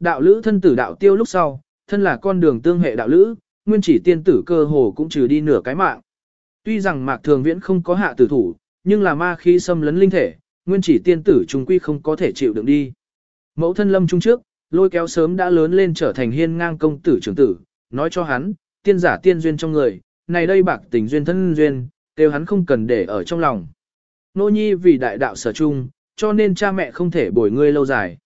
Đạo lữ thân tử đạo tiêu lúc sau, thân là con đường tương hệ đạo lữ, nguyên chỉ tiên tử cơ hồ cũng trừ đi nửa cái mạng. Tuy rằng Mạc Thường Viễn không có hạ tử thủ, nhưng là ma khí xâm lấn linh thể, nguyên chỉ tiên tử trùng quy không có thể chịu đựng đi. Mẫu thân lâm trung trước, lôi kéo sớm đã lớn lên trở thành hiên ngang công tử trưởng tử, nói cho hắn, tiên giả tiên duyên trong người, này đây bạc tình duyên thân duyên, đều hắn không cần để ở trong lòng. Nô nhi vì đại đạo sở chung, cho nên cha mẹ không thể bồi ngươi lâu dài.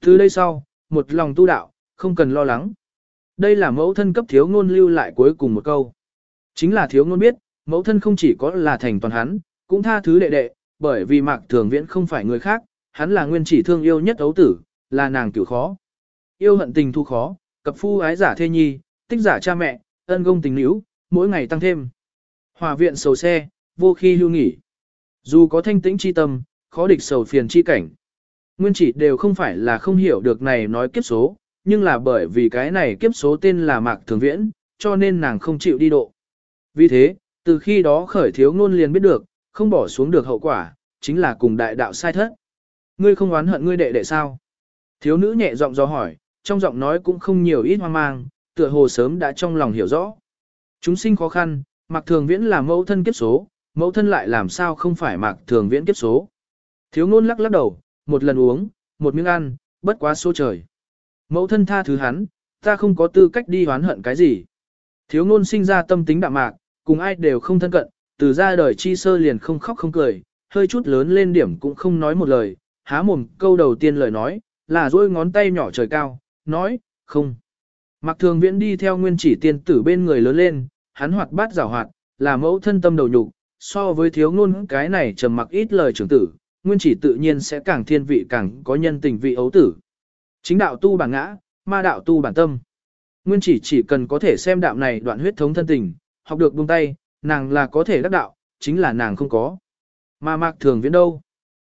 Từ đây sau, một lòng tu đạo, không cần lo lắng. Đây là mẫu thân cấp thiếu ngôn lưu lại cuối cùng một câu. Chính là thiếu ngôn biết, mẫu thân không chỉ có là thành toàn hắn, cũng tha thứ đệ đệ, bởi vì mạc thường viễn không phải người khác, hắn là nguyên chỉ thương yêu nhất ấu tử, là nàng cửu khó. Yêu hận tình thu khó, cập phu ái giả thê nhi, tích giả cha mẹ, ân công tình nữ, mỗi ngày tăng thêm. Hòa viện sầu xe, vô khi lưu nghỉ. Dù có thanh tĩnh chi tâm, khó địch sầu phiền chi cảnh. Nguyên chỉ đều không phải là không hiểu được này nói kiếp số, nhưng là bởi vì cái này kiếp số tên là Mạc Thường Viễn, cho nên nàng không chịu đi độ. Vì thế, từ khi đó khởi thiếu ngôn liền biết được, không bỏ xuống được hậu quả, chính là cùng đại đạo sai thất. Ngươi không oán hận ngươi đệ đệ sao? Thiếu nữ nhẹ giọng do hỏi, trong giọng nói cũng không nhiều ít hoang mang, tựa hồ sớm đã trong lòng hiểu rõ. Chúng sinh khó khăn, Mạc Thường Viễn là mẫu thân kiếp số, mẫu thân lại làm sao không phải Mạc Thường Viễn kiếp số. Thiếu ngôn lắc lắc đầu, một lần uống, một miếng ăn, bất quá số trời. Mẫu thân tha thứ hắn, ta không có tư cách đi hoán hận cái gì. Thiếu ngôn sinh ra tâm tính đạm mạc, cùng ai đều không thân cận, từ ra đời chi sơ liền không khóc không cười, hơi chút lớn lên điểm cũng không nói một lời, há mồm câu đầu tiên lời nói, là dôi ngón tay nhỏ trời cao, nói, không. Mạc thường viễn đi theo nguyên chỉ tiên tử bên người lớn lên, hắn hoạt bát rào hoạt, là mẫu thân tâm đầu nhục, so với thiếu ngôn cái này trầm mặc ít lời trưởng tử, nguyên chỉ tự nhiên sẽ càng thiên vị càng có nhân tình vị ấu tử. Chính đạo tu bản ngã, ma đạo tu bản tâm. Nguyên chỉ chỉ cần có thể xem đạo này đoạn huyết thống thân tình, học được buông tay, nàng là có thể đắc đạo, chính là nàng không có. Ma mạc thường viễn đâu?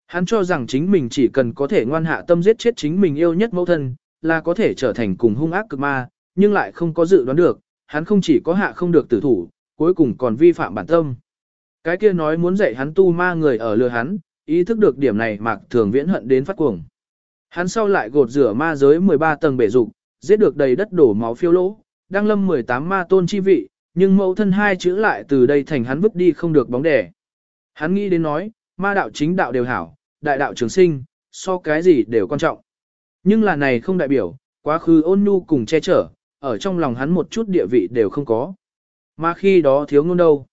Hắn cho rằng chính mình chỉ cần có thể ngoan hạ tâm giết chết chính mình yêu nhất mẫu thân, là có thể trở thành cùng hung ác cực ma, nhưng lại không có dự đoán được, hắn không chỉ có hạ không được tử thủ, cuối cùng còn vi phạm bản tâm. Cái kia nói muốn dạy hắn tu ma người ở lừa hắn, ý thức được điểm này mạc thường viễn hận đến phát cuồng. Hắn sau lại gột rửa ma giới 13 tầng bể dục, giết được đầy đất đổ máu phiêu lỗ, đang lâm 18 ma tôn chi vị, nhưng mẫu thân hai chữ lại từ đây thành hắn vứt đi không được bóng đẻ. Hắn nghĩ đến nói, ma đạo chính đạo đều hảo, đại đạo trường sinh, so cái gì đều quan trọng. Nhưng là này không đại biểu, quá khứ ôn nhu cùng che chở, ở trong lòng hắn một chút địa vị đều không có. Mà khi đó thiếu ngôn đâu.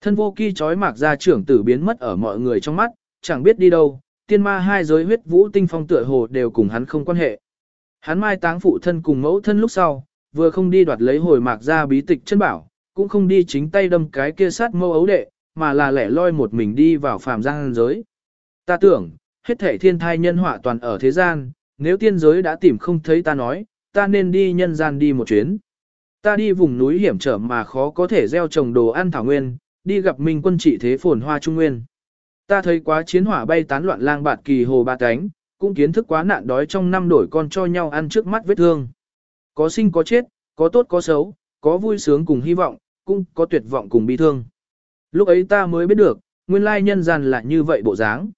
Thân vô kỳ trói mạc ra trưởng tử biến mất ở mọi người trong mắt, chẳng biết đi đâu, tiên ma hai giới huyết vũ tinh phong tựa hồ đều cùng hắn không quan hệ. Hắn mai táng phụ thân cùng mẫu thân lúc sau, vừa không đi đoạt lấy hồi mạc ra bí tịch chân bảo, cũng không đi chính tay đâm cái kia sát mâu ấu đệ, mà là lẻ loi một mình đi vào phàm giang giới. Ta tưởng, hết thể thiên thai nhân họa toàn ở thế gian, nếu tiên giới đã tìm không thấy ta nói, ta nên đi nhân gian đi một chuyến. Ta đi vùng núi hiểm trở mà khó có thể gieo trồng đồ ăn thảo nguyên, đi gặp minh quân trị thế phồn hoa trung nguyên. Ta thấy quá chiến hỏa bay tán loạn lang bạt kỳ hồ ba cánh, cũng kiến thức quá nạn đói trong năm đổi con cho nhau ăn trước mắt vết thương. Có sinh có chết, có tốt có xấu, có vui sướng cùng hy vọng, cũng có tuyệt vọng cùng bi thương. Lúc ấy ta mới biết được, nguyên lai nhân gian là như vậy bộ dáng.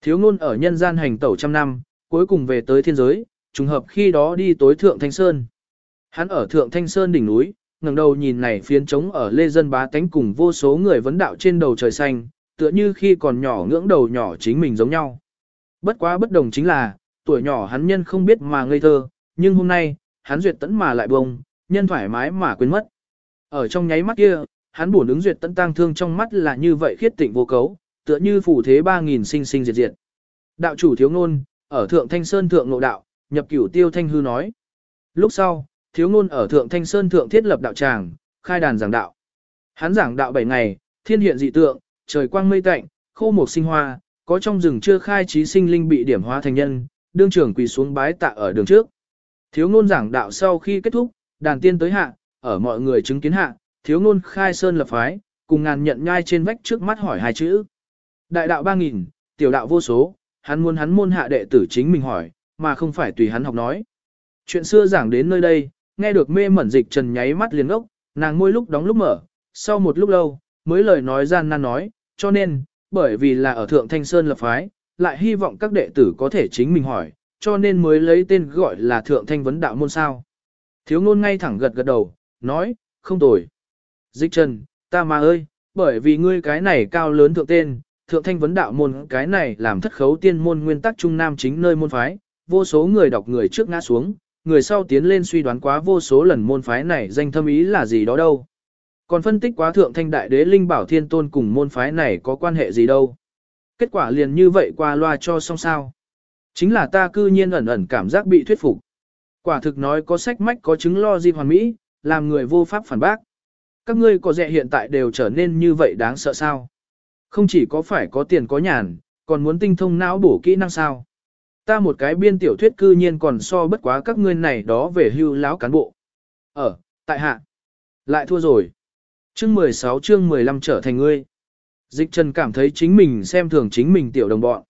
Thiếu ngôn ở nhân gian hành tẩu trăm năm, cuối cùng về tới thiên giới, trùng hợp khi đó đi tối thượng Thanh Sơn. Hắn ở thượng Thanh Sơn đỉnh núi, ngẩng đầu nhìn này phiến trống ở lê dân bá tánh cùng vô số người vấn đạo trên đầu trời xanh, tựa như khi còn nhỏ ngưỡng đầu nhỏ chính mình giống nhau. Bất quá bất đồng chính là, tuổi nhỏ hắn nhân không biết mà ngây thơ, nhưng hôm nay, hắn duyệt tẫn mà lại bông, nhân thoải mái mà quên mất. Ở trong nháy mắt kia, hắn buồn ứng duyệt tẫn tang thương trong mắt là như vậy khiết tịnh vô cấu, tựa như phủ thế ba nghìn sinh sinh diệt diệt. Đạo chủ thiếu ngôn, ở Thượng Thanh Sơn Thượng Ngộ Đạo, nhập cửu tiêu thanh hư nói. Lúc sau, thiếu ngôn ở Thượng Thanh Sơn Thượng thiết lập đạo tràng, khai đàn giảng đạo. Hắn giảng đạo 7 ngày, thiên hiện dị tượng, trời quang mây tạnh, khô một sinh hoa, có trong rừng chưa khai trí sinh linh bị điểm hóa thành nhân, đương trưởng quỳ xuống bái tạ ở đường trước. Thiếu ngôn giảng đạo sau khi kết thúc, đàn tiên tới hạ, ở mọi người chứng kiến hạ, thiếu ngôn khai sơn lập phái, cùng ngàn nhận nhai trên vách trước mắt hỏi hai chữ. Đại đạo ba nghìn, tiểu đạo vô số, hắn muốn hắn môn hạ đệ tử chính mình hỏi, mà không phải tùy hắn học nói. Chuyện xưa giảng đến nơi đây, nghe được mê mẩn dịch trần nháy mắt liền ốc, nàng môi lúc đóng lúc mở, sau một lúc lâu, mới lời nói gian nan nói, cho nên, bởi vì là ở Thượng Thanh Sơn lập phái, lại hy vọng các đệ tử có thể chính mình hỏi, cho nên mới lấy tên gọi là thượng thanh vấn đạo môn sao. Thiếu ngôn ngay thẳng gật gật đầu, nói, không tồi. Dịch trần, ta mà ơi, bởi vì ngươi cái này cao lớn thượng tên, thượng thanh vấn đạo môn cái này làm thất khấu tiên môn nguyên tắc trung nam chính nơi môn phái, vô số người đọc người trước ngã xuống, người sau tiến lên suy đoán quá vô số lần môn phái này danh thâm ý là gì đó đâu. Còn phân tích quá thượng thanh đại đế linh bảo thiên tôn cùng môn phái này có quan hệ gì đâu. Kết quả liền như vậy qua loa cho xong sao. Chính là ta cư nhiên ẩn ẩn cảm giác bị thuyết phục. Quả thực nói có sách mách có chứng lo di hoàn mỹ, làm người vô pháp phản bác. Các ngươi có dẹ hiện tại đều trở nên như vậy đáng sợ sao. Không chỉ có phải có tiền có nhàn, còn muốn tinh thông não bổ kỹ năng sao. Ta một cái biên tiểu thuyết cư nhiên còn so bất quá các ngươi này đó về hưu láo cán bộ. Ở, tại hạ. Lại thua rồi. Chương 16 chương 15 trở thành ngươi. Dịch Trần cảm thấy chính mình xem thường chính mình tiểu đồng bọn.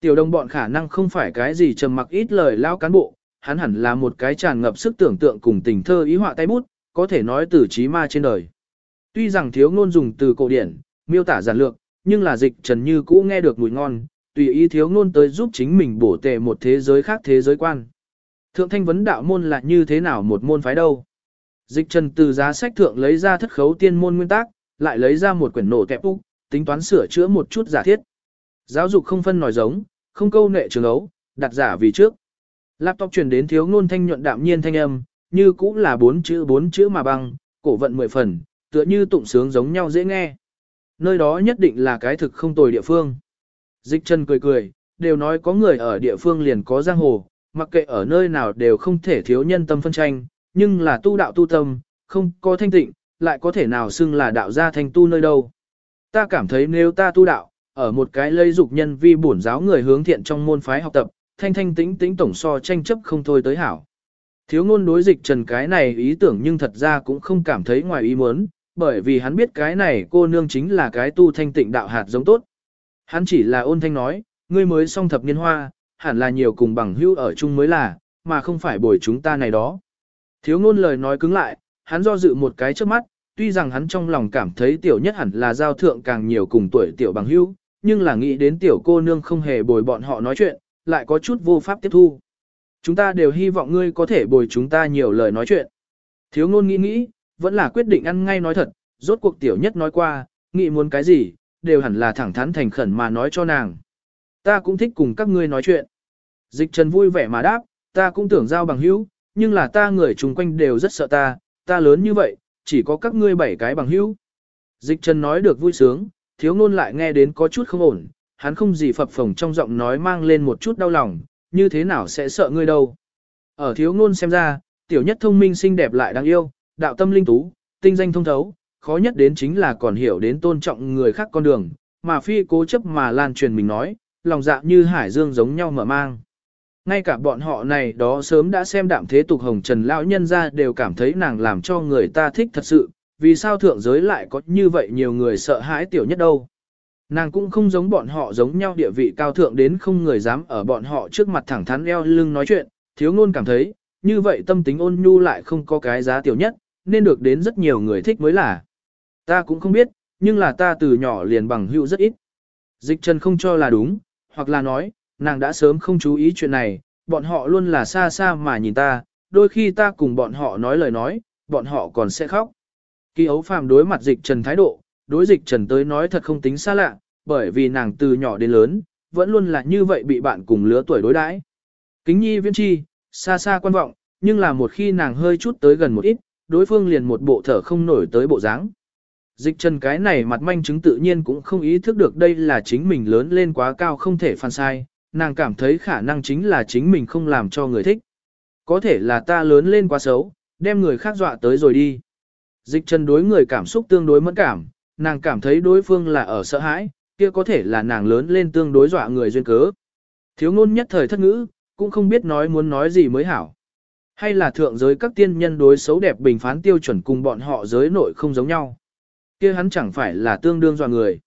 Tiểu đồng bọn khả năng không phải cái gì trầm mặc ít lời lao cán bộ, hắn hẳn là một cái tràn ngập sức tưởng tượng cùng tình thơ ý họa tay bút, có thể nói từ trí ma trên đời. Tuy rằng thiếu ngôn dùng từ cổ điển, miêu tả giản lược, nhưng là dịch trần như cũ nghe được mùi ngon, tùy ý thiếu ngôn tới giúp chính mình bổ tề một thế giới khác thế giới quan. Thượng thanh vấn đạo môn là như thế nào một môn phái đâu? Dịch trần từ giá sách thượng lấy ra thất khấu tiên môn nguyên tắc, lại lấy ra một quyển nổ kẹp úc, tính toán sửa chữa một chút giả thiết. Giáo dục không phân nòi giống, không câu nệ trường ấu, đặt giả vì trước. Laptop truyền đến thiếu ngôn thanh nhuận đạm nhiên thanh âm, như cũng là bốn chữ bốn chữ mà băng, cổ vận mười phần, tựa như tụng sướng giống nhau dễ nghe. Nơi đó nhất định là cái thực không tồi địa phương. Dịch chân cười cười, đều nói có người ở địa phương liền có giang hồ, mặc kệ ở nơi nào đều không thể thiếu nhân tâm phân tranh, nhưng là tu đạo tu tâm, không có thanh tịnh, lại có thể nào xưng là đạo gia thanh tu nơi đâu. Ta cảm thấy nếu ta tu đạo, ở một cái lây dục nhân vi bổn giáo người hướng thiện trong môn phái học tập, thanh thanh tĩnh tĩnh tổng so tranh chấp không thôi tới hảo. Thiếu ngôn đối dịch trần cái này ý tưởng nhưng thật ra cũng không cảm thấy ngoài ý muốn, bởi vì hắn biết cái này cô nương chính là cái tu thanh tịnh đạo hạt giống tốt. Hắn chỉ là ôn thanh nói, ngươi mới song thập niên hoa, hẳn là nhiều cùng bằng hữu ở chung mới là, mà không phải bồi chúng ta này đó. Thiếu ngôn lời nói cứng lại, hắn do dự một cái trước mắt, tuy rằng hắn trong lòng cảm thấy tiểu nhất hẳn là giao thượng càng nhiều cùng tuổi tiểu bằng hữu, nhưng là nghĩ đến tiểu cô nương không hề bồi bọn họ nói chuyện, lại có chút vô pháp tiếp thu. Chúng ta đều hy vọng ngươi có thể bồi chúng ta nhiều lời nói chuyện. Thiếu ngôn nghĩ nghĩ, vẫn là quyết định ăn ngay nói thật, rốt cuộc tiểu nhất nói qua, nghĩ muốn cái gì, đều hẳn là thẳng thắn thành khẩn mà nói cho nàng. Ta cũng thích cùng các ngươi nói chuyện. Dịch trần vui vẻ mà đáp, ta cũng tưởng giao bằng hữu, nhưng là ta người chung quanh đều rất sợ ta, ta lớn như vậy, chỉ có các ngươi bảy cái bằng hữu. Dịch trần nói được vui sướng, thiếu ngôn lại nghe đến có chút không ổn, hắn không gì phập phồng trong giọng nói mang lên một chút đau lòng, như thế nào sẽ sợ ngươi đâu. Ở thiếu ngôn xem ra, tiểu nhất thông minh xinh đẹp lại đáng yêu, đạo tâm linh tú, tinh danh thông thấu, khó nhất đến chính là còn hiểu đến tôn trọng người khác con đường, mà phi cố chấp mà lan truyền mình nói, lòng dạ như hải dương giống nhau mở mang. Ngay cả bọn họ này đó sớm đã xem đạm thế tục hồng trần lão nhân ra đều cảm thấy nàng làm cho người ta thích thật sự, vì sao thượng giới lại có như vậy nhiều người sợ hãi tiểu nhất đâu. Nàng cũng không giống bọn họ giống nhau địa vị cao thượng đến không người dám ở bọn họ trước mặt thẳng thắn eo lưng nói chuyện, thiếu ngôn cảm thấy, như vậy tâm tính ôn nhu lại không có cái giá tiểu nhất, nên được đến rất nhiều người thích mới là. Ta cũng không biết, nhưng là ta từ nhỏ liền bằng hữu rất ít. Dịch trần không cho là đúng, hoặc là nói, nàng đã sớm không chú ý chuyện này, bọn họ luôn là xa xa mà nhìn ta, đôi khi ta cùng bọn họ nói lời nói, bọn họ còn sẽ khóc. Kỳ ấu phàm đối mặt dịch trần thái độ, đối dịch trần tới nói thật không tính xa lạ, bởi vì nàng từ nhỏ đến lớn, vẫn luôn là như vậy bị bạn cùng lứa tuổi đối đãi. Kính nhi viên chi, xa xa quan vọng, nhưng là một khi nàng hơi chút tới gần một ít, đối phương liền một bộ thở không nổi tới bộ dáng. Dịch trần cái này mặt manh chứng tự nhiên cũng không ý thức được đây là chính mình lớn lên quá cao không thể phản sai, nàng cảm thấy khả năng chính là chính mình không làm cho người thích. Có thể là ta lớn lên quá xấu, đem người khác dọa tới rồi đi. Dịch chân đối người cảm xúc tương đối mẫn cảm, nàng cảm thấy đối phương là ở sợ hãi, kia có thể là nàng lớn lên tương đối dọa người duyên cớ. Thiếu ngôn nhất thời thất ngữ, cũng không biết nói muốn nói gì mới hảo. Hay là thượng giới các tiên nhân đối xấu đẹp bình phán tiêu chuẩn cùng bọn họ giới nội không giống nhau. kia hắn chẳng phải là tương đương dọa người.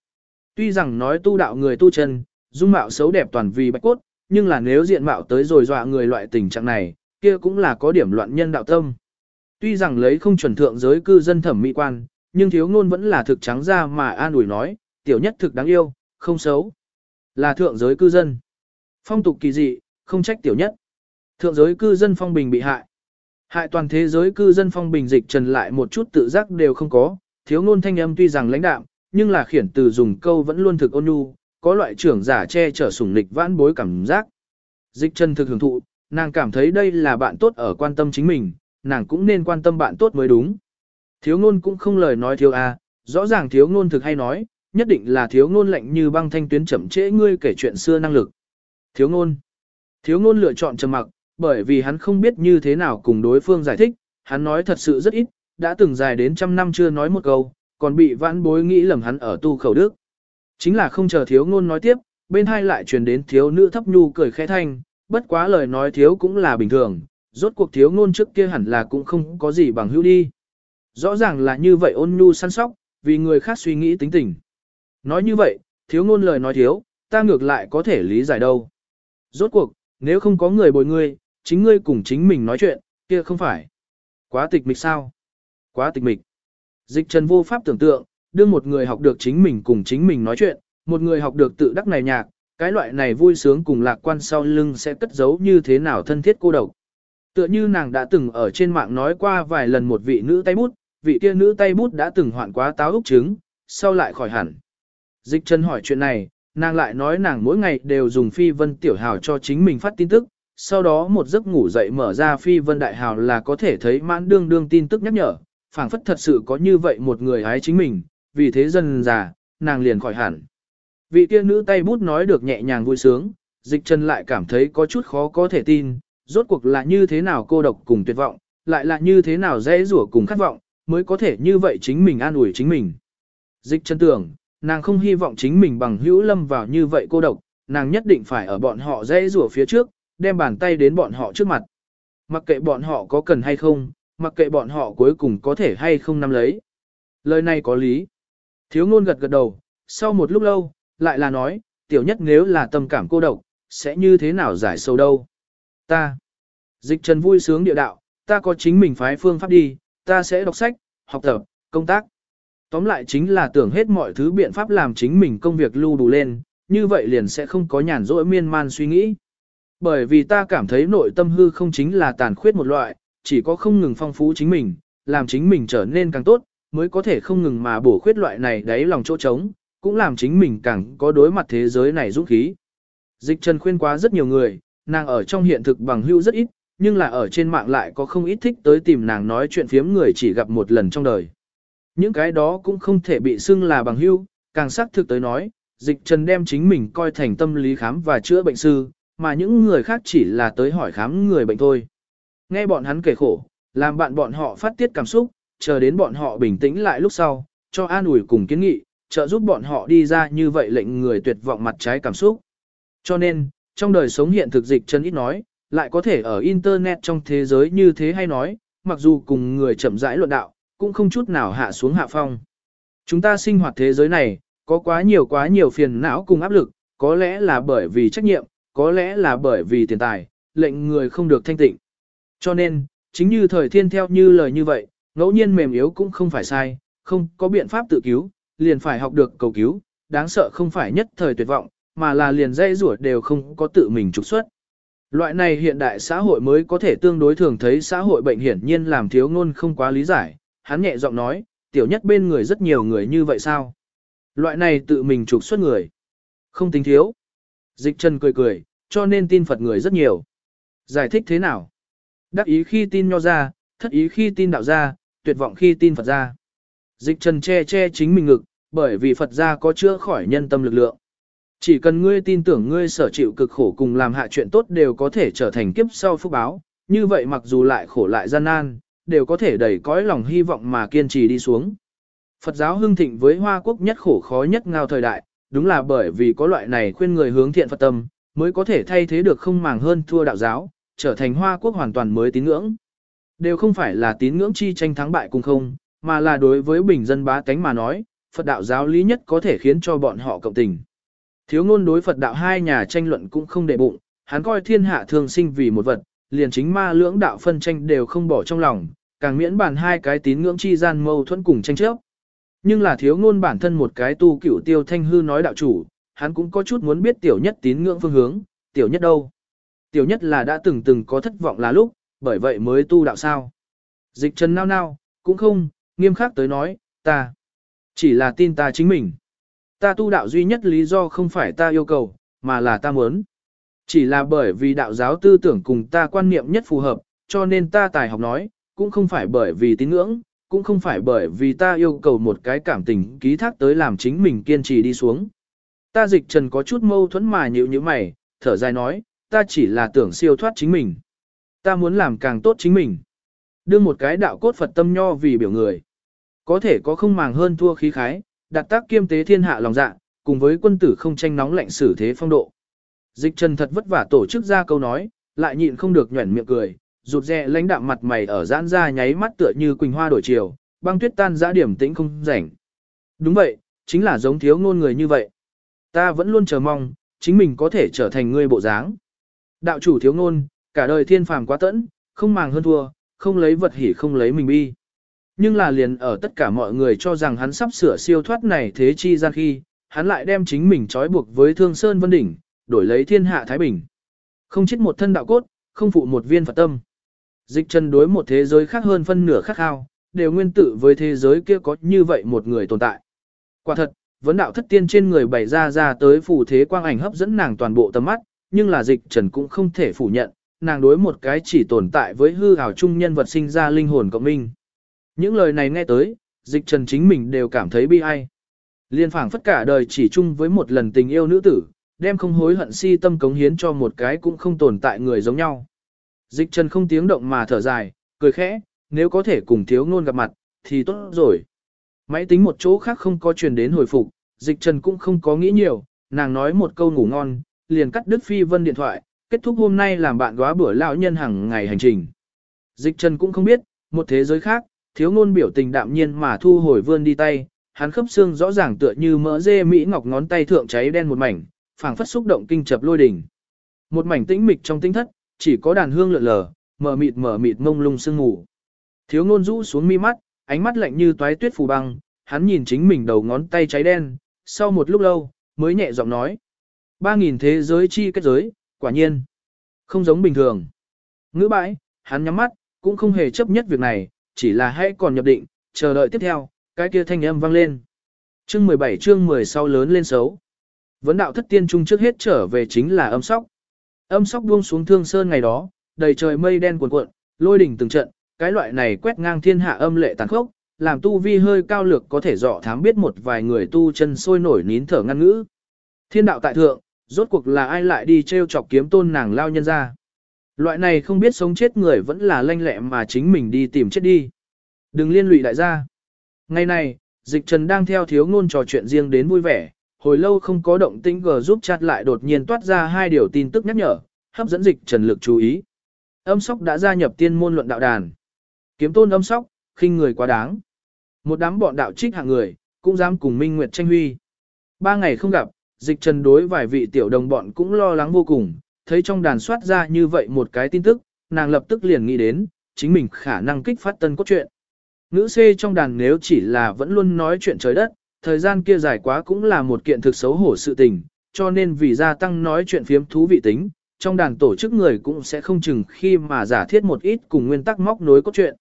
Tuy rằng nói tu đạo người tu chân, dung mạo xấu đẹp toàn vì bạch cốt, nhưng là nếu diện mạo tới rồi dọa người loại tình trạng này, kia cũng là có điểm loạn nhân đạo tâm. Tuy rằng lấy không chuẩn thượng giới cư dân thẩm mỹ quan, nhưng thiếu ngôn vẫn là thực trắng ra mà an ủi nói, tiểu nhất thực đáng yêu, không xấu. Là thượng giới cư dân. Phong tục kỳ dị, không trách tiểu nhất. Thượng giới cư dân phong bình bị hại. Hại toàn thế giới cư dân phong bình dịch trần lại một chút tự giác đều không có, thiếu ngôn thanh âm tuy rằng lãnh đạm, nhưng là khiển từ dùng câu vẫn luôn thực ôn nhu, có loại trưởng giả che chở sủng lịch vãn bối cảm giác. Dịch chân thực hưởng thụ, nàng cảm thấy đây là bạn tốt ở quan tâm chính mình, nàng cũng nên quan tâm bạn tốt mới đúng. Thiếu ngôn cũng không lời nói thiếu a, rõ ràng thiếu ngôn thực hay nói, nhất định là thiếu ngôn lạnh như băng thanh tuyến chậm trễ ngươi kể chuyện xưa năng lực. Thiếu ngôn. Thiếu ngôn lựa chọn trầm mặc, bởi vì hắn không biết như thế nào cùng đối phương giải thích, hắn nói thật sự rất ít, đã từng dài đến trăm năm chưa nói một câu, còn bị vãn bối nghĩ lầm hắn ở tu khẩu đức. Chính là không chờ thiếu ngôn nói tiếp, bên hai lại truyền đến thiếu nữ thấp nhu cười khẽ thanh, bất quá lời nói thiếu cũng là bình thường, rốt cuộc thiếu ngôn trước kia hẳn là cũng không có gì bằng hữu đi. Rõ ràng là như vậy ôn nhu săn sóc, vì người khác suy nghĩ tính tình. Nói như vậy, thiếu ngôn lời nói thiếu, ta ngược lại có thể lý giải đâu. Rốt cuộc, nếu không có người bồi ngươi, chính ngươi cùng chính mình nói chuyện, kia không phải. Quá tịch mịch sao? Quá tịch mịch. Dịch trần vô pháp tưởng tượng, đưa một người học được chính mình cùng chính mình nói chuyện, một người học được tự đắc này nhạc, cái loại này vui sướng cùng lạc quan sau lưng sẽ cất giấu như thế nào thân thiết cô độc. Tựa như nàng đã từng ở trên mạng nói qua vài lần một vị nữ tay bút, vị kia nữ tay bút đã từng hoạn quá táo úc trứng, sau lại khỏi hẳn. Dịch chân hỏi chuyện này, nàng lại nói nàng mỗi ngày đều dùng phi vân tiểu hào cho chính mình phát tin tức, sau đó một giấc ngủ dậy mở ra phi vân đại hào là có thể thấy mãn đương đương tin tức nhắc nhở, phảng phất thật sự có như vậy một người ái chính mình, vì thế dần già, nàng liền khỏi hẳn. Vị kia nữ tay bút nói được nhẹ nhàng vui sướng, dịch chân lại cảm thấy có chút khó có thể tin, rốt cuộc là như thế nào cô độc cùng tuyệt vọng, lại là như thế nào dễ rủa cùng khát vọng, mới có thể như vậy chính mình an ủi chính mình. Dịch chân tưởng, nàng không hy vọng chính mình bằng hữu lâm vào như vậy cô độc, nàng nhất định phải ở bọn họ dễ rủa phía trước, đem bàn tay đến bọn họ trước mặt. Mặc kệ bọn họ có cần hay không, mặc kệ bọn họ cuối cùng có thể hay không nắm lấy. Lời này có lý. Thiếu ngôn gật gật đầu, sau một lúc lâu, lại là nói, tiểu nhất nếu là tâm cảm cô độc, sẽ như thế nào giải sâu đâu. Ta. Dịch trần vui sướng địa đạo, ta có chính mình phái phương pháp đi, ta sẽ đọc sách, học tập, công tác. Tóm lại chính là tưởng hết mọi thứ biện pháp làm chính mình công việc lưu đủ lên, như vậy liền sẽ không có nhàn rỗi miên man suy nghĩ. Bởi vì ta cảm thấy nội tâm hư không chính là tàn khuyết một loại, chỉ có không ngừng phong phú chính mình, làm chính mình trở nên càng tốt, mới có thể không ngừng mà bổ khuyết loại này đáy lòng chỗ trống, cũng làm chính mình càng có đối mặt thế giới này dũng khí. Dịch Trần khuyên quá rất nhiều người, nàng ở trong hiện thực bằng hữu rất ít, nhưng là ở trên mạng lại có không ít thích tới tìm nàng nói chuyện phiếm người chỉ gặp một lần trong đời. Những cái đó cũng không thể bị xưng là bằng hữu, càng xác thực tới nói, dịch trần đem chính mình coi thành tâm lý khám và chữa bệnh sư, mà những người khác chỉ là tới hỏi khám người bệnh thôi. Nghe bọn hắn kể khổ, làm bạn bọn họ phát tiết cảm xúc, chờ đến bọn họ bình tĩnh lại lúc sau, cho an ủi cùng kiến nghị, trợ giúp bọn họ đi ra như vậy lệnh người tuyệt vọng mặt trái cảm xúc. Cho nên, trong đời sống hiện thực dịch chân ít nói, lại có thể ở Internet trong thế giới như thế hay nói, mặc dù cùng người chậm rãi luận đạo, cũng không chút nào hạ xuống hạ phong. Chúng ta sinh hoạt thế giới này, có quá nhiều quá nhiều phiền não cùng áp lực, có lẽ là bởi vì trách nhiệm, có lẽ là bởi vì tiền tài, lệnh người không được thanh tịnh. Cho nên, chính như thời thiên theo như lời như vậy, ngẫu nhiên mềm yếu cũng không phải sai, không có biện pháp tự cứu, liền phải học được cầu cứu, đáng sợ không phải nhất thời tuyệt vọng, mà là liền dây rủa đều không có tự mình trục xuất. Loại này hiện đại xã hội mới có thể tương đối thường thấy xã hội bệnh hiển nhiên làm thiếu ngôn không quá lý giải, hắn nhẹ giọng nói, tiểu nhất bên người rất nhiều người như vậy sao? Loại này tự mình trục xuất người. Không tính thiếu. Dịch chân cười cười, cho nên tin Phật người rất nhiều. Giải thích thế nào? Đắc ý khi tin nho ra, thất ý khi tin đạo ra, tuyệt vọng khi tin Phật ra. Dịch trần che che chính mình ngực, bởi vì Phật ra có chữa khỏi nhân tâm lực lượng. Chỉ cần ngươi tin tưởng ngươi sở chịu cực khổ cùng làm hạ chuyện tốt đều có thể trở thành kiếp sau phúc báo, như vậy mặc dù lại khổ lại gian nan, đều có thể đẩy cõi lòng hy vọng mà kiên trì đi xuống. Phật giáo hưng thịnh với Hoa Quốc nhất khổ khó nhất ngao thời đại, đúng là bởi vì có loại này khuyên người hướng thiện Phật tâm, mới có thể thay thế được không màng hơn thua đạo giáo, trở thành Hoa Quốc hoàn toàn mới tín ngưỡng. Đều không phải là tín ngưỡng chi tranh thắng bại cùng không, mà là đối với bình dân bá tánh mà nói, Phật đạo giáo lý nhất có thể khiến cho bọn họ cộng tình. Thiếu ngôn đối Phật đạo hai nhà tranh luận cũng không để bụng, hắn coi thiên hạ thường sinh vì một vật, liền chính ma lưỡng đạo phân tranh đều không bỏ trong lòng, càng miễn bàn hai cái tín ngưỡng chi gian mâu thuẫn cùng tranh chấp. Nhưng là thiếu ngôn bản thân một cái tu cửu tiêu thanh hư nói đạo chủ, hắn cũng có chút muốn biết tiểu nhất tín ngưỡng phương hướng, tiểu nhất đâu. Tiểu nhất là đã từng từng có thất vọng là lúc, bởi vậy mới tu đạo sao. Dịch trần nao nao, cũng không, nghiêm khắc tới nói, ta. Chỉ là tin ta chính mình. Ta tu đạo duy nhất lý do không phải ta yêu cầu, mà là ta muốn. Chỉ là bởi vì đạo giáo tư tưởng cùng ta quan niệm nhất phù hợp, cho nên ta tài học nói, cũng không phải bởi vì tín ngưỡng, cũng không phải bởi vì ta yêu cầu một cái cảm tình ký thác tới làm chính mình kiên trì đi xuống. Ta dịch trần có chút mâu thuẫn mà nhịu như mày, thở dài nói, ta chỉ là tưởng siêu thoát chính mình. Ta muốn làm càng tốt chính mình. Đưa một cái đạo cốt Phật tâm nho vì biểu người. Có thể có không màng hơn thua khí khái, đặt tác kiêm tế thiên hạ lòng dạ, cùng với quân tử không tranh nóng lạnh xử thế phong độ. Dịch trần thật vất vả tổ chức ra câu nói, lại nhịn không được nhuẩn miệng cười, rụt rè lãnh đạm mặt mày ở giãn ra nháy mắt tựa như quỳnh hoa đổi chiều, băng tuyết tan dã điểm tĩnh không rảnh. Đúng vậy, chính là giống thiếu ngôn người như vậy. Ta vẫn luôn chờ mong, chính mình có thể trở thành người bộ dáng. Đạo chủ thiếu ngôn, cả đời thiên phàm quá tẫn, không màng hơn thua, không lấy vật hỉ không lấy mình bi. Nhưng là liền ở tất cả mọi người cho rằng hắn sắp sửa siêu thoát này thế chi gian khi, hắn lại đem chính mình trói buộc với thương sơn vân đỉnh, đổi lấy thiên hạ Thái Bình. Không chết một thân đạo cốt, không phụ một viên Phật tâm. Dịch chân đối một thế giới khác hơn phân nửa khác ao, đều nguyên tử với thế giới kia có như vậy một người tồn tại. Quả thật, vấn đạo thất tiên trên người bày ra ra tới phù thế quang ảnh hấp dẫn nàng toàn bộ tầm mắt, nhưng là dịch trần cũng không thể phủ nhận, nàng đối một cái chỉ tồn tại với hư ảo chung nhân vật sinh ra linh hồn cộng minh. Những lời này nghe tới, dịch trần chính mình đều cảm thấy bi ai. Liên phảng phất cả đời chỉ chung với một lần tình yêu nữ tử, đem không hối hận si tâm cống hiến cho một cái cũng không tồn tại người giống nhau. Dịch trần không tiếng động mà thở dài, cười khẽ, nếu có thể cùng thiếu ngôn gặp mặt, thì tốt rồi. Máy tính một chỗ khác không có truyền đến hồi phục, dịch trần cũng không có nghĩ nhiều, nàng nói một câu ngủ ngon, liền cắt đứt phi vân điện thoại, kết thúc hôm nay làm bạn góa bữa lão nhân hàng ngày hành trình. Dịch trần cũng không biết, một thế giới khác, thiếu ngôn biểu tình đạm nhiên mà thu hồi vươn đi tay, hắn khớp xương rõ ràng tựa như mỡ dê mỹ ngọc ngón tay thượng cháy đen một mảnh, phảng phất xúc động kinh chập lôi đỉnh. Một mảnh tĩnh mịch trong tinh thất, chỉ có đàn hương lượn lờ, mở mịt mở mịt mông lung sương ngủ. Thiếu ngôn rũ xuống mi mắt, ánh mắt lạnh như toái tuyết phù băng, hắn nhìn chính mình đầu ngón tay cháy đen, sau một lúc lâu, mới nhẹ giọng nói. Ba nghìn thế giới chi kết giới, quả nhiên, không giống bình thường. Ngữ bãi, hắn nhắm mắt, cũng không hề chấp nhất việc này, chỉ là hãy còn nhập định, chờ đợi tiếp theo, cái kia thanh âm vang lên. Chương 17 chương 10 sau lớn lên xấu. Vấn đạo thất tiên trung trước hết trở về chính là âm sóc. Âm sóc buông xuống thương sơn ngày đó, đầy trời mây đen cuồn cuộn, lôi đỉnh từng trận, cái loại này quét ngang thiên hạ âm lệ tàn khốc, làm tu vi hơi cao lược có thể dọ thám biết một vài người tu chân sôi nổi nín thở ngăn ngữ. Thiên đạo tại thượng, rốt cuộc là ai lại đi treo chọc kiếm tôn nàng lao nhân ra. Loại này không biết sống chết người vẫn là lanh lẹ mà chính mình đi tìm chết đi. Đừng liên lụy đại gia. Ngày này, dịch trần đang theo thiếu ngôn trò chuyện riêng đến vui vẻ, hồi lâu không có động tĩnh gờ giúp chat lại đột nhiên toát ra hai điều tin tức nhắc nhở, hấp dẫn dịch trần lực chú ý. Âm sóc đã gia nhập tiên môn luận đạo đàn. Kiếm tôn âm sóc, khinh người quá đáng. Một đám bọn đạo trích hạng người, cũng dám cùng Minh Nguyệt tranh huy. Ba ngày không gặp, dịch trần đối vài vị tiểu đồng bọn cũng lo lắng vô cùng, thấy trong đàn soát ra như vậy một cái tin tức, nàng lập tức liền nghĩ đến, chính mình khả năng kích phát tân cốt truyện. Ngữ C trong đàn nếu chỉ là vẫn luôn nói chuyện trời đất, thời gian kia dài quá cũng là một kiện thực xấu hổ sự tình, cho nên vì gia tăng nói chuyện phiếm thú vị tính, trong đàn tổ chức người cũng sẽ không chừng khi mà giả thiết một ít cùng nguyên tắc móc nối cốt truyện.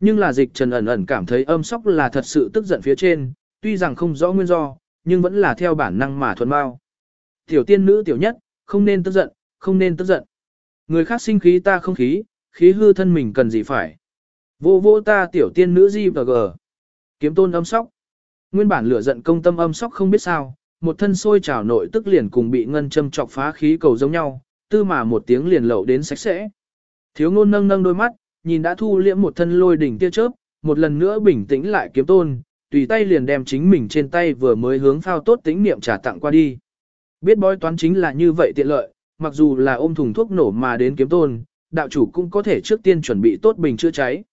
Nhưng là dịch trần ẩn ẩn cảm thấy âm sóc là thật sự tức giận phía trên, tuy rằng không rõ nguyên do, nhưng vẫn là theo bản năng mà thuần bao. Tiểu tiên nữ tiểu nhất, không nên tức giận, không nên tức giận. Người khác sinh khí ta không khí, khí hư thân mình cần gì phải. Vô vô ta tiểu tiên nữ gì và gờ. Kiếm tôn âm sóc. Nguyên bản lửa giận công tâm âm sóc không biết sao, một thân sôi trào nội tức liền cùng bị ngân châm chọc phá khí cầu giống nhau, tư mà một tiếng liền lậu đến sạch sẽ. Thiếu ngôn nâng nâng đôi mắt, nhìn đã thu liễm một thân lôi đỉnh tia chớp, một lần nữa bình tĩnh lại kiếm tôn, tùy tay liền đem chính mình trên tay vừa mới hướng phao tốt tính niệm trả tặng qua đi. Biết bói toán chính là như vậy tiện lợi, mặc dù là ôm thùng thuốc nổ mà đến kiếm tôn, đạo chủ cũng có thể trước tiên chuẩn bị tốt bình chữa cháy.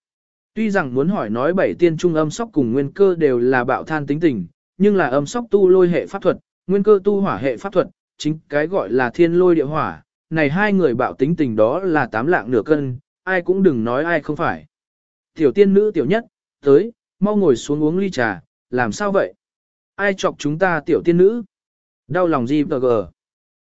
Tuy rằng muốn hỏi nói bảy tiên trung âm sóc cùng nguyên cơ đều là bạo than tính tình, nhưng là âm sóc tu lôi hệ pháp thuật, nguyên cơ tu hỏa hệ pháp thuật, chính cái gọi là thiên lôi địa hỏa, này hai người bạo tính tình đó là tám lạng nửa cân, ai cũng đừng nói ai không phải. Tiểu tiên nữ tiểu nhất, tới, mau ngồi xuống uống ly trà, làm sao vậy? Ai chọc chúng ta tiểu tiên nữ? Đau lòng gì bờ gờ?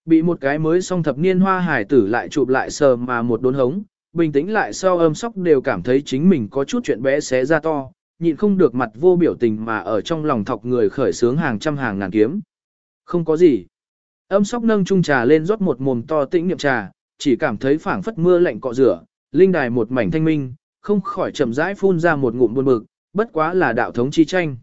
Bị một cái mới song thập niên hoa hải tử lại chụp lại sờ mà một đốn hống, bình tĩnh lại sau âm sóc đều cảm thấy chính mình có chút chuyện bé xé ra to, nhịn không được mặt vô biểu tình mà ở trong lòng thọc người khởi sướng hàng trăm hàng ngàn kiếm. Không có gì. Âm sóc nâng chung trà lên rót một mồm to tĩnh niệm trà, chỉ cảm thấy phảng phất mưa lạnh cọ rửa, linh đài một mảnh thanh minh, không khỏi chậm rãi phun ra một ngụm buồn bực, bất quá là đạo thống chi tranh.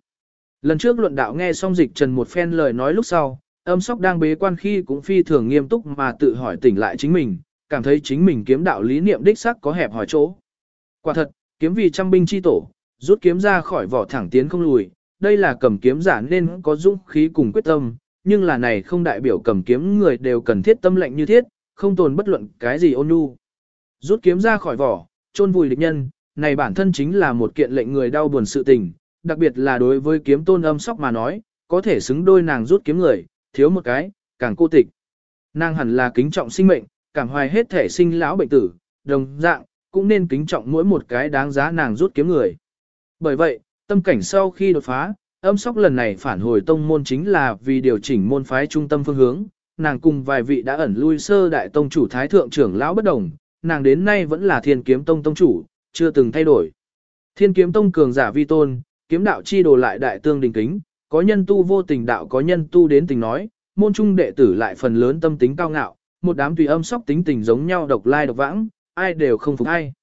Lần trước luận đạo nghe xong dịch trần một phen lời nói lúc sau, âm sóc đang bế quan khi cũng phi thường nghiêm túc mà tự hỏi tỉnh lại chính mình, cảm thấy chính mình kiếm đạo lý niệm đích sắc có hẹp hỏi chỗ. Quả thật, kiếm vì trăm binh chi tổ, rút kiếm ra khỏi vỏ thẳng tiến không lùi, đây là cầm kiếm giả nên có dũng khí cùng quyết tâm, nhưng là này không đại biểu cầm kiếm người đều cần thiết tâm lệnh như thiết, không tồn bất luận cái gì ôn nhu. Rút kiếm ra khỏi vỏ, chôn vùi địch nhân, này bản thân chính là một kiện lệnh người đau buồn sự tình, đặc biệt là đối với kiếm tôn âm sóc mà nói, có thể xứng đôi nàng rút kiếm người, thiếu một cái, càng cô tịch. Nàng hẳn là kính trọng sinh mệnh, cảm hoài hết thể sinh lão bệnh tử, đồng dạng, cũng nên kính trọng mỗi một cái đáng giá nàng rút kiếm người. Bởi vậy, tâm cảnh sau khi đột phá, âm sóc lần này phản hồi tông môn chính là vì điều chỉnh môn phái trung tâm phương hướng, nàng cùng vài vị đã ẩn lui sơ đại tông chủ thái thượng trưởng lão bất đồng, nàng đến nay vẫn là thiên kiếm tông tông chủ, chưa từng thay đổi. Thiên kiếm tông cường giả vi tôn, kiếm đạo chi đồ lại đại tương đình kính, có nhân tu vô tình đạo có nhân tu đến tình nói, môn trung đệ tử lại phần lớn tâm tính cao ngạo, một đám tùy âm sóc tính tình giống nhau độc lai độc vãng, ai đều không phục ai.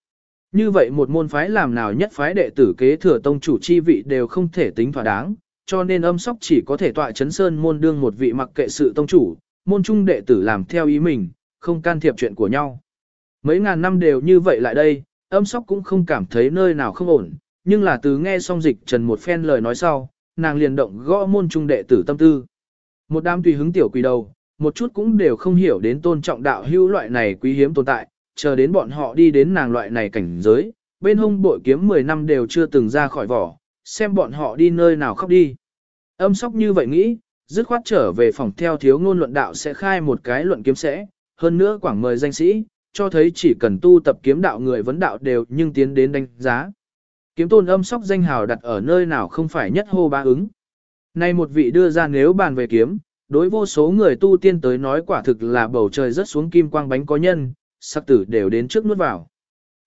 Như vậy một môn phái làm nào nhất phái đệ tử kế thừa tông chủ chi vị đều không thể tính thỏa đáng, cho nên âm sóc chỉ có thể tọa chấn sơn môn đương một vị mặc kệ sự tông chủ, môn trung đệ tử làm theo ý mình, không can thiệp chuyện của nhau. Mấy ngàn năm đều như vậy lại đây, âm sóc cũng không cảm thấy nơi nào không ổn, nhưng là từ nghe xong dịch trần một phen lời nói sau, nàng liền động gõ môn trung đệ tử tâm tư. Một đám tùy hứng tiểu quỷ đầu, một chút cũng đều không hiểu đến tôn trọng đạo hữu loại này quý hiếm tồn tại, chờ đến bọn họ đi đến nàng loại này cảnh giới, bên hông bội kiếm 10 năm đều chưa từng ra khỏi vỏ, xem bọn họ đi nơi nào khóc đi. Âm sóc như vậy nghĩ, dứt khoát trở về phòng theo thiếu ngôn luận đạo sẽ khai một cái luận kiếm sẽ, hơn nữa quảng mời danh sĩ, cho thấy chỉ cần tu tập kiếm đạo người vấn đạo đều nhưng tiến đến đánh giá. Kiếm tôn âm sóc danh hào đặt ở nơi nào không phải nhất hô ba ứng. Nay một vị đưa ra nếu bàn về kiếm, đối vô số người tu tiên tới nói quả thực là bầu trời rất xuống kim quang bánh có nhân, sắc tử đều đến trước nuốt vào.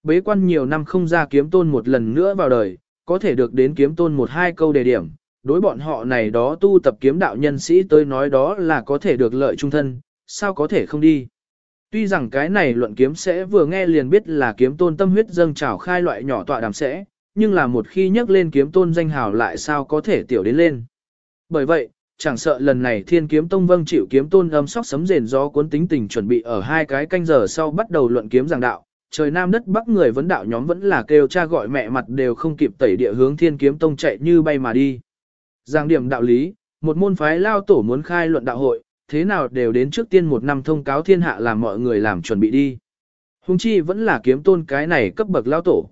Bế quan nhiều năm không ra kiếm tôn một lần nữa vào đời, có thể được đến kiếm tôn một hai câu đề điểm, đối bọn họ này đó tu tập kiếm đạo nhân sĩ tới nói đó là có thể được lợi trung thân, sao có thể không đi. Tuy rằng cái này luận kiếm sẽ vừa nghe liền biết là kiếm tôn tâm huyết dâng trào khai loại nhỏ tọa đàm sẽ, nhưng là một khi nhắc lên kiếm tôn danh hào lại sao có thể tiểu đến lên. Bởi vậy, chẳng sợ lần này thiên kiếm tông vâng chịu kiếm tôn âm sóc sấm rền gió cuốn tính tình chuẩn bị ở hai cái canh giờ sau bắt đầu luận kiếm giảng đạo, trời nam đất bắc người vấn đạo nhóm vẫn là kêu cha gọi mẹ mặt đều không kịp tẩy địa hướng thiên kiếm tông chạy như bay mà đi. Giảng điểm đạo lý, một môn phái lao tổ muốn khai luận đạo hội, thế nào đều đến trước tiên một năm thông cáo thiên hạ làm mọi người làm chuẩn bị đi. Hùng chi vẫn là kiếm tôn cái này cấp bậc lao tổ.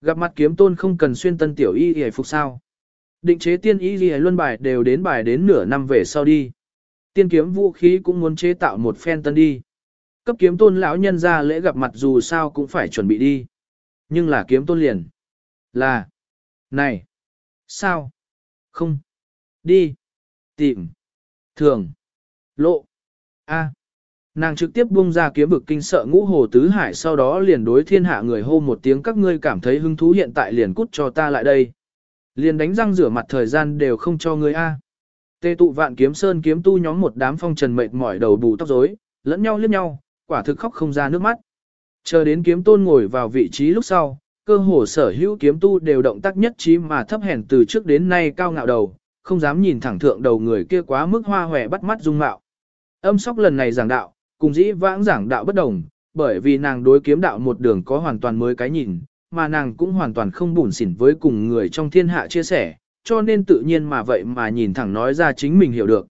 Gặp mặt kiếm tôn không cần xuyên tân tiểu y y phục sao. Định chế tiên y y luân bài đều đến bài đến nửa năm về sau đi. Tiên kiếm vũ khí cũng muốn chế tạo một phen tân đi. Cấp kiếm tôn lão nhân ra lễ gặp mặt dù sao cũng phải chuẩn bị đi. Nhưng là kiếm tôn liền. Là. Này. Sao? Không. Đi. Tìm. Thường. Lộ. A. Nàng trực tiếp buông ra kiếm vực kinh sợ ngũ hồ tứ hải sau đó liền đối thiên hạ người hô một tiếng các ngươi cảm thấy hứng thú hiện tại liền cút cho ta lại đây. Liền đánh răng rửa mặt thời gian đều không cho ngươi A. Tê tụ vạn kiếm sơn kiếm tu nhóm một đám phong trần mệt mỏi đầu bù tóc rối, lẫn nhau liếc nhau, quả thực khóc không ra nước mắt. Chờ đến kiếm tôn ngồi vào vị trí lúc sau, cơ hồ sở hữu kiếm tu đều động tác nhất trí mà thấp hèn từ trước đến nay cao ngạo đầu, không dám nhìn thẳng thượng đầu người kia quá mức hoa hòe bắt mắt dung mạo. Âm sóc lần này giảng đạo, cùng dĩ vãng giảng đạo bất đồng, bởi vì nàng đối kiếm đạo một đường có hoàn toàn mới cái nhìn, mà nàng cũng hoàn toàn không bủn xỉn với cùng người trong thiên hạ chia sẻ, cho nên tự nhiên mà vậy mà nhìn thẳng nói ra chính mình hiểu được.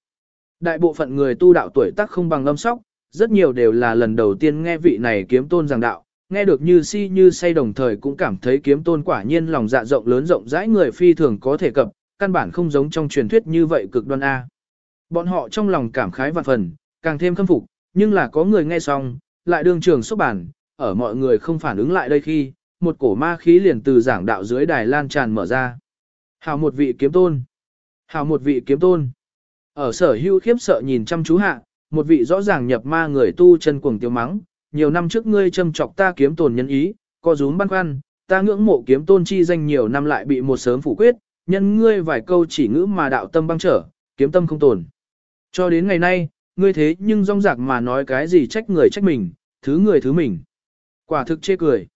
Đại bộ phận người tu đạo tuổi tác không bằng âm sóc, rất nhiều đều là lần đầu tiên nghe vị này kiếm tôn giảng đạo, nghe được như si như say đồng thời cũng cảm thấy kiếm tôn quả nhiên lòng dạ rộng lớn rộng rãi người phi thường có thể cập, căn bản không giống trong truyền thuyết như vậy cực đoan A. Bọn họ trong lòng cảm khái vạn phần, càng thêm khâm phục, nhưng là có người nghe xong, lại đương trường xúc bản, ở mọi người không phản ứng lại đây khi, một cổ ma khí liền từ giảng đạo dưới đài lan tràn mở ra. Hào một vị kiếm tôn. Hào một vị kiếm tôn. Ở sở hưu khiếp sợ nhìn chăm chú hạ, một vị rõ ràng nhập ma người tu chân cuồng tiêu mắng, nhiều năm trước ngươi châm chọc ta kiếm tồn nhân ý, co rúm băn khoăn, ta ngưỡng mộ kiếm tôn chi danh nhiều năm lại bị một sớm phủ quyết, nhân ngươi vài câu chỉ ngữ mà đạo tâm băng trở, kiếm tâm không tồn. Cho đến ngày nay, ngươi thế nhưng rong rạc mà nói cái gì trách người trách mình, thứ người thứ mình. Quả thực chê cười.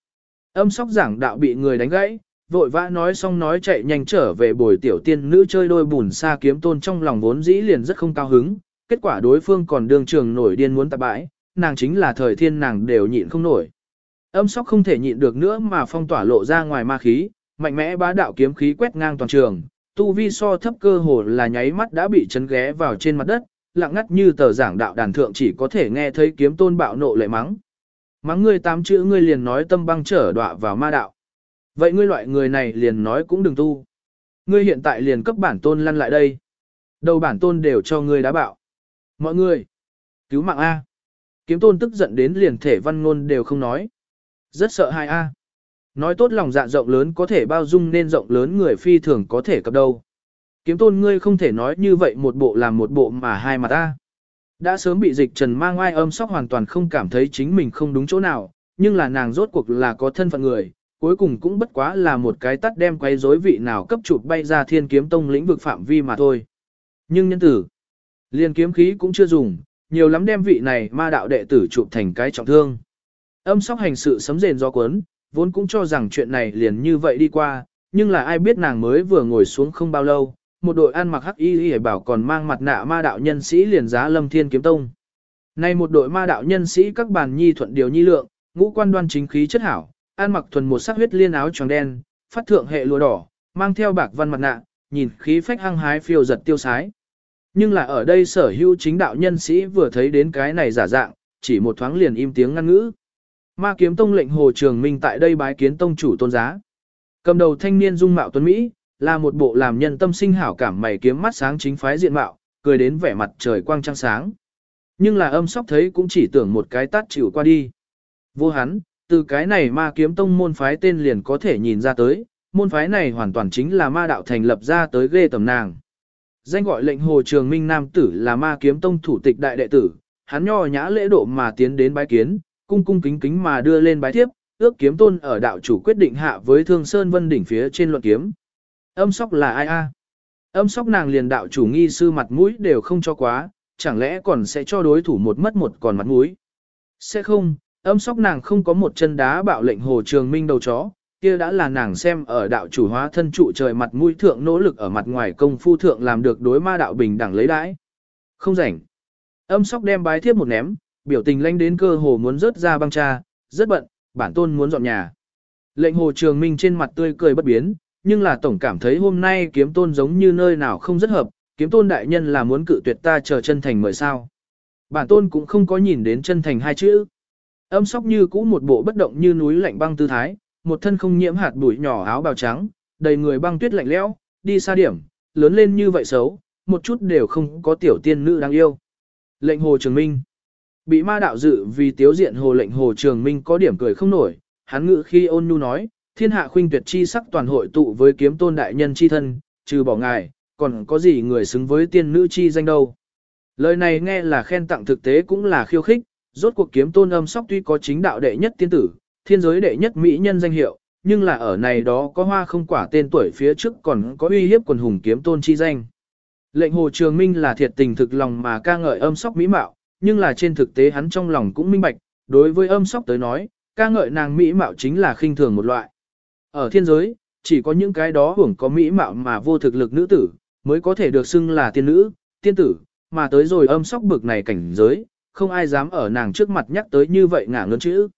Âm sóc giảng đạo bị người đánh gãy, vội vã nói xong nói chạy nhanh trở về bồi tiểu tiên nữ chơi đôi bùn xa kiếm tôn trong lòng vốn dĩ liền rất không cao hứng, kết quả đối phương còn đương trường nổi điên muốn tạp bãi, nàng chính là thời thiên nàng đều nhịn không nổi. Âm sóc không thể nhịn được nữa mà phong tỏa lộ ra ngoài ma khí, mạnh mẽ bá đạo kiếm khí quét ngang toàn trường, tu vi so thấp cơ hồ là nháy mắt đã bị chấn ghé vào trên mặt đất, lặng ngắt như tờ giảng đạo đàn thượng chỉ có thể nghe thấy kiếm tôn bạo nộ lệ mắng. Mắng ngươi tám chữ ngươi liền nói tâm băng trở đọa vào ma đạo. Vậy ngươi loại người này liền nói cũng đừng tu. Ngươi hiện tại liền cấp bản tôn lăn lại đây. Đầu bản tôn đều cho ngươi đá bạo. Mọi người, cứu mạng A. Kiếm tôn tức giận đến liền thể văn ngôn đều không nói. Rất sợ hai A. Nói tốt lòng dạ rộng lớn có thể bao dung nên rộng lớn người phi thường có thể cập đâu. Kiếm tôn ngươi không thể nói như vậy một bộ làm một bộ mà hai mặt ta Đã sớm bị dịch trần mang oai âm sóc hoàn toàn không cảm thấy chính mình không đúng chỗ nào, nhưng là nàng rốt cuộc là có thân phận người, cuối cùng cũng bất quá là một cái tắt đem quay rối vị nào cấp chụp bay ra thiên kiếm tông lĩnh vực phạm vi mà thôi. Nhưng nhân tử, liên kiếm khí cũng chưa dùng, nhiều lắm đem vị này ma đạo đệ tử chụp thành cái trọng thương. Âm sóc hành sự sấm rền do cuốn, vốn cũng cho rằng chuyện này liền như vậy đi qua, nhưng là ai biết nàng mới vừa ngồi xuống không bao lâu, một đội ăn mặc hắc y y bảo còn mang mặt nạ ma đạo nhân sĩ liền giá lâm thiên kiếm tông. Nay một đội ma đạo nhân sĩ các bàn nhi thuận điều nhi lượng, ngũ quan đoan chính khí chất hảo, ăn mặc thuần một sắc huyết liên áo tròn đen, phát thượng hệ lụa đỏ, mang theo bạc văn mặt nạ, nhìn khí phách hăng hái phiêu giật tiêu sái. Nhưng là ở đây sở hữu chính đạo nhân sĩ vừa thấy đến cái này giả dạng, chỉ một thoáng liền im tiếng ngăn ngữ. Ma kiếm tông lệnh hồ trường minh tại đây bái kiến tông chủ tôn giá. Cầm đầu thanh niên dung mạo tuấn Mỹ, là một bộ làm nhân tâm sinh hảo cảm mày kiếm mắt sáng chính phái diện mạo, cười đến vẻ mặt trời quang trăng sáng. Nhưng là âm sóc thấy cũng chỉ tưởng một cái tát chịu qua đi. Vô hắn, từ cái này ma kiếm tông môn phái tên liền có thể nhìn ra tới, môn phái này hoàn toàn chính là ma đạo thành lập ra tới ghê tầm nàng. Danh gọi lệnh hồ trường minh nam tử là ma kiếm tông thủ tịch đại đệ tử, hắn nho nhã lễ độ mà tiến đến bái kiến, cung cung kính kính mà đưa lên bái thiếp, ước kiếm tôn ở đạo chủ quyết định hạ với thương sơn vân đỉnh phía trên luận kiếm. Âm sóc là ai a? Âm sóc nàng liền đạo chủ nghi sư mặt mũi đều không cho quá, chẳng lẽ còn sẽ cho đối thủ một mất một còn mặt mũi? Sẽ không, âm sóc nàng không có một chân đá bạo lệnh hồ trường minh đầu chó, kia đã là nàng xem ở đạo chủ hóa thân trụ trời mặt mũi thượng nỗ lực ở mặt ngoài công phu thượng làm được đối ma đạo bình đẳng lấy đãi. Không rảnh. Âm sóc đem bái thiếp một ném, biểu tình lanh đến cơ hồ muốn rớt ra băng cha, rất bận, bản tôn muốn dọn nhà. Lệnh hồ trường minh trên mặt tươi cười bất biến, nhưng là tổng cảm thấy hôm nay kiếm tôn giống như nơi nào không rất hợp, kiếm tôn đại nhân là muốn cự tuyệt ta chờ chân thành mời sao. Bản tôn cũng không có nhìn đến chân thành hai chữ. Âm sóc như cũ một bộ bất động như núi lạnh băng tư thái, một thân không nhiễm hạt bụi nhỏ áo bào trắng, đầy người băng tuyết lạnh lẽo, đi xa điểm, lớn lên như vậy xấu, một chút đều không có tiểu tiên nữ đáng yêu. Lệnh Hồ Trường Minh Bị ma đạo dự vì tiếu diện Hồ lệnh Hồ Trường Minh có điểm cười không nổi, hắn ngự khi ôn nhu nói, thiên hạ khuynh tuyệt chi sắc toàn hội tụ với kiếm tôn đại nhân chi thân, trừ bỏ ngài, còn có gì người xứng với tiên nữ chi danh đâu. Lời này nghe là khen tặng thực tế cũng là khiêu khích, rốt cuộc kiếm tôn âm sóc tuy có chính đạo đệ nhất tiên tử, thiên giới đệ nhất mỹ nhân danh hiệu, nhưng là ở này đó có hoa không quả tên tuổi phía trước còn có uy hiếp quần hùng kiếm tôn chi danh. Lệnh hồ trường minh là thiệt tình thực lòng mà ca ngợi âm sóc mỹ mạo, nhưng là trên thực tế hắn trong lòng cũng minh bạch, đối với âm sóc tới nói, ca ngợi nàng mỹ mạo chính là khinh thường một loại. Ở thiên giới, chỉ có những cái đó hưởng có mỹ mạo mà vô thực lực nữ tử, mới có thể được xưng là tiên nữ, tiên tử, mà tới rồi âm sóc bực này cảnh giới, không ai dám ở nàng trước mặt nhắc tới như vậy ngả ngớn chữ.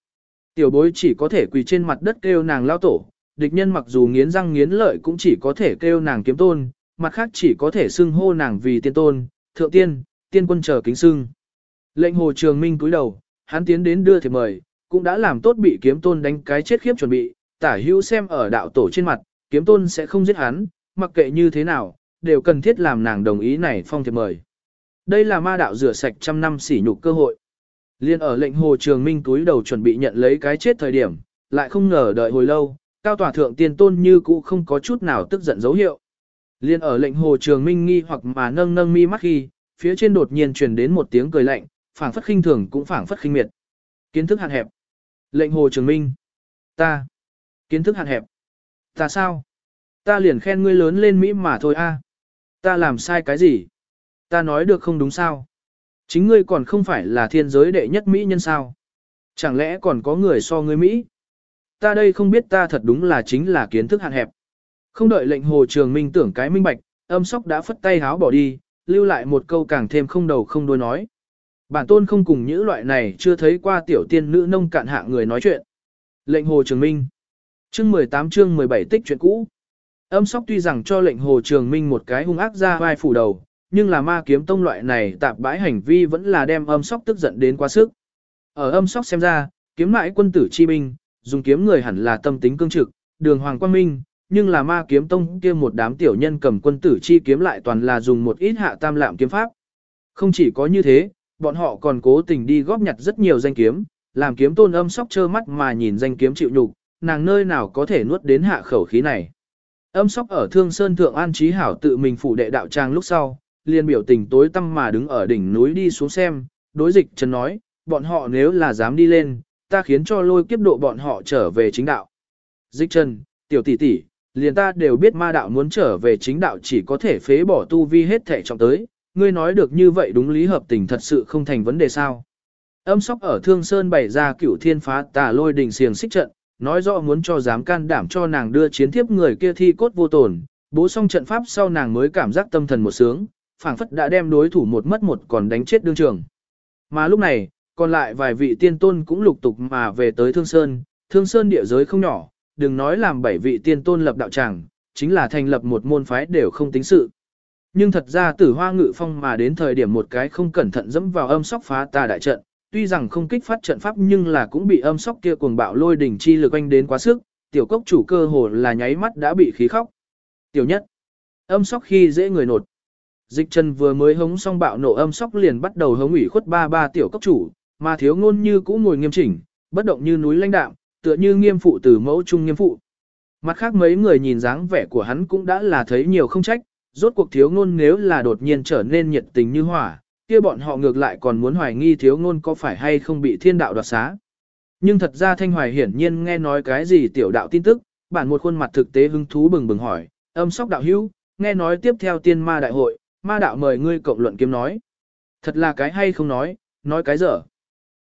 Tiểu bối chỉ có thể quỳ trên mặt đất kêu nàng lao tổ, địch nhân mặc dù nghiến răng nghiến lợi cũng chỉ có thể kêu nàng kiếm tôn, mặt khác chỉ có thể xưng hô nàng vì tiên tôn, thượng tiên, tiên quân chờ kính xưng. Lệnh hồ trường minh cúi đầu, hắn tiến đến đưa thiệp mời, cũng đã làm tốt bị kiếm tôn đánh cái chết khiếp chuẩn bị, tả hữu xem ở đạo tổ trên mặt, kiếm tôn sẽ không giết hắn, mặc kệ như thế nào, đều cần thiết làm nàng đồng ý này phong thiệp mời. Đây là ma đạo rửa sạch trăm năm sỉ nhục cơ hội. Liên ở lệnh hồ trường minh túi đầu chuẩn bị nhận lấy cái chết thời điểm, lại không ngờ đợi hồi lâu, cao tòa thượng tiên tôn như cũ không có chút nào tức giận dấu hiệu. Liên ở lệnh hồ trường minh nghi hoặc mà nâng nâng mi mắt khi, phía trên đột nhiên truyền đến một tiếng cười lạnh, phảng phất khinh thường cũng phảng phất khinh miệt. Kiến thức hạn hẹp. Lệnh Hồ Trường Minh. Ta. Kiến thức hạn hẹp. Ta sao? Ta liền khen ngươi lớn lên Mỹ mà thôi a. Ta làm sai cái gì? Ta nói được không đúng sao? Chính ngươi còn không phải là thiên giới đệ nhất Mỹ nhân sao? Chẳng lẽ còn có người so ngươi Mỹ? Ta đây không biết ta thật đúng là chính là kiến thức hạn hẹp. Không đợi lệnh Hồ Trường Minh tưởng cái minh bạch, âm sóc đã phất tay háo bỏ đi, lưu lại một câu càng thêm không đầu không đuôi nói. Bản tôn không cùng những loại này chưa thấy qua tiểu tiên nữ nông cạn hạ người nói chuyện. Lệnh Hồ Trường Minh Chương 18 chương 17 tích chuyện cũ Âm sóc tuy rằng cho lệnh Hồ Trường Minh một cái hung ác ra vai phủ đầu, nhưng là ma kiếm tông loại này tạp bãi hành vi vẫn là đem âm sóc tức giận đến quá sức. Ở âm sóc xem ra, kiếm mãi quân tử chi binh, dùng kiếm người hẳn là tâm tính cương trực, đường hoàng quang minh, nhưng là ma kiếm tông kia một đám tiểu nhân cầm quân tử chi kiếm lại toàn là dùng một ít hạ tam lạm kiếm pháp. Không chỉ có như thế, bọn họ còn cố tình đi góp nhặt rất nhiều danh kiếm, làm kiếm tôn âm sóc trơ mắt mà nhìn danh kiếm chịu nhục, nàng nơi nào có thể nuốt đến hạ khẩu khí này. Âm sóc ở Thương Sơn Thượng An Trí Hảo tự mình phụ đệ đạo trang lúc sau, liền biểu tình tối tăm mà đứng ở đỉnh núi đi xuống xem, đối dịch trần nói, bọn họ nếu là dám đi lên, ta khiến cho lôi kiếp độ bọn họ trở về chính đạo. Dịch trần, tiểu tỷ tỷ, liền ta đều biết ma đạo muốn trở về chính đạo chỉ có thể phế bỏ tu vi hết thể trọng tới, ngươi nói được như vậy đúng lý hợp tình thật sự không thành vấn đề sao. Âm sóc ở Thương Sơn bày ra cửu thiên phá tà lôi đình xiềng xích trận, nói rõ muốn cho dám can đảm cho nàng đưa chiến thiếp người kia thi cốt vô tổn, bố xong trận pháp sau nàng mới cảm giác tâm thần một sướng, phảng phất đã đem đối thủ một mất một còn đánh chết đương trường. Mà lúc này, còn lại vài vị tiên tôn cũng lục tục mà về tới Thương Sơn, Thương Sơn địa giới không nhỏ, đừng nói làm bảy vị tiên tôn lập đạo tràng, chính là thành lập một môn phái đều không tính sự. Nhưng thật ra tử hoa ngự phong mà đến thời điểm một cái không cẩn thận dẫm vào âm sóc phá tà đại trận, tuy rằng không kích phát trận pháp nhưng là cũng bị âm sóc kia cuồng bạo lôi đỉnh chi lực anh đến quá sức, tiểu cốc chủ cơ hồ là nháy mắt đã bị khí khóc. Tiểu nhất, âm sóc khi dễ người nột. Dịch chân vừa mới hống xong bạo nổ âm sóc liền bắt đầu hống ủy khuất ba ba tiểu cốc chủ, mà thiếu ngôn như cũ ngồi nghiêm chỉnh, bất động như núi lãnh đạm, tựa như nghiêm phụ từ mẫu trung nghiêm phụ. Mặt khác mấy người nhìn dáng vẻ của hắn cũng đã là thấy nhiều không trách, rốt cuộc thiếu ngôn nếu là đột nhiên trở nên nhiệt tình như hỏa, kia bọn họ ngược lại còn muốn hoài nghi thiếu ngôn có phải hay không bị thiên đạo đoạt xá. Nhưng thật ra Thanh Hoài hiển nhiên nghe nói cái gì tiểu đạo tin tức, bản một khuôn mặt thực tế hứng thú bừng bừng hỏi, âm sóc đạo hữu, nghe nói tiếp theo tiên ma đại hội, ma đạo mời ngươi cộng luận kiếm nói. Thật là cái hay không nói, nói cái dở.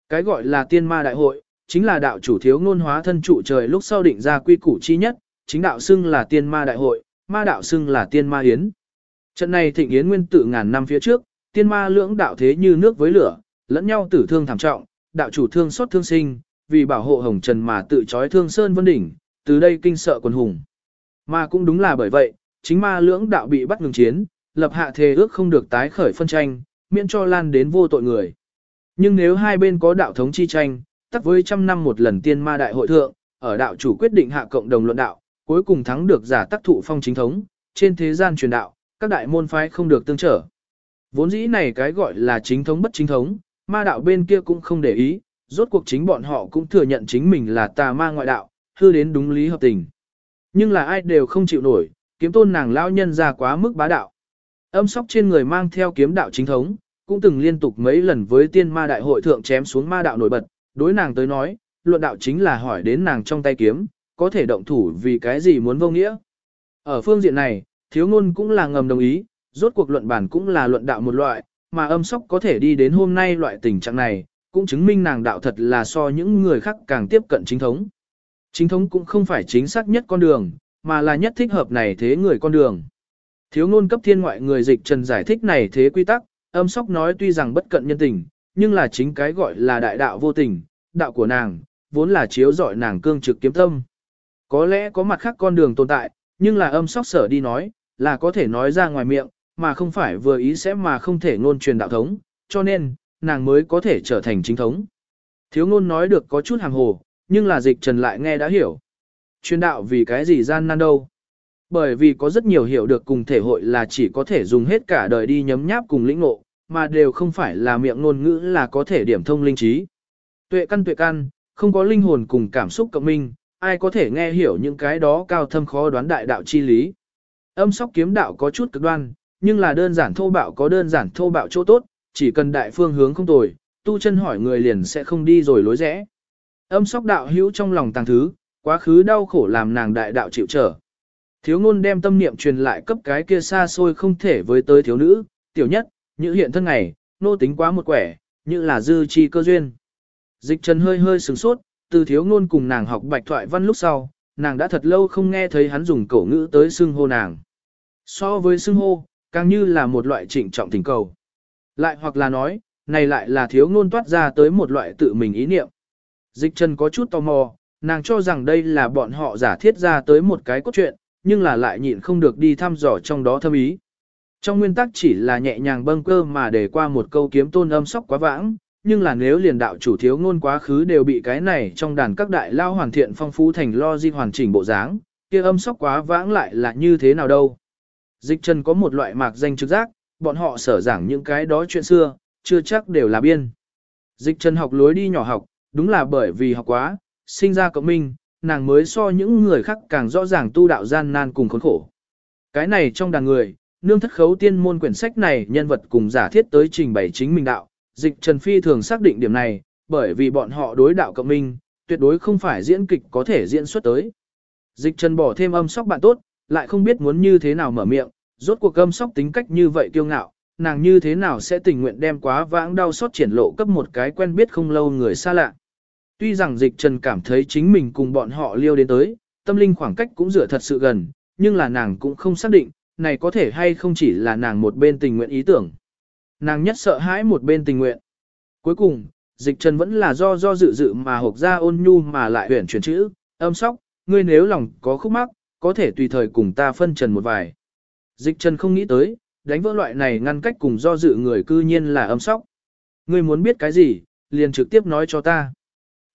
Cái gọi là tiên ma đại hội, chính là đạo chủ thiếu ngôn hóa thân trụ trời lúc sau định ra quy củ chi nhất, chính đạo xưng là tiên ma đại hội, ma đạo xưng là tiên ma yến. Trận này thịnh yến nguyên tử ngàn năm phía trước, tiên ma lưỡng đạo thế như nước với lửa, lẫn nhau tử thương thảm trọng, đạo chủ thương xót thương sinh, vì bảo hộ hồng trần mà tự trói thương sơn vân đỉnh, từ đây kinh sợ quần hùng. Mà cũng đúng là bởi vậy, chính ma lưỡng đạo bị bắt ngừng chiến, lập hạ thề ước không được tái khởi phân tranh, miễn cho lan đến vô tội người. Nhưng nếu hai bên có đạo thống chi tranh, tắc với trăm năm một lần tiên ma đại hội thượng, ở đạo chủ quyết định hạ cộng đồng luận đạo, cuối cùng thắng được giả tác thụ phong chính thống, trên thế gian truyền đạo, các đại môn phái không được tương trở. Vốn dĩ này cái gọi là chính thống bất chính thống, ma đạo bên kia cũng không để ý, rốt cuộc chính bọn họ cũng thừa nhận chính mình là tà ma ngoại đạo, hư đến đúng lý hợp tình. Nhưng là ai đều không chịu nổi, kiếm tôn nàng lao nhân ra quá mức bá đạo. Âm sóc trên người mang theo kiếm đạo chính thống, cũng từng liên tục mấy lần với tiên ma đại hội thượng chém xuống ma đạo nổi bật, đối nàng tới nói, luận đạo chính là hỏi đến nàng trong tay kiếm, có thể động thủ vì cái gì muốn vô nghĩa. Ở phương diện này, thiếu ngôn cũng là ngầm đồng ý, rốt cuộc luận bản cũng là luận đạo một loại, mà âm sóc có thể đi đến hôm nay loại tình trạng này, cũng chứng minh nàng đạo thật là so những người khác càng tiếp cận chính thống. Chính thống cũng không phải chính xác nhất con đường, mà là nhất thích hợp này thế người con đường. Thiếu ngôn cấp thiên ngoại người dịch trần giải thích này thế quy tắc, âm sóc nói tuy rằng bất cận nhân tình, nhưng là chính cái gọi là đại đạo vô tình, đạo của nàng, vốn là chiếu dọi nàng cương trực kiếm tâm. Có lẽ có mặt khác con đường tồn tại, nhưng là âm sóc sở đi nói, là có thể nói ra ngoài miệng, mà không phải vừa ý sẽ mà không thể ngôn truyền đạo thống, cho nên, nàng mới có thể trở thành chính thống. Thiếu ngôn nói được có chút hàng hồ, nhưng là dịch trần lại nghe đã hiểu. Truyền đạo vì cái gì gian nan đâu. Bởi vì có rất nhiều hiểu được cùng thể hội là chỉ có thể dùng hết cả đời đi nhấm nháp cùng lĩnh ngộ, mà đều không phải là miệng ngôn ngữ là có thể điểm thông linh trí. Tuệ căn tuệ căn, không có linh hồn cùng cảm xúc cộng minh, ai có thể nghe hiểu những cái đó cao thâm khó đoán đại đạo chi lý. Âm sóc kiếm đạo có chút cực đoan, nhưng là đơn giản thô bạo có đơn giản thô bạo chỗ tốt, chỉ cần đại phương hướng không tồi, tu chân hỏi người liền sẽ không đi rồi lối rẽ. Âm sóc đạo hữu trong lòng tàng thứ, quá khứ đau khổ làm nàng đại đạo chịu trở. Thiếu ngôn đem tâm niệm truyền lại cấp cái kia xa xôi không thể với tới thiếu nữ, tiểu nhất, như hiện thân này nô tính quá một quẻ, như là dư chi cơ duyên. Dịch trần hơi hơi sửng sốt, từ thiếu ngôn cùng nàng học bạch thoại văn lúc sau, nàng đã thật lâu không nghe thấy hắn dùng cổ ngữ tới xưng hô nàng. So với xưng hô, càng như là một loại trịnh trọng tình cầu. Lại hoặc là nói, này lại là thiếu ngôn toát ra tới một loại tự mình ý niệm. Dịch trần có chút tò mò, nàng cho rằng đây là bọn họ giả thiết ra tới một cái cốt truyện, nhưng là lại nhịn không được đi thăm dò trong đó thâm ý. Trong nguyên tắc chỉ là nhẹ nhàng bâng cơ mà để qua một câu kiếm tôn âm sóc quá vãng, nhưng là nếu liền đạo chủ thiếu ngôn quá khứ đều bị cái này trong đàn các đại lao hoàn thiện phong phú thành lo di hoàn chỉnh bộ dáng, kia âm sóc quá vãng lại là như thế nào đâu. Dịch trần có một loại mạc danh trực giác, bọn họ sở giảng những cái đó chuyện xưa, chưa chắc đều là biên. Dịch trần học lối đi nhỏ học, đúng là bởi vì học quá, sinh ra cộng minh, nàng mới so những người khác càng rõ ràng tu đạo gian nan cùng khốn khổ. Cái này trong đàn người, nương thất khấu tiên môn quyển sách này nhân vật cùng giả thiết tới trình bày chính mình đạo, dịch Trần Phi thường xác định điểm này, bởi vì bọn họ đối đạo cộng minh, tuyệt đối không phải diễn kịch có thể diễn xuất tới. Dịch Trần bỏ thêm âm sóc bạn tốt, lại không biết muốn như thế nào mở miệng, rốt cuộc âm sóc tính cách như vậy kiêu ngạo, nàng như thế nào sẽ tình nguyện đem quá vãng đau xót triển lộ cấp một cái quen biết không lâu người xa lạ. Tuy rằng dịch trần cảm thấy chính mình cùng bọn họ liêu đến tới, tâm linh khoảng cách cũng rửa thật sự gần, nhưng là nàng cũng không xác định, này có thể hay không chỉ là nàng một bên tình nguyện ý tưởng. Nàng nhất sợ hãi một bên tình nguyện. Cuối cùng, dịch trần vẫn là do do dự dự mà hộp ra ôn nhu mà lại huyển chuyển chữ, âm sóc, ngươi nếu lòng có khúc mắc, có thể tùy thời cùng ta phân trần một vài. Dịch trần không nghĩ tới, đánh vỡ loại này ngăn cách cùng do dự người cư nhiên là âm sóc. Ngươi muốn biết cái gì, liền trực tiếp nói cho ta.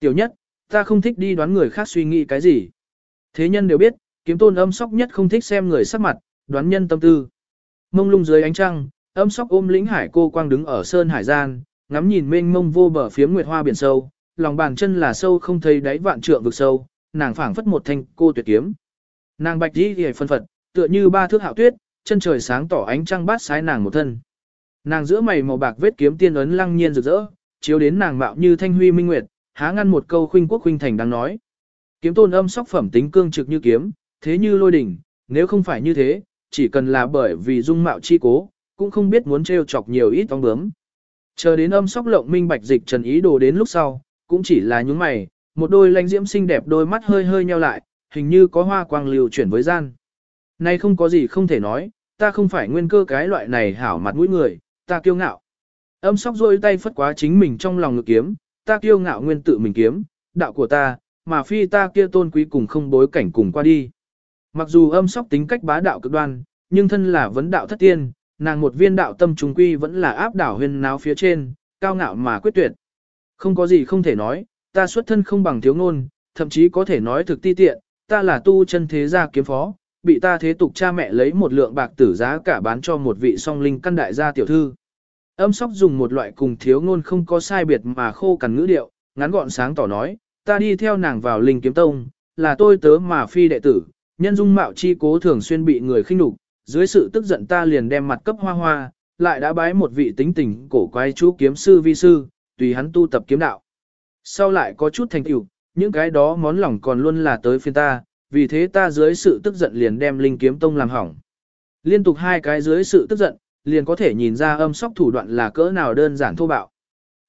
Tiểu nhất, ta không thích đi đoán người khác suy nghĩ cái gì. Thế nhân đều biết, kiếm tôn âm sóc nhất không thích xem người sắc mặt, đoán nhân tâm tư. Mông lung dưới ánh trăng, âm sóc ôm lĩnh hải cô quang đứng ở sơn hải gian, ngắm nhìn mênh mông vô bờ phía nguyệt hoa biển sâu, lòng bàn chân là sâu không thấy đáy vạn trượng vực sâu, nàng phảng phất một thanh cô tuyệt kiếm. Nàng bạch đi hề phân phật, tựa như ba thước hạo tuyết, chân trời sáng tỏ ánh trăng bát sái nàng một thân. Nàng giữa mày màu bạc vết kiếm tiên ấn lăng nhiên rực rỡ, chiếu đến nàng mạo như thanh huy minh nguyệt, há ngăn một câu khuynh quốc khuynh thành đang nói. Kiếm tôn âm sóc phẩm tính cương trực như kiếm, thế như lôi đỉnh, nếu không phải như thế, chỉ cần là bởi vì dung mạo chi cố, cũng không biết muốn trêu chọc nhiều ít ong bướm. Chờ đến âm sóc lộng minh bạch dịch trần ý đồ đến lúc sau, cũng chỉ là những mày, một đôi lanh diễm xinh đẹp đôi mắt hơi hơi nheo lại, hình như có hoa quang liều chuyển với gian. Nay không có gì không thể nói, ta không phải nguyên cơ cái loại này hảo mặt mũi người, ta kiêu ngạo. Âm sóc rôi tay phất quá chính mình trong lòng ngực kiếm, ta kiêu ngạo nguyên tự mình kiếm, đạo của ta, mà phi ta kia tôn quý cùng không bối cảnh cùng qua đi. Mặc dù âm sóc tính cách bá đạo cực đoan, nhưng thân là vấn đạo thất tiên, nàng một viên đạo tâm trung quy vẫn là áp đảo huyên náo phía trên, cao ngạo mà quyết tuyệt. Không có gì không thể nói, ta xuất thân không bằng thiếu ngôn, thậm chí có thể nói thực ti tiện, ta là tu chân thế gia kiếm phó, bị ta thế tục cha mẹ lấy một lượng bạc tử giá cả bán cho một vị song linh căn đại gia tiểu thư. Âm sóc dùng một loại cùng thiếu ngôn không có sai biệt mà khô cằn ngữ điệu, ngắn gọn sáng tỏ nói, ta đi theo nàng vào linh kiếm tông, là tôi tớ mà phi đệ tử, nhân dung mạo chi cố thường xuyên bị người khinh nhục, dưới sự tức giận ta liền đem mặt cấp hoa hoa, lại đã bái một vị tính tình cổ quái chú kiếm sư vi sư, tùy hắn tu tập kiếm đạo. Sau lại có chút thành tựu, những cái đó món lòng còn luôn là tới phiên ta, vì thế ta dưới sự tức giận liền đem linh kiếm tông làm hỏng. Liên tục hai cái dưới sự tức giận, liền có thể nhìn ra âm sóc thủ đoạn là cỡ nào đơn giản thô bạo.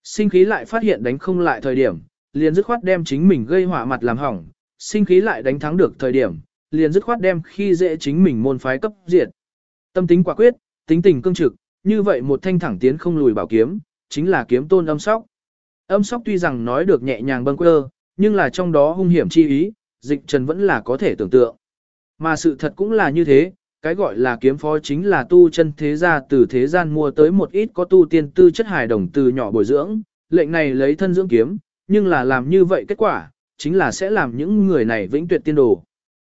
Sinh khí lại phát hiện đánh không lại thời điểm, liền dứt khoát đem chính mình gây hỏa mặt làm hỏng, sinh khí lại đánh thắng được thời điểm, liền dứt khoát đem khi dễ chính mình môn phái cấp diệt. Tâm tính quả quyết, tính tình cương trực, như vậy một thanh thẳng tiến không lùi bảo kiếm, chính là kiếm tôn âm sóc. Âm sóc tuy rằng nói được nhẹ nhàng bâng quơ, nhưng là trong đó hung hiểm chi ý, dịch trần vẫn là có thể tưởng tượng. Mà sự thật cũng là như thế, cái gọi là kiếm phó chính là tu chân thế gia từ thế gian mua tới một ít có tu tiên tư chất hài đồng từ nhỏ bồi dưỡng, lệnh này lấy thân dưỡng kiếm, nhưng là làm như vậy kết quả, chính là sẽ làm những người này vĩnh tuyệt tiên đồ.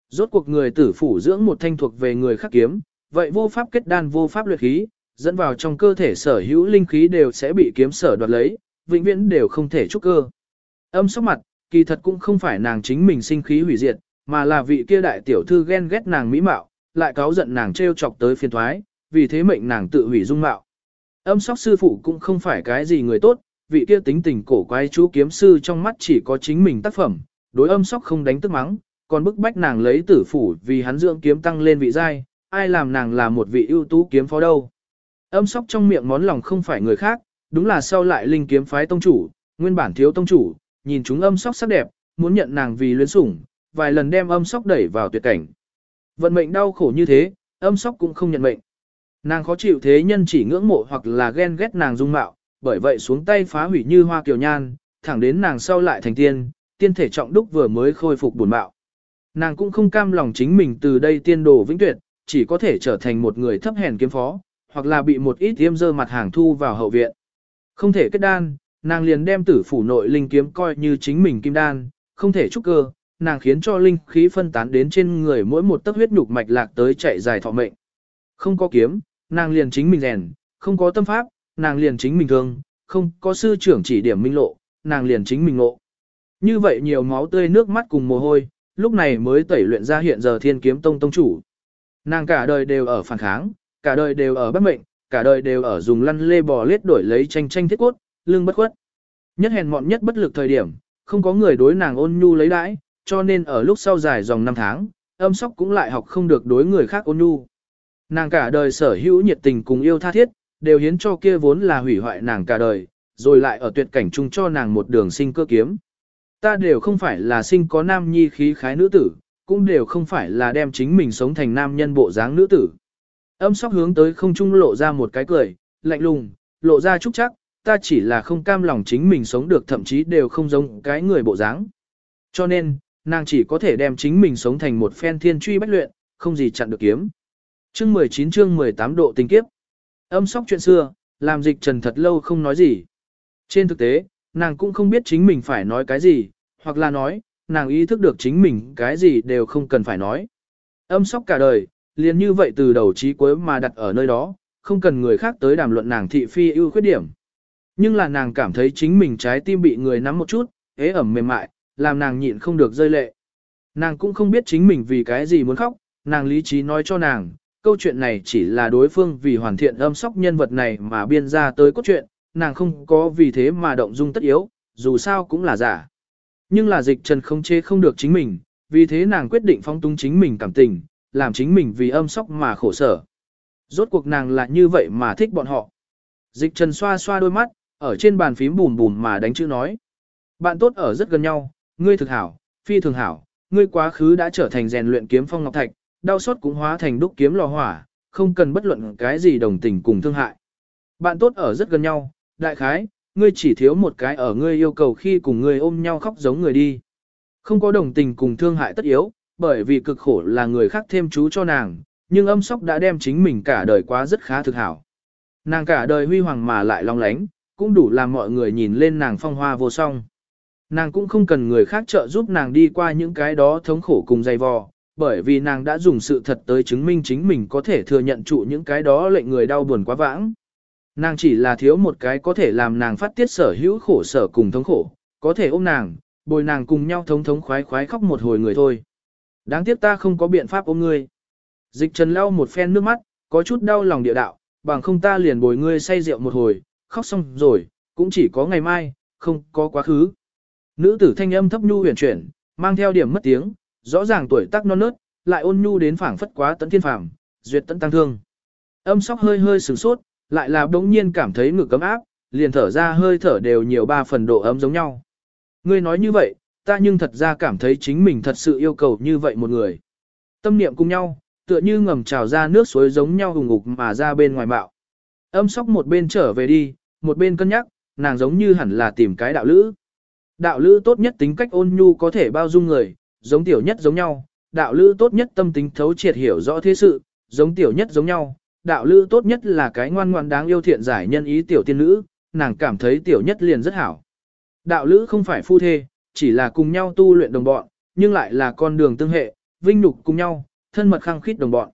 Rốt cuộc người tử phủ dưỡng một thanh thuộc về người khác kiếm, vậy vô pháp kết đan vô pháp luyện khí, dẫn vào trong cơ thể sở hữu linh khí đều sẽ bị kiếm sở đoạt lấy, vĩnh viễn đều không thể trúc cơ. Âm sóc mặt, kỳ thật cũng không phải nàng chính mình sinh khí hủy diệt, mà là vị kia đại tiểu thư ghen ghét nàng mỹ mạo, lại cáo giận nàng trêu chọc tới phiền thoái, vì thế mệnh nàng tự hủy dung mạo. Âm sóc sư phụ cũng không phải cái gì người tốt, vị kia tính tình cổ quái chú kiếm sư trong mắt chỉ có chính mình tác phẩm, đối âm sóc không đánh tức mắng, còn bức bách nàng lấy tử phủ vì hắn dưỡng kiếm tăng lên vị giai, ai làm nàng là một vị ưu tú kiếm phó đâu. Âm sóc trong miệng món lòng không phải người khác, đúng là sau lại linh kiếm phái tông chủ, nguyên bản thiếu tông chủ, nhìn chúng âm sóc sắc đẹp, muốn nhận nàng vì luyến sủng, vài lần đem âm sóc đẩy vào tuyệt cảnh. Vận mệnh đau khổ như thế, âm sóc cũng không nhận mệnh. Nàng khó chịu thế nhân chỉ ngưỡng mộ hoặc là ghen ghét nàng dung mạo, bởi vậy xuống tay phá hủy như hoa kiều nhan, thẳng đến nàng sau lại thành tiên, tiên thể trọng đúc vừa mới khôi phục buồn bạo. Nàng cũng không cam lòng chính mình từ đây tiên đồ vĩnh tuyệt, chỉ có thể trở thành một người thấp hèn kiếm phó, hoặc là bị một ít tiêm dơ mặt hàng thu vào hậu viện. Không thể kết đan, nàng liền đem tử phủ nội linh kiếm coi như chính mình kim đan, không thể trúc cơ, nàng khiến cho linh khí phân tán đến trên người mỗi một tấc huyết nhục mạch lạc tới chạy dài thọ mệnh. Không có kiếm, nàng liền chính mình rèn, không có tâm pháp, nàng liền chính mình thương, không có sư trưởng chỉ điểm minh lộ, nàng liền chính mình ngộ. Như vậy nhiều máu tươi nước mắt cùng mồ hôi, lúc này mới tẩy luyện ra hiện giờ thiên kiếm tông tông chủ. Nàng cả đời đều ở phản kháng, cả đời đều ở bất mệnh, cả đời đều ở dùng lăn lê bò lết đổi lấy tranh tranh thiết cốt, lưng bất khuất. Nhất hèn mọn nhất bất lực thời điểm, không có người đối nàng ôn nhu lấy đãi, cho nên ở lúc sau dài dòng năm tháng, âm sóc cũng lại học không được đối người khác ôn nhu. Nàng cả đời sở hữu nhiệt tình cùng yêu tha thiết, đều hiến cho kia vốn là hủy hoại nàng cả đời, rồi lại ở tuyệt cảnh chung cho nàng một đường sinh cơ kiếm. Ta đều không phải là sinh có nam nhi khí khái nữ tử, cũng đều không phải là đem chính mình sống thành nam nhân bộ dáng nữ tử. Âm sóc hướng tới không trung lộ ra một cái cười, lạnh lùng, lộ ra trúc chắc, ta chỉ là không cam lòng chính mình sống được thậm chí đều không giống cái người bộ dáng. Cho nên, nàng chỉ có thể đem chính mình sống thành một phen thiên truy bách luyện, không gì chặn được kiếm. Chương 19 chương 18 độ tình kiếp. Âm sóc chuyện xưa, làm dịch trần thật lâu không nói gì. Trên thực tế, nàng cũng không biết chính mình phải nói cái gì, hoặc là nói, nàng ý thức được chính mình cái gì đều không cần phải nói. Âm sóc cả đời, liền như vậy từ đầu chí cuối mà đặt ở nơi đó, không cần người khác tới đàm luận nàng thị phi ưu khuyết điểm. Nhưng là nàng cảm thấy chính mình trái tim bị người nắm một chút, ế ẩm mềm mại, làm nàng nhịn không được rơi lệ. Nàng cũng không biết chính mình vì cái gì muốn khóc, nàng lý trí nói cho nàng, câu chuyện này chỉ là đối phương vì hoàn thiện âm sóc nhân vật này mà biên ra tới cốt truyện, nàng không có vì thế mà động dung tất yếu, dù sao cũng là giả. Nhưng là dịch trần không chê không được chính mình, vì thế nàng quyết định phong tung chính mình cảm tình, làm chính mình vì âm sóc mà khổ sở. Rốt cuộc nàng là như vậy mà thích bọn họ. Dịch trần xoa xoa đôi mắt, ở trên bàn phím bùm bùm mà đánh chữ nói. Bạn tốt ở rất gần nhau, ngươi thực hảo, phi thường hảo, ngươi quá khứ đã trở thành rèn luyện kiếm phong ngọc thạch, đau xót cũng hóa thành đúc kiếm lò hỏa, không cần bất luận cái gì đồng tình cùng thương hại. Bạn tốt ở rất gần nhau, đại khái, ngươi chỉ thiếu một cái ở ngươi yêu cầu khi cùng ngươi ôm nhau khóc giống người đi. Không có đồng tình cùng thương hại tất yếu, bởi vì cực khổ là người khác thêm chú cho nàng, nhưng âm sóc đã đem chính mình cả đời quá rất khá thực hảo. Nàng cả đời huy hoàng mà lại long lánh, cũng đủ làm mọi người nhìn lên nàng phong hoa vô song. Nàng cũng không cần người khác trợ giúp nàng đi qua những cái đó thống khổ cùng dày vò, bởi vì nàng đã dùng sự thật tới chứng minh chính mình có thể thừa nhận trụ những cái đó lệnh người đau buồn quá vãng. Nàng chỉ là thiếu một cái có thể làm nàng phát tiết sở hữu khổ sở cùng thống khổ, có thể ôm nàng, bồi nàng cùng nhau thống thống khoái khoái khóc một hồi người thôi. Đáng tiếc ta không có biện pháp ôm ngươi. Dịch trần lau một phen nước mắt, có chút đau lòng địa đạo, bằng không ta liền bồi ngươi say rượu một hồi, khóc xong rồi, cũng chỉ có ngày mai, không có quá khứ. Nữ tử thanh âm thấp nhu huyền chuyển, mang theo điểm mất tiếng, rõ ràng tuổi tác non nớt, lại ôn nhu đến phảng phất quá tận thiên phàm, duyệt tận tăng thương. Âm sóc hơi hơi sửng sốt, lại là đống nhiên cảm thấy ngực cấm áp, liền thở ra hơi thở đều nhiều ba phần độ ấm giống nhau. Ngươi nói như vậy, ta nhưng thật ra cảm thấy chính mình thật sự yêu cầu như vậy một người. Tâm niệm cùng nhau, tựa như ngầm trào ra nước suối giống nhau hùng ngục mà ra bên ngoài bạo. Âm sóc một bên trở về đi, một bên cân nhắc, nàng giống như hẳn là tìm cái đạo lữ. Đạo lữ tốt nhất tính cách ôn nhu có thể bao dung người, giống tiểu nhất giống nhau, đạo lữ tốt nhất tâm tính thấu triệt hiểu rõ thế sự, giống tiểu nhất giống nhau, đạo lữ tốt nhất là cái ngoan ngoan đáng yêu thiện giải nhân ý tiểu tiên nữ, nàng cảm thấy tiểu nhất liền rất hảo. Đạo lữ không phải phu thê, chỉ là cùng nhau tu luyện đồng bọn, nhưng lại là con đường tương hệ, vinh nhục cùng nhau, thân mật khăng khít đồng bọn.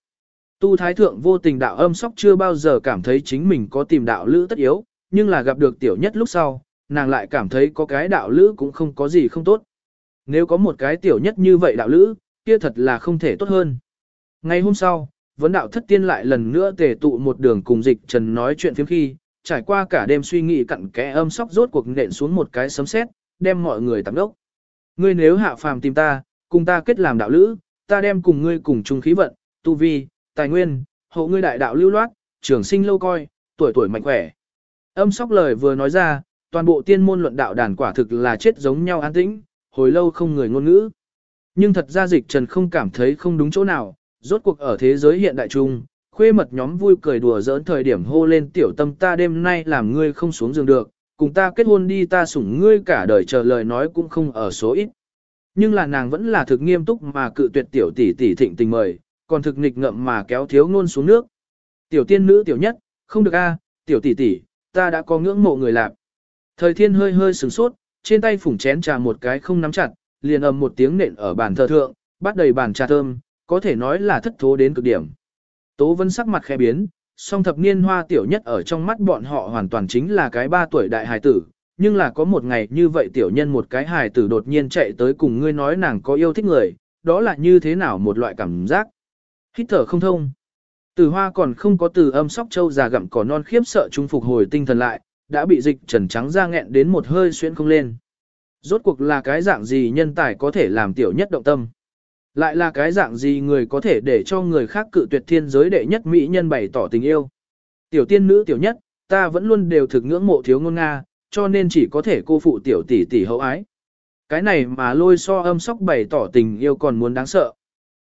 Tu thái thượng vô tình đạo âm sóc chưa bao giờ cảm thấy chính mình có tìm đạo lữ tất yếu, nhưng là gặp được tiểu nhất lúc sau, nàng lại cảm thấy có cái đạo lữ cũng không có gì không tốt. Nếu có một cái tiểu nhất như vậy đạo lữ, kia thật là không thể tốt hơn. Ngày hôm sau, vấn đạo thất tiên lại lần nữa tề tụ một đường cùng dịch trần nói chuyện phiếm khi, trải qua cả đêm suy nghĩ cặn kẽ âm sóc rốt cuộc nện xuống một cái sấm sét, đem mọi người tạm đốc. Ngươi nếu hạ phàm tìm ta, cùng ta kết làm đạo lữ, ta đem cùng ngươi cùng chung khí vận, tu vi, tài nguyên, hộ ngươi đại đạo lưu loát, trường sinh lâu coi, tuổi tuổi mạnh khỏe. Âm sóc lời vừa nói ra, toàn bộ tiên môn luận đạo đàn quả thực là chết giống nhau an tĩnh, hồi lâu không người ngôn ngữ. Nhưng thật ra dịch trần không cảm thấy không đúng chỗ nào, rốt cuộc ở thế giới hiện đại trung, khuê mật nhóm vui cười đùa giỡn thời điểm hô lên tiểu tâm ta đêm nay làm ngươi không xuống giường được, cùng ta kết hôn đi ta sủng ngươi cả đời chờ lời nói cũng không ở số ít. Nhưng là nàng vẫn là thực nghiêm túc mà cự tuyệt tiểu tỷ tỷ thịnh tình mời, còn thực nghịch ngậm mà kéo thiếu ngôn xuống nước. Tiểu tiên nữ tiểu nhất, không được a, tiểu tỷ tỷ, ta đã có ngưỡng mộ người lạc. Thời thiên hơi hơi sửng sốt, trên tay phủng chén trà một cái không nắm chặt, liền ầm một tiếng nện ở bàn thờ thượng, bắt đầy bàn trà thơm, có thể nói là thất thố đến cực điểm. Tố vân sắc mặt khẽ biến, song thập niên hoa tiểu nhất ở trong mắt bọn họ hoàn toàn chính là cái ba tuổi đại hài tử, nhưng là có một ngày như vậy tiểu nhân một cái hài tử đột nhiên chạy tới cùng ngươi nói nàng có yêu thích người, đó là như thế nào một loại cảm giác. Hít thở không thông. Tử hoa còn không có từ âm sóc châu già gặm cỏ non khiếp sợ trung phục hồi tinh thần lại, đã bị dịch trần trắng ra nghẹn đến một hơi xuyên không lên. Rốt cuộc là cái dạng gì nhân tài có thể làm tiểu nhất động tâm. Lại là cái dạng gì người có thể để cho người khác cự tuyệt thiên giới đệ nhất mỹ nhân bày tỏ tình yêu. Tiểu tiên nữ tiểu nhất, ta vẫn luôn đều thực ngưỡng mộ thiếu ngôn Nga, cho nên chỉ có thể cô phụ tiểu tỷ tỷ hậu ái. Cái này mà lôi so âm sóc bày tỏ tình yêu còn muốn đáng sợ.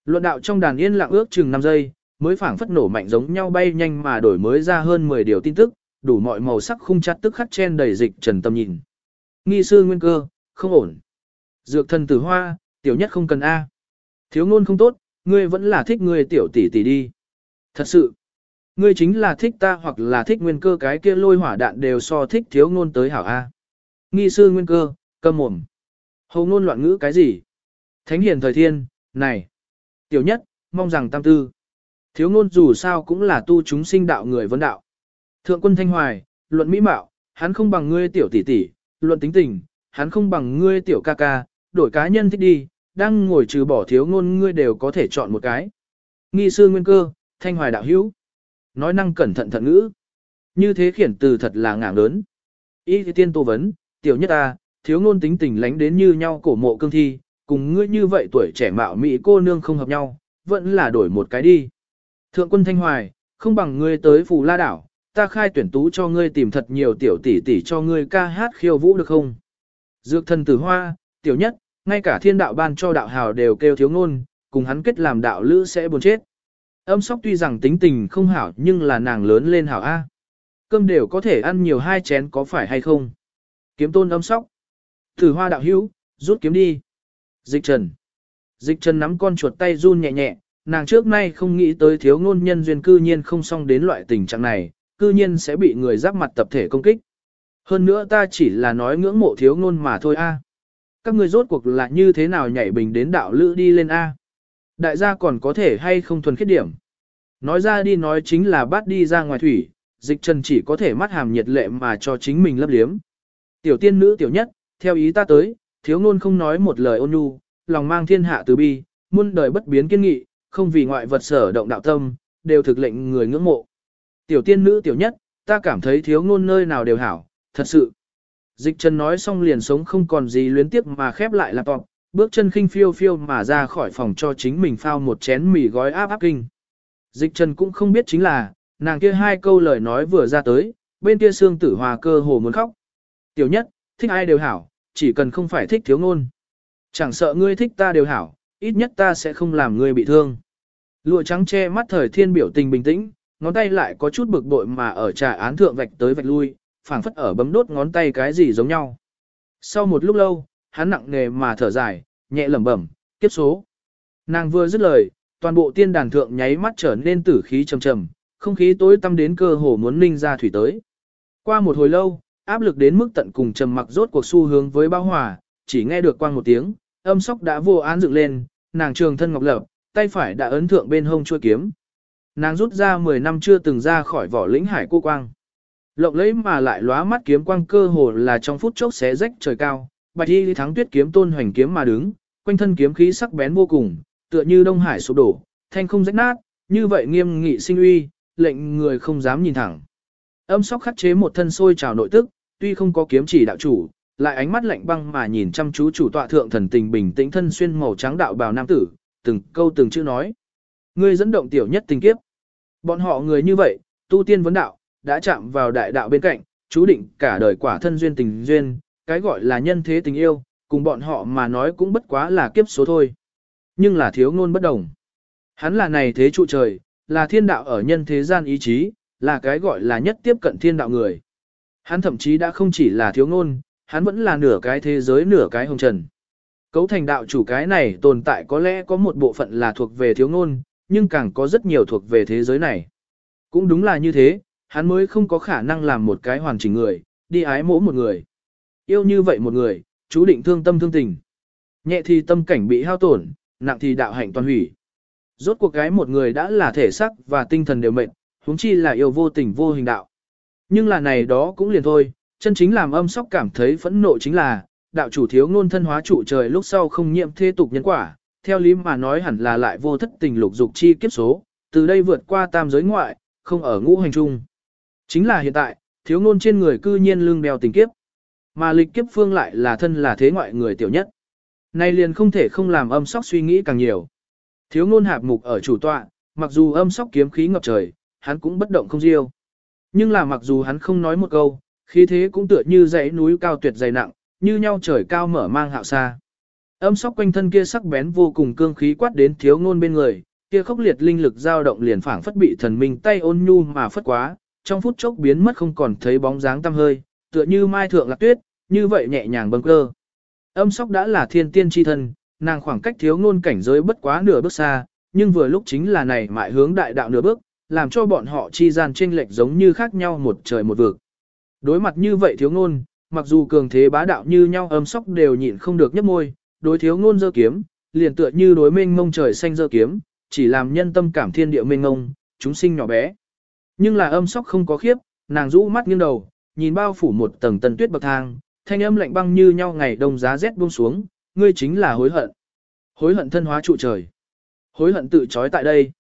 Luận đạo trong đàn yên lặng ước chừng 5 giây, mới phảng phất nổ mạnh giống nhau bay nhanh mà đổi mới ra hơn 10 điều tin tức, đủ mọi màu sắc khung chặt tức khắc chen đầy dịch trần tâm nhìn. Nghi sư nguyên cơ, không ổn. Dược thần tử hoa, tiểu nhất không cần A. Thiếu ngôn không tốt, ngươi vẫn là thích ngươi tiểu tỷ tỷ đi. Thật sự, ngươi chính là thích ta hoặc là thích nguyên cơ cái kia lôi hỏa đạn đều so thích thiếu ngôn tới hảo A. Nghi sư nguyên cơ, câm mồm. Hầu ngôn loạn ngữ cái gì? Thánh hiền thời thiên, này. Tiểu nhất, mong rằng tam tư. Thiếu ngôn dù sao cũng là tu chúng sinh đạo người vấn đạo. Thượng quân Thanh Hoài, luận mỹ mạo, hắn không bằng ngươi tiểu tỷ tỷ, luận tính tình, hắn không bằng ngươi tiểu ca ca, đổi cá nhân thích đi, đang ngồi trừ bỏ thiếu ngôn ngươi đều có thể chọn một cái. Nghi sư nguyên cơ, Thanh Hoài đạo hữu. Nói năng cẩn thận thận ngữ. Như thế khiển từ thật là ngảng lớn. Y tiên tô vấn, tiểu nhất ta, thiếu ngôn tính tình lánh đến như nhau cổ mộ cương thi, cùng ngươi như vậy tuổi trẻ mạo mỹ cô nương không hợp nhau, vẫn là đổi một cái đi. Thượng quân Thanh Hoài, không bằng ngươi tới phù la đảo, ta khai tuyển tú cho ngươi tìm thật nhiều tiểu tỷ tỷ cho ngươi ca hát khiêu vũ được không? Dược thần tử hoa, tiểu nhất, ngay cả thiên đạo ban cho đạo hào đều kêu thiếu ngôn, cùng hắn kết làm đạo lữ sẽ buồn chết. Âm sóc tuy rằng tính tình không hảo nhưng là nàng lớn lên hảo A. Cơm đều có thể ăn nhiều hai chén có phải hay không? Kiếm tôn âm sóc. Tử hoa đạo hữu, rút kiếm đi. Dịch trần. Dịch trần nắm con chuột tay run nhẹ nhẹ, nàng trước nay không nghĩ tới thiếu ngôn nhân duyên cư nhiên không xong đến loại tình trạng này, cư nhiên sẽ bị người giáp mặt tập thể công kích. Hơn nữa ta chỉ là nói ngưỡng mộ thiếu ngôn mà thôi a. Các ngươi rốt cuộc là như thế nào nhảy bình đến đạo lữ đi lên a? Đại gia còn có thể hay không thuần khiết điểm. Nói ra đi nói chính là bắt đi ra ngoài thủy, dịch trần chỉ có thể mắt hàm nhiệt lệ mà cho chính mình lấp liếm. Tiểu tiên nữ tiểu nhất, theo ý ta tới, thiếu ngôn không nói một lời ôn nhu, lòng mang thiên hạ từ bi, muôn đời bất biến kiên nghị, không vì ngoại vật sở động đạo tâm, đều thực lệnh người ngưỡng mộ. Tiểu tiên nữ tiểu nhất, ta cảm thấy thiếu ngôn nơi nào đều hảo, thật sự. Dịch chân nói xong liền sống không còn gì luyến tiếp mà khép lại laptop, bước chân khinh phiêu phiêu mà ra khỏi phòng cho chính mình phao một chén mì gói áp áp kinh. Dịch chân cũng không biết chính là, nàng kia hai câu lời nói vừa ra tới, bên kia xương tử hòa cơ hồ muốn khóc. Tiểu nhất, thích ai đều hảo, chỉ cần không phải thích thiếu ngôn. Chẳng sợ ngươi thích ta đều hảo, ít nhất ta sẽ không làm ngươi bị thương. Lụa trắng che mắt thời thiên biểu tình bình tĩnh, ngón tay lại có chút bực bội mà ở trà án thượng vạch tới vạch lui, phảng phất ở bấm đốt ngón tay cái gì giống nhau. Sau một lúc lâu, hắn nặng nề mà thở dài, nhẹ lẩm bẩm, kiếp số. Nàng vừa dứt lời, toàn bộ tiên đàn thượng nháy mắt trở nên tử khí trầm trầm, không khí tối tăm đến cơ hồ muốn ninh ra thủy tới. Qua một hồi lâu, áp lực đến mức tận cùng trầm mặc rốt cuộc xu hướng với bao hòa, chỉ nghe được quang một tiếng, âm sóc đã vô án dựng lên, nàng trường thân ngọc lập, tay phải đã ấn thượng bên hông chuôi kiếm. Nàng rút ra 10 năm chưa từng ra khỏi vỏ lĩnh hải cô quang. Lộng lấy mà lại lóa mắt kiếm quang cơ hồ là trong phút chốc xé rách trời cao, bạch y thắng tuyết kiếm tôn hoành kiếm mà đứng, quanh thân kiếm khí sắc bén vô cùng, tựa như đông hải sụp đổ, thanh không rách nát, như vậy nghiêm nghị sinh uy, lệnh người không dám nhìn thẳng. Âm sóc khắc chế một thân sôi trào nội tức, tuy không có kiếm chỉ đạo chủ, lại ánh mắt lạnh băng mà nhìn chăm chú chủ tọa thượng thần tình bình tĩnh thân xuyên màu trắng đạo bào nam tử, từng câu từng chữ nói. Ngươi dẫn động tiểu nhất tình kiếp. Bọn họ người như vậy, tu tiên vấn đạo, đã chạm vào đại đạo bên cạnh, chú định cả đời quả thân duyên tình duyên, cái gọi là nhân thế tình yêu, cùng bọn họ mà nói cũng bất quá là kiếp số thôi. Nhưng là thiếu ngôn bất đồng. Hắn là này thế trụ trời, là thiên đạo ở nhân thế gian ý chí, là cái gọi là nhất tiếp cận thiên đạo người. Hắn thậm chí đã không chỉ là thiếu ngôn, hắn vẫn là nửa cái thế giới nửa cái hồng trần. Cấu thành đạo chủ cái này tồn tại có lẽ có một bộ phận là thuộc về thiếu ngôn, nhưng càng có rất nhiều thuộc về thế giới này. Cũng đúng là như thế, hắn mới không có khả năng làm một cái hoàn chỉnh người, đi ái mỗ một người. Yêu như vậy một người, chú định thương tâm thương tình. Nhẹ thì tâm cảnh bị hao tổn, nặng thì đạo hạnh toàn hủy. Rốt cuộc cái một người đã là thể sắc và tinh thần đều mệnh, huống chi là yêu vô tình vô hình đạo. Nhưng là này đó cũng liền thôi, chân chính làm âm sóc cảm thấy phẫn nộ chính là, đạo chủ thiếu ngôn thân hóa trụ trời lúc sau không nhiệm thế tục nhân quả, theo lý mà nói hẳn là lại vô thất tình lục dục chi kiếp số, từ đây vượt qua tam giới ngoại, không ở ngũ hành trung. Chính là hiện tại, thiếu ngôn trên người cư nhiên lương đeo tình kiếp, mà lịch kiếp phương lại là thân là thế ngoại người tiểu nhất. Này liền không thể không làm âm sóc suy nghĩ càng nhiều. Thiếu ngôn hạp mục ở chủ tọa, mặc dù âm sóc kiếm khí ngập trời, hắn cũng bất động không riêu. Nhưng là mặc dù hắn không nói một câu, khí thế cũng tựa như dãy núi cao tuyệt dày nặng, như nhau trời cao mở mang hạo xa. Âm sóc quanh thân kia sắc bén vô cùng cương khí quát đến thiếu ngôn bên người, kia khốc liệt linh lực dao động liền phảng phất bị thần minh tay ôn nhu mà phất quá, trong phút chốc biến mất không còn thấy bóng dáng tăm hơi, tựa như mai thượng lạc tuyết, như vậy nhẹ nhàng bâng cơ. Âm sóc đã là thiên tiên chi thân, nàng khoảng cách thiếu ngôn cảnh giới bất quá nửa bước xa, nhưng vừa lúc chính là này mại hướng đại đạo nửa bước, làm cho bọn họ chi gian chênh lệch giống như khác nhau một trời một vực. Đối mặt như vậy thiếu ngôn, mặc dù cường thế bá đạo như nhau âm sóc đều nhịn không được nhấp môi, đối thiếu ngôn dơ kiếm, liền tựa như đối mênh mông trời xanh dơ kiếm, chỉ làm nhân tâm cảm thiên địa mênh mông, chúng sinh nhỏ bé. Nhưng là âm sóc không có khiếp, nàng rũ mắt nghiêng đầu, nhìn bao phủ một tầng tần tuyết bậc thang, thanh âm lạnh băng như nhau ngày đông giá rét buông xuống, ngươi chính là hối hận. Hối hận thân hóa trụ trời. Hối hận tự trói tại đây.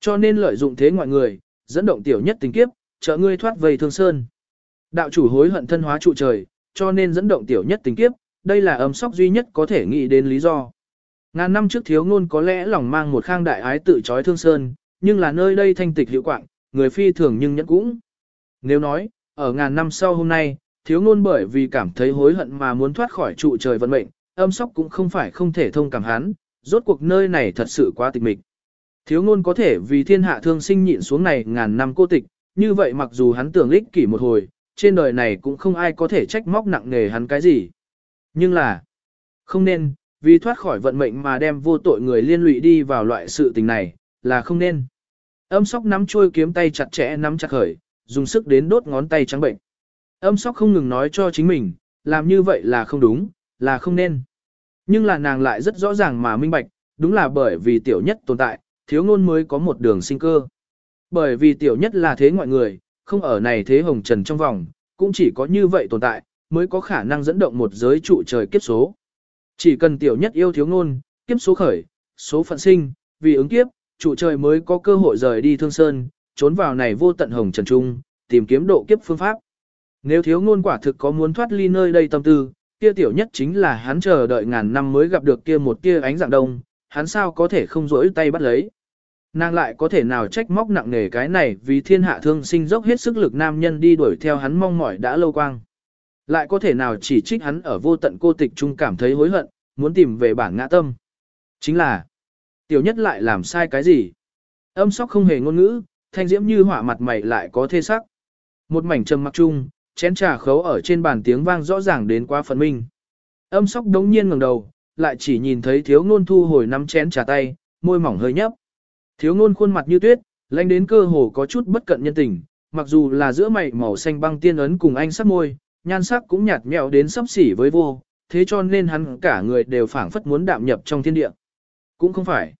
Cho nên lợi dụng thế ngoại người, dẫn động tiểu nhất tình kiếp, trợ ngươi thoát vây thương sơn. Đạo chủ hối hận thân hóa trụ trời, cho nên dẫn động tiểu nhất tình kiếp, đây là âm sóc duy nhất có thể nghĩ đến lý do. Ngàn năm trước thiếu ngôn có lẽ lòng mang một khang đại ái tự trói thương sơn, nhưng là nơi đây thanh tịch hiệu quạng, người phi thường nhưng nhẫn cũng. Nếu nói, ở ngàn năm sau hôm nay, thiếu ngôn bởi vì cảm thấy hối hận mà muốn thoát khỏi trụ trời vận mệnh, âm sóc cũng không phải không thể thông cảm hắn, rốt cuộc nơi này thật sự quá tịch mịch. Thiếu ngôn có thể vì thiên hạ thương sinh nhịn xuống này ngàn năm cô tịch, như vậy mặc dù hắn tưởng lích kỷ một hồi, trên đời này cũng không ai có thể trách móc nặng nề hắn cái gì. Nhưng là, không nên, vì thoát khỏi vận mệnh mà đem vô tội người liên lụy đi vào loại sự tình này, là không nên. Âm sóc nắm trôi kiếm tay chặt chẽ nắm chặt khởi, dùng sức đến đốt ngón tay trắng bệnh. Âm sóc không ngừng nói cho chính mình, làm như vậy là không đúng, là không nên. Nhưng là nàng lại rất rõ ràng mà minh bạch, đúng là bởi vì tiểu nhất tồn tại, thiếu ngôn mới có một đường sinh cơ. Bởi vì tiểu nhất là thế ngoại người, không ở này thế hồng trần trong vòng, cũng chỉ có như vậy tồn tại, mới có khả năng dẫn động một giới trụ trời kiếp số. Chỉ cần tiểu nhất yêu thiếu ngôn, kiếp số khởi, số phận sinh, vì ứng kiếp, trụ trời mới có cơ hội rời đi thương sơn, trốn vào này vô tận hồng trần trung, tìm kiếm độ kiếp phương pháp. Nếu thiếu ngôn quả thực có muốn thoát ly nơi đây tâm tư, kia tiểu nhất chính là hắn chờ đợi ngàn năm mới gặp được kia một kia ánh dạng đông, hắn sao có thể không rỗi tay bắt lấy. Nàng lại có thể nào trách móc nặng nề cái này vì thiên hạ thương sinh dốc hết sức lực nam nhân đi đuổi theo hắn mong mỏi đã lâu quang. Lại có thể nào chỉ trích hắn ở vô tận cô tịch trung cảm thấy hối hận, muốn tìm về bản ngã tâm. Chính là, tiểu nhất lại làm sai cái gì? Âm sóc không hề ngôn ngữ, thanh diễm như hỏa mặt mày lại có thê sắc. Một mảnh trầm mặc chung, chén trà khấu ở trên bàn tiếng vang rõ ràng đến quá phần minh. Âm sóc đống nhiên ngẩng đầu, lại chỉ nhìn thấy thiếu ngôn thu hồi nắm chén trà tay, môi mỏng hơi nhấp. Thiếu ngôn khuôn mặt như tuyết, lạnh đến cơ hồ có chút bất cận nhân tình, mặc dù là giữa mày màu xanh băng tiên ấn cùng anh sắc môi, nhan sắc cũng nhạt nhẽo đến sấp xỉ với vô, thế cho nên hắn cả người đều phảng phất muốn đạm nhập trong thiên địa. Cũng không phải.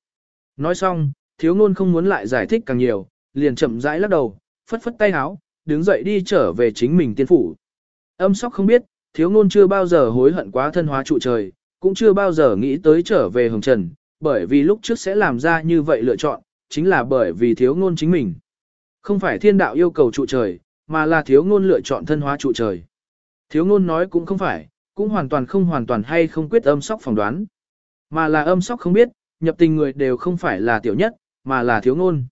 Nói xong, thiếu ngôn không muốn lại giải thích càng nhiều, liền chậm rãi lắc đầu, phất phất tay áo, đứng dậy đi trở về chính mình tiên phủ. Âm sóc không biết, thiếu ngôn chưa bao giờ hối hận quá thân hóa trụ trời, cũng chưa bao giờ nghĩ tới trở về hồng trần, bởi vì lúc trước sẽ làm ra như vậy lựa chọn, chính là bởi vì thiếu ngôn chính mình. Không phải thiên đạo yêu cầu trụ trời, mà là thiếu ngôn lựa chọn thân hóa trụ trời. Thiếu ngôn nói cũng không phải, cũng hoàn toàn không hoàn toàn hay không quyết âm sóc phỏng đoán. Mà là âm sóc không biết, nhập tình người đều không phải là tiểu nhất, mà là thiếu ngôn.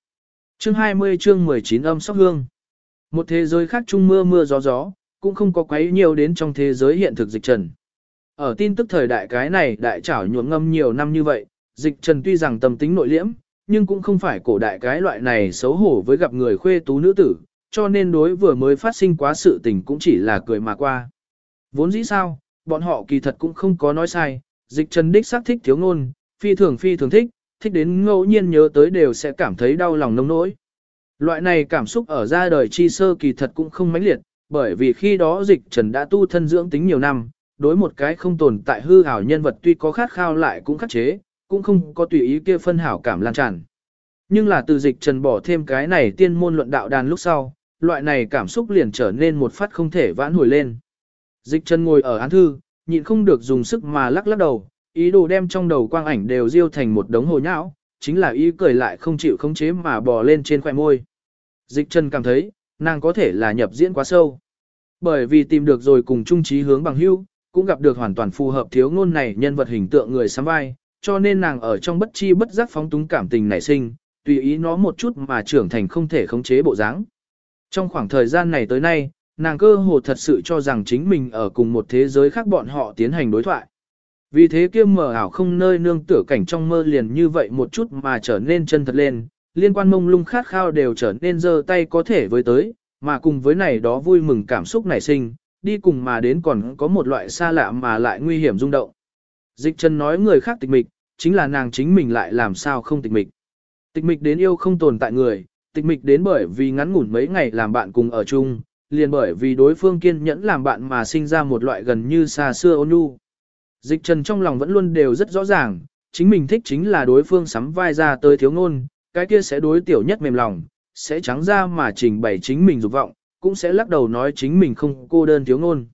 Chương 20 chương 19 âm sóc hương. Một thế giới khác chung mưa mưa gió gió, cũng không có quấy nhiều đến trong thế giới hiện thực dịch trần. Ở tin tức thời đại cái này đại trảo nhuộm ngâm nhiều năm như vậy, dịch trần tuy rằng tâm tính nội liễm, nhưng cũng không phải cổ đại cái loại này xấu hổ với gặp người khuê tú nữ tử, cho nên đối vừa mới phát sinh quá sự tình cũng chỉ là cười mà qua. Vốn dĩ sao, bọn họ kỳ thật cũng không có nói sai, dịch trần đích xác thích thiếu ngôn, phi thường phi thường thích, thích đến ngẫu nhiên nhớ tới đều sẽ cảm thấy đau lòng nông nỗi. Loại này cảm xúc ở ra đời chi sơ kỳ thật cũng không mãnh liệt, bởi vì khi đó dịch trần đã tu thân dưỡng tính nhiều năm, đối một cái không tồn tại hư ảo nhân vật tuy có khát khao lại cũng khắc chế, cũng không có tùy ý kia phân hảo cảm lan tràn. Nhưng là từ dịch trần bỏ thêm cái này tiên môn luận đạo đàn lúc sau, loại này cảm xúc liền trở nên một phát không thể vãn hồi lên. Dịch trần ngồi ở án thư, nhịn không được dùng sức mà lắc lắc đầu, ý đồ đem trong đầu quang ảnh đều diêu thành một đống hồ nhão, chính là ý cười lại không chịu khống chế mà bò lên trên khoẻ môi. Dịch trần cảm thấy, nàng có thể là nhập diễn quá sâu. Bởi vì tìm được rồi cùng chung trí hướng bằng hữu, cũng gặp được hoàn toàn phù hợp thiếu ngôn này nhân vật hình tượng người sắm vai, cho nên nàng ở trong bất chi bất giác phóng túng cảm tình nảy sinh, tùy ý nó một chút mà trưởng thành không thể khống chế bộ dáng. Trong khoảng thời gian này tới nay, nàng cơ hồ thật sự cho rằng chính mình ở cùng một thế giới khác bọn họ tiến hành đối thoại. Vì thế kia mở ảo không nơi nương tựa cảnh trong mơ liền như vậy một chút mà trở nên chân thật lên, liên quan mông lung khát khao đều trở nên giơ tay có thể với tới, mà cùng với này đó vui mừng cảm xúc nảy sinh, đi cùng mà đến còn có một loại xa lạ mà lại nguy hiểm rung động. Dịch Trần nói người khác tịch mịch, chính là nàng chính mình lại làm sao không tịch mịch. Tịch mịch đến yêu không tồn tại người, tịch mịch đến bởi vì ngắn ngủn mấy ngày làm bạn cùng ở chung, liền bởi vì đối phương kiên nhẫn làm bạn mà sinh ra một loại gần như xa xưa ôn nhu. Dịch trần trong lòng vẫn luôn đều rất rõ ràng, chính mình thích chính là đối phương sắm vai ra tới thiếu ngôn, cái kia sẽ đối tiểu nhất mềm lòng, sẽ trắng ra mà trình bày chính mình dục vọng, cũng sẽ lắc đầu nói chính mình không cô đơn thiếu ngôn.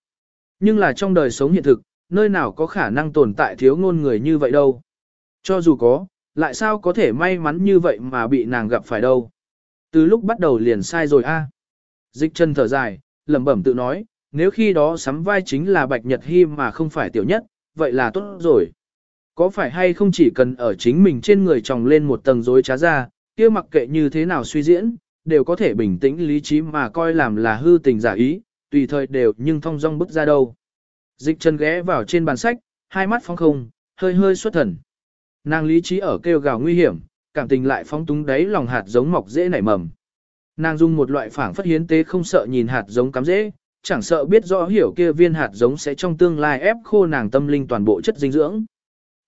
Nhưng là trong đời sống hiện thực, nơi nào có khả năng tồn tại thiếu ngôn người như vậy đâu. Cho dù có, lại sao có thể may mắn như vậy mà bị nàng gặp phải đâu. Từ lúc bắt đầu liền sai rồi a. Dịch chân thở dài, lẩm bẩm tự nói, nếu khi đó sắm vai chính là Bạch Nhật Hy mà không phải tiểu nhất, vậy là tốt rồi. Có phải hay không chỉ cần ở chính mình trên người tròng lên một tầng rối trá ra, kia mặc kệ như thế nào suy diễn, đều có thể bình tĩnh lý trí mà coi làm là hư tình giả ý, tùy thời đều nhưng thong dong bước ra đâu. Dịch chân ghé vào trên bàn sách, hai mắt phóng không, hơi hơi xuất thần. Nàng lý trí ở kêu gào nguy hiểm, cảm tình lại phóng túng đáy lòng hạt giống mọc dễ nảy mầm. Nàng dùng một loại phảng phất hiến tế không sợ nhìn hạt giống cắm dễ, chẳng sợ biết rõ hiểu kia viên hạt giống sẽ trong tương lai ép khô nàng tâm linh toàn bộ chất dinh dưỡng.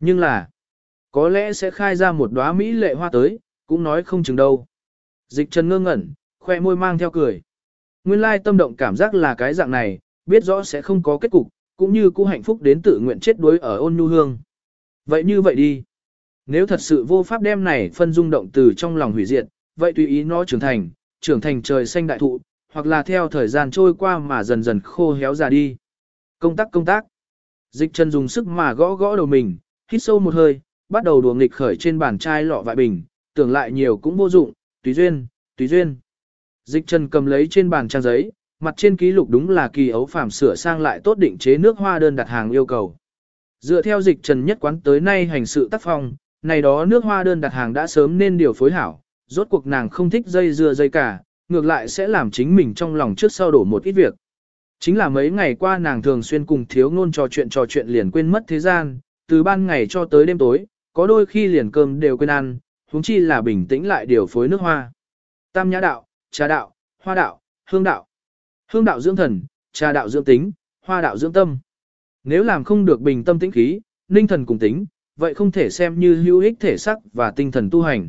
Nhưng là, có lẽ sẽ khai ra một đóa mỹ lệ hoa tới, cũng nói không chừng đâu. Dịch trần ngơ ngẩn, khoe môi mang theo cười. Nguyên lai tâm động cảm giác là cái dạng này, biết rõ sẽ không có kết cục, cũng như cũ hạnh phúc đến tự nguyện chết đuối ở ôn nhu hương. Vậy như vậy đi. Nếu thật sự vô pháp đem này phân dung động từ trong lòng hủy diệt, vậy tùy ý nó trưởng thành, trưởng thành trời xanh đại thụ, hoặc là theo thời gian trôi qua mà dần dần khô héo ra đi. Công tác công tác. Dịch chân dùng sức mà gõ gõ đầu mình, hít sâu một hơi, bắt đầu đùa nghịch khởi trên bàn chai lọ vại bình, tưởng lại nhiều cũng vô dụng, tùy duyên, tùy duyên. Dịch chân cầm lấy trên bàn trang giấy, mặt trên ký lục đúng là kỳ ấu phàm sửa sang lại tốt định chế nước hoa đơn đặt hàng yêu cầu. Dựa theo dịch trần nhất quán tới nay hành sự tác phong, này đó nước hoa đơn đặt hàng đã sớm nên điều phối hảo, rốt cuộc nàng không thích dây dưa dây cả, ngược lại sẽ làm chính mình trong lòng trước sau đổ một ít việc. Chính là mấy ngày qua nàng thường xuyên cùng thiếu ngôn trò chuyện trò chuyện liền quên mất thế gian, từ ban ngày cho tới đêm tối, có đôi khi liền cơm đều quên ăn, huống chi là bình tĩnh lại điều phối nước hoa. Tam nhã đạo, trà đạo, hoa đạo, hương đạo. Hương đạo dưỡng thần, trà đạo dưỡng tính, hoa đạo dưỡng tâm. Nếu làm không được bình tâm tĩnh khí, ninh thần cùng tính, vậy không thể xem như hữu ích thể sắc và tinh thần tu hành.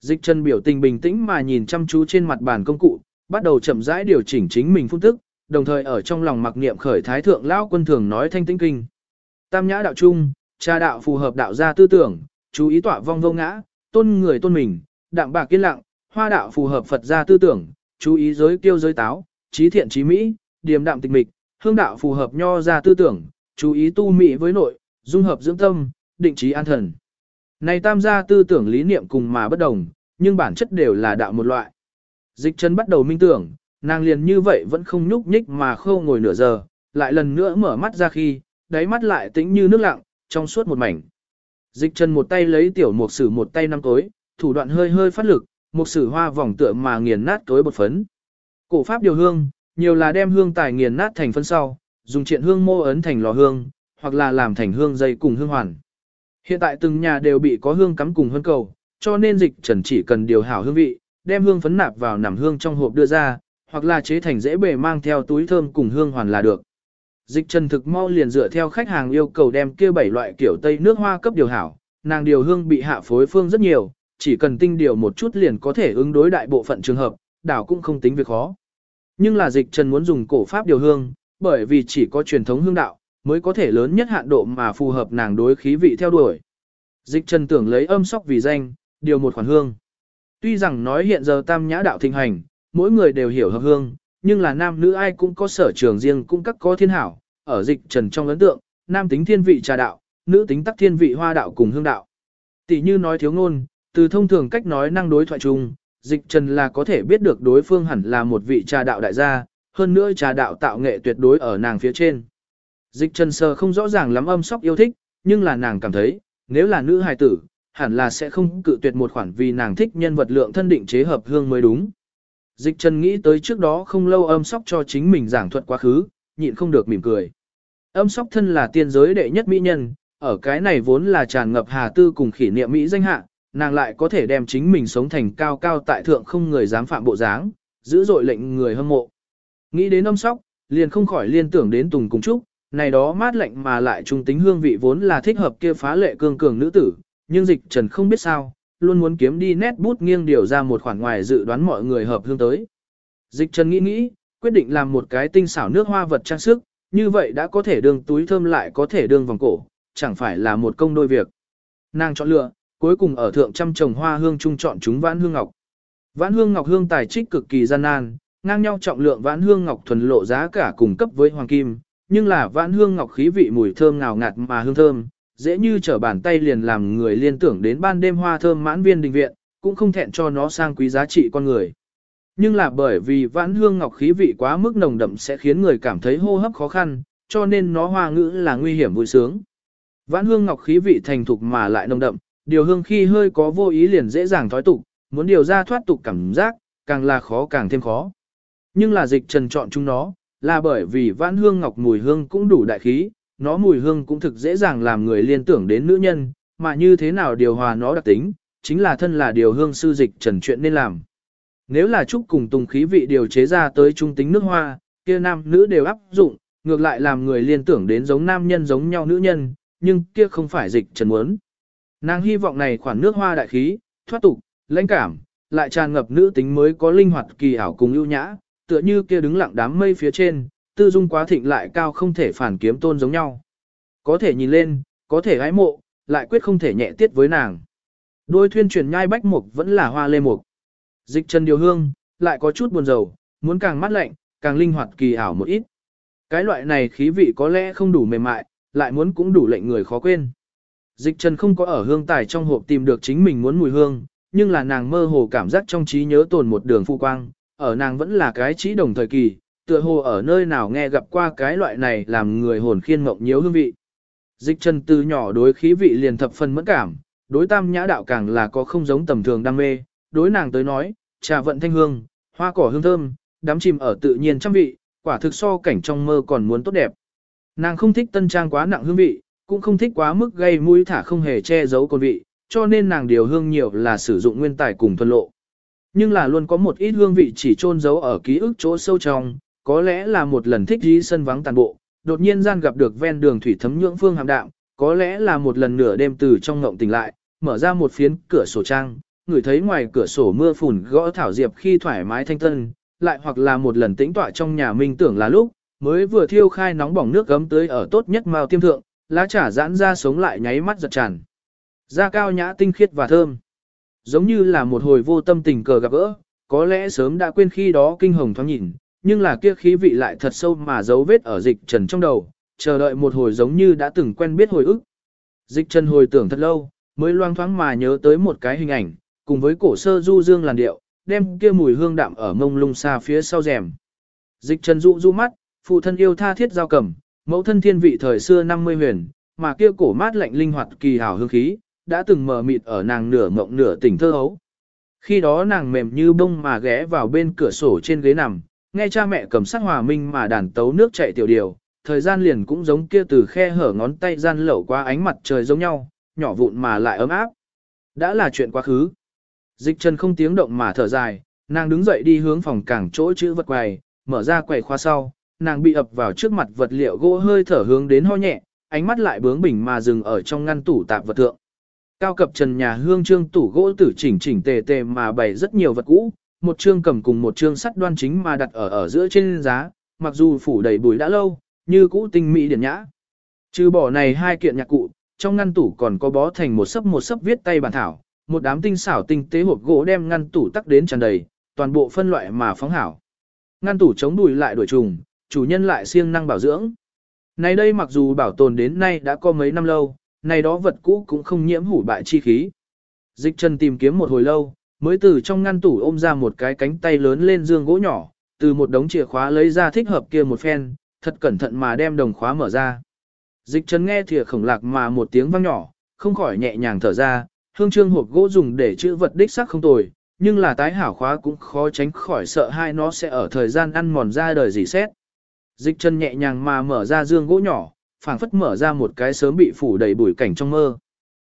Dịch chân biểu tình bình tĩnh mà nhìn chăm chú trên mặt bàn công cụ, bắt đầu chậm rãi điều chỉnh chính mình phun tức, đồng thời ở trong lòng mặc niệm khởi thái thượng lão quân thường nói thanh tĩnh kinh. Tam nhã đạo trung, trà đạo phù hợp đạo gia tư tưởng, chú ý tọa vong vô ngã, tôn người tôn mình, đạm bạc kiên lặng, hoa đạo phù hợp Phật gia tư tưởng, chú ý giới kiêu giới táo, trí thiện trí mỹ, điềm đạm tịch mịch, hương đạo phù hợp nho gia tư tưởng, chú ý tu mỹ với nội, dung hợp dưỡng tâm, định trí an thần. Này tam gia tư tưởng lý niệm cùng mà bất đồng, nhưng bản chất đều là đạo một loại. Dịch chân bắt đầu minh tưởng, nàng liền như vậy vẫn không nhúc nhích mà khâu ngồi nửa giờ, lại lần nữa mở mắt ra khi, đáy mắt lại tĩnh như nước lặng, trong suốt một mảnh. Dịch chân một tay lấy tiểu mục sử một tay năm tối, thủ đoạn hơi hơi phát lực, mục sử hoa vòng tựa mà nghiền nát tối bột phấn. Cổ pháp điều hương, nhiều là đem hương tài nghiền nát thành phân sau, dùng triện hương mô ấn thành lò hương, hoặc là làm thành hương dây cùng hương hoàn. Hiện tại từng nhà đều bị có hương cắm cùng hương cầu, cho nên dịch trần chỉ cần điều hảo hương vị, đem hương phấn nạp vào nằm hương trong hộp đưa ra, hoặc là chế thành dễ bề mang theo túi thơm cùng hương hoàn là được. Dịch trần thực mau liền dựa theo khách hàng yêu cầu đem kia bảy loại kiểu tây nước hoa cấp điều hảo, nàng điều hương bị hạ phối phương rất nhiều, chỉ cần tinh điều một chút liền có thể ứng đối đại bộ phận trường hợp, đảo cũng không tính việc khó. Nhưng là dịch trần muốn dùng cổ pháp điều hương, bởi vì chỉ có truyền thống hương đạo, mới có thể lớn nhất hạn độ mà phù hợp nàng đối khí vị theo đuổi. Dịch trần tưởng lấy âm sóc vì danh, điều một khoản hương. Tuy rằng nói hiện giờ tam nhã đạo thịnh hành, mỗi người đều hiểu hợp hương, nhưng là nam nữ ai cũng có sở trường riêng cũng các có thiên hảo, ở dịch trần trong ấn tượng, nam tính thiên vị trà đạo, nữ tính tắc thiên vị hoa đạo cùng hương đạo. Tỷ như nói thiếu ngôn, từ thông thường cách nói năng đối thoại chung, dịch trần là có thể biết được đối phương hẳn là một vị trà đạo đại gia, hơn nữa trà đạo tạo nghệ tuyệt đối ở nàng phía trên. Dịch trần sơ không rõ ràng lắm âm sóc yêu thích, nhưng là nàng cảm thấy, nếu là nữ hài tử, hẳn là sẽ không cự tuyệt một khoản vì nàng thích nhân vật lượng thân định chế hợp hương mới đúng. Dịch trần nghĩ tới trước đó không lâu âm sóc cho chính mình giảng thuật quá khứ, nhịn không được mỉm cười. Âm sóc thân là tiên giới đệ nhất mỹ nhân, ở cái này vốn là tràn ngập hà tư cùng khỉ niệm mỹ danh hạ, nàng lại có thể đem chính mình sống thành cao cao tại thượng không người dám phạm bộ dáng, giữ dội lệnh người hâm mộ. Nghĩ đến âm sóc, liền không khỏi liên tưởng đến Tùng Cung Trúc, này đó mát lạnh mà lại trung tính hương vị vốn là thích hợp kia phá lệ cương cường nữ tử, nhưng dịch trần không biết sao, luôn muốn kiếm đi nét bút nghiêng điều ra một khoản ngoài dự đoán mọi người hợp hương tới. Dịch trần nghĩ nghĩ, quyết định làm một cái tinh xảo nước hoa vật trang sức, như vậy đã có thể đường túi thơm lại có thể đường vòng cổ, chẳng phải là một công đôi việc. Nàng chọn lựa, cuối cùng ở thượng trăm trồng hoa hương trung chọn chúng vãn hương ngọc. Vãn hương ngọc hương tài trích cực kỳ gian nan, ngang nhau trọng lượng vãn hương ngọc thuần lộ giá cả cùng cấp với hoàng kim, nhưng là vãn hương ngọc khí vị mùi thơm ngào ngạt mà hương thơm, dễ như trở bàn tay liền làm người liên tưởng đến ban đêm hoa thơm mãn viên đình viện, cũng không thẹn cho nó sang quý giá trị con người. Nhưng là bởi vì vãn hương ngọc khí vị quá mức nồng đậm sẽ khiến người cảm thấy hô hấp khó khăn, cho nên nó hoa ngữ là nguy hiểm vui sướng. Vãn hương ngọc khí vị thành thục mà lại nồng đậm, điều hương khi hơi có vô ý liền dễ dàng thói tục, muốn điều ra thoát tục cảm giác, càng là khó càng thêm khó. Nhưng là dịch trần chọn chúng nó, là bởi vì vãn hương ngọc mùi hương cũng đủ đại khí, nó mùi hương cũng thực dễ dàng làm người liên tưởng đến nữ nhân, mà như thế nào điều hòa nó đặc tính, chính là thân là điều hương sư dịch trần chuyện nên làm. Nếu là trúc cùng tùng khí vị điều chế ra tới trung tính nước hoa, kia nam nữ đều áp dụng, ngược lại làm người liên tưởng đến giống nam nhân giống nhau nữ nhân, nhưng kia không phải dịch trần muốn. Nàng hy vọng này khoản nước hoa đại khí, thoát tục, lãnh cảm, lại tràn ngập nữ tính mới có linh hoạt kỳ ảo cùng ưu nhã, tựa như kia đứng lặng đám mây phía trên, tư dung quá thịnh lại cao không thể phản kiếm tôn giống nhau. Có thể nhìn lên, có thể gái mộ, lại quyết không thể nhẹ tiết với nàng. Đôi thuyên truyền nhai bách mục vẫn là hoa lê mục. Dịch chân điều hương, lại có chút buồn rầu, muốn càng mát lạnh, càng linh hoạt kỳ ảo một ít. Cái loại này khí vị có lẽ không đủ mềm mại, lại muốn cũng đủ lệnh người khó quên. Dịch trần không có ở hương tài trong hộp tìm được chính mình muốn mùi hương, nhưng là nàng mơ hồ cảm giác trong trí nhớ tồn một đường phu quang, ở nàng vẫn là cái trí đồng thời kỳ, tựa hồ ở nơi nào nghe gặp qua cái loại này làm người hồn khiên mộng nhiễu hương vị. Dịch trần từ nhỏ đối khí vị liền thập phần mẫn cảm, đối tam nhã đạo càng là có không giống tầm thường đam mê, đối nàng tới nói, trà vận thanh hương, hoa cỏ hương thơm, đám chìm ở tự nhiên trăm vị, quả thực so cảnh trong mơ còn muốn tốt đẹp. Nàng không thích tân trang quá nặng hương vị, cũng không thích quá mức gây mũi thả không hề che giấu con vị, cho nên nàng điều hương nhiều là sử dụng nguyên tài cùng thuần lộ. Nhưng là luôn có một ít hương vị chỉ chôn giấu ở ký ức chỗ sâu trong, có lẽ là một lần thích dí sân vắng tàn bộ, đột nhiên gian gặp được ven đường thủy thấm nhưỡng phương hàm đạm, có lẽ là một lần nửa đêm từ trong ngộng tỉnh lại, mở ra một phiến cửa sổ trang, người thấy ngoài cửa sổ mưa phùn gõ thảo diệp khi thoải mái thanh tân, lại hoặc là một lần tĩnh tọa trong nhà minh tưởng là lúc, mới vừa thiêu khai nóng bỏng nước gấm tới ở tốt nhất mao tiêm thượng, lá trà giãn ra sống lại nháy mắt giật tràn. Da cao nhã tinh khiết và thơm. Giống như là một hồi vô tâm tình cờ gặp gỡ, có lẽ sớm đã quên khi đó kinh hồng thoáng nhìn, nhưng là kia khí vị lại thật sâu mà dấu vết ở dịch trần trong đầu, chờ đợi một hồi giống như đã từng quen biết hồi ức. Dịch trần hồi tưởng thật lâu, mới loang thoáng mà nhớ tới một cái hình ảnh, cùng với cổ sơ du dương làn điệu, đem kia mùi hương đạm ở mông lung xa phía sau rèm. Dịch Trần dụ du mắt, phụ thân yêu tha thiết giao cầm, mẫu thân thiên vị thời xưa 50 huyền, mà kia cổ mát lạnh linh hoạt kỳ hảo hương khí, đã từng mờ mịt ở nàng nửa ngộng nửa tỉnh thơ hấu. Khi đó nàng mềm như bông mà ghé vào bên cửa sổ trên ghế nằm, nghe cha mẹ cầm sắc hòa minh mà đàn tấu nước chạy tiểu điều, thời gian liền cũng giống kia từ khe hở ngón tay gian lẩu qua ánh mặt trời giống nhau, nhỏ vụn mà lại ấm áp. Đã là chuyện quá khứ. Dịch Trần không tiếng động mà thở dài, nàng đứng dậy đi hướng phòng cảng chỗ chữ vật quầy, mở ra quầy khoa sau, nàng bị ập vào trước mặt vật liệu gỗ hơi thở hướng đến ho nhẹ, ánh mắt lại bướng bỉnh mà dừng ở trong ngăn tủ tạp vật thượng. Cao cập trần nhà hương trương tủ gỗ tử chỉnh chỉnh tề tề mà bày rất nhiều vật cũ, một trương cầm cùng một trương sắt đoan chính mà đặt ở ở giữa trên giá, mặc dù phủ đầy bùi đã lâu, như cũ tinh mỹ điển nhã. Trừ bỏ này hai kiện nhạc cụ, trong ngăn tủ còn có bó thành một sấp một sấp viết tay bản thảo, một đám tinh xảo tinh tế hộp gỗ đem ngăn tủ tắc đến tràn đầy, toàn bộ phân loại mà phóng hảo. Ngăn tủ chống đùi lại đuổi trùng, chủ nhân lại siêng năng bảo dưỡng. Này đây mặc dù bảo tồn đến nay đã có mấy năm lâu, này đó vật cũ cũng không nhiễm hủ bại chi khí. Dịch chân tìm kiếm một hồi lâu, mới từ trong ngăn tủ ôm ra một cái cánh tay lớn lên dương gỗ nhỏ, từ một đống chìa khóa lấy ra thích hợp kia một phen, thật cẩn thận mà đem đồng khóa mở ra. Dịch chân nghe thìa khổng lạc mà một tiếng vang nhỏ, không khỏi nhẹ nhàng thở ra, hương trương hộp gỗ dùng để chữ vật đích sắc không tồi, nhưng là tái hảo khóa cũng khó tránh khỏi sợ hai nó sẽ ở thời gian ăn mòn ra đời gì xét. Dịch chân nhẹ nhàng mà mở ra dương gỗ nhỏ, phảng phất mở ra một cái sớm bị phủ đầy bụi cảnh trong mơ.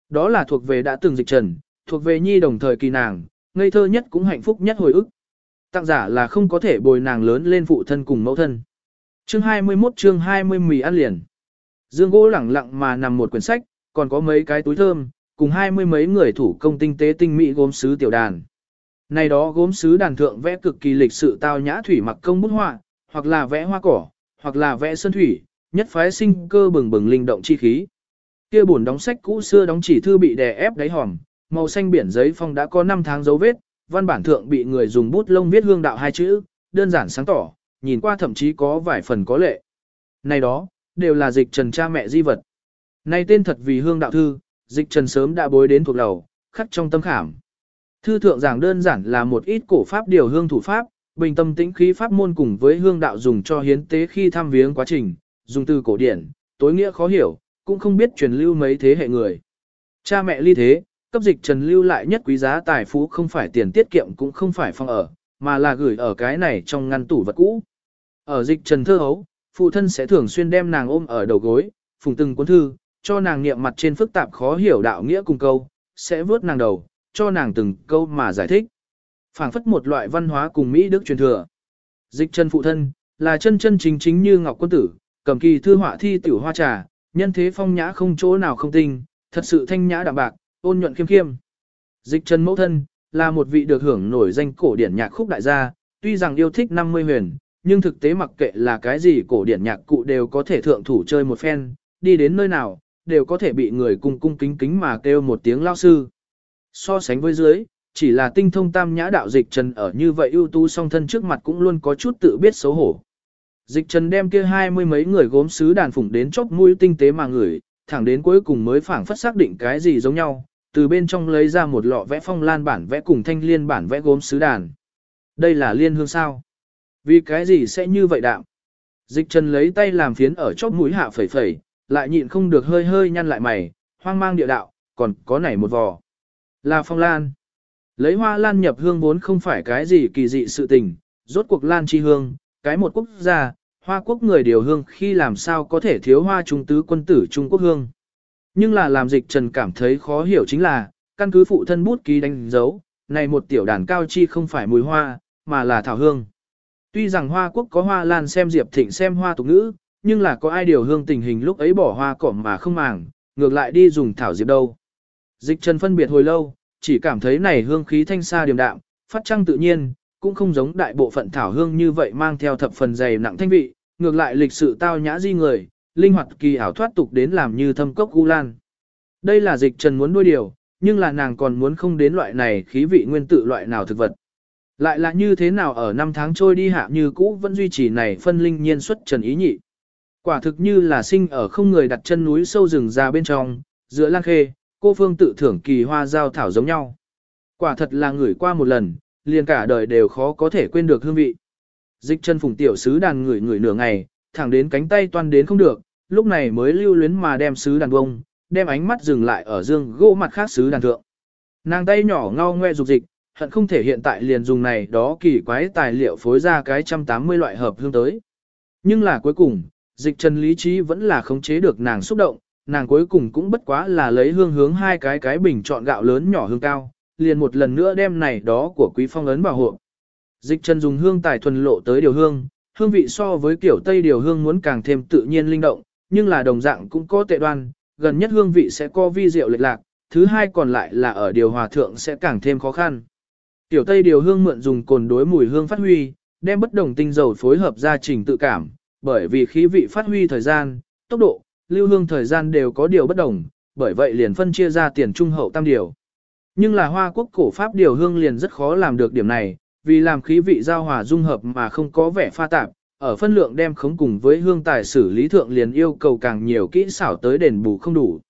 Đó là thuộc về đã từng dịch trần, thuộc về nhi đồng thời kỳ nàng, ngây thơ nhất cũng hạnh phúc nhất hồi ức. Tặng giả là không có thể bồi nàng lớn lên phụ thân cùng mẫu thân. Chương 21 chương 20 mì ăn liền. Dương gỗ lẳng lặng mà nằm một quyển sách, còn có mấy cái túi thơm, cùng hai mươi mấy người thủ công tinh tế tinh mỹ gốm sứ tiểu đàn. Này đó gốm sứ đàn thượng vẽ cực kỳ lịch sự tao nhã thủy mặc công bút họa, hoặc là vẽ hoa cỏ, hoặc là vẽ sơn thủy, nhất phái sinh cơ bừng bừng linh động chi khí. Kia buồn đóng sách cũ xưa đóng chỉ thư bị đè ép đáy hòm, màu xanh biển giấy phong đã có 5 tháng dấu vết, văn bản thượng bị người dùng bút lông viết hương đạo hai chữ, đơn giản sáng tỏ, nhìn qua thậm chí có vài phần có lệ. Này đó, đều là dịch trần cha mẹ di vật. Này tên thật vì hương đạo thư, dịch trần sớm đã bối đến thuộc đầu, khắc trong tâm khảm. Thư thượng giảng đơn giản là một ít cổ pháp điều hương thủ pháp, bình tâm tĩnh khí pháp môn cùng với hương đạo dùng cho hiến tế khi thăm viếng quá trình, dùng từ cổ điển, tối nghĩa khó hiểu, cũng không biết truyền lưu mấy thế hệ người. Cha mẹ ly thế, cấp dịch trần lưu lại nhất quý giá tài phú không phải tiền tiết kiệm cũng không phải phòng ở, mà là gửi ở cái này trong ngăn tủ vật cũ. Ở dịch trần thơ hấu, phụ thân sẽ thường xuyên đem nàng ôm ở đầu gối, phùng từng cuốn thư, cho nàng niệm mặt trên phức tạp khó hiểu đạo nghĩa cùng câu, sẽ vớt nàng đầu, cho nàng từng câu mà giải thích phảng phất một loại văn hóa cùng Mỹ Đức truyền thừa. Dịch chân phụ thân, là chân chân chính chính như Ngọc Quân Tử, cầm kỳ thư họa thi tiểu hoa trà, nhân thế phong nhã không chỗ nào không tinh, thật sự thanh nhã đạm bạc, ôn nhuận khiêm khiêm. Dịch chân mẫu thân, là một vị được hưởng nổi danh cổ điển nhạc khúc đại gia, tuy rằng yêu thích 50 huyền, nhưng thực tế mặc kệ là cái gì cổ điển nhạc cụ đều có thể thượng thủ chơi một phen, đi đến nơi nào, đều có thể bị người cung cung kính kính mà kêu một tiếng lao sư. So sánh với dưới, chỉ là tinh thông tam nhã đạo dịch trần ở như vậy ưu tú song thân trước mặt cũng luôn có chút tự biết xấu hổ. Dịch trần đem kia hai mươi mấy người gốm sứ đàn phủng đến chóp mũi tinh tế mà ngửi, thẳng đến cuối cùng mới phảng phất xác định cái gì giống nhau, từ bên trong lấy ra một lọ vẽ phong lan bản vẽ cùng thanh liên bản vẽ gốm sứ đàn. Đây là liên hương sao? Vì cái gì sẽ như vậy đạm? Dịch trần lấy tay làm phiến ở chóp mũi hạ phẩy phẩy, lại nhịn không được hơi hơi nhăn lại mày, hoang mang địa đạo, còn có nảy một vò. Là phong lan. Lấy hoa lan nhập hương vốn không phải cái gì kỳ dị sự tình, rốt cuộc lan chi hương, cái một quốc gia, hoa quốc người điều hương khi làm sao có thể thiếu hoa trung tứ quân tử Trung Quốc hương. Nhưng là làm dịch trần cảm thấy khó hiểu chính là, căn cứ phụ thân bút ký đánh dấu, này một tiểu đàn cao chi không phải mùi hoa, mà là thảo hương. Tuy rằng hoa quốc có hoa lan xem diệp thịnh xem hoa tục ngữ, nhưng là có ai điều hương tình hình lúc ấy bỏ hoa cỏ mà không màng, ngược lại đi dùng thảo diệp đâu. Dịch trần phân biệt hồi lâu, chỉ cảm thấy này hương khí thanh xa điềm đạm, phát trăng tự nhiên, cũng không giống đại bộ phận thảo hương như vậy mang theo thập phần dày nặng thanh vị, ngược lại lịch sự tao nhã di người, linh hoạt kỳ ảo thoát tục đến làm như thâm cốc u lan. Đây là dịch trần muốn nuôi điều, nhưng là nàng còn muốn không đến loại này khí vị nguyên tử loại nào thực vật. Lại là như thế nào ở năm tháng trôi đi hạ như cũ vẫn duy trì này phân linh nhiên xuất trần ý nhị. Quả thực như là sinh ở không người đặt chân núi sâu rừng ra bên trong, giữa lan khê, cô phương tự thưởng kỳ hoa giao thảo giống nhau. Quả thật là ngửi qua một lần, liền cả đời đều khó có thể quên được hương vị. Dịch chân phùng tiểu sứ đàn ngửi ngửi nửa ngày, thẳng đến cánh tay toan đến không được, lúc này mới lưu luyến mà đem sứ đàn bông, đem ánh mắt dừng lại ở dương gỗ mặt khác sứ đàn thượng. Nàng tay nhỏ ngao ngoe dục dịch, hận không thể hiện tại liền dùng này đó kỳ quái tài liệu phối ra cái trăm tám mươi loại hợp hương tới. Nhưng là cuối cùng, dịch trần lý trí vẫn là khống chế được nàng xúc động, nàng cuối cùng cũng bất quá là lấy hương hướng hai cái cái bình chọn gạo lớn nhỏ hương cao, liền một lần nữa đem này đó của quý phong ấn bảo hộ. Dịch trần dùng hương tài thuần lộ tới điều hương, hương vị so với kiểu tây điều hương muốn càng thêm tự nhiên linh động, nhưng là đồng dạng cũng có tệ đoan, gần nhất hương vị sẽ có vi diệu lệch lạc, thứ hai còn lại là ở điều hòa thượng sẽ càng thêm khó khăn. Tiểu Tây điều hương mượn dùng cồn đối mùi hương phát huy, đem bất đồng tinh dầu phối hợp ra trình tự cảm, bởi vì khí vị phát huy thời gian, tốc độ, lưu hương thời gian đều có điều bất đồng, bởi vậy liền phân chia ra tiền trung hậu tam điều. Nhưng là hoa quốc cổ pháp điều hương liền rất khó làm được điểm này, vì làm khí vị giao hòa dung hợp mà không có vẻ pha tạp, ở phân lượng đem khống cùng với hương tài xử lý thượng liền yêu cầu càng nhiều kỹ xảo tới đền bù không đủ.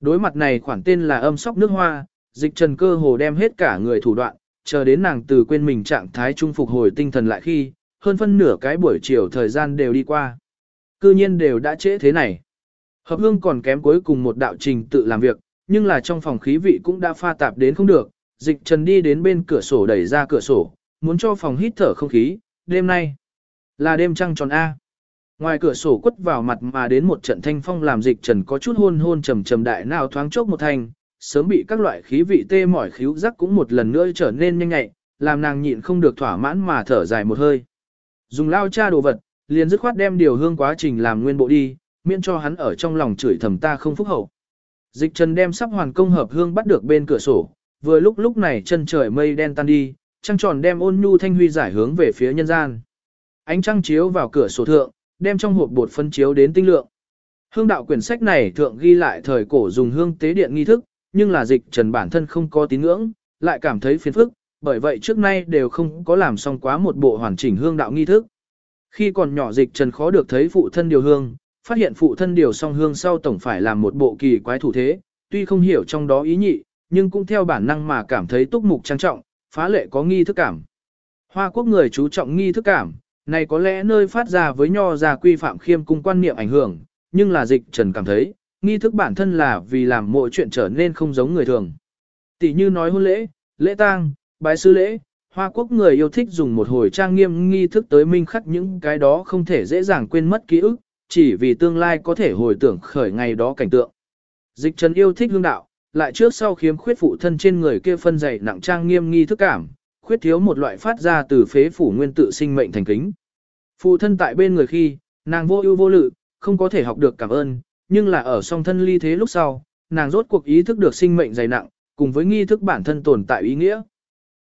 Đối mặt này khoản tên là âm sóc nước hoa, dịch trần cơ hồ đem hết cả người thủ đoạn, chờ đến nàng từ quên mình trạng thái trung phục hồi tinh thần lại khi, hơn phân nửa cái buổi chiều thời gian đều đi qua. Cư nhiên đều đã trễ thế này. Hợp hương còn kém cuối cùng một đạo trình tự làm việc, nhưng là trong phòng khí vị cũng đã pha tạp đến không được, dịch trần đi đến bên cửa sổ đẩy ra cửa sổ, muốn cho phòng hít thở không khí, đêm nay là đêm trăng tròn A. Ngoài cửa sổ quất vào mặt mà đến một trận thanh phong làm dịch trần có chút hôn hôn trầm trầm đại nào thoáng chốc một thanh, sớm bị các loại khí vị tê mỏi khíu giác cũng một lần nữa trở nên nhanh nhạy, làm nàng nhịn không được thỏa mãn mà thở dài một hơi. Dùng lao cha đồ vật, liền dứt khoát đem điều hương quá trình làm nguyên bộ đi, miễn cho hắn ở trong lòng chửi thầm ta không phúc hậu. Dịch trần đem sắp hoàn công hợp hương bắt được bên cửa sổ, vừa lúc lúc này chân trời mây đen tan đi, trăng tròn đem ôn nhu thanh huy giải hướng về phía nhân gian. Ánh trăng chiếu vào cửa sổ thượng, đem trong hộp bột phân chiếu đến tinh lượng. Hương đạo quyển sách này thượng ghi lại thời cổ dùng hương tế điện nghi thức, nhưng là dịch trần bản thân không có tín ngưỡng, lại cảm thấy phiền phức, bởi vậy trước nay đều không có làm xong quá một bộ hoàn chỉnh hương đạo nghi thức. Khi còn nhỏ dịch trần khó được thấy phụ thân điều hương, phát hiện phụ thân điều song hương sau tổng phải làm một bộ kỳ quái thủ thế, tuy không hiểu trong đó ý nhị, nhưng cũng theo bản năng mà cảm thấy túc mục trang trọng, phá lệ có nghi thức cảm. Hoa quốc người chú trọng nghi thức cảm, này có lẽ nơi phát ra với nho ra quy phạm khiêm cung quan niệm ảnh hưởng, nhưng là dịch trần cảm thấy, nghi thức bản thân là vì làm mọi chuyện trở nên không giống người thường. Tỷ như nói hôn lễ, lễ tang, bái sư lễ, Hoa quốc người yêu thích dùng một hồi trang nghiêm nghi thức tới minh khắc những cái đó không thể dễ dàng quên mất ký ức, chỉ vì tương lai có thể hồi tưởng khởi ngày đó cảnh tượng. Dịch trần yêu thích hương đạo, lại trước sau khiếm khuyết phụ thân trên người kia phân dày nặng trang nghiêm nghi thức cảm, khuyết thiếu một loại phát ra từ phế phủ nguyên tự sinh mệnh thành kính. Phụ thân tại bên người khi, nàng vô ưu vô lự, không có thể học được cảm ơn, nhưng là ở song thân ly thế lúc sau, nàng rốt cuộc ý thức được sinh mệnh dày nặng, cùng với nghi thức bản thân tồn tại ý nghĩa.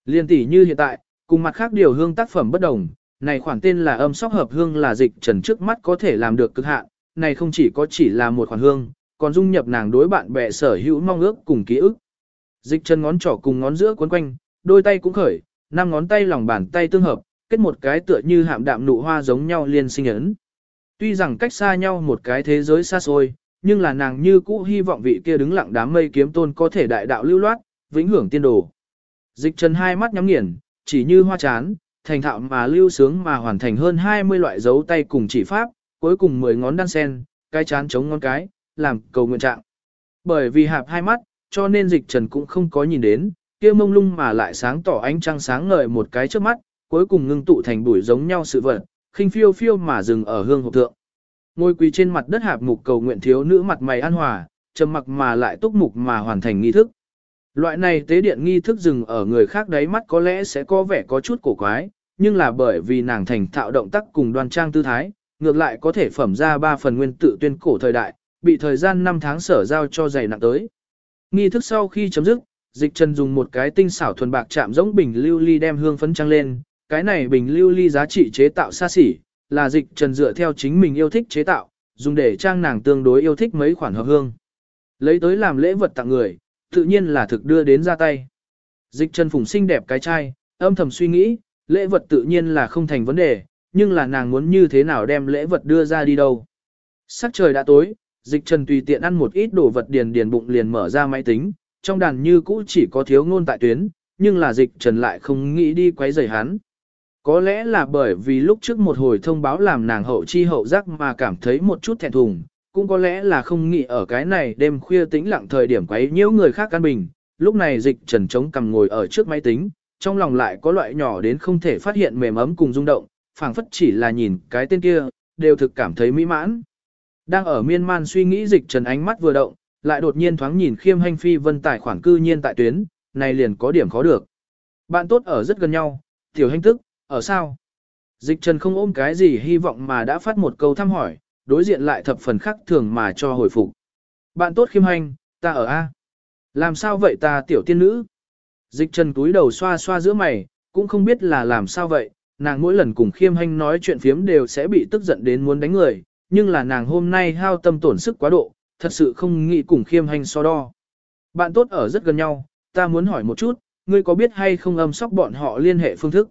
Liên tỷ như hiện tại, cùng mặt khác điều hương tác phẩm bất đồng, này khoản tên là âm sóc hợp hương là dịch trần trước mắt có thể làm được cực hạn, này không chỉ có chỉ là một khoản hương, còn dung nhập nàng đối bạn bè sở hữu mong ước cùng ký ức. Dịch trần ngón trỏ cùng ngón giữa cuốn quanh, đôi tay cũng khởi, năm ngón tay lòng bàn tay tương hợp, kết một cái tựa như hạm đạm nụ hoa giống nhau liên sinh ấn. Tuy rằng cách xa nhau một cái thế giới xa xôi, nhưng là nàng như cũ hy vọng vị kia đứng lặng đám mây kiếm tôn có thể đại đạo lưu loát, vĩnh hưởng tiên đồ. Dịch trần hai mắt nhắm nghiền, chỉ như hoa chán, thành thạo mà lưu sướng mà hoàn thành hơn 20 loại dấu tay cùng chỉ pháp, cuối cùng 10 ngón đan sen, cái chán chống ngón cái, làm cầu nguyện trạng. Bởi vì hạp hai mắt, cho nên dịch trần cũng không có nhìn đến, kia mông lung mà lại sáng tỏ ánh trăng sáng ngời một cái trước mắt, cuối cùng ngưng tụ thành bụi giống nhau sự vật, khinh phiêu phiêu mà dừng ở hương hộp thượng. Ngôi quỳ trên mặt đất hạp mục cầu nguyện thiếu nữ mặt mày an hòa, trầm mặc mà lại túc mục mà hoàn thành nghi thức. Loại này tế điện nghi thức dừng ở người khác đáy mắt có lẽ sẽ có vẻ có chút cổ quái, nhưng là bởi vì nàng thành thạo động tác cùng đoan trang tư thái, ngược lại có thể phẩm ra ba phần nguyên tự tuyên cổ thời đại, bị thời gian 5 tháng sở giao cho dày nặng tới. Nghi thức sau khi chấm dứt, dịch trần dùng một cái tinh xảo thuần bạc chạm giống bình lưu ly đem hương phấn trăng lên, cái này bình lưu ly giá trị chế tạo xa xỉ, là dịch trần dựa theo chính mình yêu thích chế tạo, dùng để trang nàng tương đối yêu thích mấy khoản hợp hương. Lấy tới làm lễ vật tặng người, tự nhiên là thực đưa đến ra tay. Dịch trần phùng xinh đẹp cái chai, âm thầm suy nghĩ, lễ vật tự nhiên là không thành vấn đề, nhưng là nàng muốn như thế nào đem lễ vật đưa ra đi đâu. Sắc trời đã tối, dịch trần tùy tiện ăn một ít đồ vật điền điền bụng liền mở ra máy tính, trong đàn như cũ chỉ có thiếu ngôn tại tuyến, nhưng là dịch trần lại không nghĩ đi quấy rầy hắn. Có lẽ là bởi vì lúc trước một hồi thông báo làm nàng hậu chi hậu giác mà cảm thấy một chút thẹn thùng, cũng có lẽ là không nghĩ ở cái này đêm khuya tĩnh lặng thời điểm quấy nhiễu người khác căn bình. Lúc này dịch trần trống cầm ngồi ở trước máy tính, trong lòng lại có loại nhỏ đến không thể phát hiện mềm ấm cùng rung động, phảng phất chỉ là nhìn cái tên kia, đều thực cảm thấy mỹ mãn. Đang ở miên man suy nghĩ dịch trần ánh mắt vừa động, lại đột nhiên thoáng nhìn khiêm hành phi vân tài khoản cư nhiên tại tuyến, này liền có điểm khó được. Bạn tốt ở rất gần nhau, tiểu hành tức, ở sao? Dịch trần không ôm cái gì hy vọng mà đã phát một câu thăm hỏi, đối diện lại thập phần khác thường mà cho hồi phục. Bạn tốt khiêm hành, ta ở A. Làm sao vậy ta tiểu tiên nữ? Dịch trần túi đầu xoa xoa giữa mày, cũng không biết là làm sao vậy, nàng mỗi lần cùng khiêm hành nói chuyện phiếm đều sẽ bị tức giận đến muốn đánh người, nhưng là nàng hôm nay hao tâm tổn sức quá độ, thật sự không nghĩ cùng khiêm hành so đo. Bạn tốt ở rất gần nhau, ta muốn hỏi một chút, ngươi có biết hay không âm sóc bọn họ liên hệ phương thức?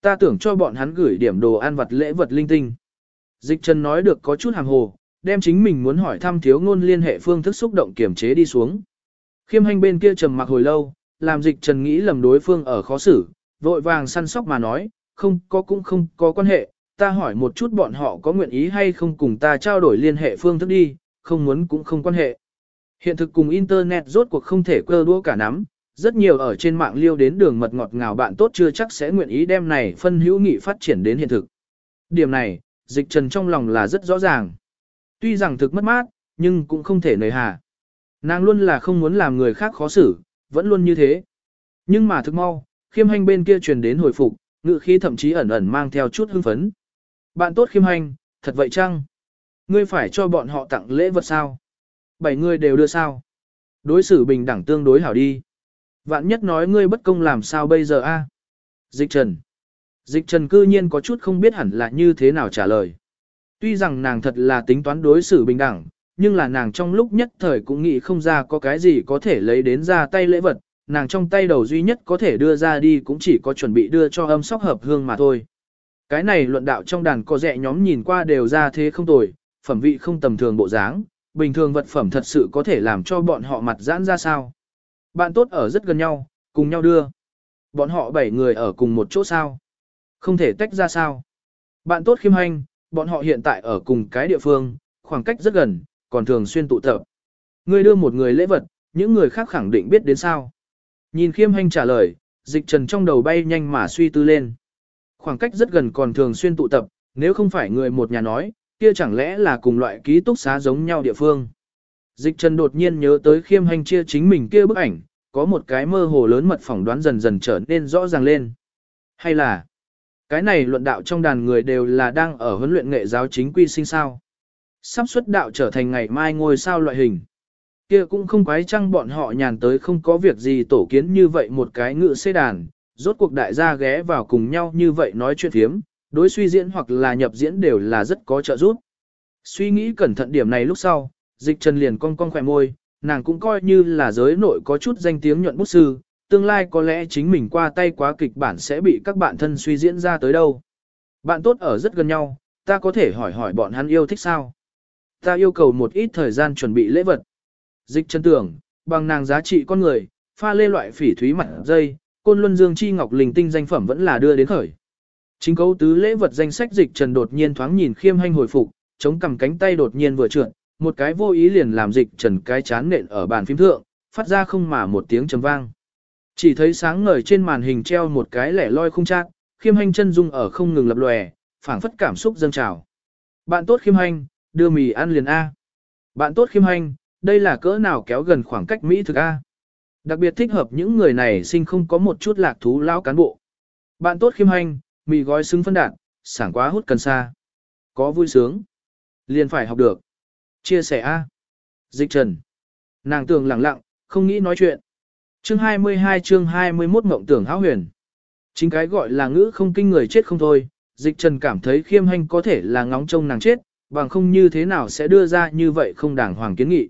Ta tưởng cho bọn hắn gửi điểm đồ ăn vật lễ vật linh tinh. Dịch Trần nói được có chút hàng hồ, đem chính mình muốn hỏi thăm thiếu ngôn liên hệ phương thức xúc động kiểm chế đi xuống. Khiêm hành bên kia trầm mặc hồi lâu, làm dịch Trần nghĩ lầm đối phương ở khó xử, vội vàng săn sóc mà nói, không có cũng không có quan hệ, ta hỏi một chút bọn họ có nguyện ý hay không cùng ta trao đổi liên hệ phương thức đi, không muốn cũng không quan hệ. Hiện thực cùng Internet rốt cuộc không thể cơ đua cả nắm, rất nhiều ở trên mạng liêu đến đường mật ngọt ngào bạn tốt chưa chắc sẽ nguyện ý đem này phân hữu nghị phát triển đến hiện thực. Điểm này, dịch trần trong lòng là rất rõ ràng. Tuy rằng thực mất mát, nhưng cũng không thể nời hà. Nàng luôn là không muốn làm người khác khó xử, vẫn luôn như thế. Nhưng mà thực mau, khiêm hành bên kia truyền đến hồi phục, ngự khí thậm chí ẩn ẩn mang theo chút hưng phấn. Bạn tốt khiêm hành, thật vậy chăng? Ngươi phải cho bọn họ tặng lễ vật sao? Bảy người đều đưa sao? Đối xử bình đẳng tương đối hảo đi. Vạn nhất nói ngươi bất công làm sao bây giờ a? Dịch trần. Dịch trần cư nhiên có chút không biết hẳn là như thế nào trả lời. Tuy rằng nàng thật là tính toán đối xử bình đẳng, nhưng là nàng trong lúc nhất thời cũng nghĩ không ra có cái gì có thể lấy đến ra tay lễ vật, nàng trong tay đầu duy nhất có thể đưa ra đi cũng chỉ có chuẩn bị đưa cho âm sóc hợp hương mà thôi. Cái này luận đạo trong đàn có rẻ nhóm nhìn qua đều ra thế không tồi, phẩm vị không tầm thường bộ dáng, bình thường vật phẩm thật sự có thể làm cho bọn họ mặt giãn ra sao. Bạn tốt ở rất gần nhau, cùng nhau đưa. Bọn họ bảy người ở cùng một chỗ sao. Không thể tách ra sao. Bạn tốt khiêm hành, bọn họ hiện tại ở cùng cái địa phương, khoảng cách rất gần, còn thường xuyên tụ tập. Ngươi đưa một người lễ vật, những người khác khẳng định biết đến sao. Nhìn khiêm hành trả lời, dịch trần trong đầu bay nhanh mà suy tư lên. Khoảng cách rất gần còn thường xuyên tụ tập, nếu không phải người một nhà nói, kia chẳng lẽ là cùng loại ký túc xá giống nhau địa phương. Dịch trần đột nhiên nhớ tới khiêm hành chia chính mình kia bức ảnh, có một cái mơ hồ lớn mật phỏng đoán dần dần trở nên rõ ràng lên. Hay là, cái này luận đạo trong đàn người đều là đang ở huấn luyện nghệ giáo chính quy sinh sao. Sắp xuất đạo trở thành ngày mai ngôi sao loại hình. Kia cũng không quái chăng bọn họ nhàn tới không có việc gì tổ kiến như vậy một cái ngựa xê đàn, rốt cuộc đại gia ghé vào cùng nhau như vậy nói chuyện thiếm, đối suy diễn hoặc là nhập diễn đều là rất có trợ giúp. Suy nghĩ cẩn thận điểm này lúc sau, dịch trần liền cong cong khỏe môi, nàng cũng coi như là giới nội có chút danh tiếng nhuận bút sư, tương lai có lẽ chính mình qua tay quá kịch bản sẽ bị các bạn thân suy diễn ra tới đâu. Bạn tốt ở rất gần nhau, ta có thể hỏi hỏi bọn hắn yêu thích sao? Ta yêu cầu một ít thời gian chuẩn bị lễ vật. Dịch chân tưởng, bằng nàng giá trị con người, pha lê loại phỉ thúy mặt dây, côn luân dương chi ngọc linh tinh danh phẩm vẫn là đưa đến khởi. Chính cấu tứ lễ vật danh sách dịch trần đột nhiên thoáng nhìn khiêm hanh hồi phục, chống cầm cánh tay đột nhiên vừa trượt, một cái vô ý liền làm dịch trần cái chán nện ở bàn phím thượng, phát ra không mà một tiếng trầm vang. Chỉ thấy sáng ngời trên màn hình treo một cái lẻ loi không chát, khiêm hanh chân dung ở không ngừng lập lòe, phảng phất cảm xúc dâng trào. Bạn tốt khiêm hanh đưa mì ăn liền A. Bạn tốt khiêm hành, đây là cỡ nào kéo gần khoảng cách Mỹ thực A. Đặc biệt thích hợp những người này sinh không có một chút lạc thú lão cán bộ. Bạn tốt khiêm hành, mì gói xứng phân đạn, sảng quá hút cần xa. Có vui sướng. Liền phải học được. Chia sẻ A. Dịch trần. Nàng tường lặng lặng, không nghĩ nói chuyện. Chương 22 chương 21 mộng tưởng hão huyền. Chính cái gọi là ngữ không kinh người chết không thôi, dịch trần cảm thấy khiêm hành có thể là ngóng trông nàng chết, bằng không như thế nào sẽ đưa ra như vậy không đàng hoàng kiến nghị.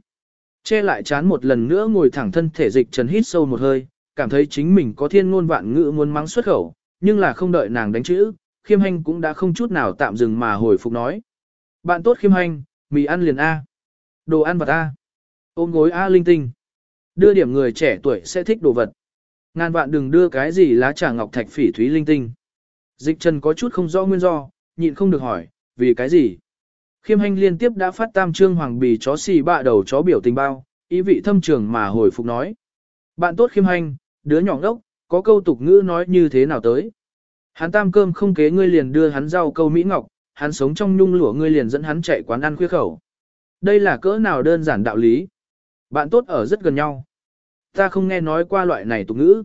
Che lại chán một lần nữa ngồi thẳng thân thể dịch trần hít sâu một hơi, cảm thấy chính mình có thiên ngôn vạn ngữ muốn mắng xuất khẩu, nhưng là không đợi nàng đánh chữ, khiêm hành cũng đã không chút nào tạm dừng mà hồi phục nói. Bạn tốt khiêm hành, mì ăn liền A. Đồ ăn vật A. Ôm gối A linh tinh. Đưa điểm người trẻ tuổi sẽ thích đồ vật. Ngàn vạn đừng đưa cái gì lá trà ngọc thạch phỉ thúy linh tinh. Dịch trần có chút không rõ nguyên do, nhịn không được hỏi, vì cái gì? Khiêm hành liên tiếp đã phát tam trương hoàng bì chó xì bạ đầu chó biểu tình bao, ý vị thâm trường mà hồi phục nói. Bạn tốt khiêm hành, đứa nhỏ ngốc, có câu tục ngữ nói như thế nào tới? Hắn tam cơm không kế ngươi liền đưa hắn rau câu mỹ ngọc, hắn sống trong nhung lụa ngươi liền dẫn hắn chạy quán ăn khuya khẩu. Đây là cỡ nào đơn giản đạo lý. Bạn tốt ở rất gần nhau. Ta không nghe nói qua loại này tục ngữ.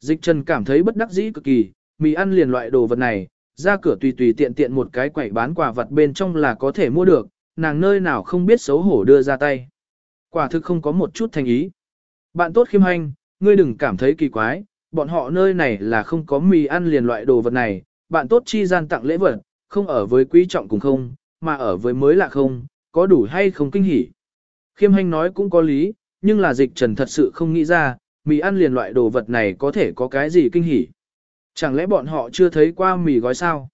Dịch trần cảm thấy bất đắc dĩ cực kỳ, mì ăn liền loại đồ vật này, ra cửa tùy tùy tiện tiện một cái quẩy bán quà vật bên trong là có thể mua được, nàng nơi nào không biết xấu hổ đưa ra tay. Quả thực không có một chút thành ý. Bạn tốt khiêm hành, ngươi đừng cảm thấy kỳ quái, bọn họ nơi này là không có mì ăn liền loại đồ vật này, bạn tốt chi gian tặng lễ vật, không ở với quý trọng cùng không, mà ở với mới lạ không, có đủ hay không kinh hỉ. Khiêm hành nói cũng có lý, nhưng là dịch trần thật sự không nghĩ ra, mì ăn liền loại đồ vật này có thể có cái gì kinh hỉ. Chẳng lẽ bọn họ chưa thấy qua mì gói sao?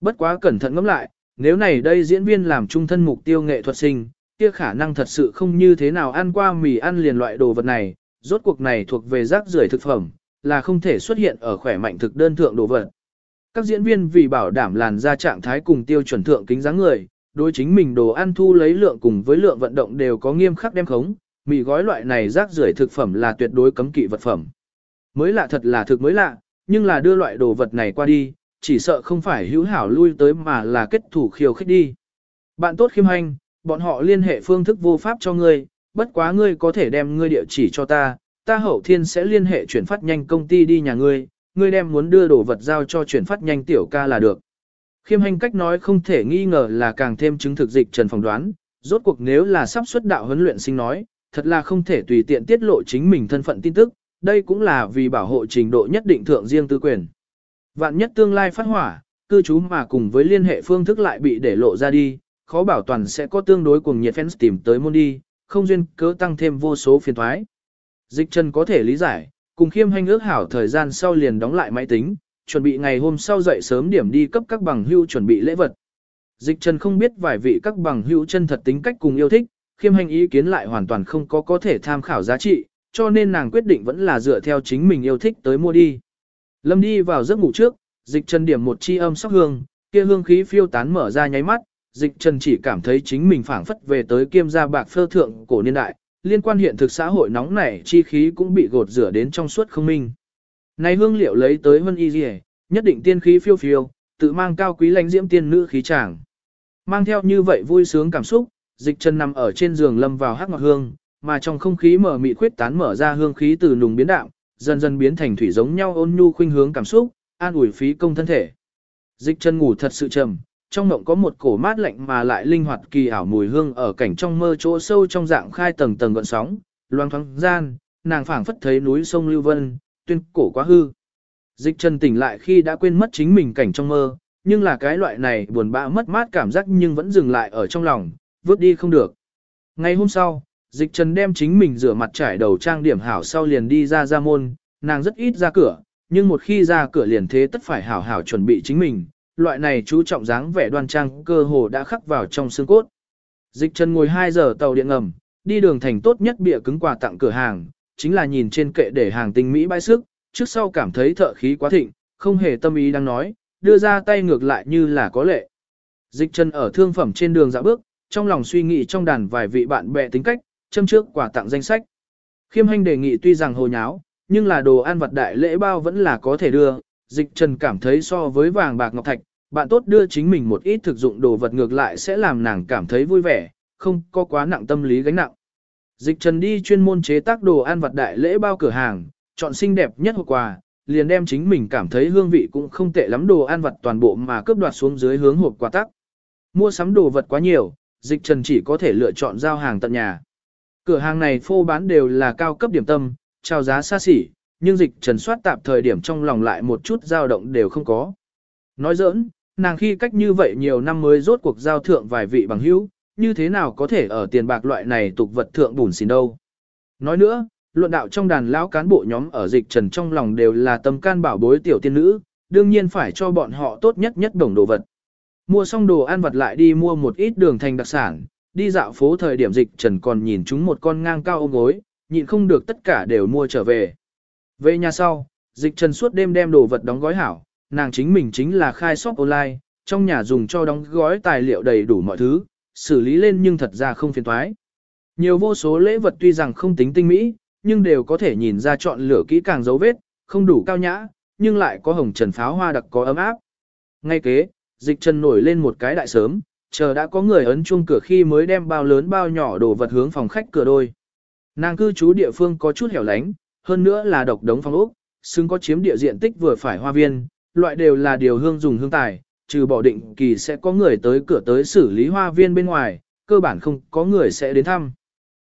Bất quá cẩn thận ngẫm lại, nếu này đây diễn viên làm trung thân mục tiêu nghệ thuật sinh, kia khả năng thật sự không như thế nào ăn qua mì ăn liền loại đồ vật này, rốt cuộc này thuộc về rác rưởi thực phẩm, là không thể xuất hiện ở khỏe mạnh thực đơn thượng đồ vật. Các diễn viên vì bảo đảm làn da trạng thái cùng tiêu chuẩn thượng kính dáng người, đối chính mình đồ ăn thu lấy lượng cùng với lượng vận động đều có nghiêm khắc đem khống, mì gói loại này rác rưởi thực phẩm là tuyệt đối cấm kỵ vật phẩm. Mới lạ thật là thực mới lạ, nhưng là đưa loại đồ vật này qua đi, chỉ sợ không phải hữu hảo lui tới mà là kết thủ khiêu khích đi. Bạn tốt khiêm hành, bọn họ liên hệ phương thức vô pháp cho ngươi, bất quá ngươi có thể đem ngươi địa chỉ cho ta, ta hậu thiên sẽ liên hệ chuyển phát nhanh công ty đi nhà ngươi, ngươi đem muốn đưa đồ vật giao cho chuyển phát nhanh tiểu ca là được. Khiêm hành cách nói không thể nghi ngờ là càng thêm chứng thực dịch trần phỏng đoán, rốt cuộc nếu là sắp xuất đạo huấn luyện sinh nói, thật là không thể tùy tiện tiết lộ chính mình thân phận tin tức, đây cũng là vì bảo hộ trình độ nhất định thượng riêng tư quyền. Vạn nhất tương lai phát hỏa, cư trú mà cùng với liên hệ phương thức lại bị để lộ ra đi, khó bảo toàn sẽ có tương đối cùng nhiệt fans tìm tới môn đi, không duyên cớ tăng thêm vô số phiền thoái. Dịch Trần có thể lý giải, cùng khiêm hành ước hảo thời gian sau liền đóng lại máy tính, chuẩn bị ngày hôm sau dậy sớm điểm đi cấp các bằng hưu chuẩn bị lễ vật. Dịch Trần không biết vài vị các bằng hưu chân thật tính cách cùng yêu thích, khiêm hành ý kiến lại hoàn toàn không có có thể tham khảo giá trị, cho nên nàng quyết định vẫn là dựa theo chính mình yêu thích tới mua đi. Lâm đi vào giấc ngủ trước, dịch trần điểm một chi âm sắc hương, kia hương khí phiêu tán mở ra nháy mắt, dịch trần chỉ cảm thấy chính mình phảng phất về tới kiêm gia bạc phơ thượng cổ niên đại, liên quan hiện thực xã hội nóng nảy chi khí cũng bị gột rửa đến trong suốt không minh. Này hương liệu lấy tới vân y dì nhất định tiên khí phiêu phiêu, tự mang cao quý lãnh diễm tiên nữ khí tràng. Mang theo như vậy vui sướng cảm xúc, dịch trần nằm ở trên giường lâm vào hát ngọt hương, mà trong không khí mở mị khuyết tán mở ra hương khí từ nùng biến đạm, dần dần biến thành thủy giống nhau ôn nhu khuynh hướng cảm xúc, an ủi phí công thân thể. Dịch chân ngủ thật sự trầm, trong mộng có một cổ mát lạnh mà lại linh hoạt kỳ ảo mùi hương ở cảnh trong mơ chỗ sâu trong dạng khai tầng tầng gợn sóng, loang thoáng gian, nàng phảng phất thấy núi sông lưu vân, tuyên cổ quá hư. Dịch chân tỉnh lại khi đã quên mất chính mình cảnh trong mơ, nhưng là cái loại này buồn bã mất mát cảm giác nhưng vẫn dừng lại ở trong lòng, vứt đi không được. Ngày hôm sau, Dịch Trần đem chính mình rửa mặt trải đầu trang điểm hảo sau liền đi ra ra môn, nàng rất ít ra cửa, nhưng một khi ra cửa liền thế tất phải hảo hảo chuẩn bị chính mình, loại này chú trọng dáng vẻ đoan trang cơ hồ đã khắc vào trong xương cốt. Dịch Trần ngồi 2 giờ tàu điện ngầm, đi đường thành tốt nhất bịa cứng quà tặng cửa hàng, chính là nhìn trên kệ để hàng tinh mỹ bãi sức, trước sau cảm thấy thợ khí quá thịnh, không hề tâm ý đang nói, đưa ra tay ngược lại như là có lệ. Dịch Trần ở thương phẩm trên đường dạo bước, trong lòng suy nghĩ trong đàn vài vị bạn bè tính cách, châm trước quà tặng danh sách. Khiêm hành đề nghị tuy rằng hồ nháo, nhưng là đồ ăn vật đại lễ bao vẫn là có thể đưa, dịch trần cảm thấy so với vàng bạc ngọc thạch, bạn tốt đưa chính mình một ít thực dụng đồ vật ngược lại sẽ làm nàng cảm thấy vui vẻ, không có quá nặng tâm lý gánh nặng. Dịch trần đi chuyên môn chế tác đồ ăn vật đại lễ bao cửa hàng, chọn xinh đẹp nhất hộp quà, liền đem chính mình cảm thấy hương vị cũng không tệ lắm đồ ăn vật toàn bộ mà cướp đoạt xuống dưới hướng hộp quà tắc. Mua sắm đồ vật quá nhiều, dịch trần chỉ có thể lựa chọn giao hàng tận nhà. Cửa hàng này phô bán đều là cao cấp điểm tâm, trao giá xa xỉ, nhưng dịch trần soát tạp thời điểm trong lòng lại một chút dao động đều không có. Nói giỡn, nàng khi cách như vậy nhiều năm mới rốt cuộc giao thượng vài vị bằng hữu, như thế nào có thể ở tiền bạc loại này tục vật thượng bùn xỉn đâu. Nói nữa, luận đạo trong đàn lão cán bộ nhóm ở dịch trần trong lòng đều là tâm can bảo bối tiểu tiên nữ, đương nhiên phải cho bọn họ tốt nhất nhất đồng đồ vật. Mua xong đồ ăn vật lại đi mua một ít đường thành đặc sản, đi dạo phố thời điểm dịch trần còn nhìn chúng một con ngang cao ôm gối, nhịn không được tất cả đều mua trở về. Về nhà sau, dịch trần suốt đêm đem đồ vật đóng gói hảo, nàng chính mình chính là khai shop online, trong nhà dùng cho đóng gói tài liệu đầy đủ mọi thứ, xử lý lên nhưng thật ra không phiền toái. Nhiều vô số lễ vật tuy rằng không tính tinh mỹ, nhưng đều có thể nhìn ra chọn lựa kỹ càng dấu vết, không đủ cao nhã, nhưng lại có hồng trần pháo hoa đặc có ấm áp. Ngay kế, dịch trần nổi lên một cái đại sớm, chờ đã có người ấn chuông cửa khi mới đem bao lớn bao nhỏ đồ vật hướng phòng khách cửa đôi. Nàng cư trú địa phương có chút hẻo lánh, hơn nữa là độc đống phòng ốc, xứng có chiếm địa diện tích vừa phải hoa viên, loại đều là điều hương dùng hương tài, trừ bỏ định kỳ sẽ có người tới cửa tới xử lý hoa viên bên ngoài, cơ bản không có người sẽ đến thăm.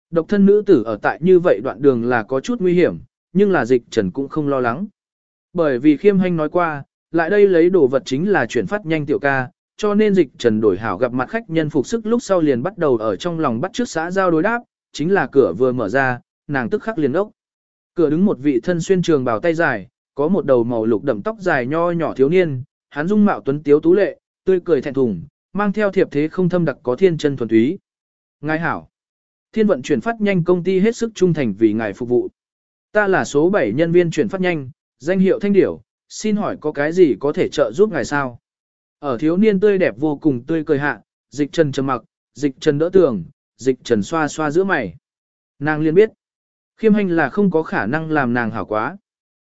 Độc thân nữ tử ở tại như vậy đoạn đường là có chút nguy hiểm, nhưng là dịch trần cũng không lo lắng. Bởi vì khiêm hanh nói qua, lại đây lấy đồ vật chính là chuyển phát nhanh tiểu ca, cho nên dịch trần đổi hảo gặp mặt khách nhân phục sức lúc sau liền bắt đầu ở trong lòng bắt trước xã giao đối đáp, chính là cửa vừa mở ra, nàng tức khắc liền ốc. Cửa đứng một vị thân xuyên trường bào tay dài, có một đầu màu lục đậm tóc dài nho nhỏ thiếu niên, hắn dung mạo tuấn tiếu tú lệ, tươi cười thẹn thùng, mang theo thiệp thế không thâm đặc có thiên chân thuần túy. Ngài hảo. Thiên vận chuyển phát nhanh công ty hết sức trung thành vì ngài phục vụ. Ta là số 7 nhân viên chuyển phát nhanh, danh hiệu thanh điểu, xin hỏi có cái gì có thể trợ giúp ngài sao? Ở thiếu niên tươi đẹp vô cùng tươi cười hạ, dịch trần trầm mặc, dịch trần đỡ tường, dịch trần xoa xoa giữa mày. Nàng liên biết, khiêm hành là không có khả năng làm nàng hảo quá.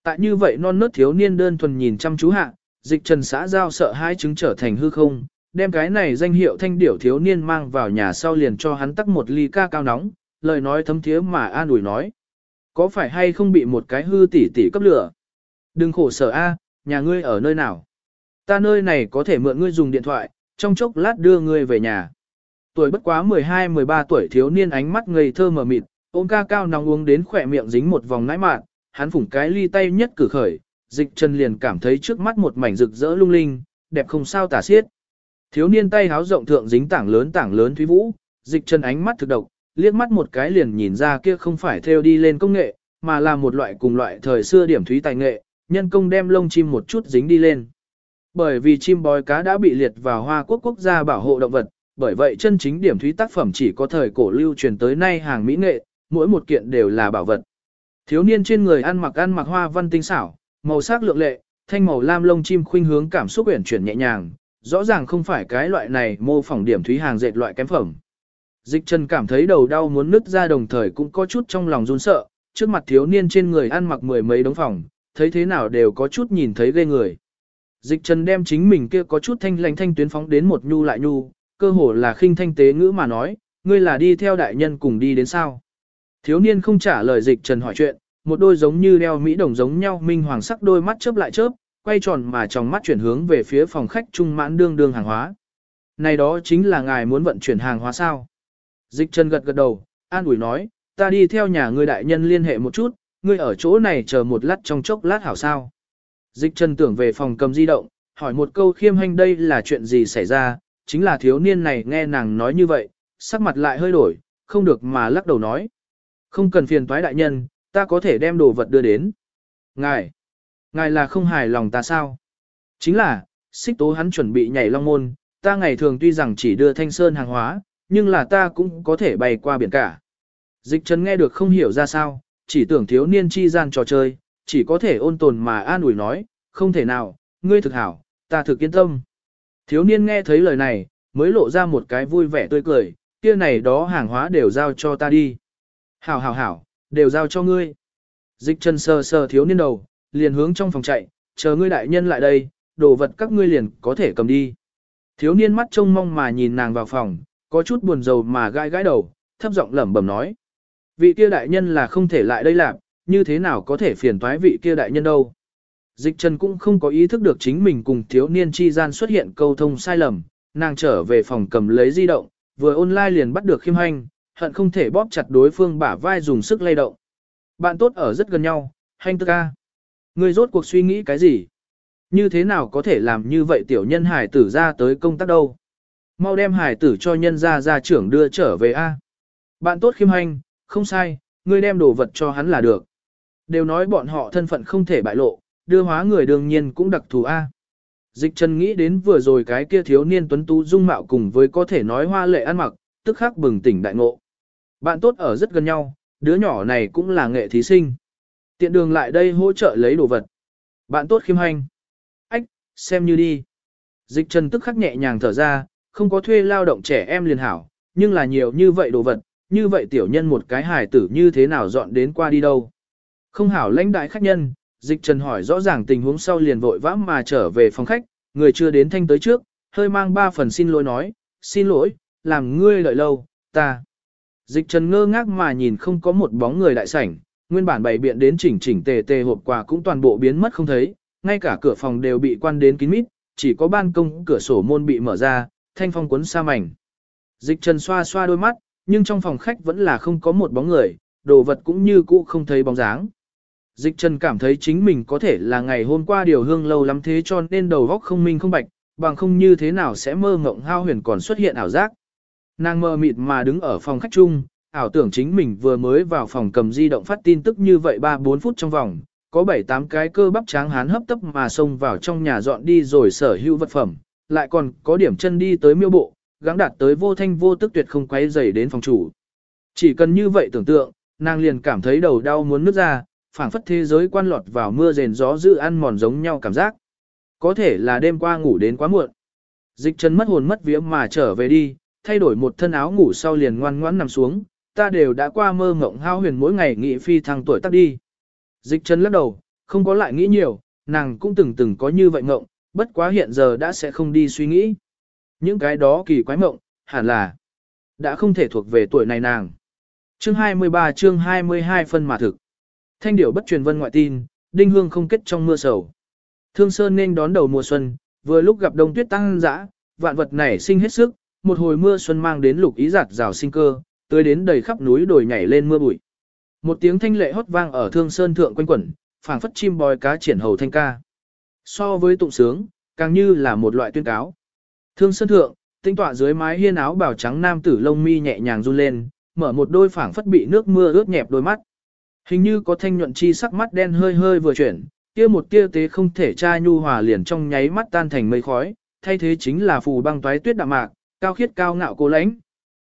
Tại như vậy non nớt thiếu niên đơn thuần nhìn chăm chú hạ, dịch trần xã giao sợ hai chứng trở thành hư không, đem cái này danh hiệu thanh điểu thiếu niên mang vào nhà sau liền cho hắn tắc một ly ca cao nóng, lời nói thấm thiế mà an ủi nói. Có phải hay không bị một cái hư tỷ tỷ cấp lửa? Đừng khổ sở a, nhà ngươi ở nơi nào? Ta nơi này có thể mượn ngươi dùng điện thoại, trong chốc lát đưa ngươi về nhà. Tuổi bất quá 12-13 tuổi thiếu niên ánh mắt ngây thơ mờ mịt, ôm ca cao nóng uống đến khỏe miệng dính một vòng nãi mạn, hắn phủng cái ly tay nhất cử khởi, dịch chân liền cảm thấy trước mắt một mảnh rực rỡ lung linh, đẹp không sao tả xiết. Thiếu niên tay háo rộng thượng dính tảng lớn tảng lớn thúy vũ, dịch chân ánh mắt thực độc, liếc mắt một cái liền nhìn ra kia không phải theo đi lên công nghệ, mà là một loại cùng loại thời xưa điểm thúy tài nghệ, nhân công đem lông chim một chút dính đi lên. Bởi vì chim bói cá đã bị liệt vào Hoa Quốc quốc gia bảo hộ động vật, bởi vậy chân chính điểm thúy tác phẩm chỉ có thời cổ lưu truyền tới nay hàng mỹ nghệ, mỗi một kiện đều là bảo vật. Thiếu niên trên người ăn mặc ăn mặc hoa văn tinh xảo, màu sắc lượng lệ, thanh màu lam lông chim khuynh hướng cảm xúc uyển chuyển nhẹ nhàng, rõ ràng không phải cái loại này mô phỏng điểm thúy hàng dệt loại kém phẩm. Dịch Trần cảm thấy đầu đau muốn nứt ra đồng thời cũng có chút trong lòng run sợ, trước mặt thiếu niên trên người ăn mặc mười mấy đống phòng, thấy thế nào đều có chút nhìn thấy ghê người. Dịch Trần đem chính mình kia có chút thanh lãnh thanh tuyến phóng đến một nhu lại nhu, cơ hồ là khinh thanh tế ngữ mà nói, ngươi là đi theo đại nhân cùng đi đến sao. Thiếu niên không trả lời Dịch Trần hỏi chuyện, một đôi giống như đeo mỹ đồng giống nhau minh hoàng sắc đôi mắt chớp lại chớp, quay tròn mà trong mắt chuyển hướng về phía phòng khách trung mãn đương đương hàng hóa. Này đó chính là ngài muốn vận chuyển hàng hóa sao? Dịch Trần gật gật đầu, an ủi nói, ta đi theo nhà ngươi đại nhân liên hệ một chút, ngươi ở chỗ này chờ một lát trong chốc lát hảo sao. Dịch Trần tưởng về phòng cầm di động, hỏi một câu khiêm hành đây là chuyện gì xảy ra, chính là thiếu niên này nghe nàng nói như vậy, sắc mặt lại hơi đổi, không được mà lắc đầu nói. Không cần phiền toái đại nhân, ta có thể đem đồ vật đưa đến. Ngài, ngài là không hài lòng ta sao? Chính là, xích tố hắn chuẩn bị nhảy long môn, ta ngày thường tuy rằng chỉ đưa thanh sơn hàng hóa, nhưng là ta cũng có thể bay qua biển cả. Dịch trần nghe được không hiểu ra sao, chỉ tưởng thiếu niên chi gian trò chơi, chỉ có thể ôn tồn mà an ủi nói, không thể nào, ngươi thực hảo, ta thực yên tâm. Thiếu niên nghe thấy lời này, mới lộ ra một cái vui vẻ tươi cười, kia này đó hàng hóa đều giao cho ta đi. Hảo hảo hảo, đều giao cho ngươi. Dịch chân sờ sờ thiếu niên đầu, liền hướng trong phòng chạy, chờ ngươi đại nhân lại đây, đồ vật các ngươi liền có thể cầm đi. Thiếu niên mắt trông mong mà nhìn nàng vào phòng, có chút buồn rầu mà gai gãi đầu, thấp giọng lẩm bẩm nói. Vị kia đại nhân là không thể lại đây làm, như thế nào có thể phiền toái vị kia đại nhân đâu. Dịch Trần cũng không có ý thức được chính mình cùng thiếu niên chi gian xuất hiện câu thông sai lầm, nàng trở về phòng cầm lấy di động, vừa online liền bắt được khiêm hành, hận không thể bóp chặt đối phương bả vai dùng sức lay động. Bạn tốt ở rất gần nhau, hành Tức ca. Người rốt cuộc suy nghĩ cái gì? Như thế nào có thể làm như vậy tiểu nhân hải tử ra tới công tác đâu? Mau đem hải tử cho nhân gia gia trưởng đưa trở về A. Bạn tốt khiêm hành, không sai, ngươi đem đồ vật cho hắn là được. Đều nói bọn họ thân phận không thể bại lộ, đưa hóa người đương nhiên cũng đặc thù A. Dịch Trần nghĩ đến vừa rồi cái kia thiếu niên tuấn tú dung mạo cùng với có thể nói hoa lệ ăn mặc, tức khắc bừng tỉnh đại ngộ. Bạn tốt ở rất gần nhau, đứa nhỏ này cũng là nghệ thí sinh. Tiện đường lại đây hỗ trợ lấy đồ vật. Bạn tốt khiêm hành. Ách, xem như đi. Dịch trần tức khắc nhẹ nhàng thở ra, không có thuê lao động trẻ em liền hảo, nhưng là nhiều như vậy đồ vật, như vậy tiểu nhân một cái hài tử như thế nào dọn đến qua đi đâu. Không hảo lãnh đại khách nhân, dịch trần hỏi rõ ràng tình huống sau liền vội vã mà trở về phòng khách, người chưa đến thanh tới trước, hơi mang ba phần xin lỗi nói, xin lỗi, làm ngươi đợi lâu, ta. Dịch trần ngơ ngác mà nhìn không có một bóng người đại sảnh, nguyên bản bày biện đến chỉnh chỉnh tề tề hộp quà cũng toàn bộ biến mất không thấy, ngay cả cửa phòng đều bị quan đến kín mít, chỉ có ban công cửa sổ môn bị mở ra, thanh phong cuốn xa mảnh. Dịch trần xoa xoa đôi mắt, nhưng trong phòng khách vẫn là không có một bóng người, đồ vật cũng như cũ không thấy bóng dáng. Dịch trần cảm thấy chính mình có thể là ngày hôm qua điều hương lâu lắm thế cho nên đầu óc không minh không bạch, bằng không như thế nào sẽ mơ ngộng hao huyền còn xuất hiện ảo giác. Nàng mơ mịt mà đứng ở phòng khách chung, ảo tưởng chính mình vừa mới vào phòng cầm di động phát tin tức như vậy 3-4 phút trong vòng, có 7-8 cái cơ bắp tráng hán hấp tấp mà xông vào trong nhà dọn đi rồi sở hữu vật phẩm, lại còn có điểm chân đi tới miêu bộ, gắng đạt tới vô thanh vô tức tuyệt không quay dày đến phòng chủ. Chỉ cần như vậy tưởng tượng, nàng liền cảm thấy đầu đau muốn nứt ra, phảng phất thế giới quan lọt vào mưa rền gió dữ ăn mòn giống nhau cảm giác. Có thể là đêm qua ngủ đến quá muộn. Dịch Trần mất hồn mất vía mà trở về đi, thay đổi một thân áo ngủ sau liền ngoan ngoãn nằm xuống, ta đều đã qua mơ ngộng hao huyền mỗi ngày nghị phi thăng tuổi tác đi. Dịch Trần lắc đầu, không có lại nghĩ nhiều, nàng cũng từng từng có như vậy ngộng, bất quá hiện giờ đã sẽ không đi suy nghĩ. Những cái đó kỳ quái mộng, hẳn là đã không thể thuộc về tuổi này nàng. Chương 23 chương 22 phân mà thực. Thanh điểu bất truyền vân ngoại tin, đinh hương không kết trong mưa sầu. Thương Sơn nên đón đầu mùa xuân, vừa lúc gặp đông tuyết tăng dã, vạn vật nảy sinh hết sức, một hồi mưa xuân mang đến lục ý giạt rào sinh cơ, tới đến đầy khắp núi đồi nhảy lên mưa bụi. Một tiếng thanh lệ hót vang ở Thương Sơn thượng quanh quẩn, phảng phất chim bòi cá triển hầu thanh ca. So với tụng sướng, càng như là một loại tuyên cáo. Thương Sơn thượng, tinh tọa dưới mái hiên áo bào trắng nam tử lông mi nhẹ nhàng run lên, mở một đôi phảng phất bị nước mưa ướt nhẹp đôi mắt. Hình như có thanh nhuận chi sắc mắt đen hơi hơi vừa chuyển, kia một tia tế không thể tra nhu hòa liền trong nháy mắt tan thành mây khói, thay thế chính là phù băng toái tuyết đạm mạc, cao khiết cao ngạo cố lãnh.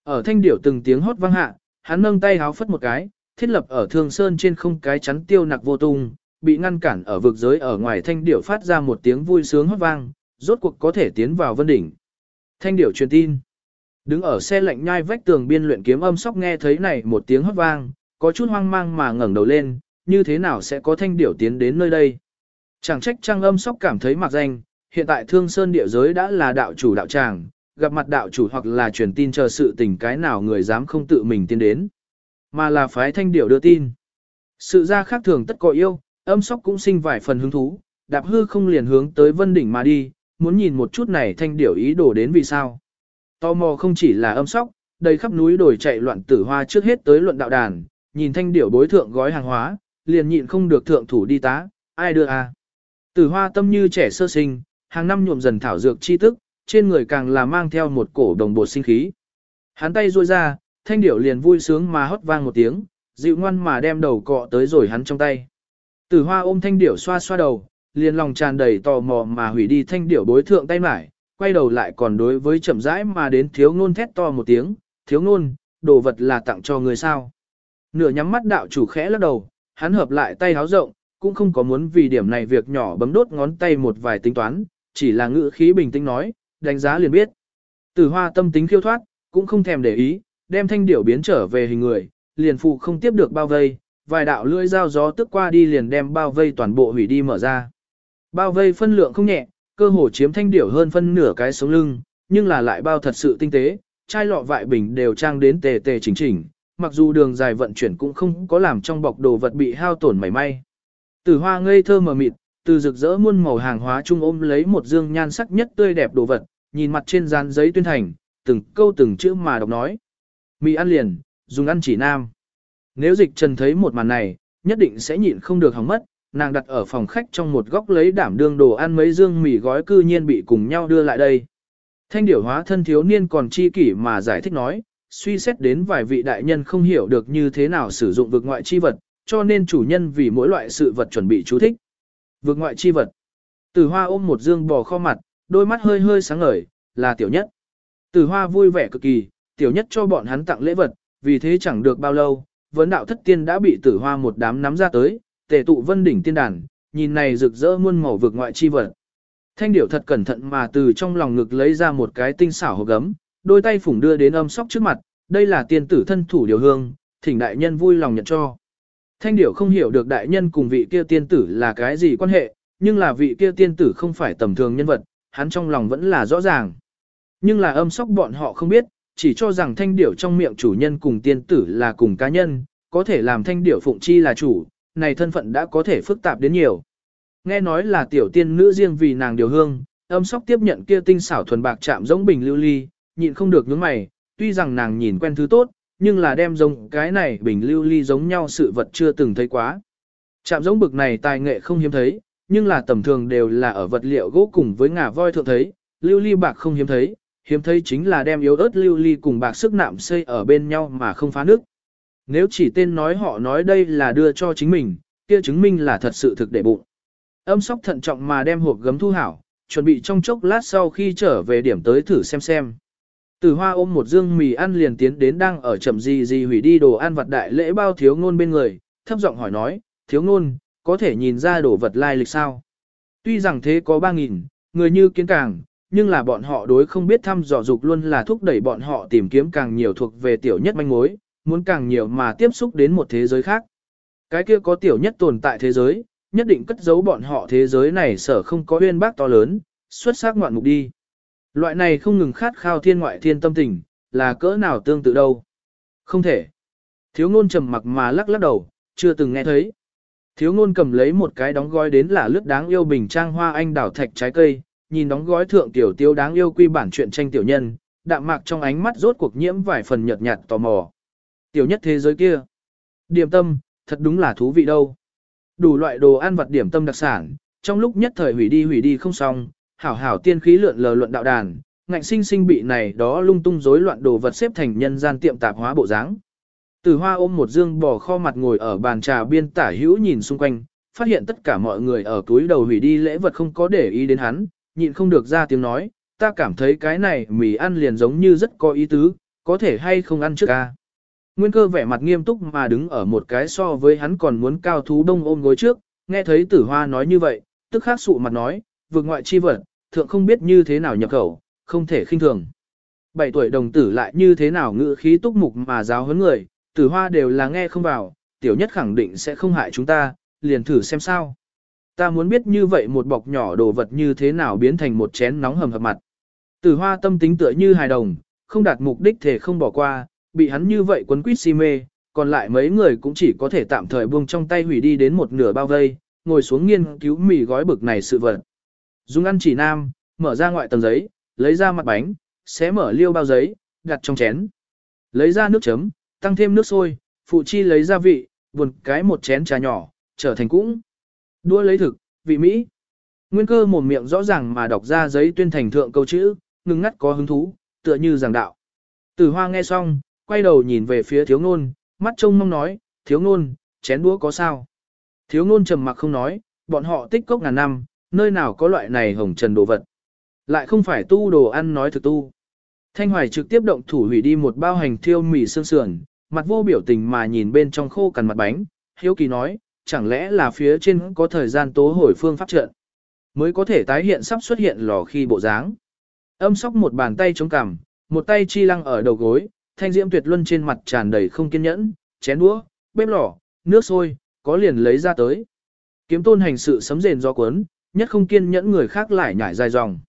Ở thanh điểu từng tiếng hót vang hạ, hắn nâng tay háo phất một cái, thiết lập ở thương sơn trên không cái chắn tiêu nặc vô tung, bị ngăn cản ở vực giới ở ngoài thanh điểu phát ra một tiếng vui sướng hót vang, rốt cuộc có thể tiến vào vân đỉnh. Thanh điểu truyền tin. Đứng ở xe lạnh nhai vách tường biên luyện kiếm âm sóc nghe thấy này một tiếng hót vang, có chút hoang mang mà ngẩng đầu lên, như thế nào sẽ có thanh điểu tiến đến nơi đây. Chẳng trách trang âm sóc cảm thấy mặc danh, hiện tại thương sơn địa giới đã là đạo chủ đạo tràng, gặp mặt đạo chủ hoặc là truyền tin chờ sự tình cái nào người dám không tự mình tiến đến, mà là phái thanh điểu đưa tin. Sự ra khác thường tất có yêu, âm sóc cũng sinh vài phần hứng thú, đạp hư không liền hướng tới vân đỉnh mà đi, muốn nhìn một chút này thanh điểu ý đồ đến vì sao. Tò mò không chỉ là âm sóc, đầy khắp núi đồi chạy loạn tử hoa trước hết tới luận đạo đàn, nhìn thanh điểu bối thượng gói hàng hóa, liền nhịn không được thượng thủ đi tá, ai đưa à. Tử hoa tâm như trẻ sơ sinh, hàng năm nhuộm dần thảo dược chi tức, trên người càng là mang theo một cổ đồng bột sinh khí. Hắn tay ruôi ra, thanh điểu liền vui sướng mà hót vang một tiếng, dịu ngoan mà đem đầu cọ tới rồi hắn trong tay. Tử hoa ôm thanh điểu xoa xoa đầu, liền lòng tràn đầy tò mò mà hủy đi thanh điểu bối thượng tay mải, quay đầu lại còn đối với chậm rãi mà đến thiếu ngôn thét to một tiếng, thiếu ngôn, đồ vật là tặng cho người sao. Nửa nhắm mắt đạo chủ khẽ lắc đầu, hắn hợp lại tay háo rộng, cũng không có muốn vì điểm này việc nhỏ bấm đốt ngón tay một vài tính toán, chỉ là ngữ khí bình tĩnh nói, đánh giá liền biết. Tử hoa tâm tính khiêu thoát, cũng không thèm để ý, đem thanh điểu biến trở về hình người, liền phụ không tiếp được bao vây, vài đạo lưỡi dao gió tức qua đi liền đem bao vây toàn bộ hủy đi mở ra. Bao vây phân lượng không nhẹ, cơ hồ chiếm thanh điểu hơn phân nửa cái sống lưng, nhưng là lại bao thật sự tinh tế, chai lọ vại bình đều trang đến tề tề chỉnh chỉnh, mặc dù đường dài vận chuyển cũng không có làm trong bọc đồ vật bị hao tổn mảy may. từ hoa ngây thơ mờ mịt, từ rực rỡ muôn màu hàng hóa trung ôm lấy một dương nhan sắc nhất tươi đẹp đồ vật, nhìn mặt trên dán giấy tuyên thành, từng câu từng chữ mà đọc nói. Mì ăn liền, dùng ăn chỉ nam. Nếu dịch trần thấy một màn này, nhất định sẽ nhịn không được hỏng mất, nàng đặt ở phòng khách trong một góc lấy đảm đương đồ ăn mấy dương mì gói cư nhiên bị cùng nhau đưa lại đây. Thanh điểu hóa thân thiếu niên còn chi kỷ mà giải thích nói, suy xét đến vài vị đại nhân không hiểu được như thế nào sử dụng vực ngoại chi vật, cho nên chủ nhân vì mỗi loại sự vật chuẩn bị chú thích. Vực ngoại chi vật. Tử hoa ôm một dương bò kho mặt, đôi mắt hơi hơi sáng ngời, là tiểu nhất. Tử hoa vui vẻ cực kỳ, tiểu nhất cho bọn hắn tặng lễ vật, vì thế chẳng được bao lâu, vấn đạo thất tiên đã bị tử hoa một đám nắm ra tới, tề tụ vân đỉnh tiên đàn, nhìn này rực rỡ muôn màu vực ngoại chi vật. Thanh điểu thật cẩn thận mà từ trong lòng ngực lấy ra một cái tinh xảo hộp gấm, đôi tay phủng đưa đến âm sóc trước mặt, đây là tiên tử thân thủ điều hương, thỉnh đại nhân vui lòng nhận cho. Thanh điểu không hiểu được đại nhân cùng vị kia tiên tử là cái gì quan hệ, nhưng là vị kia tiên tử không phải tầm thường nhân vật, hắn trong lòng vẫn là rõ ràng. Nhưng là âm sóc bọn họ không biết, chỉ cho rằng thanh điểu trong miệng chủ nhân cùng tiên tử là cùng cá nhân, có thể làm thanh điểu phụng chi là chủ, này thân phận đã có thể phức tạp đến nhiều. Nghe nói là tiểu tiên nữ riêng vì nàng điều hương, âm sóc tiếp nhận kia tinh xảo thuần bạc chạm giống bình lưu ly, nhịn không được nhướng mày, tuy rằng nàng nhìn quen thứ tốt, nhưng là đem giống cái này bình lưu ly giống nhau sự vật chưa từng thấy quá. Chạm giống bực này tài nghệ không hiếm thấy, nhưng là tầm thường đều là ở vật liệu gỗ cùng với ngà voi thượng thấy, lưu ly bạc không hiếm thấy, hiếm thấy chính là đem yếu ớt lưu ly cùng bạc sức nạm xây ở bên nhau mà không phá nước. Nếu chỉ tên nói họ nói đây là đưa cho chính mình, kia chứng minh là thật sự thực để bụng. Âm sóc thận trọng mà đem hộp gấm thu hảo, chuẩn bị trong chốc lát sau khi trở về điểm tới thử xem xem. Tử hoa ôm một dương mì ăn liền tiến đến đang ở chậm gì gì hủy đi đồ ăn vật đại lễ bao thiếu ngôn bên người, thấp giọng hỏi nói, thiếu ngôn, có thể nhìn ra đồ vật lai lịch sao? Tuy rằng thế có ba nghìn, người như kiến càng, nhưng là bọn họ đối không biết thăm dò dục luôn là thúc đẩy bọn họ tìm kiếm càng nhiều thuộc về tiểu nhất manh mối, muốn càng nhiều mà tiếp xúc đến một thế giới khác. Cái kia có tiểu nhất tồn tại thế giới, nhất định cất giấu bọn họ thế giới này sở không có uyên bác to lớn, xuất sắc ngoạn mục đi. Loại này không ngừng khát khao thiên ngoại thiên tâm tình, là cỡ nào tương tự đâu. Không thể. Thiếu ngôn trầm mặc mà lắc lắc đầu, chưa từng nghe thấy. Thiếu ngôn cầm lấy một cái đóng gói đến là lướt đáng yêu bình trang hoa anh đảo thạch trái cây, nhìn đóng gói thượng tiểu tiêu đáng yêu quy bản chuyện tranh tiểu nhân, đạm mạc trong ánh mắt rốt cuộc nhiễm vài phần nhợt nhạt tò mò. Tiểu nhất thế giới kia. Điểm tâm, thật đúng là thú vị đâu. Đủ loại đồ ăn vật điểm tâm đặc sản, trong lúc nhất thời hủy đi hủy đi không xong, hảo hảo tiên khí lượn lờ luận đạo đàn, ngạnh sinh sinh bị này đó lung tung rối loạn đồ vật xếp thành nhân gian tiệm tạp hóa bộ dáng. Từ hoa ôm một dương bò kho mặt ngồi ở bàn trà biên tả hữu nhìn xung quanh, phát hiện tất cả mọi người ở túi đầu hủy đi lễ vật không có để ý đến hắn, nhịn không được ra tiếng nói, ta cảm thấy cái này mì ăn liền giống như rất có ý tứ, có thể hay không ăn trước ca. Nguyên cơ vẻ mặt nghiêm túc mà đứng ở một cái so với hắn còn muốn cao thú đông ôm gối trước, nghe thấy tử hoa nói như vậy, tức khắc sụ mặt nói, vượt ngoại chi vật, thượng không biết như thế nào nhập khẩu, không thể khinh thường. Bảy tuổi đồng tử lại như thế nào ngữ khí túc mục mà giáo huấn người, tử hoa đều là nghe không vào, tiểu nhất khẳng định sẽ không hại chúng ta, liền thử xem sao. Ta muốn biết như vậy một bọc nhỏ đồ vật như thế nào biến thành một chén nóng hầm hập mặt. Tử hoa tâm tính tựa như hài đồng, không đạt mục đích thể không bỏ qua, bị hắn như vậy quấn quýt si mê, còn lại mấy người cũng chỉ có thể tạm thời buông trong tay hủy đi đến một nửa bao vây, ngồi xuống nghiên cứu mì gói bực này sự vật. Dung ăn chỉ nam, mở ra ngoại tầng giấy, lấy ra mặt bánh, xé mở liêu bao giấy, đặt trong chén. Lấy ra nước chấm, tăng thêm nước sôi, phụ chi lấy gia vị, buồn cái một chén trà nhỏ, trở thành cũng. Đua lấy thực, vị Mỹ. Nguyên cơ một miệng rõ ràng mà đọc ra giấy tuyên thành thượng câu chữ, ngưng ngắt có hứng thú, tựa như giảng đạo. Tử hoa nghe xong, quay đầu nhìn về phía thiếu ngôn, mắt trông mong nói, thiếu ngôn, chén đũa có sao? Thiếu ngôn trầm mặc không nói, bọn họ tích cốc ngàn năm, nơi nào có loại này hồng trần đồ vật. Lại không phải tu đồ ăn nói thực tu. Thanh Hoài trực tiếp động thủ hủy đi một bao hành thiêu mì xương sườn, mặt vô biểu tình mà nhìn bên trong khô cằn mặt bánh, hiếu kỳ nói, chẳng lẽ là phía trên có thời gian tố hồi phương pháp trận, mới có thể tái hiện sắp xuất hiện lò khi bộ dáng. Âm sóc một bàn tay chống cằm, một tay chi lăng ở đầu gối, thanh diễm tuyệt luân trên mặt tràn đầy không kiên nhẫn, chén đũa, bếp lò, nước sôi, có liền lấy ra tới. Kiếm tôn hành sự sấm rền do cuốn, nhất không kiên nhẫn người khác lại nhảy dài dòng.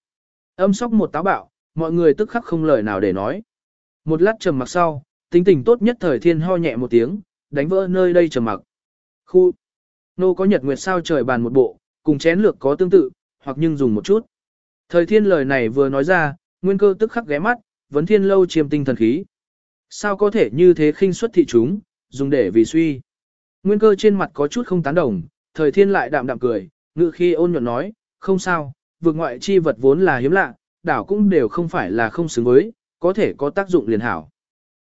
Âm sóc một táo bạo, mọi người tức khắc không lời nào để nói. Một lát trầm mặc sau, tính tình tốt nhất thời thiên ho nhẹ một tiếng, đánh vỡ nơi đây trầm mặc. Khu, nô có nhật nguyệt sao trời bàn một bộ, cùng chén lược có tương tự, hoặc nhưng dùng một chút. Thời thiên lời này vừa nói ra, nguyên cơ tức khắc ghé mắt, vấn thiên lâu chiêm tinh thần khí. Sao có thể như thế khinh suất thị chúng, dùng để vì suy. Nguyên cơ trên mặt có chút không tán đồng, thời thiên lại đạm đạm cười, ngự khi ôn nhuận nói, không sao, vượt ngoại chi vật vốn là hiếm lạ, đảo cũng đều không phải là không xứng với, có thể có tác dụng liền hảo.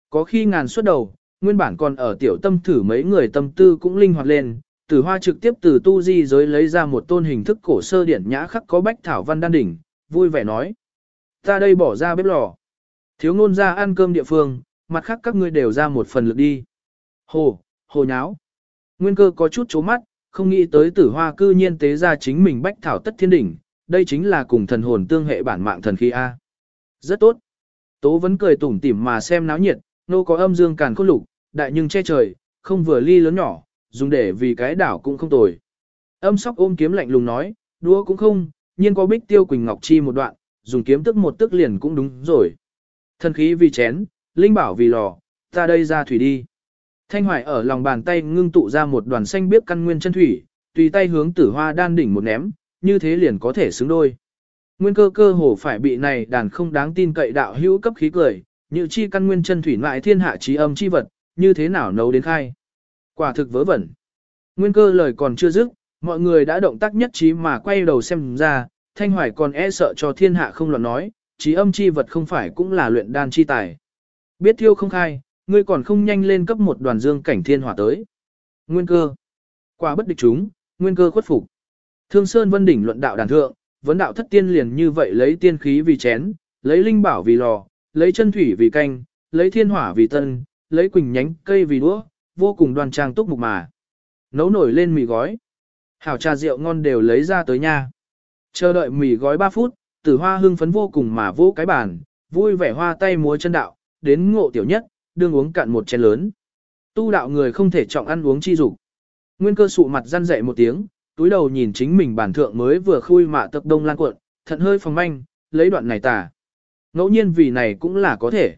Có khi ngàn suất đầu, nguyên bản còn ở tiểu tâm thử mấy người tâm tư cũng linh hoạt lên, tử hoa trực tiếp từ tu di giới lấy ra một tôn hình thức cổ sơ điển nhã khắc có bách thảo văn đan đỉnh, vui vẻ nói. Ta đây bỏ ra bếp lò. Thiếu ngôn ra ăn cơm địa phương, mặt khác các ngươi đều ra một phần lực đi. Hồ, hồ nháo. Nguyên cơ có chút chố mắt, không nghĩ tới tử hoa cư nhiên tế ra chính mình bách thảo tất thiên đỉnh, đây chính là cùng thần hồn tương hệ bản mạng thần khí A. Rất tốt. Tố vẫn cười tủm tỉm mà xem náo nhiệt, nô có âm dương càn khôn lục, đại nhưng che trời, không vừa ly lớn nhỏ, dùng để vì cái đảo cũng không tồi. Âm sóc ôm kiếm lạnh lùng nói, đũa cũng không, nhiên có bích tiêu quỳnh ngọc chi một đoạn, dùng kiếm tức một tức liền cũng đúng rồi. Thần khí vì chén, linh bảo vì lò, ta đây ra thủy đi. Thanh hoài ở lòng bàn tay ngưng tụ ra một đoàn xanh biếc căn nguyên chân thủy, tùy tay hướng tử hoa đan đỉnh một ném, như thế liền có thể xứng đôi. Nguyên cơ cơ hồ phải bị này đàn không đáng tin cậy đạo hữu cấp khí cười, như chi căn nguyên chân thủy ngoại thiên hạ trí âm chi vật, như thế nào nấu đến khai. Quả thực vớ vẩn. Nguyên cơ lời còn chưa dứt, mọi người đã động tác nhất trí mà quay đầu xem ra, thanh hoài còn e sợ cho thiên hạ không luận nói, trí âm chi vật không phải cũng là luyện đan chi tài. Biết thiêu không khai, ngươi còn không nhanh lên cấp một đoàn dương cảnh thiên hỏa tới. Nguyên cơ. Quả bất địch chúng, nguyên cơ khuất phục. Thương Sơn Vân Đỉnh luận đạo đàn thượng, vấn đạo thất tiên liền như vậy lấy tiên khí vì chén, lấy linh bảo vì lò, lấy chân thủy vì canh, lấy thiên hỏa vì tân, lấy quỳnh nhánh cây vì đũa, vô cùng đoan trang túc mục mà. Nấu nổi lên mì gói. Hảo trà rượu ngon đều lấy ra tới nha. Chờ đợi mì gói 3 phút, tử hoa hưng phấn vô cùng mà vô cái bàn, vui vẻ hoa tay múa chân đạo, đến ngộ tiểu nhất, đương uống cạn một chén lớn. Tu đạo người không thể trọng ăn uống chi dục. Nguyên cơ sụ mặt răn dậy một tiếng, túi đầu nhìn chính mình bản thượng mới vừa khui mạ tập đông lan cuộn, thận hơi phòng manh, lấy đoạn này tả. Ngẫu nhiên vì này cũng là có thể.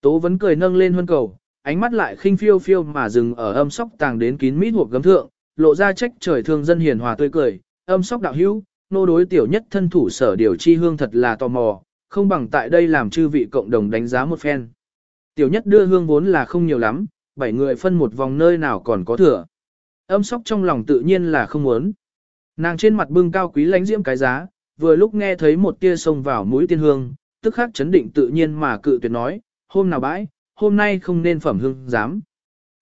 Tố vẫn cười nâng lên hơn cầu, ánh mắt lại khinh phiêu phiêu mà dừng ở âm sóc tàng đến kín mít hộp gấm thượng, lộ ra trách trời thương dân hiền hòa tươi cười, âm sóc đạo hữu, nô đối tiểu nhất thân thủ sở điều chi hương thật là tò mò, không bằng tại đây làm chư vị cộng đồng đánh giá một phen. Tiểu nhất đưa hương vốn là không nhiều lắm, bảy người phân một vòng nơi nào còn có thừa. Âm sóc trong lòng tự nhiên là không muốn. Nàng trên mặt bưng cao quý lánh diễm cái giá, vừa lúc nghe thấy một tia sông vào mũi tiên hương, tức khắc chấn định tự nhiên mà cự tuyệt nói, hôm nào bãi, hôm nay không nên phẩm hương dám.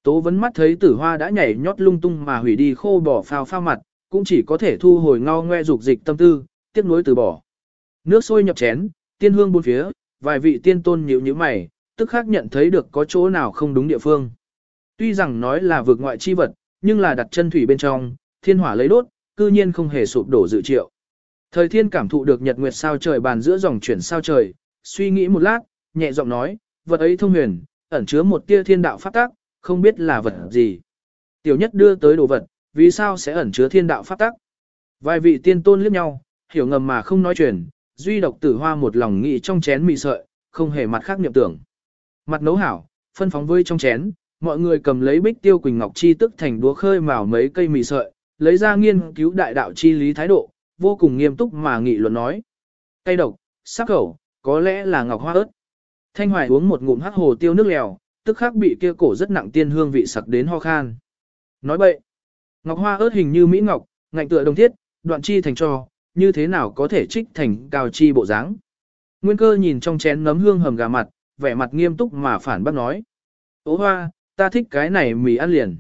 Tố vấn mắt thấy tử hoa đã nhảy nhót lung tung mà hủy đi khô bỏ phao phao mặt, cũng chỉ có thể thu hồi ngao ngoe dục dịch tâm tư, tiếc nuối từ bỏ. Nước sôi nhập chén, tiên hương bốn phía, vài vị tiên tôn nhíu như mày, tức khắc nhận thấy được có chỗ nào không đúng địa phương. Tuy rằng nói là vượt ngoại chi vật, nhưng là đặt chân thủy bên trong, thiên hỏa lấy đốt, cư nhiên không hề sụp đổ dự triệu. Thời thiên cảm thụ được nhật nguyệt sao trời bàn giữa dòng chuyển sao trời, suy nghĩ một lát, nhẹ giọng nói, vật ấy thông huyền, ẩn chứa một tia thiên đạo pháp tác, không biết là vật gì. Tiểu nhất đưa tới đồ vật, vì sao sẽ ẩn chứa thiên đạo pháp tác? Vài vị tiên tôn liếc nhau, hiểu ngầm mà không nói chuyện, duy độc tử hoa một lòng nghĩ trong chén mì sợi, không hề mặt khác niệm tưởng. Mặt nấu hảo, phân phóng vơi trong chén, mọi người cầm lấy bích tiêu quỳnh ngọc chi tức thành đúa khơi mào mấy cây mì sợi, lấy ra nghiên cứu đại đạo chi lý thái độ, vô cùng nghiêm túc mà nghị luận nói. Cây độc, sắc khẩu, có lẽ là ngọc hoa ớt. Thanh Hoài uống một ngụm hắc hồ tiêu nước lèo, tức khắc bị kia cổ rất nặng tiên hương vị sặc đến ho khan. Nói bậy, ngọc hoa ớt hình như mỹ ngọc, ngạnh tựa đồng thiết, đoạn chi thành trò, như thế nào có thể trích thành cao chi bộ dáng. Nguyên cơ nhìn trong chén nấm hương hầm gà mặt, vẻ mặt nghiêm túc mà phản bác nói. Ô hoa, ta thích cái này mì ăn liền.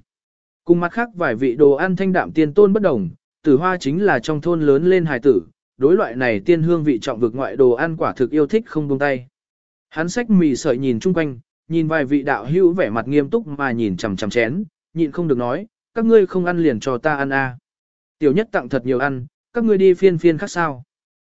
Cùng mặt khác vài vị đồ ăn thanh đạm tiên tôn bất đồng, tử hoa chính là trong thôn lớn lên hài tử, đối loại này tiên hương vị trọng vực ngoại đồ ăn quả thực yêu thích không buông tay. Hắn xách mì sợi nhìn chung quanh, nhìn vài vị đạo hữu vẻ mặt nghiêm túc mà nhìn chằm chằm chén, nhịn không được nói, các ngươi không ăn liền cho ta ăn a. À. Tiểu nhất tặng thật nhiều ăn, các ngươi đi phiên phiên khác sao.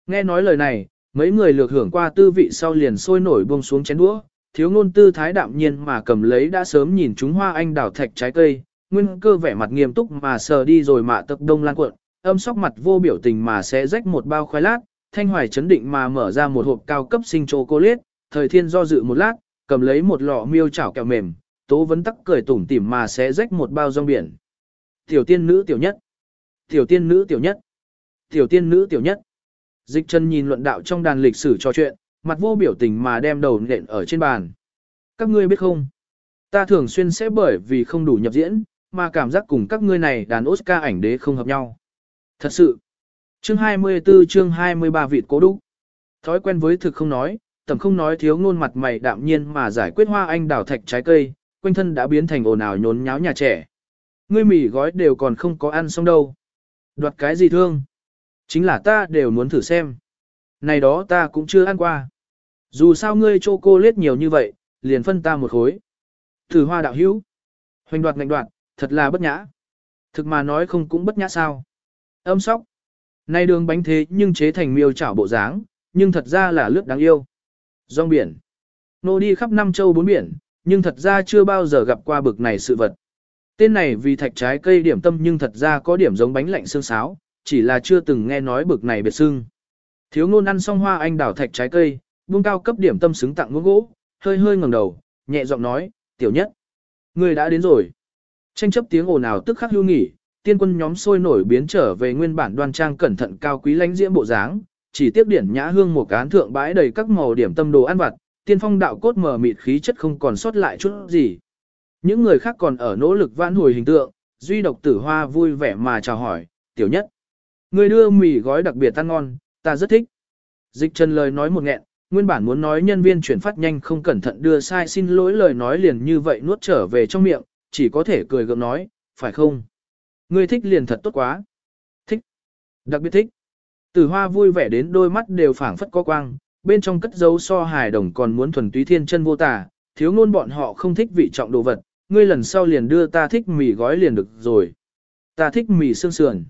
Nghe nói lời này, mấy người lược hưởng qua tư vị sau liền sôi nổi buông xuống chén đũa, thiếu ngôn tư thái đạm nhiên mà cầm lấy đã sớm nhìn chúng hoa anh đào thạch trái cây, nguyên cơ vẻ mặt nghiêm túc mà sờ đi rồi mạ tập đông lan cuộn, âm sóc mặt vô biểu tình mà sẽ rách một bao khoai lát, thanh hoài chấn định mà mở ra một hộp cao cấp sinh chocolate, thời thiên do dự một lát, cầm lấy một lọ miêu chảo kẹo mềm, tố vấn tắc cười tủm tỉm mà sẽ rách một bao rong biển. Tiểu tiên nữ tiểu nhất, tiểu tiên nữ tiểu nhất, tiểu tiên nữ tiểu nhất. Dịch chân nhìn luận đạo trong đàn lịch sử trò chuyện, mặt vô biểu tình mà đem đầu nện ở trên bàn. Các ngươi biết không? Ta thường xuyên sẽ bởi vì không đủ nhập diễn, mà cảm giác cùng các ngươi này đàn Oscar ảnh đế không hợp nhau. Thật sự. Chương 24 chương 23 vịt cố đúc. Thói quen với thực không nói, tầm không nói thiếu ngôn mặt mày đạm nhiên mà giải quyết hoa anh đào thạch trái cây, quanh thân đã biến thành ồn ào nhốn nháo nhà trẻ. Ngươi mỉ gói đều còn không có ăn xong đâu. Đoạt cái gì thương? Chính là ta đều muốn thử xem. Này đó ta cũng chưa ăn qua. Dù sao ngươi chô cô lết nhiều như vậy, liền phân ta một khối. Thử hoa đạo hữu. Hoành đoạt ngạnh đoạt, thật là bất nhã. Thực mà nói không cũng bất nhã sao. Âm sóc. Nay đường bánh thế nhưng chế thành miêu chảo bộ dáng, nhưng thật ra là lướt đáng yêu. Rong biển. Nô đi khắp năm châu bốn biển, nhưng thật ra chưa bao giờ gặp qua bực này sự vật. Tên này vì thạch trái cây điểm tâm nhưng thật ra có điểm giống bánh lạnh xương sáo, chỉ là chưa từng nghe nói bực này biệt sưng Thiếu ngôn ăn xong hoa anh đào thạch trái cây, buông cao cấp điểm tâm xứng tặng ngũ gỗ, hơi hơi ngẩng đầu, nhẹ giọng nói, tiểu nhất. Người đã đến rồi. Tranh chấp tiếng ồn ào tức khắc hưu nghỉ, tiên quân nhóm sôi nổi biến trở về nguyên bản đoan trang cẩn thận cao quý lãnh diễm bộ dáng, chỉ tiếp điển nhã hương một cán thượng bãi đầy các màu điểm tâm đồ ăn vặt, tiên phong đạo cốt mờ mịt khí chất không còn sót lại chút gì. Những người khác còn ở nỗ lực vãn hồi hình tượng, duy độc tử hoa vui vẻ mà chào hỏi, tiểu nhất. Người đưa mì gói đặc biệt ăn ngon, ta rất thích. Dịch trần lời nói một nghẹn, nguyên bản muốn nói nhân viên chuyển phát nhanh không cẩn thận đưa sai xin lỗi lời nói liền như vậy nuốt trở về trong miệng, chỉ có thể cười gượng nói, phải không? Ngươi thích liền thật tốt quá. Thích. Đặc biệt thích. Tử hoa vui vẻ đến đôi mắt đều phảng phất có quang, bên trong cất dấu so hài đồng còn muốn thuần túy thiên chân vô tả, thiếu ngôn bọn họ không thích vị trọng đồ vật, ngươi lần sau liền đưa ta thích mì gói liền được rồi. Ta thích mì xương sườn.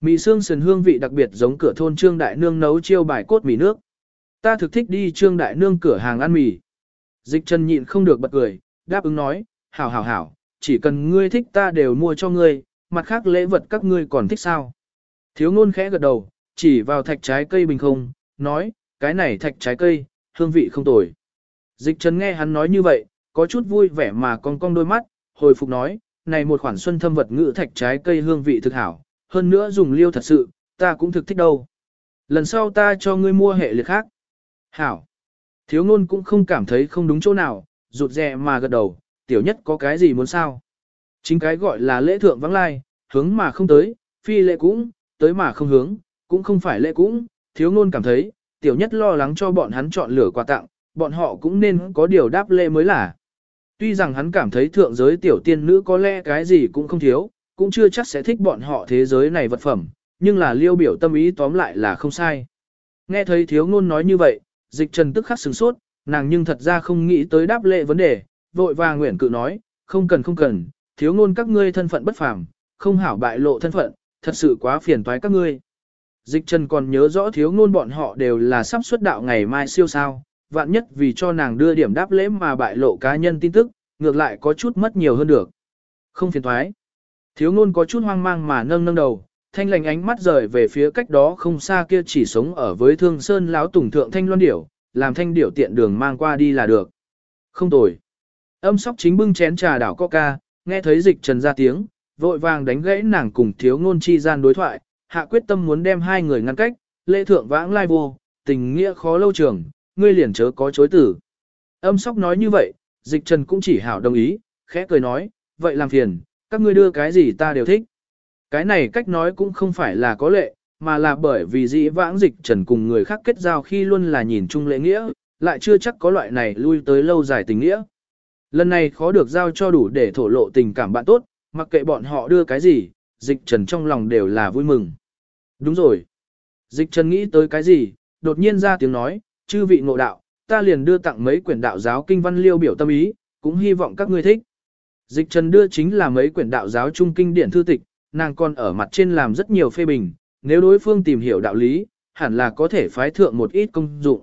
Mì xương sườn hương vị đặc biệt giống cửa thôn Trương Đại Nương nấu chiêu bài cốt mì nước. Ta thực thích đi Trương Đại Nương cửa hàng ăn mì. Dịch Trần nhịn không được bật cười, đáp ứng nói, hảo hảo hảo, chỉ cần ngươi thích ta đều mua cho ngươi, mặt khác lễ vật các ngươi còn thích sao. Thiếu ngôn khẽ gật đầu, chỉ vào thạch trái cây bình không, nói, cái này thạch trái cây, hương vị không tồi. Dịch Trần nghe hắn nói như vậy, có chút vui vẻ mà cong cong đôi mắt, hồi phục nói, này một khoản xuân thâm vật ngữ thạch trái cây hương vị thực hảo, hơn nữa dùng liêu thật sự, ta cũng thực thích đâu. Lần sau ta cho ngươi mua hệ liệt khác. Hảo. Thiếu ngôn cũng không cảm thấy không đúng chỗ nào, rụt rè mà gật đầu, tiểu nhất có cái gì muốn sao. Chính cái gọi là lễ thượng vắng lai, hướng mà không tới, phi lễ cũng, tới mà không hướng, cũng không phải lễ cũng, thiếu ngôn cảm thấy, tiểu nhất lo lắng cho bọn hắn chọn lửa quà tặng, bọn họ cũng nên có điều đáp lễ mới là. Tuy rằng hắn cảm thấy thượng giới tiểu tiên nữ có lẽ cái gì cũng không thiếu, cũng chưa chắc sẽ thích bọn họ thế giới này vật phẩm, nhưng là liêu biểu tâm ý tóm lại là không sai. Nghe thấy thiếu ngôn nói như vậy, dịch trần tức khắc sửng sốt, nàng nhưng thật ra không nghĩ tới đáp lệ vấn đề, vội vàng nguyện cự nói, không cần không cần, thiếu ngôn các ngươi thân phận bất phàm, không hảo bại lộ thân phận, thật sự quá phiền toái các ngươi. Dịch trần còn nhớ rõ thiếu ngôn bọn họ đều là sắp xuất đạo ngày mai siêu sao, vạn nhất vì cho nàng đưa điểm đáp lễ mà bại lộ cá nhân tin tức, ngược lại có chút mất nhiều hơn được. Không phiền thoái. Thiếu ngôn có chút hoang mang mà nâng nâng đầu, thanh lành ánh mắt rời về phía cách đó không xa kia chỉ sống ở với thương sơn láo tùng thượng thanh loan điểu, làm thanh điểu tiện đường mang qua đi là được. Không tồi. Âm sóc chính bưng chén trà đảo coca, nghe thấy dịch trần ra tiếng, vội vàng đánh gãy nàng cùng thiếu ngôn chi gian đối thoại, hạ quyết tâm muốn đem hai người ngăn cách, lễ thượng vãng lai vô, tình nghĩa khó lâu trường, ngươi liền chớ có chối tử. Âm sóc nói như vậy, dịch trần cũng chỉ hảo đồng ý, khẽ cười nói, vậy làm phiền, các ngươi đưa cái gì ta đều thích. Cái này cách nói cũng không phải là có lệ, mà là bởi vì dĩ vãng dịch trần cùng người khác kết giao khi luôn là nhìn chung lễ nghĩa, lại chưa chắc có loại này lui tới lâu dài tình nghĩa. Lần này khó được giao cho đủ để thổ lộ tình cảm bạn tốt, mặc kệ bọn họ đưa cái gì, dịch trần trong lòng đều là vui mừng. Đúng rồi. Dịch trần nghĩ tới cái gì, đột nhiên ra tiếng nói, chư vị ngộ đạo, ta liền đưa tặng mấy quyển đạo giáo kinh văn liêu biểu tâm ý, cũng hy vọng các ngươi thích. Dịch trần đưa chính là mấy quyển đạo giáo trung kinh điển thư tịch, nàng còn ở mặt trên làm rất nhiều phê bình, nếu đối phương tìm hiểu đạo lý, hẳn là có thể phái thượng một ít công dụng.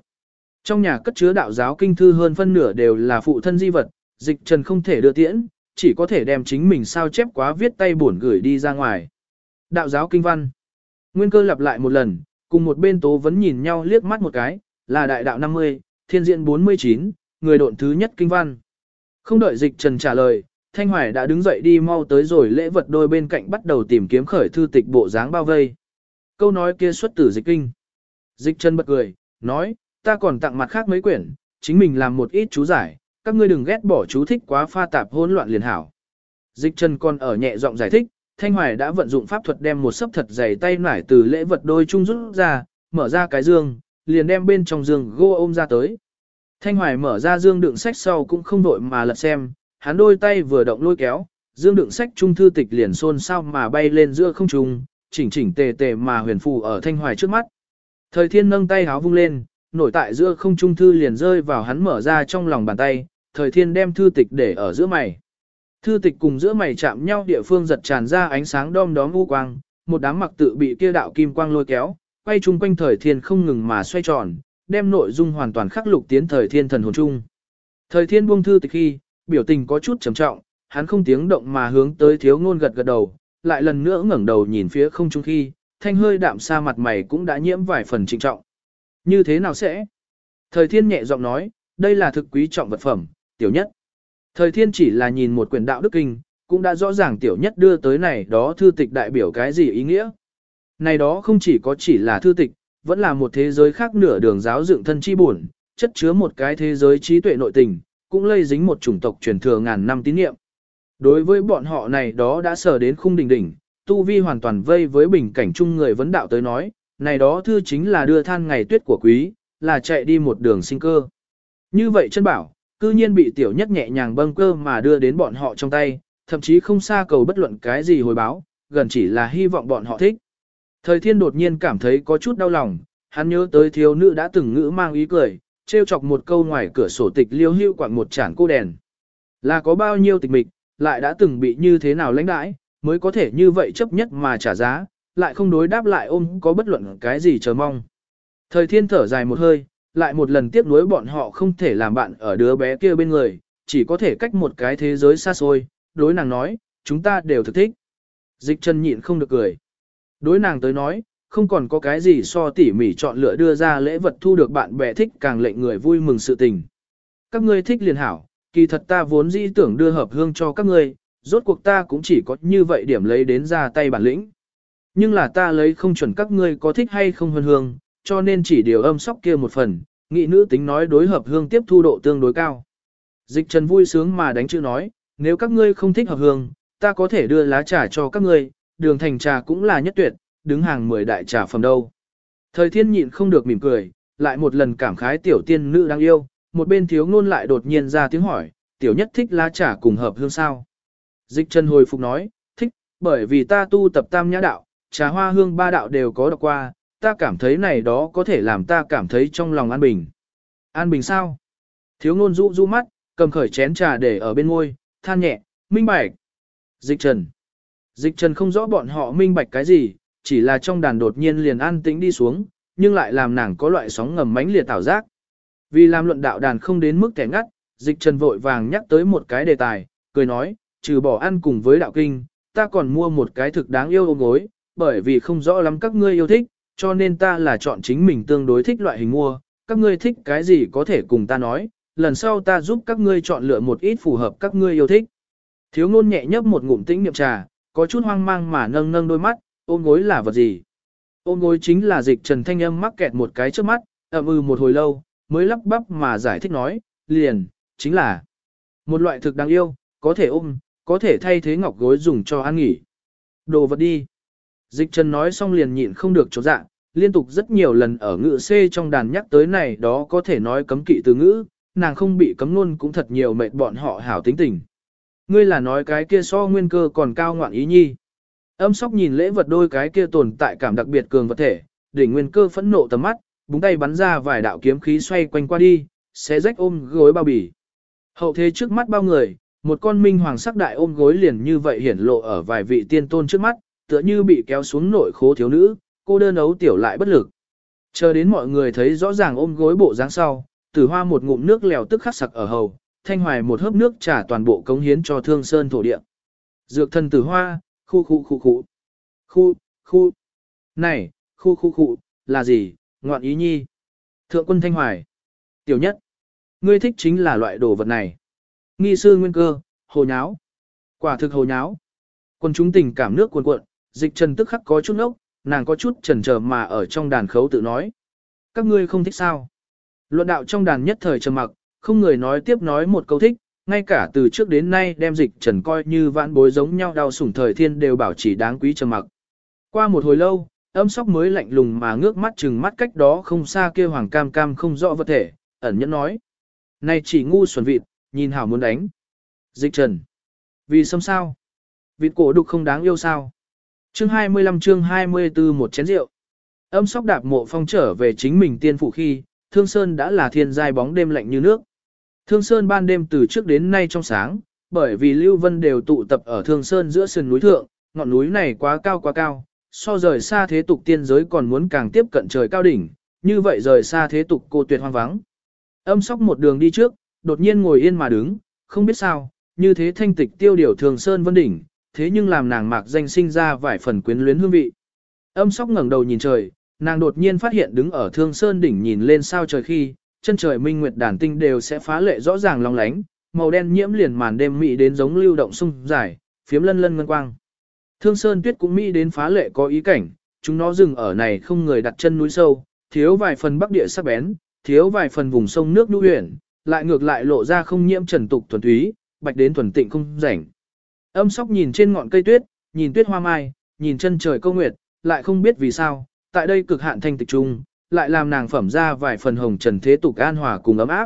Trong nhà cất chứa đạo giáo kinh thư hơn phân nửa đều là phụ thân di vật, dịch trần không thể đưa tiễn, chỉ có thể đem chính mình sao chép quá viết tay buồn gửi đi ra ngoài. Đạo giáo kinh văn. Nguyên cơ lặp lại một lần, cùng một bên tố vẫn nhìn nhau liếc mắt một cái, là đại đạo 50, thiên diện 49, người độn thứ nhất kinh văn. Không đợi dịch trần trả lời, Thanh Hoài đã đứng dậy đi mau tới rồi lễ vật đôi bên cạnh bắt đầu tìm kiếm khởi thư tịch bộ dáng bao vây. Câu nói kia xuất từ dịch kinh. Dịch trần bật cười, nói, ta còn tặng mặt khác mấy quyển, chính mình làm một ít chú giải, các ngươi đừng ghét bỏ chú thích quá pha tạp hỗn loạn liền hảo. Dịch trần còn ở nhẹ giọng giải thích, Thanh Hoài đã vận dụng pháp thuật đem một sấp thật dày tay nải từ lễ vật đôi chung rút ra, mở ra cái dương, liền đem bên trong dương gô ôm ra tới. Thanh Hoài mở ra dương đựng sách sau cũng không đội mà lật xem, hắn đôi tay vừa động lôi kéo, dương đựng sách trung thư tịch liền xôn xao mà bay lên giữa không trung, chỉnh chỉnh tề tề mà huyền phù ở Thanh Hoài trước mắt. Thời thiên nâng tay háo vung lên, nổi tại giữa không trung thư liền rơi vào hắn mở ra trong lòng bàn tay, thời thiên đem thư tịch để ở giữa mày. Thư tịch cùng giữa mày chạm nhau địa phương giật tràn ra ánh sáng đom đóm u quang, một đám mặc tự bị kia đạo kim quang lôi kéo, quay chung quanh thời thiên không ngừng mà xoay tròn, đem nội dung hoàn toàn khắc lục tiến thời thiên thần hồn chung. Thời thiên buông thư tịch khi, biểu tình có chút trầm trọng, hắn không tiếng động mà hướng tới thiếu ngôn gật gật đầu, lại lần nữa ngẩng đầu nhìn phía không trung khi, thanh hơi đạm xa mặt mày cũng đã nhiễm vài phần trịnh trọng. Như thế nào sẽ? Thời thiên nhẹ giọng nói, đây là thực quý trọng vật phẩm, tiểu nhất. Thời thiên chỉ là nhìn một quyển đạo đức kinh, cũng đã rõ ràng tiểu nhất đưa tới này đó thư tịch đại biểu cái gì ý nghĩa. Này đó không chỉ có chỉ là thư tịch, vẫn là một thế giới khác nửa đường giáo dựng thân chi buồn, chất chứa một cái thế giới trí tuệ nội tình, cũng lây dính một chủng tộc truyền thừa ngàn năm tín niệm. Đối với bọn họ này đó đã sở đến khung đỉnh đỉnh, tu vi hoàn toàn vây với bình cảnh chung người vấn đạo tới nói, này đó thư chính là đưa than ngày tuyết của quý, là chạy đi một đường sinh cơ. Như vậy chân bảo, cư nhiên bị tiểu nhất nhẹ nhàng bâng cơ mà đưa đến bọn họ trong tay, thậm chí không xa cầu bất luận cái gì hồi báo, gần chỉ là hy vọng bọn họ thích. Thời thiên đột nhiên cảm thấy có chút đau lòng, hắn nhớ tới thiếu nữ đã từng ngữ mang ý cười, treo chọc một câu ngoài cửa sổ tịch liêu hưu quạng một chản cô đèn. Là có bao nhiêu tịch mịch, lại đã từng bị như thế nào lãnh đãi, mới có thể như vậy chấp nhất mà trả giá, lại không đối đáp lại ôm có bất luận cái gì chờ mong. Thời thiên thở dài một hơi, lại một lần tiếp nối bọn họ không thể làm bạn ở đứa bé kia bên người, chỉ có thể cách một cái thế giới xa xôi, đối nàng nói, chúng ta đều thực thích. Dịch chân nhịn không được cười. Đối nàng tới nói, không còn có cái gì so tỉ mỉ chọn lựa đưa ra lễ vật thu được bạn bè thích càng lệnh người vui mừng sự tình. Các ngươi thích liền hảo, kỳ thật ta vốn dĩ tưởng đưa hợp hương cho các ngươi, rốt cuộc ta cũng chỉ có như vậy điểm lấy đến ra tay bản lĩnh. Nhưng là ta lấy không chuẩn các ngươi có thích hay không hơn hương, cho nên chỉ điều âm sóc kia một phần, nghị nữ tính nói đối hợp hương tiếp thu độ tương đối cao. Dịch trần vui sướng mà đánh chữ nói, nếu các ngươi không thích hợp hương, ta có thể đưa lá trà cho các ngươi, đường thành trà cũng là nhất tuyệt, đứng hàng 10 đại trà phẩm đâu. Thời thiên nhịn không được mỉm cười, lại một lần cảm khái tiểu tiên nữ đang yêu, một bên thiếu ngôn lại đột nhiên ra tiếng hỏi, tiểu nhất thích lá trà cùng hợp hương sao. Dịch trần hồi phục nói, thích, bởi vì ta tu tập tam nhã đạo, trà hoa hương ba đạo đều có đọc qua, ta cảm thấy này đó có thể làm ta cảm thấy trong lòng an bình. An bình sao? Thiếu ngôn rũ rũ mắt, cầm khởi chén trà để ở bên ngôi, than nhẹ, minh bạch. Dịch trần. Dịch trần không rõ bọn họ minh bạch cái gì, chỉ là trong đàn đột nhiên liền an tĩnh đi xuống, nhưng lại làm nàng có loại sóng ngầm mãnh liệt tảo giác. Vì làm luận đạo đàn không đến mức kẻ ngắt, dịch trần vội vàng nhắc tới một cái đề tài, cười nói, trừ bỏ ăn cùng với đạo kinh, ta còn mua một cái thực đáng yêu ôm gối, bởi vì không rõ lắm các ngươi yêu thích, cho nên ta là chọn chính mình tương đối thích loại hình mua, các ngươi thích cái gì có thể cùng ta nói, lần sau ta giúp các ngươi chọn lựa một ít phù hợp các ngươi yêu thích. Thiếu ngôn nhẹ nhấp một ngụm tĩnh niệm trà, có chút hoang mang mà nâng nâng đôi mắt, ôm gối là vật gì? Ôm gối chính là dịch trần thanh âm mắc kẹt một cái trước mắt, ậm ừ một hồi lâu, mới lắp bắp mà giải thích nói, liền, chính là một loại thực đáng yêu, có thể ôm, có thể thay thế ngọc gối dùng cho ăn nghỉ. Đồ vật đi. Dịch trần nói xong liền nhịn không được chỗ dạ, liên tục rất nhiều lần ở ngữ C trong đàn nhắc tới này đó có thể nói cấm kỵ từ ngữ, nàng không bị cấm luôn cũng thật nhiều mệt bọn họ hảo tính tình. Ngươi là nói cái kia so nguyên cơ còn cao ngoạn ý nhi. Âm sóc nhìn lễ vật đôi cái kia tồn tại cảm đặc biệt cường vật thể, đỉnh nguyên cơ phẫn nộ tầm mắt, búng tay bắn ra vài đạo kiếm khí xoay quanh qua đi, xé rách ôm gối bao bì. Hậu thế trước mắt bao người, một con minh hoàng sắc đại ôm gối liền như vậy hiển lộ ở vài vị tiên tôn trước mắt, tựa như bị kéo xuống nội khố thiếu nữ, cô đơn ấu tiểu lại bất lực. Chờ đến mọi người thấy rõ ràng ôm gối bộ dáng sau, tử hoa một ngụm nước lèo tức khắc sặc ở hầu, thanh hoài một hớp nước trả toàn bộ cống hiến cho thương sơn thổ địa. Dược thần tử hoa, khu khu khu khu. Khu, khu. Này, khu khu khu, là gì, ngoạn ý nhi. Thượng quân thanh hoài. Tiểu nhất. Ngươi thích chính là loại đồ vật này. Nghi sư nguyên cơ, hồ nháo. Quả thực hồ nháo. Quân chúng tình cảm nước cuồn cuộn, dịch trần tức khắc có chút nốc, nàng có chút chần chờ mà ở trong đàn khấu tự nói. Các ngươi không thích sao? Luận đạo trong đàn nhất thời trầm mặc, không người nói tiếp nói một câu thích, ngay cả từ trước đến nay đem dịch trần coi như vãn bối giống nhau đau sủng thời thiên đều bảo chỉ đáng quý trầm mặc. Qua một hồi lâu, âm sóc mới lạnh lùng mà ngước mắt chừng mắt cách đó không xa kia hoàng cam cam không rõ vật thể, ẩn nhẫn nói. Này chỉ ngu xuẩn vịt, nhìn hảo muốn đánh. Dịch trần. Vì xâm sao? Vịt cổ đục không đáng yêu sao? Chương 25 chương 24 một chén rượu. Âm sóc đạp mộ phong trở về chính mình tiên phủ khi, Thương Sơn đã là thiên giai bóng đêm lạnh như nước. Thương Sơn ban đêm từ trước đến nay trong sáng, bởi vì Lưu Vân đều tụ tập ở Thương Sơn giữa sườn núi thượng, ngọn núi này quá cao quá cao, so rời xa thế tục tiên giới còn muốn càng tiếp cận trời cao đỉnh, như vậy rời xa thế tục cô tuyệt hoang vắng. Âm sóc một đường đi trước, đột nhiên ngồi yên mà đứng, không biết sao, như thế thanh tịch tiêu điều thường sơn vân đỉnh, thế nhưng làm nàng mạc danh sinh ra vài phần quyến luyến hương vị. Âm sóc ngẩng đầu nhìn trời, nàng đột nhiên phát hiện đứng ở thương sơn đỉnh nhìn lên sao trời khi, chân trời minh nguyệt đàn tinh đều sẽ phá lệ rõ ràng long lánh, màu đen nhiễm liền màn đêm mị đến giống lưu động sung dài, phiếm lân lân ngân quang. Thương sơn tuyết cũng mỹ đến phá lệ có ý cảnh, chúng nó dừng ở này không người đặt chân núi sâu, thiếu vài phần bắc địa sắc bén, thiếu vài phần vùng sông nước nhu huyền, lại ngược lại lộ ra không nhiễm trần tục thuần túy, bạch đến thuần tịnh không rảnh. Âm sóc nhìn trên ngọn cây tuyết, nhìn tuyết hoa mai, nhìn chân trời câu nguyệt, lại không biết vì sao, tại đây cực hạn thanh tịch trung, lại làm nàng phẩm ra vài phần hồng trần thế tục an hòa cùng ấm áp.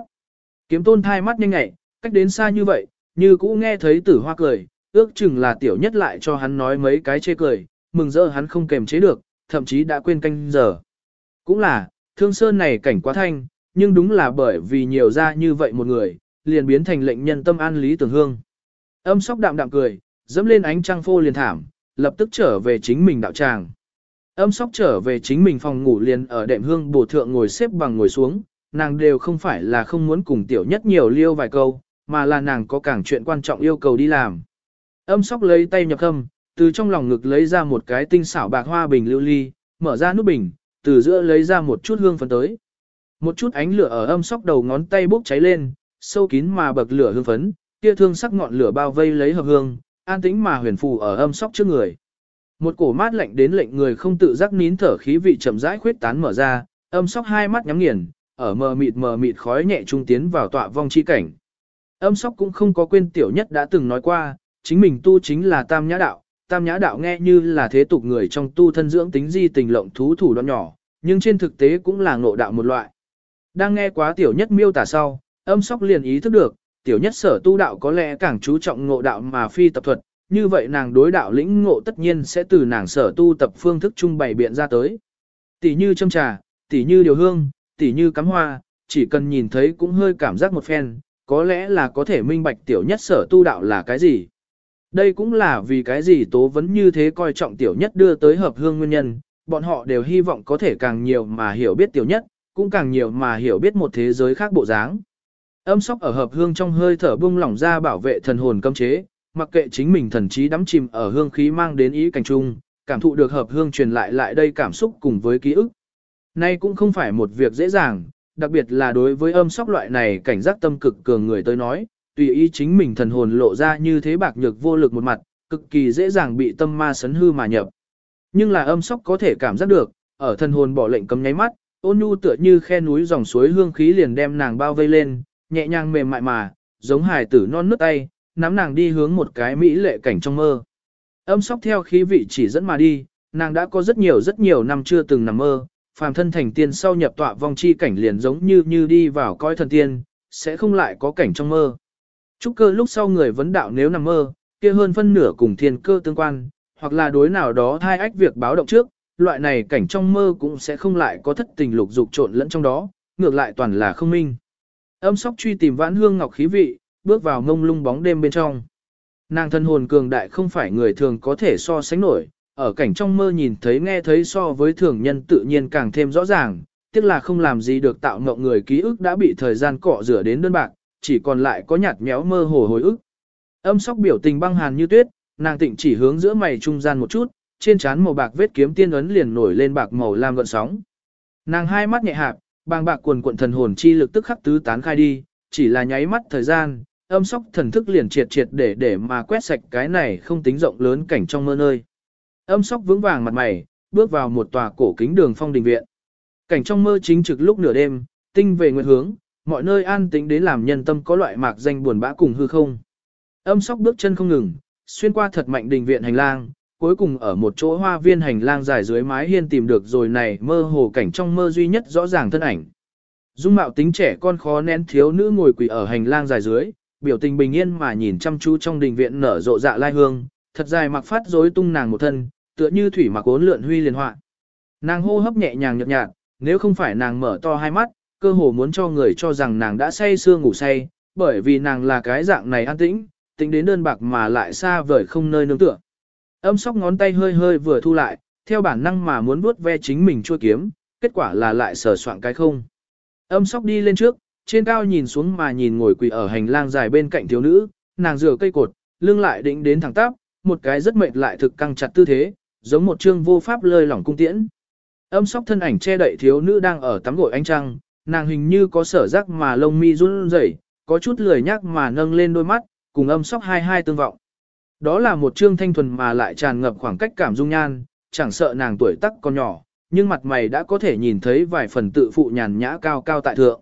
Kiếm tôn thai mắt nhanh nhẹ, cách đến xa như vậy, như cũ nghe thấy tử hoa cười, ước chừng là tiểu nhất lại cho hắn nói mấy cái chê cười, mừng rỡ hắn không kềm chế được, thậm chí đã quên canh giờ. Cũng là, thương sơn này cảnh quá thanh, nhưng đúng là bởi vì nhiều ra như vậy một người, liền biến thành lệnh nhân tâm an lý tưởng hương. Âm sóc đạm đạm cười, dẫm lên ánh trăng phô liền thảm, lập tức trở về chính mình đạo tràng. Âm sóc trở về chính mình phòng ngủ liền ở đệm hương bổ thượng ngồi xếp bằng ngồi xuống, nàng đều không phải là không muốn cùng tiểu nhất nhiều liêu vài câu, mà là nàng có càng chuyện quan trọng yêu cầu đi làm. Âm sóc lấy tay nhập khâm, từ trong lòng ngực lấy ra một cái tinh xảo bạc hoa bình lưu ly, mở ra nút bình, từ giữa lấy ra một chút hương phấn tới. Một chút ánh lửa ở âm sóc đầu ngón tay bốc cháy lên, sâu kín mà bậc lửa hương phấn, kia thương sắc ngọn lửa bao vây lấy hợp hương, an tĩnh mà huyền phù ở âm sóc trước người. Một cổ mát lạnh đến lệnh người không tự giác nín thở khí vị chậm rãi khuyết tán mở ra, âm sóc hai mắt nhắm nghiền, ở mờ mịt mờ mịt khói nhẹ trung tiến vào tọa vong chi cảnh. Âm sóc cũng không có quên tiểu nhất đã từng nói qua, chính mình tu chính là tam nhã đạo, tam nhã đạo nghe như là thế tục người trong tu thân dưỡng tính di tình lộng thú thủ đoạn nhỏ, nhưng trên thực tế cũng là ngộ đạo một loại. Đang nghe quá tiểu nhất miêu tả sau, âm sóc liền ý thức được, tiểu nhất sở tu đạo có lẽ càng chú trọng ngộ đạo mà phi tập thuật, như vậy nàng đối đạo lĩnh ngộ tất nhiên sẽ từ nàng sở tu tập phương thức trung bày biện ra tới. Tỷ như châm trà, tỷ như điều hương, tỷ như cắm hoa, chỉ cần nhìn thấy cũng hơi cảm giác một phen, có lẽ là có thể minh bạch tiểu nhất sở tu đạo là cái gì. Đây cũng là vì cái gì tố vấn như thế coi trọng tiểu nhất đưa tới hợp hương nguyên nhân, bọn họ đều hy vọng có thể càng nhiều mà hiểu biết tiểu nhất, cũng càng nhiều mà hiểu biết một thế giới khác bộ dáng. Âm sóc ở hợp hương trong hơi thở bung lỏng ra bảo vệ thần hồn cấm chế, mặc kệ chính mình thần trí đắm chìm ở hương khí mang đến ý cảnh trung, cảm thụ được hợp hương truyền lại lại đây cảm xúc cùng với ký ức. Nay cũng không phải một việc dễ dàng, đặc biệt là đối với âm sóc loại này cảnh giác tâm cực cường người tới nói, tùy ý chính mình thần hồn lộ ra như thế bạc nhược vô lực một mặt, cực kỳ dễ dàng bị tâm ma sấn hư mà nhập. Nhưng là âm sóc có thể cảm giác được, ở thần hồn bỏ lệnh cấm nháy mắt, ôn nhu tựa như khe núi dòng suối hương khí liền đem nàng bao vây lên, nhẹ nhàng mềm mại mà, giống hài tử non nước tay, nắm nàng đi hướng một cái mỹ lệ cảnh trong mơ. Âm sóc theo khí vị chỉ dẫn mà đi, nàng đã có rất nhiều rất nhiều năm chưa từng nằm mơ, phàm thân thành tiên sau nhập tọa vong chi cảnh liền giống như như đi vào coi thần tiên, sẽ không lại có cảnh trong mơ. Trúc cơ lúc sau người vấn đạo nếu nằm mơ, kia hơn phân nửa cùng thiên cơ tương quan, hoặc là đối nào đó thai ách việc báo động trước, loại này cảnh trong mơ cũng sẽ không lại có thất tình lục dục trộn lẫn trong đó, ngược lại toàn là không minh. Âm sóc truy tìm vãn hương ngọc khí vị, bước vào ngông lung bóng đêm bên trong. Nàng thân hồn cường đại không phải người thường có thể so sánh nổi, ở cảnh trong mơ nhìn thấy nghe thấy so với thường nhân tự nhiên càng thêm rõ ràng, tiếc là không làm gì được tạo ngộng người ký ức đã bị thời gian cọ rửa đến đơn bạc, chỉ còn lại có nhạt méo mơ hồ hồi ức. Âm sóc biểu tình băng hàn như tuyết, nàng tịnh chỉ hướng giữa mày trung gian một chút, trên trán màu bạc vết kiếm tiên ấn liền nổi lên bạc màu lam gợn sóng. Nàng hai mắt nhẹ hạp, bàng bạc quần quận thần hồn chi lực tức khắc tứ tán khai đi, chỉ là nháy mắt thời gian, âm sóc thần thức liền triệt triệt để để mà quét sạch cái này không tính rộng lớn cảnh trong mơ nơi. Âm sóc vững vàng mặt mày, bước vào một tòa cổ kính đường phong đình viện. Cảnh trong mơ chính trực lúc nửa đêm, tinh về nguyện hướng, mọi nơi an tĩnh đến làm nhân tâm có loại mạc danh buồn bã cùng hư không. Âm sóc bước chân không ngừng, xuyên qua thật mạnh đình viện hành lang, cuối cùng ở một chỗ hoa viên hành lang dài dưới mái hiên tìm được rồi này mơ hồ cảnh trong mơ duy nhất rõ ràng thân ảnh. Dung mạo tính trẻ con khó nén thiếu nữ ngồi quỳ ở hành lang dài dưới, biểu tình bình yên mà nhìn chăm chú trong đình viện nở rộ dạ lai hương, thật dài mặc phát rối tung nàng một thân, tựa như thủy mặc ốn lượn huy liền họa. Nàng hô hấp nhẹ nhàng nhợt nhạt, nếu không phải nàng mở to hai mắt, cơ hồ muốn cho người cho rằng nàng đã say sưa ngủ say, bởi vì nàng là cái dạng này an tĩnh, tính đến đơn bạc mà lại xa vời không nơi nương tựa. Âm sóc ngón tay hơi hơi vừa thu lại, theo bản năng mà muốn vuốt ve chính mình chua kiếm, kết quả là lại sờ soạn cái không. Âm sóc đi lên trước, trên cao nhìn xuống mà nhìn ngồi quỳ ở hành lang dài bên cạnh thiếu nữ, nàng rửa cây cột, lưng lại định đến thẳng tắp, một cái rất mệt lại thực căng chặt tư thế, giống một chương vô pháp lơi lỏng cung tiễn. Âm sóc thân ảnh che đậy thiếu nữ đang ở tắm gội ánh trăng, nàng hình như có sở giác mà lông mi run rẩy, có chút lười nhác mà nâng lên đôi mắt, cùng âm sóc hai hai tương vọng. Đó là một trương thanh thuần mà lại tràn ngập khoảng cách cảm dung nhan, chẳng sợ nàng tuổi tác còn nhỏ, nhưng mặt mày đã có thể nhìn thấy vài phần tự phụ nhàn nhã cao cao tại thượng.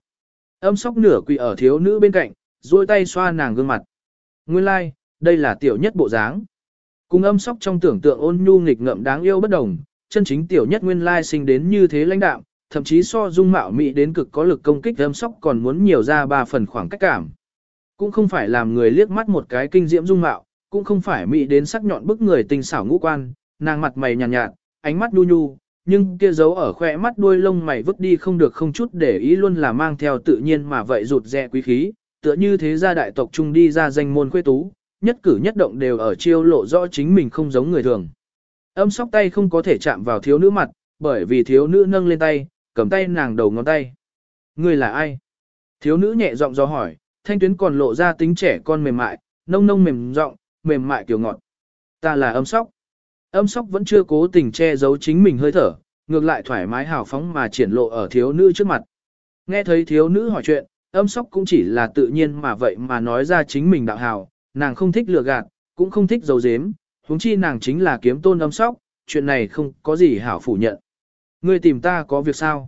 Âm sóc nửa quỳ ở thiếu nữ bên cạnh, duỗi tay xoa nàng gương mặt. Nguyên lai, like, đây là tiểu nhất bộ dáng. Cùng âm sóc trong tưởng tượng ôn nhu nghịch ngợm đáng yêu bất đồng, chân chính tiểu nhất nguyên lai sinh đến như thế lãnh đạm, thậm chí so dung mạo mỹ đến cực có lực công kích âm sóc còn muốn nhiều ra ba phần khoảng cách cảm. Cũng không phải làm người liếc mắt một cái kinh diễm dung mạo, cũng không phải mỹ đến sắc nhọn bức người tình xảo ngũ quan, nàng mặt mày nhàn nhạt, nhạt, ánh mắt nhu nhu, nhưng kia giấu ở khỏe mắt đuôi lông mày vứt đi không được không chút để ý luôn là mang theo tự nhiên mà vậy rụt rè quý khí, tựa như thế gia đại tộc trung đi ra danh môn khuê tú, nhất cử nhất động đều ở chiêu lộ rõ chính mình không giống người thường. Âm sóc tay không có thể chạm vào thiếu nữ mặt, bởi vì thiếu nữ nâng lên tay, cầm tay nàng đầu ngón tay. Người là ai? Thiếu nữ nhẹ giọng do hỏi, thanh tuyến còn lộ ra tính trẻ con mềm mại, nông nông mềm giọng, mềm mại kiểu ngọt. Ta là âm sóc. Âm sóc vẫn chưa cố tình che giấu chính mình hơi thở, ngược lại thoải mái hào phóng mà triển lộ ở thiếu nữ trước mặt. Nghe thấy thiếu nữ hỏi chuyện, âm sóc cũng chỉ là tự nhiên mà vậy mà nói ra chính mình đạo hào, nàng không thích lừa gạt, cũng không thích giấu giếm, huống chi nàng chính là kiếm tôn âm sóc, chuyện này không có gì hảo phủ nhận. Ngươi tìm ta có việc sao?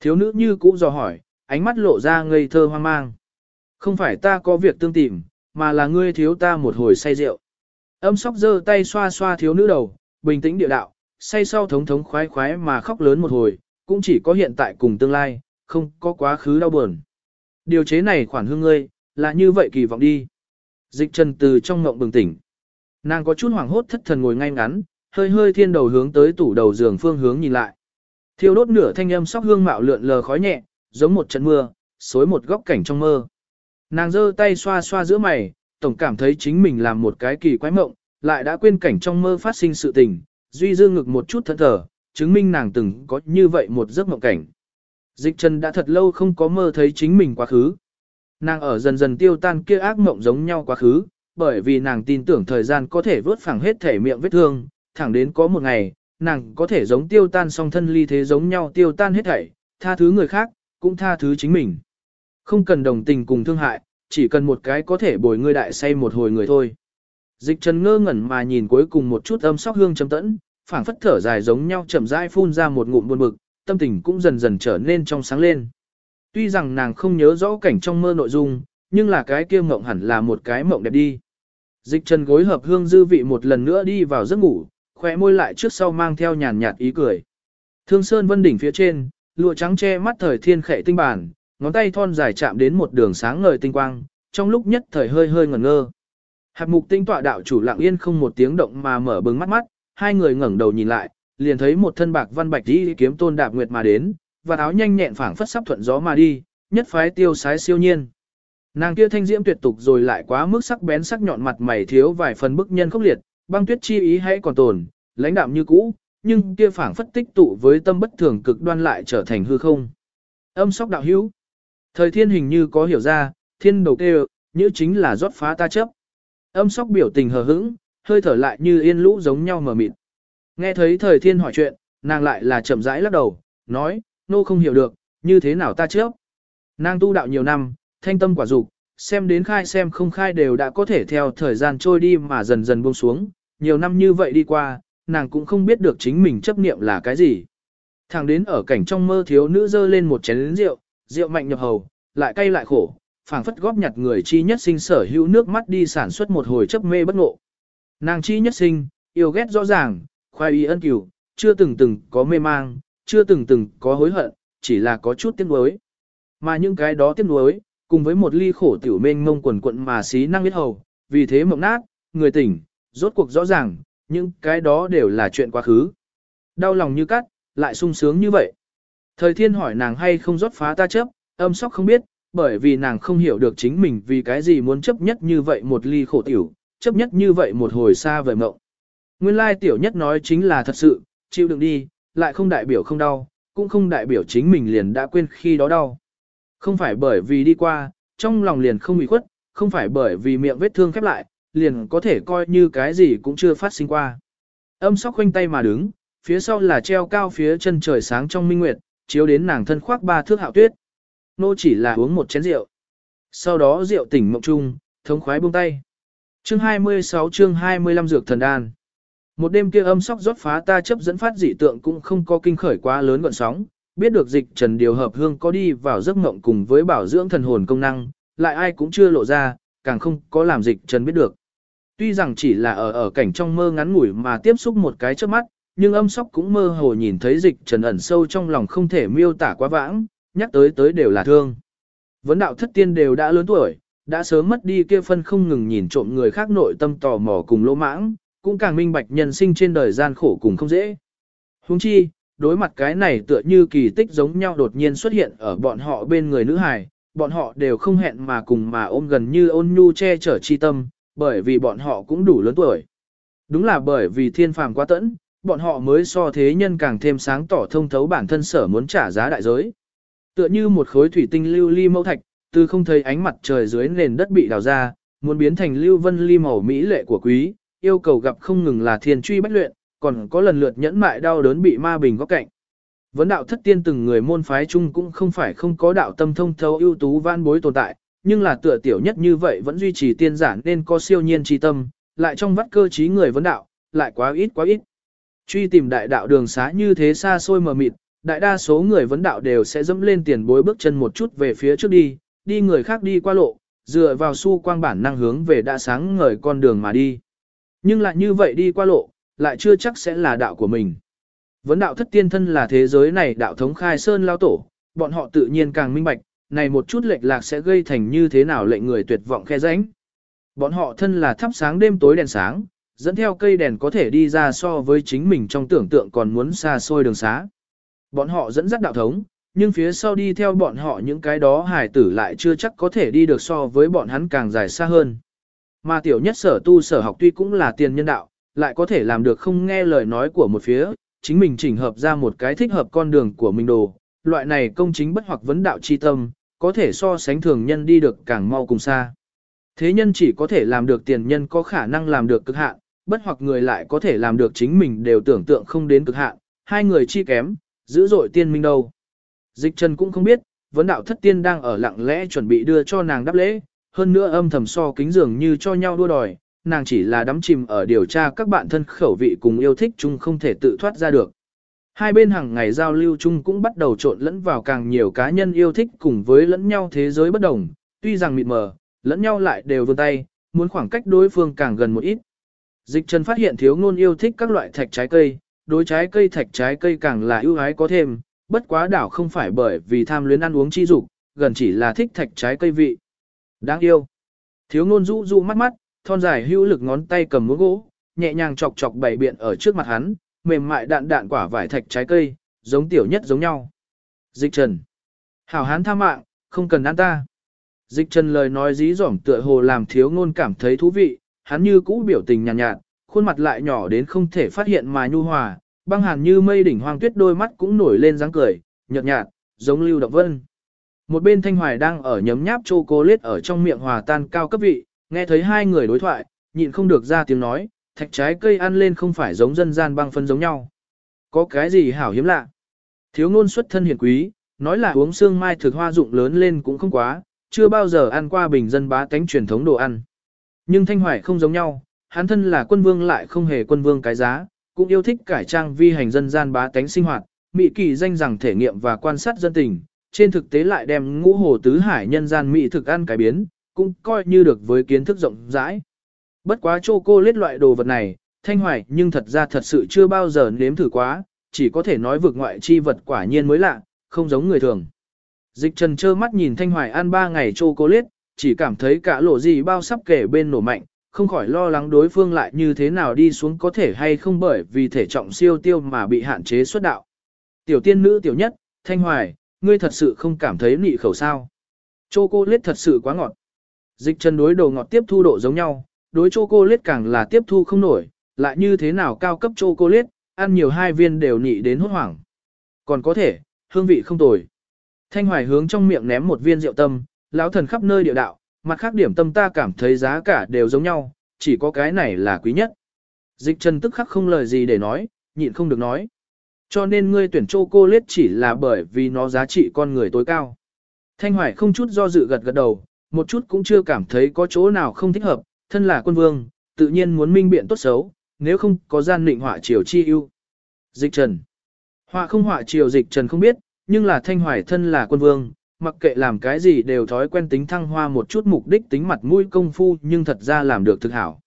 Thiếu nữ như cũ dò hỏi, ánh mắt lộ ra ngây thơ hoang mang. Không phải ta có việc tương tìm, mà là ngươi thiếu ta một hồi say rượu. Âm sóc giơ tay xoa xoa thiếu nữ đầu, bình tĩnh địa đạo, say sau thống thống khoái khoái mà khóc lớn một hồi, cũng chỉ có hiện tại cùng tương lai, không có quá khứ đau buồn. Điều chế này khoản hương ngươi, là như vậy kỳ vọng đi. Dịch trần từ trong ngộng bừng tỉnh. Nàng có chút hoảng hốt thất thần ngồi ngay ngắn, hơi hơi thiên đầu hướng tới tủ đầu giường phương hướng nhìn lại. Thiêu đốt nửa thanh âm sóc hương mạo lượn lờ khói nhẹ, giống một trận mưa, xối một góc cảnh trong mơ. Nàng giơ tay xoa xoa giữa mày, tổng cảm thấy chính mình làm một cái kỳ quái mộng, lại đã quên cảnh trong mơ phát sinh sự tình, duy dư ngực một chút thẫn thờ, chứng minh nàng từng có như vậy một giấc mộng cảnh. Dịch Trần đã thật lâu không có mơ thấy chính mình quá khứ. Nàng ở dần dần tiêu tan kia ác mộng giống nhau quá khứ, bởi vì nàng tin tưởng thời gian có thể vớt phẳng hết thể miệng vết thương, thẳng đến có một ngày, nàng có thể giống tiêu tan song thân ly thế giống nhau tiêu tan hết thảy, tha thứ người khác, cũng tha thứ chính mình. Không cần đồng tình cùng thương hại, chỉ cần một cái có thể bồi ngươi đại say một hồi người thôi. Dịch trần ngơ ngẩn mà nhìn cuối cùng một chút âm sóc hương chấm tẫn, phảng phất thở dài giống nhau chậm rãi phun ra một ngụm buồn bực, tâm tình cũng dần dần trở nên trong sáng lên. Tuy rằng nàng không nhớ rõ cảnh trong mơ nội dung, nhưng là cái kia mộng hẳn là một cái mộng đẹp đi. Dịch trần gối hợp hương dư vị một lần nữa đi vào giấc ngủ, khỏe môi lại trước sau mang theo nhàn nhạt ý cười. Thương sơn vân đỉnh phía trên, lụa trắng che mắt thời thiên khệ tinh bản, ngón tay thon dài chạm đến một đường sáng ngời tinh quang, trong lúc nhất thời hơi hơi ngẩn ngơ. Hạt mục tinh tọa đạo chủ lặng yên không một tiếng động mà mở bừng mắt mắt, hai người ngẩng đầu nhìn lại, liền thấy một thân bạc văn bạch đi kiếm tôn đạp nguyệt mà đến, và áo nhanh nhẹn phảng phất sắp thuận gió mà đi, nhất phái tiêu sái siêu nhiên. Nàng kia thanh diễm tuyệt tục rồi lại quá mức sắc bén sắc nhọn mặt mày thiếu vài phần bức nhân khốc liệt, băng tuyết chi ý hãy còn tồn, lãnh đạm như cũ, nhưng kia phảng phất tích tụ với tâm bất thường cực đoan lại trở thành hư không. Âm sóc đạo hữu. Thời thiên hình như có hiểu ra, thiên đầu kêu, như chính là rót phá ta chấp. Âm sóc biểu tình hờ hững, hơi thở lại như yên lũ giống nhau mờ mịt. Nghe thấy thời thiên hỏi chuyện, nàng lại là chậm rãi lắc đầu, nói, nô không hiểu được, như thế nào ta chấp? Nàng tu đạo nhiều năm, thanh tâm quả dục, xem đến khai xem không khai đều đã có thể theo thời gian trôi đi mà dần dần buông xuống, nhiều năm như vậy đi qua, nàng cũng không biết được chính mình chấp niệm là cái gì. Thẳng đến ở cảnh trong mơ thiếu nữ dơ lên một chén rượu, rượu mạnh nhập hầu, lại cay lại khổ, phảng phất góp nhặt người chi nhất sinh sở hữu nước mắt đi sản xuất một hồi chấp mê bất ngộ. Nàng chi nhất sinh, yêu ghét rõ ràng, khoai y ân cửu, chưa từng từng có mê mang, chưa từng từng có hối hận, chỉ là có chút tiếc nuối. Mà những cái đó tiếc nuối, cùng với một ly khổ tiểu mênh mông quần quận mà xí năng biết hầu, vì thế mộng nát, người tỉnh, rốt cuộc rõ ràng, những cái đó đều là chuyện quá khứ. Đau lòng như cắt, lại sung sướng như vậy. Thời thiên hỏi nàng hay không rót phá ta chấp, âm sóc không biết, bởi vì nàng không hiểu được chính mình vì cái gì muốn chấp nhất như vậy một ly khổ tiểu, chấp nhất như vậy một hồi xa vời mộng. Nguyên lai tiểu nhất nói chính là thật sự, chịu đựng đi, lại không đại biểu không đau, cũng không đại biểu chính mình liền đã quên khi đó đau. Không phải bởi vì đi qua, trong lòng liền không bị khuất, không phải bởi vì miệng vết thương khép lại, liền có thể coi như cái gì cũng chưa phát sinh qua. Âm sóc khoanh tay mà đứng, phía sau là treo cao phía chân trời sáng trong minh nguyệt, chiếu đến nàng thân khoác ba thước hạo tuyết. Nô chỉ là uống một chén rượu. Sau đó rượu tỉnh mộng chung, thống khoái buông tay. Chương 26 chương 25 dược thần đan. Một đêm kia âm sóc rót phá ta chấp dẫn phát dị tượng cũng không có kinh khởi quá lớn gọn sóng, biết được dịch trần điều hợp hương có đi vào giấc mộng cùng với bảo dưỡng thần hồn công năng, lại ai cũng chưa lộ ra, càng không có làm dịch trần biết được. Tuy rằng chỉ là ở ở cảnh trong mơ ngắn ngủi mà tiếp xúc một cái trước mắt, nhưng âm sóc cũng mơ hồ nhìn thấy dịch trần ẩn sâu trong lòng không thể miêu tả quá vãng, nhắc tới tới đều là thương. Vấn đạo thất tiên đều đã lớn tuổi, đã sớm mất đi kia phân không ngừng nhìn trộm người khác nội tâm tò mò cùng lỗ mãng, cũng càng minh bạch nhân sinh trên đời gian khổ cùng không dễ. Huống chi, đối mặt cái này tựa như kỳ tích giống nhau đột nhiên xuất hiện ở bọn họ bên người nữ hài, bọn họ đều không hẹn mà cùng mà ôm gần như ôn nhu che chở chi tâm, bởi vì bọn họ cũng đủ lớn tuổi. Đúng là bởi vì thiên phàm quá tẫn, bọn họ mới so thế nhân càng thêm sáng tỏ thông thấu bản thân sở muốn trả giá đại giới. Tựa như một khối thủy tinh lưu ly mẫu thạch, từ không thấy ánh mặt trời dưới nền đất bị đào ra, muốn biến thành lưu vân ly màu mỹ lệ của quý, yêu cầu gặp không ngừng là thiên truy bách luyện, còn có lần lượt nhẫn mại đau đớn bị ma bình góc cạnh. Vấn đạo thất tiên từng người môn phái chung cũng không phải không có đạo tâm thông thấu ưu tú van bối tồn tại, nhưng là tựa tiểu nhất như vậy vẫn duy trì tiên giản nên có siêu nhiên chi tâm, lại trong vắt cơ trí người vấn đạo, lại quá ít quá ít. Truy tìm đại đạo đường xá như thế xa xôi mờ mịt, đại đa số người vấn đạo đều sẽ dẫm lên tiền bối bước chân một chút về phía trước đi, đi người khác đi qua lộ, dựa vào su quang bản năng hướng về đã sáng ngời con đường mà đi. Nhưng lại như vậy đi qua lộ, lại chưa chắc sẽ là đạo của mình. Vấn đạo thất tiên thân là thế giới này đạo thống khai sơn lao tổ, bọn họ tự nhiên càng minh bạch, này một chút lệch lạc sẽ gây thành như thế nào lệnh người tuyệt vọng khe ránh. Bọn họ thân là thắp sáng đêm tối đèn sáng, dẫn theo cây đèn có thể đi ra so với chính mình trong tưởng tượng còn muốn xa xôi đường xá. Bọn họ dẫn dắt đạo thống, nhưng phía sau đi theo bọn họ những cái đó hải tử lại chưa chắc có thể đi được so với bọn hắn càng dài xa hơn. Mà tiểu nhất sở tu sở học tuy cũng là tiền nhân đạo, lại có thể làm được không nghe lời nói của một phía, chính mình chỉnh hợp ra một cái thích hợp con đường của mình đồ, loại này công chính bất hoặc vấn đạo chi tâm, có thể so sánh thường nhân đi được càng mau cùng xa. Thế nhân chỉ có thể làm được tiền nhân có khả năng làm được cực hạn, bất hoặc người lại có thể làm được chính mình đều tưởng tượng không đến cực hạn, hai người chi kém, dữ dội tiên minh đâu. Dịch Trần cũng không biết, vấn đạo thất tiên đang ở lặng lẽ chuẩn bị đưa cho nàng đáp lễ, hơn nữa âm thầm so kính dường như cho nhau đua đòi, nàng chỉ là đắm chìm ở điều tra các bạn thân khẩu vị cùng yêu thích chung không thể tự thoát ra được. Hai bên hàng ngày giao lưu chung cũng bắt đầu trộn lẫn vào càng nhiều cá nhân yêu thích cùng với lẫn nhau thế giới bất đồng, tuy rằng mịt mờ, lẫn nhau lại đều vươn tay, muốn khoảng cách đối phương càng gần một ít. Dịch Trần phát hiện thiếu ngôn yêu thích các loại thạch trái cây, đối trái cây thạch trái cây càng là ưu ái có thêm, bất quá đảo không phải bởi vì tham luyến ăn uống chi dục, gần chỉ là thích thạch trái cây vị. Đáng yêu. Thiếu ngôn rũ rũ mắt mắt, thon dài hữu lực ngón tay cầm muỗng gỗ, nhẹ nhàng chọc chọc bảy biện ở trước mặt hắn, mềm mại đạn đạn quả vải thạch trái cây, giống tiểu nhất giống nhau. Dịch Trần. Hảo hán tha mạng, không cần ăn ta. Dịch Trần lời nói dí dỏm tựa hồ làm thiếu ngôn cảm thấy thú vị, hắn như cũ biểu tình nhàn nhạt, nhạt, khuôn mặt lại nhỏ đến không thể phát hiện mà nhu hòa, băng hàn như mây đỉnh hoang tuyết đôi mắt cũng nổi lên dáng cười, nhợt nhạt, giống lưu động vân. Một bên Thanh Hoài đang ở nhấm nháp chocolate ở trong miệng hòa tan cao cấp vị, nghe thấy hai người đối thoại, nhịn không được ra tiếng nói, thạch trái cây ăn lên không phải giống dân gian băng phân giống nhau. Có cái gì hảo hiếm lạ? Thiếu ngôn xuất thân hiền quý, nói là uống xương mai thực hoa dụng lớn lên cũng không quá, chưa bao giờ ăn qua bình dân bá tánh truyền thống đồ ăn. Nhưng Thanh Hoài không giống nhau, hắn thân là quân vương lại không hề quân vương cái giá, cũng yêu thích cải trang vi hành dân gian bá tánh sinh hoạt, mỹ kỳ danh rằng thể nghiệm và quan sát dân tình, trên thực tế lại đem ngũ hồ tứ hải nhân gian mỹ thực ăn cải biến, cũng coi như được với kiến thức rộng rãi. Bất quá chô cô lết loại đồ vật này, thanh hoài nhưng thật ra thật sự chưa bao giờ nếm thử quá, chỉ có thể nói vực ngoại chi vật quả nhiên mới lạ, không giống người thường. Dịch trần trơ mắt nhìn thanh hoài ăn ba ngày chô cô lết, chỉ cảm thấy cả lộ gì bao sắp kể bên nổ mạnh, không khỏi lo lắng đối phương lại như thế nào đi xuống có thể hay không bởi vì thể trọng siêu tiêu mà bị hạn chế xuất đạo. Tiểu tiên nữ tiểu nhất, thanh hoài, ngươi thật sự không cảm thấy nị khẩu sao. Chocolate thật sự quá ngọt. Dịch chân đối đồ ngọt tiếp thu độ giống nhau, đối chocolate càng là tiếp thu không nổi, lại như thế nào cao cấp chocolate, ăn nhiều hai viên đều nị đến hốt hoảng. Còn có thể, hương vị không tồi. Thanh Hoài hướng trong miệng ném một viên rượu tâm, lão thần khắp nơi địa đạo, mặt khác điểm tâm ta cảm thấy giá cả đều giống nhau, chỉ có cái này là quý nhất. Dịch trần tức khắc không lời gì để nói, nhịn không được nói. Cho nên ngươi tuyển chocolate chỉ là bởi vì nó giá trị con người tối cao. Thanh Hoài không chút do dự gật gật đầu, một chút cũng chưa cảm thấy có chỗ nào không thích hợp, thân là quân vương, tự nhiên muốn minh biện tốt xấu, nếu không có gian định họa triều chi ưu. Dịch trần. Họa không họa triều dịch trần không biết, nhưng là Thanh Hoài thân là quân vương, mặc kệ làm cái gì đều thói quen tính thăng hoa một chút mục đích tính mặt mũi công phu nhưng thật ra làm được thực hảo.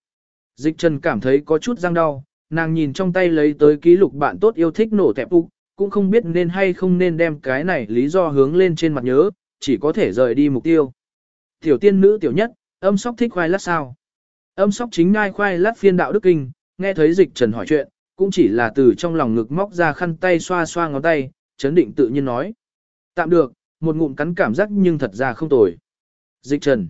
Dịch trần cảm thấy có chút răng đau, nàng nhìn trong tay lấy tới ký lục bạn tốt yêu thích nổ tẹp ục, cũng không biết nên hay không nên đem cái này lý do hướng lên trên mặt nhớ, chỉ có thể rời đi mục tiêu. Tiểu tiên nữ tiểu nhất, âm sóc thích khoai lát sao. Âm sóc chính ngai khoai lát phiên đạo đức kinh, nghe thấy dịch trần hỏi chuyện, cũng chỉ là từ trong lòng ngực móc ra khăn tay xoa xoa ngón tay, chấn định tự nhiên nói. Tạm được, một ngụm cắn cảm giác nhưng thật ra không tồi. Dịch trần.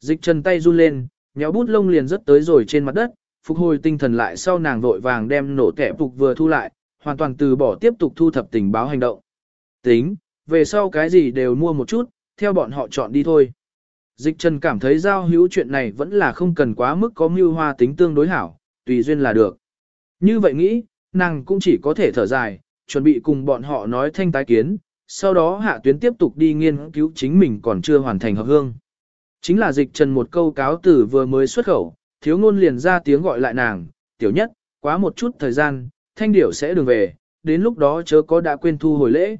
Dịch trần tay run lên, nhéo bút lông liền rất tới rồi trên mặt đất, phục hồi tinh thần lại sau nàng vội vàng đem nổ kẻ phục vừa thu lại, hoàn toàn từ bỏ tiếp tục thu thập tình báo hành động. Tính, về sau cái gì đều mua một chút, theo bọn họ chọn đi thôi. Dịch trần cảm thấy giao hữu chuyện này vẫn là không cần quá mức có mưu hoa tính tương đối hảo, tùy duyên là được. Như vậy nghĩ, nàng cũng chỉ có thể thở dài, chuẩn bị cùng bọn họ nói thanh tái kiến, sau đó hạ tuyến tiếp tục đi nghiên cứu chính mình còn chưa hoàn thành hợp hương. Chính là dịch trần một câu cáo tử vừa mới xuất khẩu, thiếu ngôn liền ra tiếng gọi lại nàng, tiểu nhất, quá một chút thời gian, thanh điểu sẽ đường về, đến lúc đó chớ có đã quên thu hồi lễ.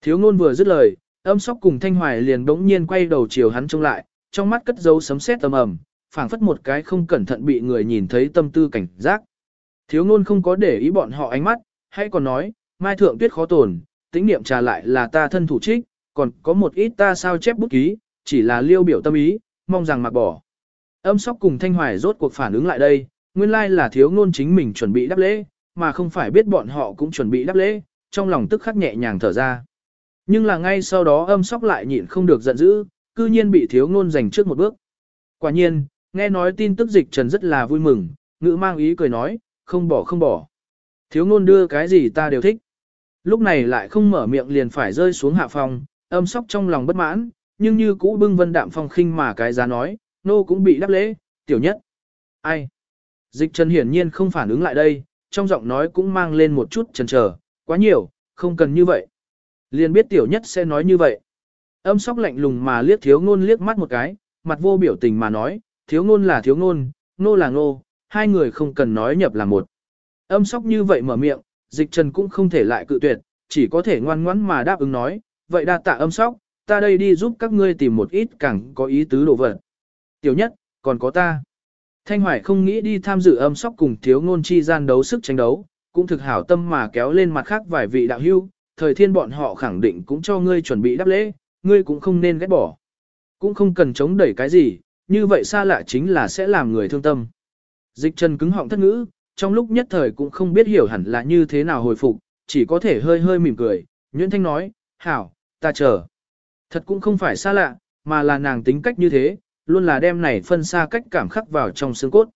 Thiếu ngôn vừa dứt lời, âm sóc cùng thanh hoài liền bỗng nhiên quay đầu chiều hắn trông lại, trong mắt cất dấu sấm sét tầm ầm, phảng phất một cái không cẩn thận bị người nhìn thấy tâm tư cảnh giác. Thiếu ngôn không có để ý bọn họ ánh mắt, hay còn nói, mai thượng tuyết khó tồn, tính niệm trà lại là ta thân thủ trích, còn có một ít ta sao chép bút ký, chỉ là liêu biểu tâm ý, mong rằng mặc bỏ. Âm sóc cùng Thanh Hoài rốt cuộc phản ứng lại đây, nguyên lai là thiếu ngôn chính mình chuẩn bị đáp lễ, mà không phải biết bọn họ cũng chuẩn bị đáp lễ, trong lòng tức khắc nhẹ nhàng thở ra. Nhưng là ngay sau đó âm sóc lại nhịn không được giận dữ, cư nhiên bị thiếu ngôn giành trước một bước. Quả nhiên, nghe nói tin tức dịch trần rất là vui mừng, ngữ mang ý cười nói, không bỏ không bỏ. Thiếu ngôn đưa cái gì ta đều thích. Lúc này lại không mở miệng liền phải rơi xuống hạ phòng, âm sóc trong lòng bất mãn, nhưng như cũ bưng vân đạm phong khinh mà cái giá nói, nô cũng bị đáp lễ, tiểu nhất. Ai? Dịch trần hiển nhiên không phản ứng lại đây, trong giọng nói cũng mang lên một chút chần chờ, quá nhiều, không cần như vậy. Liền biết tiểu nhất sẽ nói như vậy. Âm sóc lạnh lùng mà liếc thiếu ngôn liếc mắt một cái, mặt vô biểu tình mà nói, thiếu ngôn là thiếu ngôn, nô là nô, hai người không cần nói nhập là một. Âm sóc như vậy mở miệng, dịch trần cũng không thể lại cự tuyệt, chỉ có thể ngoan ngoãn mà đáp ứng nói, vậy đa tạ âm sóc, ta đây đi giúp các ngươi tìm một ít càng có ý tứ đồ vật. Tiểu nhất, còn có ta. Thanh Hoài không nghĩ đi tham dự âm sóc cùng thiếu ngôn chi gian đấu sức tranh đấu, cũng thực hảo tâm mà kéo lên mặt khác vài vị đạo hưu, thời thiên bọn họ khẳng định cũng cho ngươi chuẩn bị đáp lễ, ngươi cũng không nên ghét bỏ. Cũng không cần chống đẩy cái gì, như vậy xa lạ chính là sẽ làm người thương tâm. Dịch trần cứng họng thất ngữ, trong lúc nhất thời cũng không biết hiểu hẳn là như thế nào hồi phục, chỉ có thể hơi hơi mỉm cười, Nguyễn Thanh nói, hảo, ta chờ. Thật cũng không phải xa lạ, mà là nàng tính cách như thế, luôn là đem này phân xa cách cảm khắc vào trong xương cốt.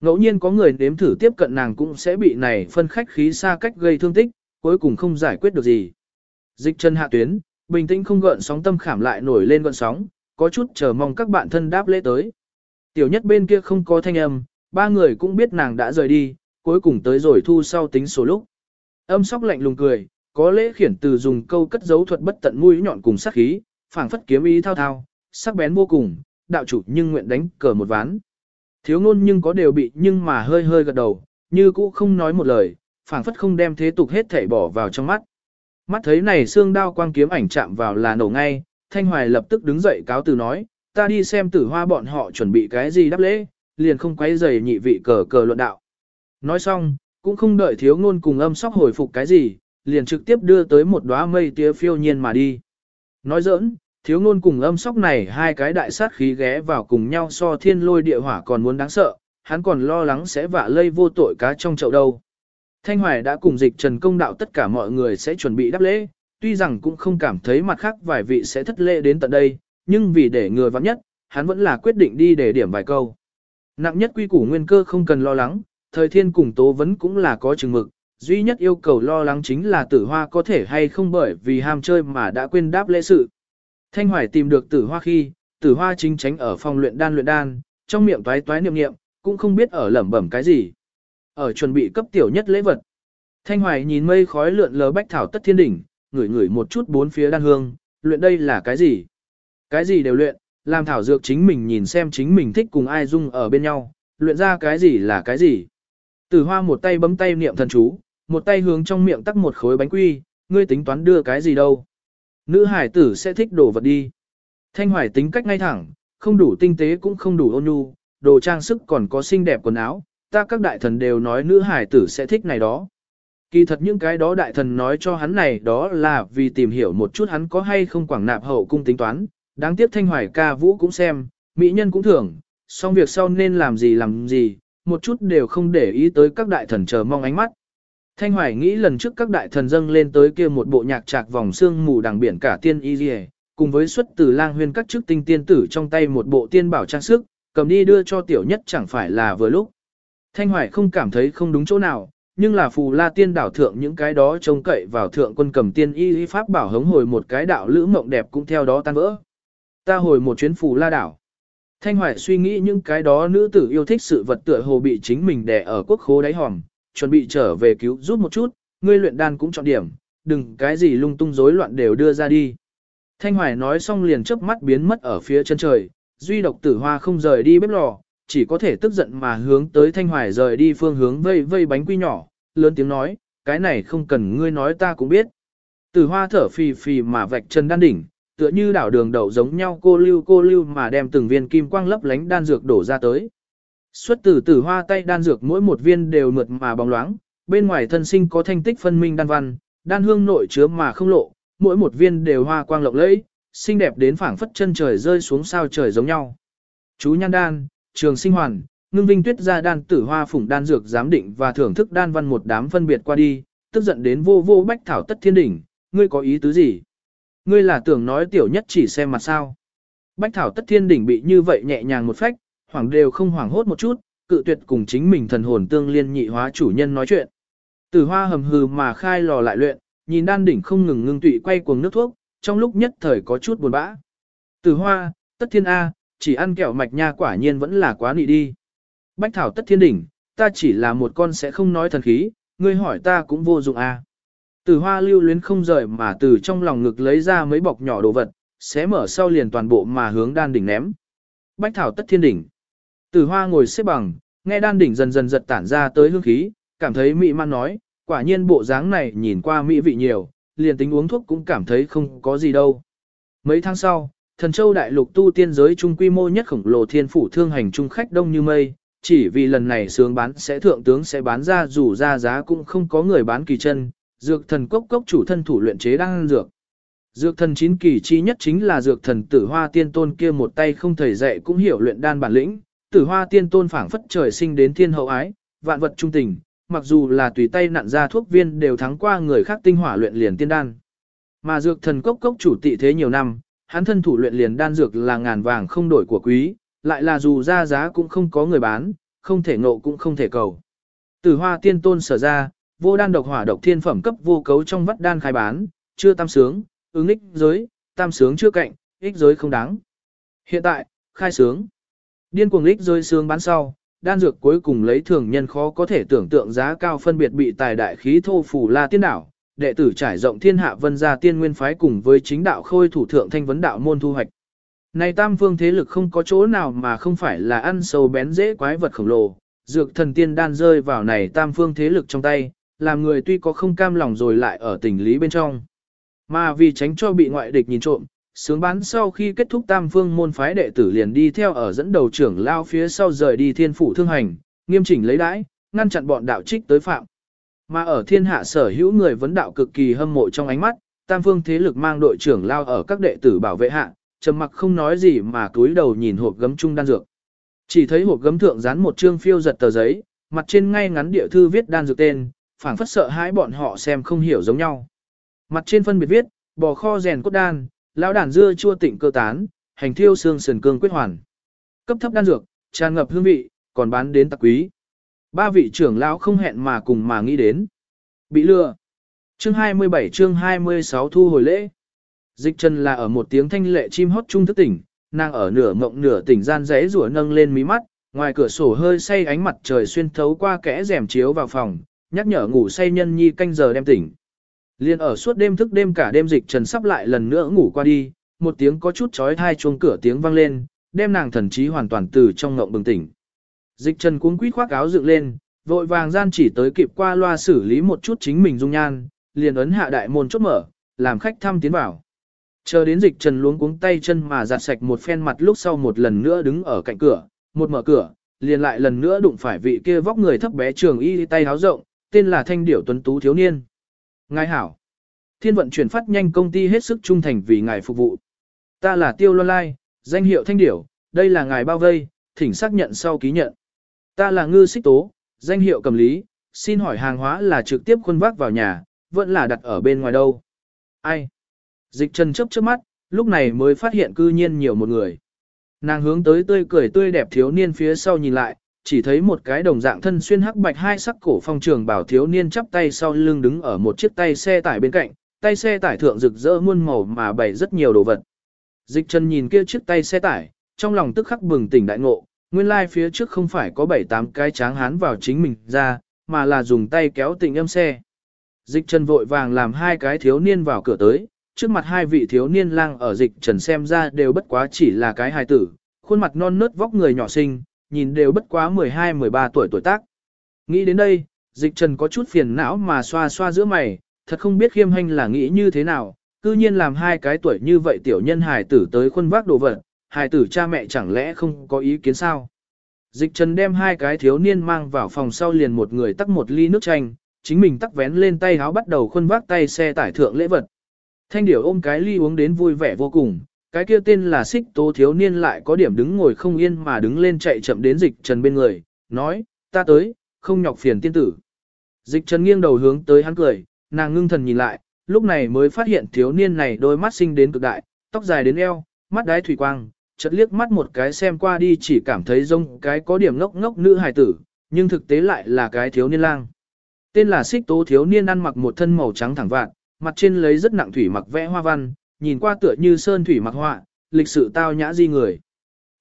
Ngẫu nhiên có người nếm thử tiếp cận nàng cũng sẽ bị này phân khách khí xa cách gây thương tích, cuối cùng không giải quyết được gì. Dịch chân hạ tuyến, bình tĩnh không gợn sóng tâm khảm lại nổi lên gợn sóng, có chút chờ mong các bạn thân đáp lễ tới. Tiểu nhất bên kia không có thanh âm, ba người cũng biết nàng đã rời đi, cuối cùng tới rồi thu sau tính số lúc. Âm sóc lạnh lùng cười, có lễ khiển từ dùng câu cất dấu thuật bất tận mũi nhọn cùng sắc khí, phảng phất kiếm ý thao thao, sắc bén vô cùng, đạo chủ nhưng nguyện đánh cờ một ván. Thiếu ngôn nhưng có đều bị nhưng mà hơi hơi gật đầu, như cũ không nói một lời, phảng phất không đem thế tục hết thảy bỏ vào trong mắt. Mắt thấy này xương đao quang kiếm ảnh chạm vào là nổ ngay, Thanh Hoài lập tức đứng dậy cáo từ nói, ta đi xem tử hoa bọn họ chuẩn bị cái gì đáp lễ, liền không quấy rầy nhị vị cờ cờ luận đạo. Nói xong, cũng không đợi thiếu ngôn cùng âm sóc hồi phục cái gì, liền trực tiếp đưa tới một đóa mây tía phiêu nhiên mà đi. Nói giỡn, thiếu ngôn cùng âm sóc này hai cái đại sát khí ghé vào cùng nhau so thiên lôi địa hỏa còn muốn đáng sợ, hắn còn lo lắng sẽ vạ lây vô tội cá trong chậu đâu. Thanh Hoài đã cùng dịch trần công đạo tất cả mọi người sẽ chuẩn bị đáp lễ, tuy rằng cũng không cảm thấy mặt khác vài vị sẽ thất lễ đến tận đây, nhưng vì để người vắng nhất, hắn vẫn là quyết định đi để điểm vài câu. Nặng nhất quy củ nguyên cơ không cần lo lắng, thời thiên cùng tố vấn cũng là có chừng mực, duy nhất yêu cầu lo lắng chính là tử hoa có thể hay không bởi vì ham chơi mà đã quên đáp lễ sự. Thanh Hoài tìm được tử hoa khi, tử hoa chính tránh ở phòng luyện đan luyện đan, trong miệng toái toái niệm niệm, cũng không biết ở lẩm bẩm cái gì. Ở chuẩn bị cấp tiểu nhất lễ vật. Thanh Hoài nhìn mây khói lượn lờ bách thảo tất thiên đỉnh, ngửi ngửi một chút bốn phía đan hương, luyện đây là cái gì? Cái gì đều luyện, làm thảo dược chính mình nhìn xem chính mình thích cùng ai dung ở bên nhau, luyện ra cái gì là cái gì. Tử hoa một tay bấm tay niệm thần chú, một tay hướng trong miệng tắc một khối bánh quy, ngươi tính toán đưa cái gì đâu. Nữ hải tử sẽ thích đổ vật đi. Thanh hoài tính cách ngay thẳng, không đủ tinh tế cũng không đủ ôn nhu, đồ trang sức còn có xinh đẹp quần áo, ta các đại thần đều nói nữ hải tử sẽ thích này đó. Kỳ thật những cái đó đại thần nói cho hắn này đó là vì tìm hiểu một chút hắn có hay không quảng nạp hậu cung tính toán, đáng tiếc thanh hoài ca vũ cũng xem, mỹ nhân cũng thưởng, xong việc sau nên làm gì làm gì, một chút đều không để ý tới các đại thần chờ mong ánh mắt. Thanh hoài nghĩ lần trước các đại thần dâng lên tới kia một bộ nhạc trạc vòng xương mù đằng biển cả tiên y dì cùng với xuất từ lang huyên các chức tinh tiên tử trong tay một bộ tiên bảo trang sức, cầm đi đưa cho tiểu nhất chẳng phải là vừa lúc. Thanh hoài không cảm thấy không đúng chỗ nào, nhưng là phù la tiên đảo thượng những cái đó trông cậy vào thượng quân cầm tiên y y pháp bảo hống hồi một cái đạo lữ mộng đẹp cũng theo đó tan vỡ. Ta hồi một chuyến phù la đảo. Thanh Hoài suy nghĩ những cái đó nữ tử yêu thích sự vật tựa hồ bị chính mình đè ở quốc khố đáy hòm, chuẩn bị trở về cứu giúp một chút, ngươi luyện đan cũng chọn điểm, đừng cái gì lung tung rối loạn đều đưa ra đi. Thanh Hoài nói xong liền chớp mắt biến mất ở phía chân trời, duy độc tử hoa không rời đi bếp lò, chỉ có thể tức giận mà hướng tới Thanh Hoài rời đi phương hướng vây vây bánh quy nhỏ, lớn tiếng nói, cái này không cần ngươi nói ta cũng biết. Tử hoa thở phì phì mà vạch chân đan đỉnh, tựa như đảo đường đậu giống nhau cô lưu cô lưu mà đem từng viên kim quang lấp lánh đan dược đổ ra tới. Xuất từ tử hoa tay đan dược mỗi một viên đều mượt mà bóng loáng, bên ngoài thân sinh có thanh tích phân minh đan văn, đan hương nội chứa mà không lộ, mỗi một viên đều hoa quang lộng lẫy, xinh đẹp đến phảng phất chân trời rơi xuống sao trời giống nhau. Chú nhan đan, trường sinh hoàn, ngưng vinh tuyết ra đan tử hoa phủng đan dược giám định và thưởng thức đan văn một đám phân biệt qua đi, tức giận đến vô vô bách thảo tất thiên đỉnh, ngươi có ý tứ gì? Ngươi là tưởng nói tiểu nhất chỉ xem mặt sao? Bách thảo tất thiên đỉnh bị như vậy nhẹ nhàng một phách, hoảng đều không hoảng hốt một chút, cự tuyệt cùng chính mình thần hồn tương liên nhị hóa chủ nhân nói chuyện. Tử hoa hầm hừ mà khai lò lại luyện, nhìn đan đỉnh không ngừng ngưng tụy quay cuồng nước thuốc, trong lúc nhất thời có chút buồn bã. Tử hoa, tất thiên A, chỉ ăn kẹo mạch nha quả nhiên vẫn là quá nị đi. Bách thảo tất thiên đỉnh, ta chỉ là một con sẽ không nói thần khí, ngươi hỏi ta cũng vô dụng A. Tử hoa lưu luyến không rời mà từ trong lòng ngực lấy ra mấy bọc nhỏ đồ vật, xé mở sau liền toàn bộ mà hướng đan đỉnh ném. Bách thảo tất thiên đỉnh. Tử hoa ngồi xếp bằng, nghe đan đỉnh dần dần giật tản ra tới hương khí, cảm thấy mị man nói, quả nhiên bộ dáng này nhìn qua mỹ vị nhiều, liền tính uống thuốc cũng cảm thấy không có gì đâu. Mấy tháng sau, thần châu đại lục tu tiên giới trung quy mô nhất khổng lồ thiên phủ thương hành trung khách đông như mây, chỉ vì lần này sướng bán sẽ thượng tướng sẽ bán ra dù ra giá cũng không có người bán kỳ chân, dược thần cốc cốc chủ thân thủ luyện chế đang dược. Dược thần chín kỳ chi nhất chính là dược thần tử hoa tiên tôn kia một tay không thầy dạy cũng hiểu luyện đan bản lĩnh, tử hoa tiên tôn phảng phất trời sinh đến thiên hậu ái, vạn vật trung tình, mặc dù là tùy tay nặn ra thuốc viên đều thắng qua người khác tinh hỏa luyện liền tiên đan. Mà dược thần cốc cốc chủ tị thế nhiều năm, hắn thân thủ luyện liền đan dược là ngàn vàng không đổi của quý, lại là dù ra giá cũng không có người bán, không thể ngộ cũng không thể cầu. Tử hoa tiên tôn sở ra, vô đan độc hỏa độc thiên phẩm cấp vô cấu trong vắt đan khai bán, chưa tam sướng, ứng ích giới, tam sướng chưa cạnh, ích giới không đáng. Hiện tại, khai sướng. Điên cuồng ích giới sướng bán sau, đan dược cuối cùng lấy thường nhân khó có thể tưởng tượng giá cao phân biệt bị tài đại khí thô phủ la tiên đảo, đệ tử trải rộng thiên hạ vân gia tiên nguyên phái cùng với chính đạo khôi thủ thượng thanh vấn đạo môn thu hoạch. Này tam phương thế lực không có chỗ nào mà không phải là ăn sâu bén dễ quái vật khổng lồ, dược thần tiên đan rơi vào này tam phương thế lực trong tay, làm người tuy có không cam lòng rồi lại ở tình lý bên trong. Mà vì tránh cho bị ngoại địch nhìn trộm, sướng bán sau khi kết thúc tam phương môn phái đệ tử liền đi theo ở dẫn đầu trưởng lao phía sau rời đi thiên phủ thương hành, nghiêm chỉnh lấy đãi, ngăn chặn bọn đạo trích tới phạm. Mà ở thiên hạ sở hữu người vấn đạo cực kỳ hâm mộ trong ánh mắt, tam phương thế lực mang đội trưởng lao ở các đệ tử bảo vệ hạ, trầm mặc không nói gì mà cúi đầu nhìn hộp gấm chung đan dược. Chỉ thấy hộp gấm thượng dán một chương phiêu giật tờ giấy, mặt trên ngay ngắn địa thư viết đan dược tên, phảng phất sợ hãi bọn họ xem không hiểu giống nhau. Mặt trên phân biệt viết, bò kho rèn cốt đan, lão đàn dưa chua tịnh cơ tán, hành thiêu xương sườn cương quyết hoàn. Cấp thấp đan dược, tràn ngập hương vị, còn bán đến tặc quý. Ba vị trưởng lão không hẹn mà cùng mà nghĩ đến. Bị lừa. Chương 27 chương 26 thu hồi lễ. Dịch chân là ở một tiếng thanh lệ chim hót trung thức tỉnh, nàng ở nửa mộng nửa tỉnh gian rẽ rủa nâng lên mí mắt, ngoài cửa sổ hơi say ánh mặt trời xuyên thấu qua kẽ rèm chiếu vào phòng, nhắc nhở ngủ say nhân nhi canh giờ đem tỉnh. Liên ở suốt đêm thức đêm cả đêm dịch trần sắp lại lần nữa ngủ qua đi, một tiếng có chút chói tai chuông cửa tiếng vang lên, đem nàng thần trí hoàn toàn từ trong ngộng bừng tỉnh. Dịch trần cuống quýt khoác áo dựng lên, vội vàng gian chỉ tới kịp qua loa xử lý một chút chính mình dung nhan, liền ấn hạ đại môn chốt mở, làm khách thăm tiến vào. Chờ đến dịch trần luống cuống tay chân mà giặt sạch một phen mặt lúc sau một lần nữa đứng ở cạnh cửa, một mở cửa, liền lại lần nữa đụng phải vị kia vóc người thấp bé trường y tay háo rộng, tên là Thanh Điểu Tuấn Tú thiếu niên. Ngài hảo. Thiên vận chuyển phát nhanh công ty hết sức trung thành vì ngài phục vụ. Ta là Tiêu Loan Lai, danh hiệu Thanh Điểu, đây là ngài bao vây, thỉnh xác nhận sau ký nhận. Ta là Ngư Xích Tố, danh hiệu cầm lý, xin hỏi hàng hóa là trực tiếp khuôn vác vào nhà, vẫn là đặt ở bên ngoài đâu. Ai? Dịch Trần chấp trước mắt, lúc này mới phát hiện cư nhiên nhiều một người. Nàng hướng tới tươi cười tươi đẹp thiếu niên phía sau nhìn lại, chỉ thấy một cái đồng dạng thân xuyên hắc bạch hai sắc cổ phong trường bảo thiếu niên chắp tay sau lưng đứng ở một chiếc tay xe tải bên cạnh, tay xe tải thượng rực rỡ muôn màu mà bày rất nhiều đồ vật. Dịch Trần nhìn kia chiếc tay xe tải, trong lòng tức khắc bừng tỉnh đại ngộ, nguyên lai like phía trước không phải có bảy tám cái tráng hán vào chính mình ra, mà là dùng tay kéo tình âm xe. Dịch Trần vội vàng làm hai cái thiếu niên vào cửa tới, trước mặt hai vị thiếu niên lang ở dịch Trần xem ra đều bất quá chỉ là cái hài tử, khuôn mặt non nớt vóc người nhỏ xinh, nhìn đều bất quá 12-13 tuổi tuổi tác. Nghĩ đến đây, dịch Trần có chút phiền não mà xoa xoa giữa mày, thật không biết khiêm hành là nghĩ như thế nào, cư nhiên làm hai cái tuổi như vậy tiểu nhân hài tử tới khuôn vác đồ vật, hài tử cha mẹ chẳng lẽ không có ý kiến sao. Dịch Trần đem hai cái thiếu niên mang vào phòng sau liền một người tắc một ly nước chanh, chính mình tắc vén lên tay háo bắt đầu khuôn vác tay xe tải thượng lễ vật. Thanh điểu ôm cái ly uống đến vui vẻ vô cùng, cái kia tên là xích tố thiếu niên lại có điểm đứng ngồi không yên mà đứng lên chạy chậm đến dịch trần bên người, nói, ta tới, không nhọc phiền tiên tử. Dịch trần nghiêng đầu hướng tới hắn cười, nàng ngưng thần nhìn lại, lúc này mới phát hiện thiếu niên này đôi mắt sinh đến cực đại, tóc dài đến eo, mắt đái thủy quang, chợt liếc mắt một cái xem qua đi chỉ cảm thấy rông cái có điểm ngốc ngốc nữ hài tử, nhưng thực tế lại là cái thiếu niên lang. Tên là xích tố thiếu niên ăn mặc một thân màu trắng thẳng vạn, mặt trên lấy rất nặng thủy mặc vẽ hoa văn, nhìn qua tựa như sơn thủy mặc họa, lịch sự tao nhã di người.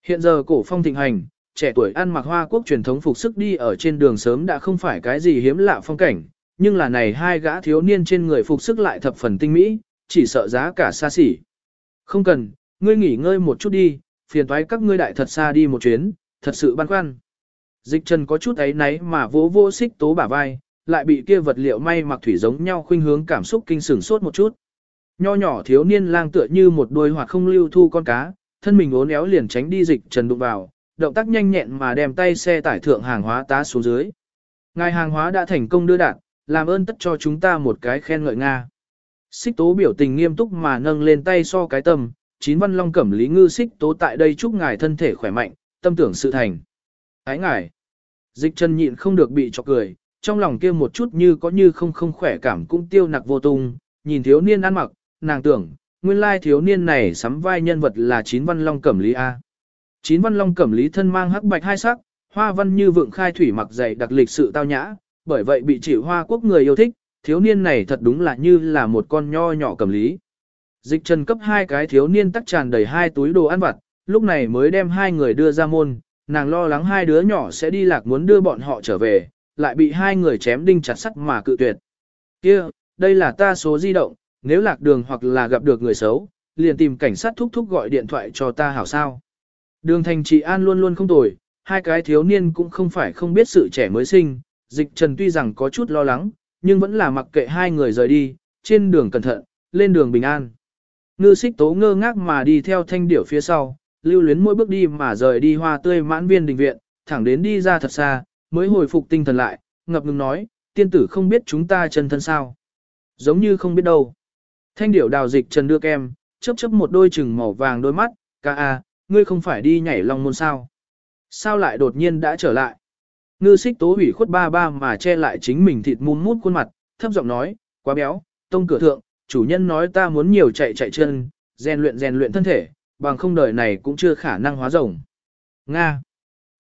Hiện giờ cổ phong thịnh hành, trẻ tuổi ăn mặc hoa quốc truyền thống phục sức đi ở trên đường sớm đã không phải cái gì hiếm lạ phong cảnh, nhưng là này hai gã thiếu niên trên người phục sức lại thập phần tinh mỹ, chỉ sợ giá cả xa xỉ. Không cần, ngươi nghỉ ngơi một chút đi, phiền toái các ngươi đại thật xa đi một chuyến, thật sự băn khoăn. Dịch trần có chút ấy náy mà vỗ vô xích tố bả vai, lại bị kia vật liệu may mặc thủy giống nhau khuynh hướng cảm xúc kinh sửng sốt một chút. Nho nhỏ thiếu niên lang tựa như một đôi hoặc không lưu thu con cá, thân mình uốn éo liền tránh đi dịch trần đụng vào, động tác nhanh nhẹn mà đem tay xe tải thượng hàng hóa tá xuống dưới. Ngài hàng hóa đã thành công đưa đạt, làm ơn tất cho chúng ta một cái khen ngợi Nga. Xích tố biểu tình nghiêm túc mà nâng lên tay so cái tâm, chín văn long cẩm lý ngư xích tố tại đây chúc ngài thân thể khỏe mạnh, tâm tưởng sự thành. Ái ngài. Dịch chân nhịn không được bị chọc cười, trong lòng kia một chút như có như không không khỏe cảm cũng tiêu nặc vô tung, nhìn thiếu niên ăn mặc, nàng tưởng, nguyên lai thiếu niên này sắm vai nhân vật là chín văn long cẩm lý A. Chín văn long cẩm lý thân mang hắc bạch hai sắc, hoa văn như vượng khai thủy mặc dày đặc lịch sự tao nhã, bởi vậy bị chỉ hoa quốc người yêu thích, thiếu niên này thật đúng là như là một con nho nhỏ cẩm lý. Dịch trần cấp hai cái thiếu niên tắc tràn đầy hai túi đồ ăn vặt, lúc này mới đem hai người đưa ra môn, nàng lo lắng hai đứa nhỏ sẽ đi lạc muốn đưa bọn họ trở về, lại bị hai người chém đinh chặt sắt mà cự tuyệt. Kia, đây là ta số di động, nếu lạc đường hoặc là gặp được người xấu, liền tìm cảnh sát thúc thúc gọi điện thoại cho ta hảo sao. Đường thành trị an luôn luôn không tồi, hai cái thiếu niên cũng không phải không biết sự trẻ mới sinh, dịch trần tuy rằng có chút lo lắng, nhưng vẫn là mặc kệ hai người rời đi, trên đường cẩn thận, lên đường bình an. Ngư xích tố ngơ ngác mà đi theo thanh điểu phía sau, lưu luyến mỗi bước đi mà rời đi hoa tươi mãn viên đình viện, thẳng đến đi ra thật xa, mới hồi phục tinh thần lại, ngập ngừng nói, tiên tử không biết chúng ta chân thân sao. Giống như không biết đâu. Thanh điểu đào dịch trần đưa kem, chớp chớp một đôi trừng màu vàng đôi mắt, ca a, ngươi không phải đi nhảy long môn sao. Sao lại đột nhiên đã trở lại? Ngư xích tố hủy khuất ba ba mà che lại chính mình thịt muôn mút khuôn mặt, thấp giọng nói, quá béo, tông cửa thượng, chủ nhân nói ta muốn nhiều chạy chạy chân, rèn luyện rèn luyện thân thể, bằng không đời này cũng chưa khả năng hóa rồng. Nga.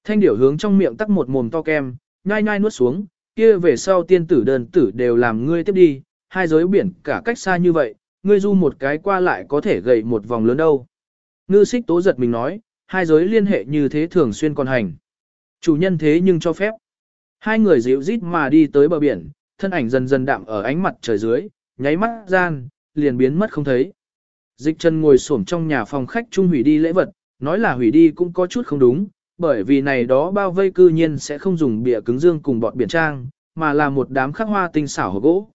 Thanh điểu hướng trong miệng tắc một mồm to kem, nhai nhai nuốt xuống, kia về sau tiên tử đơn tử đều làm ngươi tiếp đi, hai giới biển cả cách xa như vậy, ngươi du một cái qua lại có thể gầy một vòng lớn đâu. Ngư xích tố giật mình nói, hai giới liên hệ như thế thường xuyên còn hành. Chủ nhân thế nhưng cho phép. Hai người dịu rít mà đi tới bờ biển, thân ảnh dần dần đạm ở ánh mặt trời dưới, nháy mắt gian, liền biến mất không thấy. Dịch chân ngồi xổm trong nhà phòng khách trung hủy đi lễ vật, nói là hủy đi cũng có chút không đúng, bởi vì này đó bao vây cư nhiên sẽ không dùng bìa cứng dương cùng bọt biển trang, mà là một đám khắc hoa tinh xảo hộp gỗ.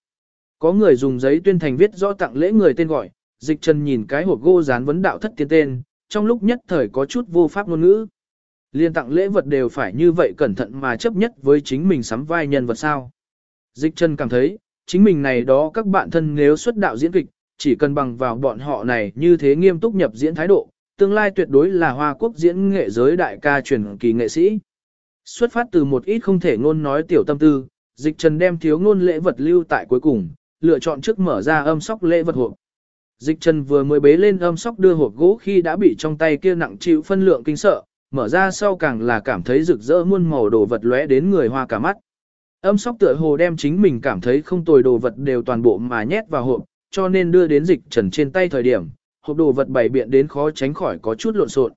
Có người dùng giấy tuyên thành viết rõ tặng lễ người tên gọi, dịch chân nhìn cái hộp gỗ dán vấn đạo thất tiên tên, trong lúc nhất thời có chút vô pháp ngôn ngữ. Liên tặng lễ vật đều phải như vậy cẩn thận mà chấp nhất với chính mình sắm vai nhân vật sao. Dịch chân cảm thấy, chính mình này đó các bạn thân nếu xuất đạo diễn kịch, chỉ cần bằng vào bọn họ này như thế nghiêm túc nhập diễn thái độ, tương lai tuyệt đối là hoa quốc diễn nghệ giới đại ca truyền kỳ nghệ sĩ. Xuất phát từ một ít không thể ngôn nói tiểu tâm tư, dịch trần đem thiếu ngôn lễ vật lưu tại cuối cùng, lựa chọn trước mở ra âm sóc lễ vật hộp. Dịch trần vừa mới bế lên âm sóc đưa hộp gỗ khi đã bị trong tay kia nặng chịu phân lượng kinh sợ, mở ra sau càng là cảm thấy rực rỡ muôn màu đồ vật lóe đến người hoa cả mắt. Âm sóc tựa hồ đem chính mình cảm thấy không tồi đồ vật đều toàn bộ mà nhét vào hộp, cho nên đưa đến dịch trần trên tay thời điểm, hộp đồ vật bày biện đến khó tránh khỏi có chút lộn xộn.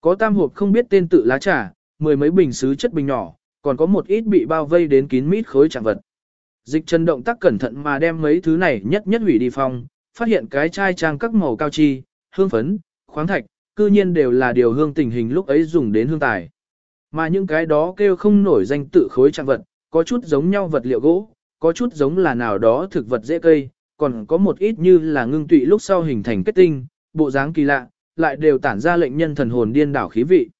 Có tam hộp không biết tên tự lá trà, mười mấy bình sứ chất bình nhỏ, còn có một ít bị bao vây đến kín mít khối trạng vật. Dịch trần động tác cẩn thận mà đem mấy thứ này nhất nhất hủy đi phong, phát hiện cái chai trang các màu cao chi, hương phấn, khoáng thạch, cư nhiên đều là điều hương tình hình lúc ấy dùng đến hương tài. Mà những cái đó kêu không nổi danh tự khối trang vật, có chút giống nhau vật liệu gỗ, có chút giống là nào đó thực vật dễ cây, còn có một ít như là ngưng tụy lúc sau hình thành kết tinh, bộ dáng kỳ lạ, lại đều tản ra lệnh nhân thần hồn điên đảo khí vị.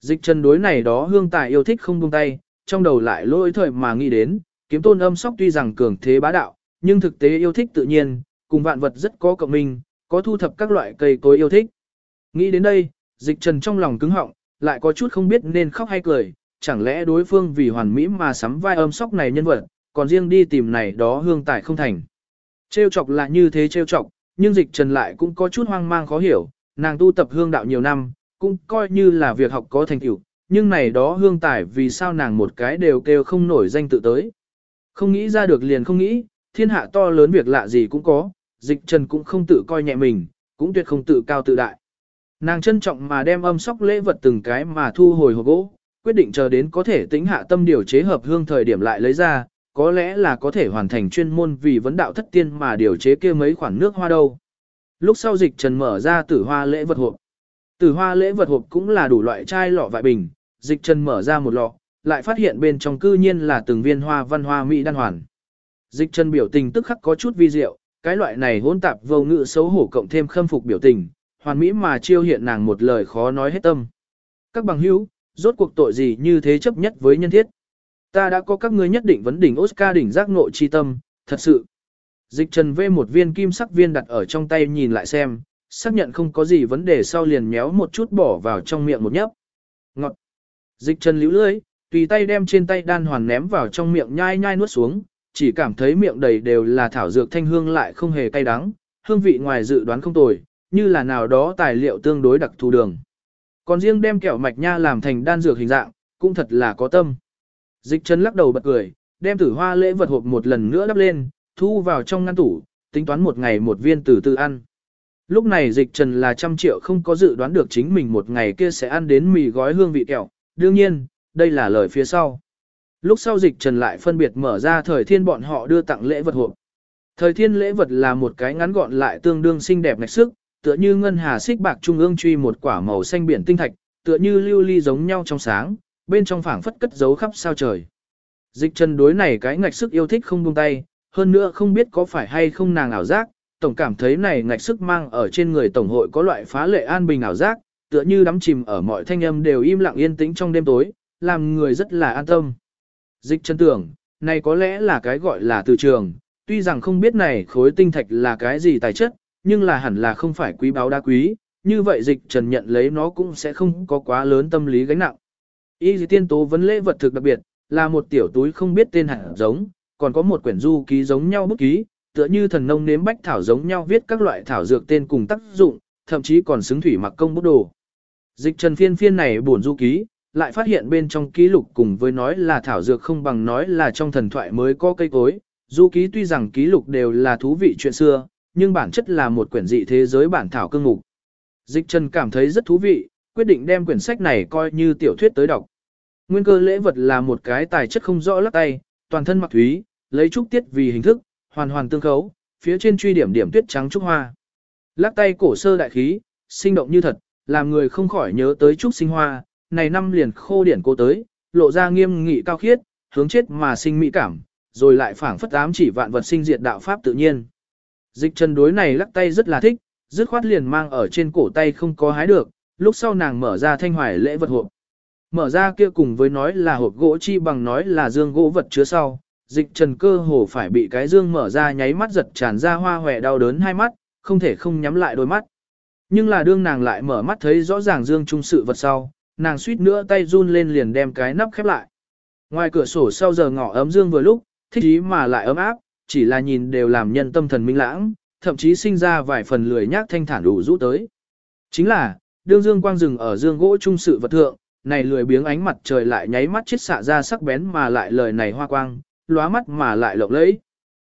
Dịch chân đối này đó hương tài yêu thích không buông tay, trong đầu lại lỗi thời mà nghĩ đến, kiếm tôn âm sóc tuy rằng cường thế bá đạo, nhưng thực tế yêu thích tự nhiên, cùng vạn vật rất có cộng minh, có thu thập các loại cây cối yêu thích. Nghĩ đến đây, dịch trần trong lòng cứng họng, lại có chút không biết nên khóc hay cười, chẳng lẽ đối phương vì hoàn mỹ mà sắm vai âm sóc này nhân vật, còn riêng đi tìm này đó hương tài không thành. Trêu chọc là như thế trêu chọc, nhưng dịch trần lại cũng có chút hoang mang khó hiểu, nàng tu tập hương đạo nhiều năm, cũng coi như là việc học có thành tựu, nhưng này đó hương tài vì sao nàng một cái đều kêu không nổi danh tự tới. Không nghĩ ra được liền không nghĩ, thiên hạ to lớn việc lạ gì cũng có, dịch trần cũng không tự coi nhẹ mình, cũng tuyệt không tự cao tự đại. Nàng trân trọng mà đem âm sóc lễ vật từng cái mà thu hồi hộp gỗ, quyết định chờ đến có thể tính hạ tâm điều chế hợp hương thời điểm lại lấy ra, có lẽ là có thể hoàn thành chuyên môn vì vấn đạo thất tiên mà điều chế kia mấy khoản nước hoa đâu. Lúc sau dịch trần mở ra tử hoa lễ vật hộp. Tử hoa lễ vật hộp cũng là đủ loại chai lọ vại bình, dịch trần mở ra một lọ, lại phát hiện bên trong cư nhiên là từng viên hoa văn hoa mỹ đan hoàn. Dịch trần biểu tình tức khắc có chút vi diệu, cái loại này hỗn tạp vô ngữ xấu hổ cộng thêm khâm phục biểu tình, hoàn mỹ mà chiêu hiện nàng một lời khó nói hết tâm. Các bằng hữu, rốt cuộc tội gì như thế chấp nhất với nhân thiết. Ta đã có các ngươi nhất định vấn đỉnh Oscar đỉnh giác nội chi tâm, thật sự. Dịch trần vê một viên kim sắc viên đặt ở trong tay nhìn lại xem, xác nhận không có gì vấn đề sau liền méo một chút bỏ vào trong miệng một nhấp. Ngọt. Dịch trần liễu lưới, tùy tay đem trên tay đan hoàn ném vào trong miệng nhai nhai nuốt xuống, chỉ cảm thấy miệng đầy đều là thảo dược thanh hương lại không hề cay đắng, hương vị ngoài dự đoán không tồi, như là nào đó tài liệu tương đối đặc thù đường. Còn riêng đem kẹo mạch nha làm thành đan dược hình dạng, cũng thật là có tâm. Dịch chân lắc đầu bật cười, đem tử hoa lễ vật hộp một lần nữa đắp lên, thu vào trong ngăn tủ, tính toán một ngày một viên từ từ ăn. Lúc này dịch trần là trăm triệu không có dự đoán được chính mình một ngày kia sẽ ăn đến mì gói hương vị kẹo, đương nhiên, đây là lời phía sau. Lúc sau dịch trần lại phân biệt mở ra thời thiên bọn họ đưa tặng lễ vật hộp. Thời thiên lễ vật là một cái ngắn gọn lại tương đương xinh đẹp ngạch sức, tựa như ngân hà xích bạc trung ương truy một quả màu xanh biển tinh thạch, tựa như lưu ly giống nhau trong sáng, bên trong phảng phất cất giấu khắp sao trời. Dịch trần đối này cái ngạch sức yêu thích không buông tay, hơn nữa không biết có phải hay không nàng ảo giác, tổng cảm thấy này ngạch sức mang ở trên người tổng hội có loại phá lệ an bình ảo giác, tựa như đắm chìm ở mọi thanh âm đều im lặng yên tĩnh trong đêm tối, làm người rất là an tâm. Dịch chân tưởng, này có lẽ là cái gọi là từ trường, tuy rằng không biết này khối tinh thạch là cái gì tài chất, nhưng là hẳn là không phải quý báo đa quý, như vậy dịch trần nhận lấy nó cũng sẽ không có quá lớn tâm lý gánh nặng. Y dì tiên tố vấn lễ vật thực đặc biệt, là một tiểu túi không biết tên hẳn giống, còn có một quyển du ký giống nhau bút ký, tựa như thần nông nếm bách thảo giống nhau viết các loại thảo dược tên cùng tác dụng, thậm chí còn xứng thủy mặc công bút đồ. Dịch trần phiên phiên này buồn du ký, lại phát hiện bên trong ký lục cùng với nói là thảo dược không bằng nói là trong thần thoại mới có cây cối. Du ký tuy rằng ký lục đều là thú vị chuyện xưa, nhưng bản chất là một quyển dị thế giới bản thảo cương mục. Dịch Trần cảm thấy rất thú vị, quyết định đem quyển sách này coi như tiểu thuyết tới đọc. Nguyên cơ lễ vật là một cái tài chất không rõ lắc tay, toàn thân mặc thúy, lấy trúc tiết vì hình thức, hoàn hoàn tương khấu, phía trên truy điểm điểm tuyết trắng trúc hoa. Lắc tay cổ sơ đại khí, sinh động như thật, làm người không khỏi nhớ tới trúc sinh hoa, này năm liền khô điển cô tới, lộ ra nghiêm nghị cao khiết, hướng chết mà sinh mỹ cảm, rồi lại phảng phất ám chỉ vạn vật sinh diệt đạo pháp tự nhiên. Dịch trần đối này lắc tay rất là thích, dứt khoát liền mang ở trên cổ tay không có hái được, lúc sau nàng mở ra thanh hoài lễ vật hộp. Mở ra kia cùng với nói là hộp gỗ chi bằng nói là dương gỗ vật chứa sau, dịch trần cơ hồ phải bị cái dương mở ra nháy mắt giật tràn ra hoa hòe đau đớn hai mắt, không thể không nhắm lại đôi mắt. Nhưng là đương nàng lại mở mắt thấy rõ ràng dương trung sự vật sau, nàng suýt nữa tay run lên liền đem cái nắp khép lại. Ngoài cửa sổ sau giờ ngọ ấm dương vừa lúc, thích ý mà lại ấm áp, chỉ là nhìn đều làm nhân tâm thần minh lãng, thậm chí sinh ra vài phần lười nhác thanh thản đủ rũ tới. Chính là, đương dương quang rừng ở dương gỗ trung sự vật thượng, này lười biếng ánh mặt trời lại nháy mắt chết xạ ra sắc bén mà lại lời này hoa quang, lóa mắt mà lại lộng lẫy.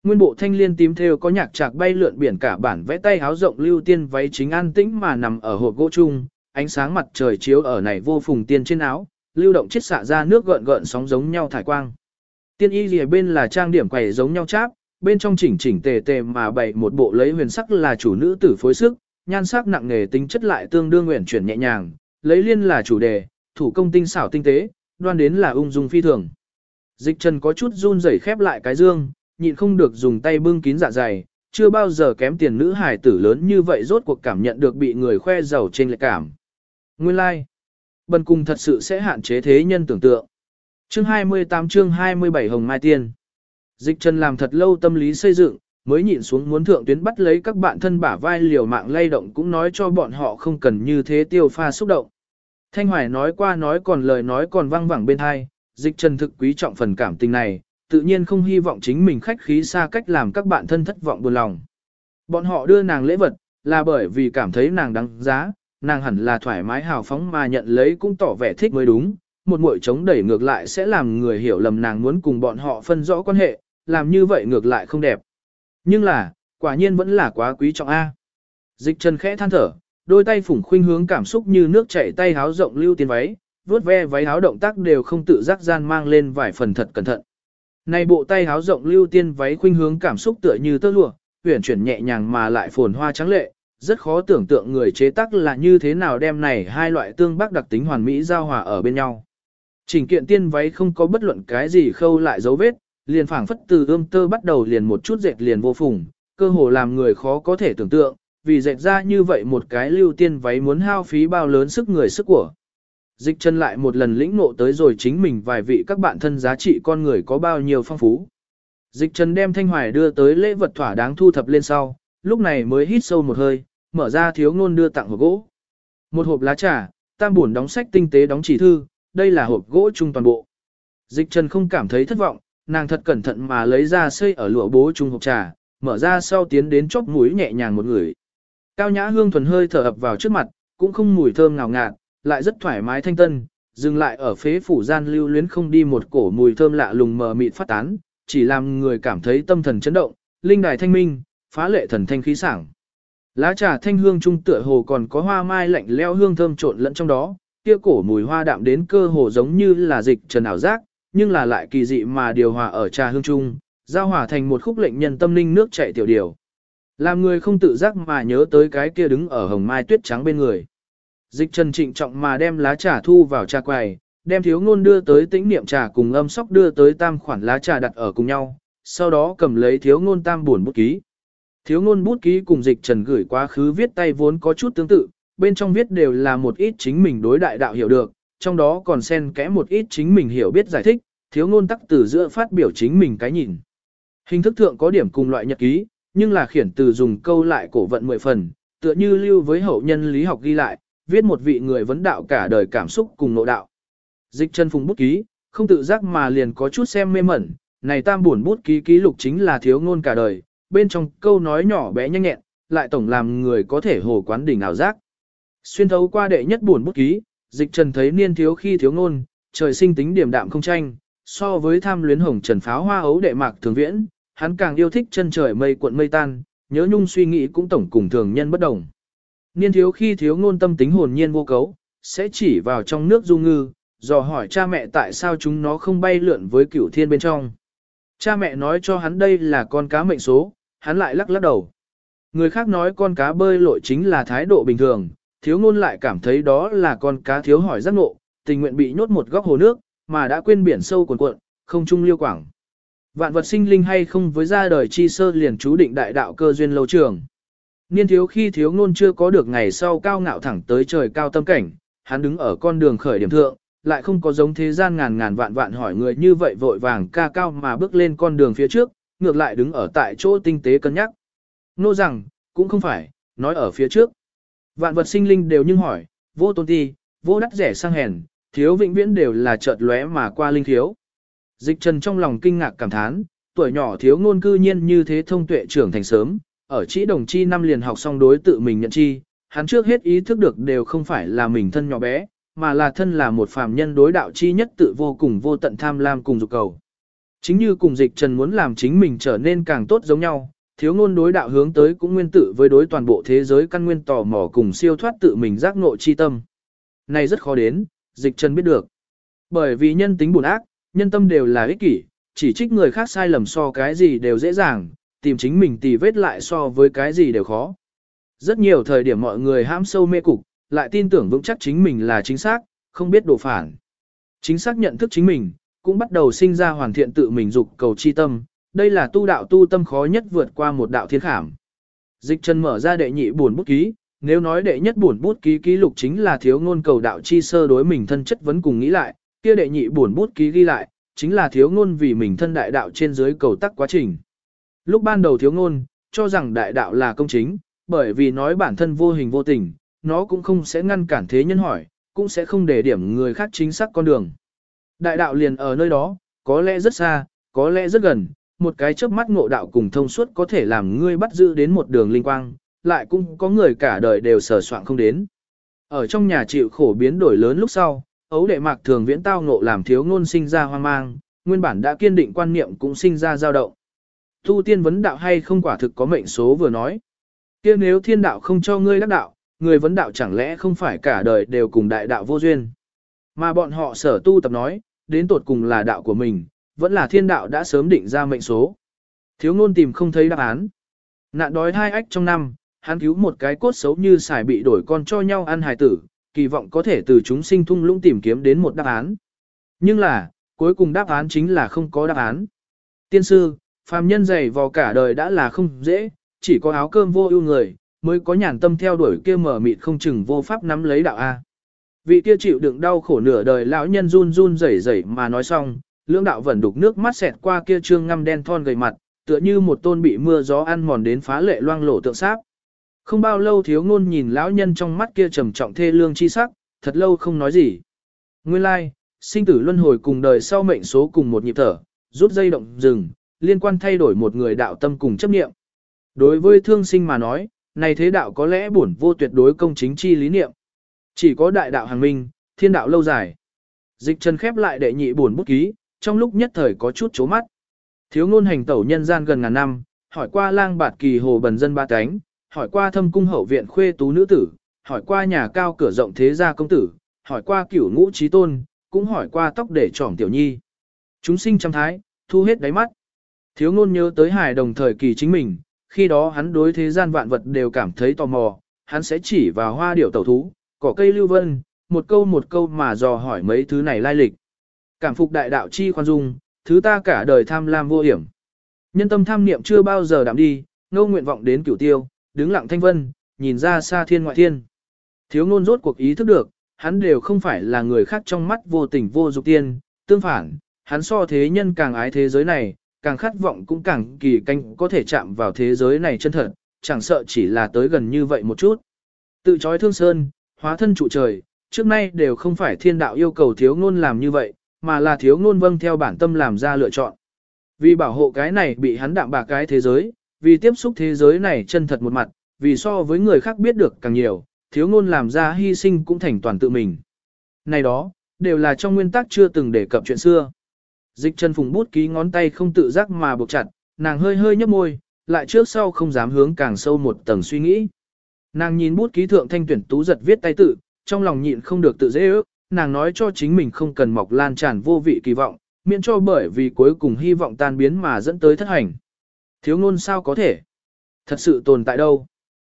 Nguyên bộ thanh liên tím theo có nhạc trạc bay lượn biển cả bản vẽ tay háo rộng lưu tiên váy chính an tĩnh mà nằm ở hộp gỗ chung, ánh sáng mặt trời chiếu ở này vô phùng tiên trên áo, lưu động chết xạ ra nước gợn gợn sóng giống nhau thải quang. Tiên y lìa bên là trang điểm quầy giống nhau cháp, bên trong chỉnh chỉnh tề tề mà bày một bộ lấy huyền sắc là chủ nữ tử phối sức, nhan sắc nặng nghề tính chất lại tương đương nguyện chuyển nhẹ nhàng, lấy liên là chủ đề, thủ công tinh xảo tinh tế, đoan đến là ung dung phi thường. Dịch Trần có chút run rẩy khép lại cái dương, nhịn không được dùng tay bưng kín dạ dày, chưa bao giờ kém tiền nữ hài tử lớn như vậy rốt cuộc cảm nhận được bị người khoe giàu trên lệ cảm. Nguyên lai, like. bần cùng thật sự sẽ hạn chế thế nhân tưởng tượng. Chương 28 chương 27 Hồng Mai Tiên Dịch Trần làm thật lâu tâm lý xây dựng, mới nhịn xuống muốn thượng tuyến bắt lấy các bạn thân bả vai liều mạng lay động cũng nói cho bọn họ không cần như thế tiêu pha xúc động. Thanh Hoài nói qua nói còn lời nói còn vang vẳng bên hai, dịch trần thực quý trọng phần cảm tình này, tự nhiên không hy vọng chính mình khách khí xa cách làm các bạn thân thất vọng buồn lòng. Bọn họ đưa nàng lễ vật, là bởi vì cảm thấy nàng đáng giá, nàng hẳn là thoải mái hào phóng mà nhận lấy cũng tỏ vẻ thích mới đúng. Một muội chống đẩy ngược lại sẽ làm người hiểu lầm nàng muốn cùng bọn họ phân rõ quan hệ, làm như vậy ngược lại không đẹp. Nhưng là, quả nhiên vẫn là quá quý trọng A. Dịch trần khẽ than thở, đôi tay phủng khuynh hướng cảm xúc như nước chảy tay háo rộng lưu tiên váy, vuốt ve váy háo động tác đều không tự giác gian mang lên vài phần thật cẩn thận. Này bộ tay háo rộng lưu tiên váy khuynh hướng cảm xúc tựa như tơ lụa, uyển chuyển nhẹ nhàng mà lại phồn hoa trắng lệ, rất khó tưởng tượng người chế tác là như thế nào đem này hai loại tương bắc đặc tính hoàn mỹ giao hòa ở bên nhau. trình kiện tiên váy không có bất luận cái gì khâu lại dấu vết, liền phảng phất từ ươm tơ bắt đầu liền một chút dệt liền vô phùng, cơ hồ làm người khó có thể tưởng tượng, vì dệt ra như vậy một cái lưu tiên váy muốn hao phí bao lớn sức người sức của. Dịch chân lại một lần lĩnh ngộ tới rồi chính mình vài vị các bạn thân giá trị con người có bao nhiêu phong phú. Dịch trần đem Thanh Hoài đưa tới lễ vật thỏa đáng thu thập lên sau, lúc này mới hít sâu một hơi, mở ra thiếu ngôn đưa tặng hộp gỗ. Một hộp lá trà, tam buồn đóng sách tinh tế đóng chỉ thư, đây là hộp gỗ chung toàn bộ. Dịch trần không cảm thấy thất vọng, nàng thật cẩn thận mà lấy ra xây ở lụa bố chung hộp trà, mở ra sau tiến đến chóp mũi nhẹ nhàng một người. Cao nhã hương thuần hơi thở ập vào trước mặt, cũng không mùi thơm ngào ngạt, lại rất thoải mái thanh tân, dừng lại ở phế phủ gian lưu luyến không đi một cổ mùi thơm lạ lùng mờ mịt phát tán, chỉ làm người cảm thấy tâm thần chấn động, linh đài thanh minh, phá lệ thần thanh khí sảng. Lá trà thanh hương trung tựa hồ còn có hoa mai lạnh leo hương thơm trộn lẫn trong đó, kia cổ mùi hoa đạm đến cơ hồ giống như là dịch trần ảo giác, nhưng là lại kỳ dị mà điều hòa ở trà hương trung, giao hòa thành một khúc lệnh nhân tâm linh nước chảy tiểu điều. Làm người không tự giác mà nhớ tới cái kia đứng ở hồng mai tuyết trắng bên người. Dịch trần trịnh trọng mà đem lá trà thu vào trà quầy, đem thiếu ngôn đưa tới tĩnh niệm trà cùng âm sóc đưa tới tam khoản lá trà đặt ở cùng nhau, sau đó cầm lấy thiếu ngôn tam buồn bút ký. Thiếu ngôn bút ký cùng dịch trần gửi quá khứ viết tay vốn có chút tương tự, bên trong viết đều là một ít chính mình đối đại đạo hiểu được, trong đó còn xen kẽ một ít chính mình hiểu biết giải thích, thiếu ngôn tắc từ giữa phát biểu chính mình cái nhìn. Hình thức thượng có điểm cùng loại nhật ký, nhưng là khiển từ dùng câu lại cổ vận mười phần, tựa như lưu với hậu nhân lý học ghi lại, viết một vị người vấn đạo cả đời cảm xúc cùng nội đạo. Dịch chân phùng bút ký, không tự giác mà liền có chút xem mê mẩn, này tam buồn bút ký ký lục chính là thiếu ngôn cả đời, bên trong câu nói nhỏ bé nhanh nhẹn, lại tổng làm người có thể hồ quán đỉnh ảo giác. Xuyên thấu qua đệ nhất buồn bút ký, dịch trần thấy niên thiếu khi thiếu ngôn, trời sinh tính điểm đạm không tranh, so với tham luyến hồng trần pháo hoa ấu đệ mạc thường viễn, hắn càng yêu thích chân trời mây cuộn mây tan, nhớ nhung suy nghĩ cũng tổng cùng thường nhân bất đồng. Niên thiếu khi thiếu ngôn tâm tính hồn nhiên vô cấu, sẽ chỉ vào trong nước du ngư, dò hỏi cha mẹ tại sao chúng nó không bay lượn với cửu thiên bên trong. Cha mẹ nói cho hắn đây là con cá mệnh số, hắn lại lắc lắc đầu. Người khác nói con cá bơi lội chính là thái độ bình thường, thiếu ngôn lại cảm thấy đó là con cá thiếu hỏi giác ngộ, tình nguyện bị nhốt một góc hồ nước, mà đã quên biển sâu cuồn cuộn, không trung liêu quảng. Vạn vật sinh linh hay không với ra đời chi sơ liền chú định đại đạo cơ duyên lâu trường. Niên thiếu khi thiếu ngôn chưa có được ngày sau cao ngạo thẳng tới trời cao tâm cảnh, hắn đứng ở con đường khởi điểm thượng, lại không có giống thế gian ngàn ngàn vạn vạn hỏi người như vậy vội vàng ca cao mà bước lên con đường phía trước, ngược lại đứng ở tại chỗ tinh tế cân nhắc. Nô rằng, cũng không phải, nói ở phía trước. Vạn vật sinh linh đều nhưng hỏi, vô tôn ti, vô đắt rẻ sang hèn, thiếu vĩnh viễn đều là chợt lóe mà qua linh thiếu. Dịch trần trong lòng kinh ngạc cảm thán, tuổi nhỏ thiếu ngôn cư nhiên như thế thông tuệ trưởng thành sớm, ở chỉ đồng chi năm liền học xong đối tự mình nhận chi, hắn trước hết ý thức được đều không phải là mình thân nhỏ bé, mà là thân là một phàm nhân đối đạo chi nhất tự vô cùng vô tận tham lam cùng dục cầu. Chính như cùng dịch trần muốn làm chính mình trở nên càng tốt giống nhau, thiếu ngôn đối đạo hướng tới cũng nguyên tử với đối toàn bộ thế giới căn nguyên tò mò cùng siêu thoát tự mình giác ngộ chi tâm. Này rất khó đến, dịch trần biết được. Bởi vì nhân tính buồn ác, nhân tâm đều là ích kỷ, chỉ trích người khác sai lầm so cái gì đều dễ dàng, tìm chính mình tì vết lại so với cái gì đều khó. Rất nhiều thời điểm mọi người hãm sâu mê cục, lại tin tưởng vững chắc chính mình là chính xác, không biết đổ phản. Chính xác nhận thức chính mình, cũng bắt đầu sinh ra hoàn thiện tự mình dục cầu chi tâm, đây là tu đạo tu tâm khó nhất vượt qua một đạo thiên khảm. Dịch chân mở ra đệ nhị buồn bút ký, nếu nói đệ nhất buồn bút ký ký lục chính là thiếu ngôn cầu đạo chi sơ đối mình thân chất vấn cùng nghĩ lại, kia đệ nhị buồn bút ký ghi lại, chính là thiếu ngôn vì mình thân đại đạo trên dưới cầu tắc quá trình. Lúc ban đầu thiếu ngôn, cho rằng đại đạo là công chính, bởi vì nói bản thân vô hình vô tình, nó cũng không sẽ ngăn cản thế nhân hỏi, cũng sẽ không để điểm người khác chính xác con đường. Đại đạo liền ở nơi đó, có lẽ rất xa, có lẽ rất gần, một cái chớp mắt ngộ đạo cùng thông suốt có thể làm ngươi bắt giữ đến một đường linh quang, lại cũng có người cả đời đều sở soạn không đến. Ở trong nhà chịu khổ biến đổi lớn lúc sau, ấu đệ mạc thường viễn tao ngộ làm thiếu ngôn sinh ra hoang mang, nguyên bản đã kiên định quan niệm cũng sinh ra dao động. Tu tiên vấn đạo hay không quả thực có mệnh số vừa nói. kia nếu thiên đạo không cho ngươi đắc đạo, người vấn đạo chẳng lẽ không phải cả đời đều cùng đại đạo vô duyên. Mà bọn họ sở tu tập nói, đến tột cùng là đạo của mình, vẫn là thiên đạo đã sớm định ra mệnh số. Thiếu ngôn tìm không thấy đáp án. Nạn đói hai ách trong năm, hắn cứu một cái cốt xấu như xài bị đổi con cho nhau ăn hài tử, kỳ vọng có thể từ chúng sinh thung lũng tìm kiếm đến một đáp án. Nhưng là, cuối cùng đáp án chính là không có đáp án. Tiên sư, phàm nhân dày vò cả đời đã là không dễ, chỉ có áo cơm vô ưu người, mới có nhàn tâm theo đuổi kia mở mịt không chừng vô pháp nắm lấy đạo A. Vị kia chịu đựng đau khổ nửa đời lão nhân run run rẩy rẩy mà nói xong, lưỡng đạo vẫn đục nước mắt xẹt qua kia trương ngăm đen thon gầy mặt, tựa như một tôn bị mưa gió ăn mòn đến phá lệ loang lổ tượng sáp. Không bao lâu thiếu ngôn nhìn lão nhân trong mắt kia trầm trọng thê lương chi sắc, thật lâu không nói gì. Nguyên lai, sinh tử luân hồi cùng đời sau mệnh số cùng một nhịp thở, rút dây động dừng, liên quan thay đổi một người đạo tâm cùng chấp niệm. Đối với thương sinh mà nói, này thế đạo có lẽ bổn vô tuyệt đối công chính chi lý niệm. Chỉ có đại đạo hàng minh, thiên đạo lâu dài. Dịch trần khép lại đệ nhị buồn bút ký, trong lúc nhất thời có chút chố mắt. Thiếu ngôn hành tẩu nhân gian gần ngàn năm, hỏi qua lang bạt kỳ hồ bần dân ba cánh, hỏi qua thâm cung hậu viện khuê tú nữ tử, hỏi qua nhà cao cửa rộng thế gia công tử, hỏi qua cửu ngũ trí tôn, cũng hỏi qua tóc để trỏm tiểu nhi. Chúng sinh trăm thái, thu hết đáy mắt. Thiếu ngôn nhớ tới hài đồng thời kỳ chính mình, khi đó hắn đối thế gian vạn vật đều cảm thấy tò mò, hắn sẽ chỉ vào hoa điểu tẩu thú, cỏ cây lưu vân, một câu một câu mà dò hỏi mấy thứ này lai lịch. Cảm phục đại đạo chi khoan dung, thứ ta cả đời tham lam vô hiểm. Nhân tâm tham niệm chưa bao giờ đạm đi, ngô nguyện vọng đến cửu tiêu, đứng lặng thanh vân, nhìn ra xa thiên ngoại thiên. Thiếu ngôn rốt cuộc ý thức được, hắn đều không phải là người khác trong mắt vô tình vô dục tiên, tương phản, hắn so thế nhân càng ái thế giới này, càng khát vọng cũng càng kỳ canh có thể chạm vào thế giới này chân thật, chẳng sợ chỉ là tới gần như vậy một chút. Tự trói thương sơn, hóa thân trụ trời, trước nay đều không phải thiên đạo yêu cầu thiếu ngôn làm như vậy, mà là thiếu ngôn vâng theo bản tâm làm ra lựa chọn. Vì bảo hộ cái này bị hắn đạm bạc cái thế giới, vì tiếp xúc thế giới này chân thật một mặt, vì so với người khác biết được càng nhiều, thiếu ngôn làm ra hy sinh cũng thành toàn tự mình. Này đó, đều là trong nguyên tắc chưa từng đề cập chuyện xưa. Dịch chân phùng bút ký ngón tay không tự giác mà buộc chặt, nàng hơi hơi nhấp môi, lại trước sau không dám hướng càng sâu một tầng suy nghĩ. Nàng nhìn bút ký thượng thanh tuyển tú giật viết tay tự, trong lòng nhịn không được tự dễ ước, nàng nói cho chính mình không cần mọc lan tràn vô vị kỳ vọng, miễn cho bởi vì cuối cùng hy vọng tan biến mà dẫn tới thất hành. Thiếu ngôn sao có thể? Thật sự tồn tại đâu?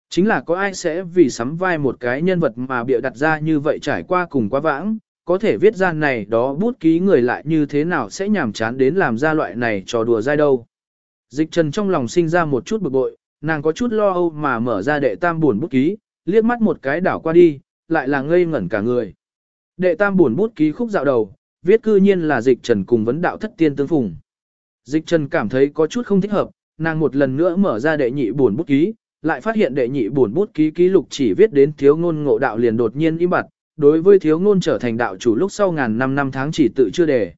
Chính là có ai sẽ vì sắm vai một cái nhân vật mà bịa đặt ra như vậy trải qua cùng quá vãng, có thể viết ra này đó bút ký người lại như thế nào sẽ nhàm chán đến làm ra loại này trò đùa dai đâu. Dịch trần trong lòng sinh ra một chút bực bội, nàng có chút lo âu mà mở ra đệ tam buồn bút ký, liếc mắt một cái đảo qua đi, lại là ngây ngẩn cả người. Đệ tam buồn bút ký khúc dạo đầu, viết cư nhiên là dịch trần cùng vấn đạo thất tiên tương phùng. Dịch trần cảm thấy có chút không thích hợp, nàng một lần nữa mở ra đệ nhị buồn bút ký, lại phát hiện đệ nhị buồn bút ký ký lục chỉ viết đến thiếu ngôn ngộ đạo liền đột nhiên im bặt, đối với thiếu ngôn trở thành đạo chủ lúc sau ngàn năm năm tháng chỉ tự chưa đề.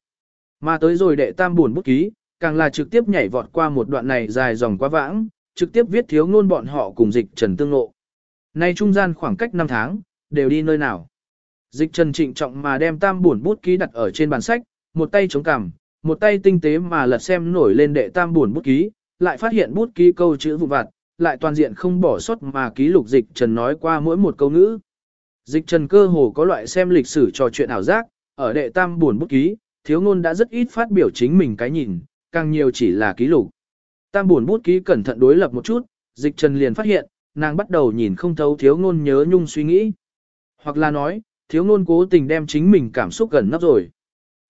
Mà tới rồi đệ tam buồn bút ký, càng là trực tiếp nhảy vọt qua một đoạn này dài dòng quá vãng, trực tiếp viết thiếu ngôn bọn họ cùng dịch trần tương lộ Nay trung gian khoảng cách năm tháng, đều đi nơi nào. Dịch trần trịnh trọng mà đem tam buồn bút ký đặt ở trên bàn sách, một tay chống cằm, một tay tinh tế mà lật xem nổi lên đệ tam buồn bút ký, lại phát hiện bút ký câu chữ vụ vặt, lại toàn diện không bỏ sót mà ký lục dịch trần nói qua mỗi một câu ngữ. Dịch trần cơ hồ có loại xem lịch sử trò chuyện ảo giác, ở đệ tam buồn bút ký, thiếu ngôn đã rất ít phát biểu chính mình cái nhìn, càng nhiều chỉ là ký lục. Tam buồn bút ký cẩn thận đối lập một chút, dịch trần liền phát hiện, nàng bắt đầu nhìn không thấu thiếu ngôn nhớ nhung suy nghĩ. Hoặc là nói, thiếu ngôn cố tình đem chính mình cảm xúc gần nắp rồi.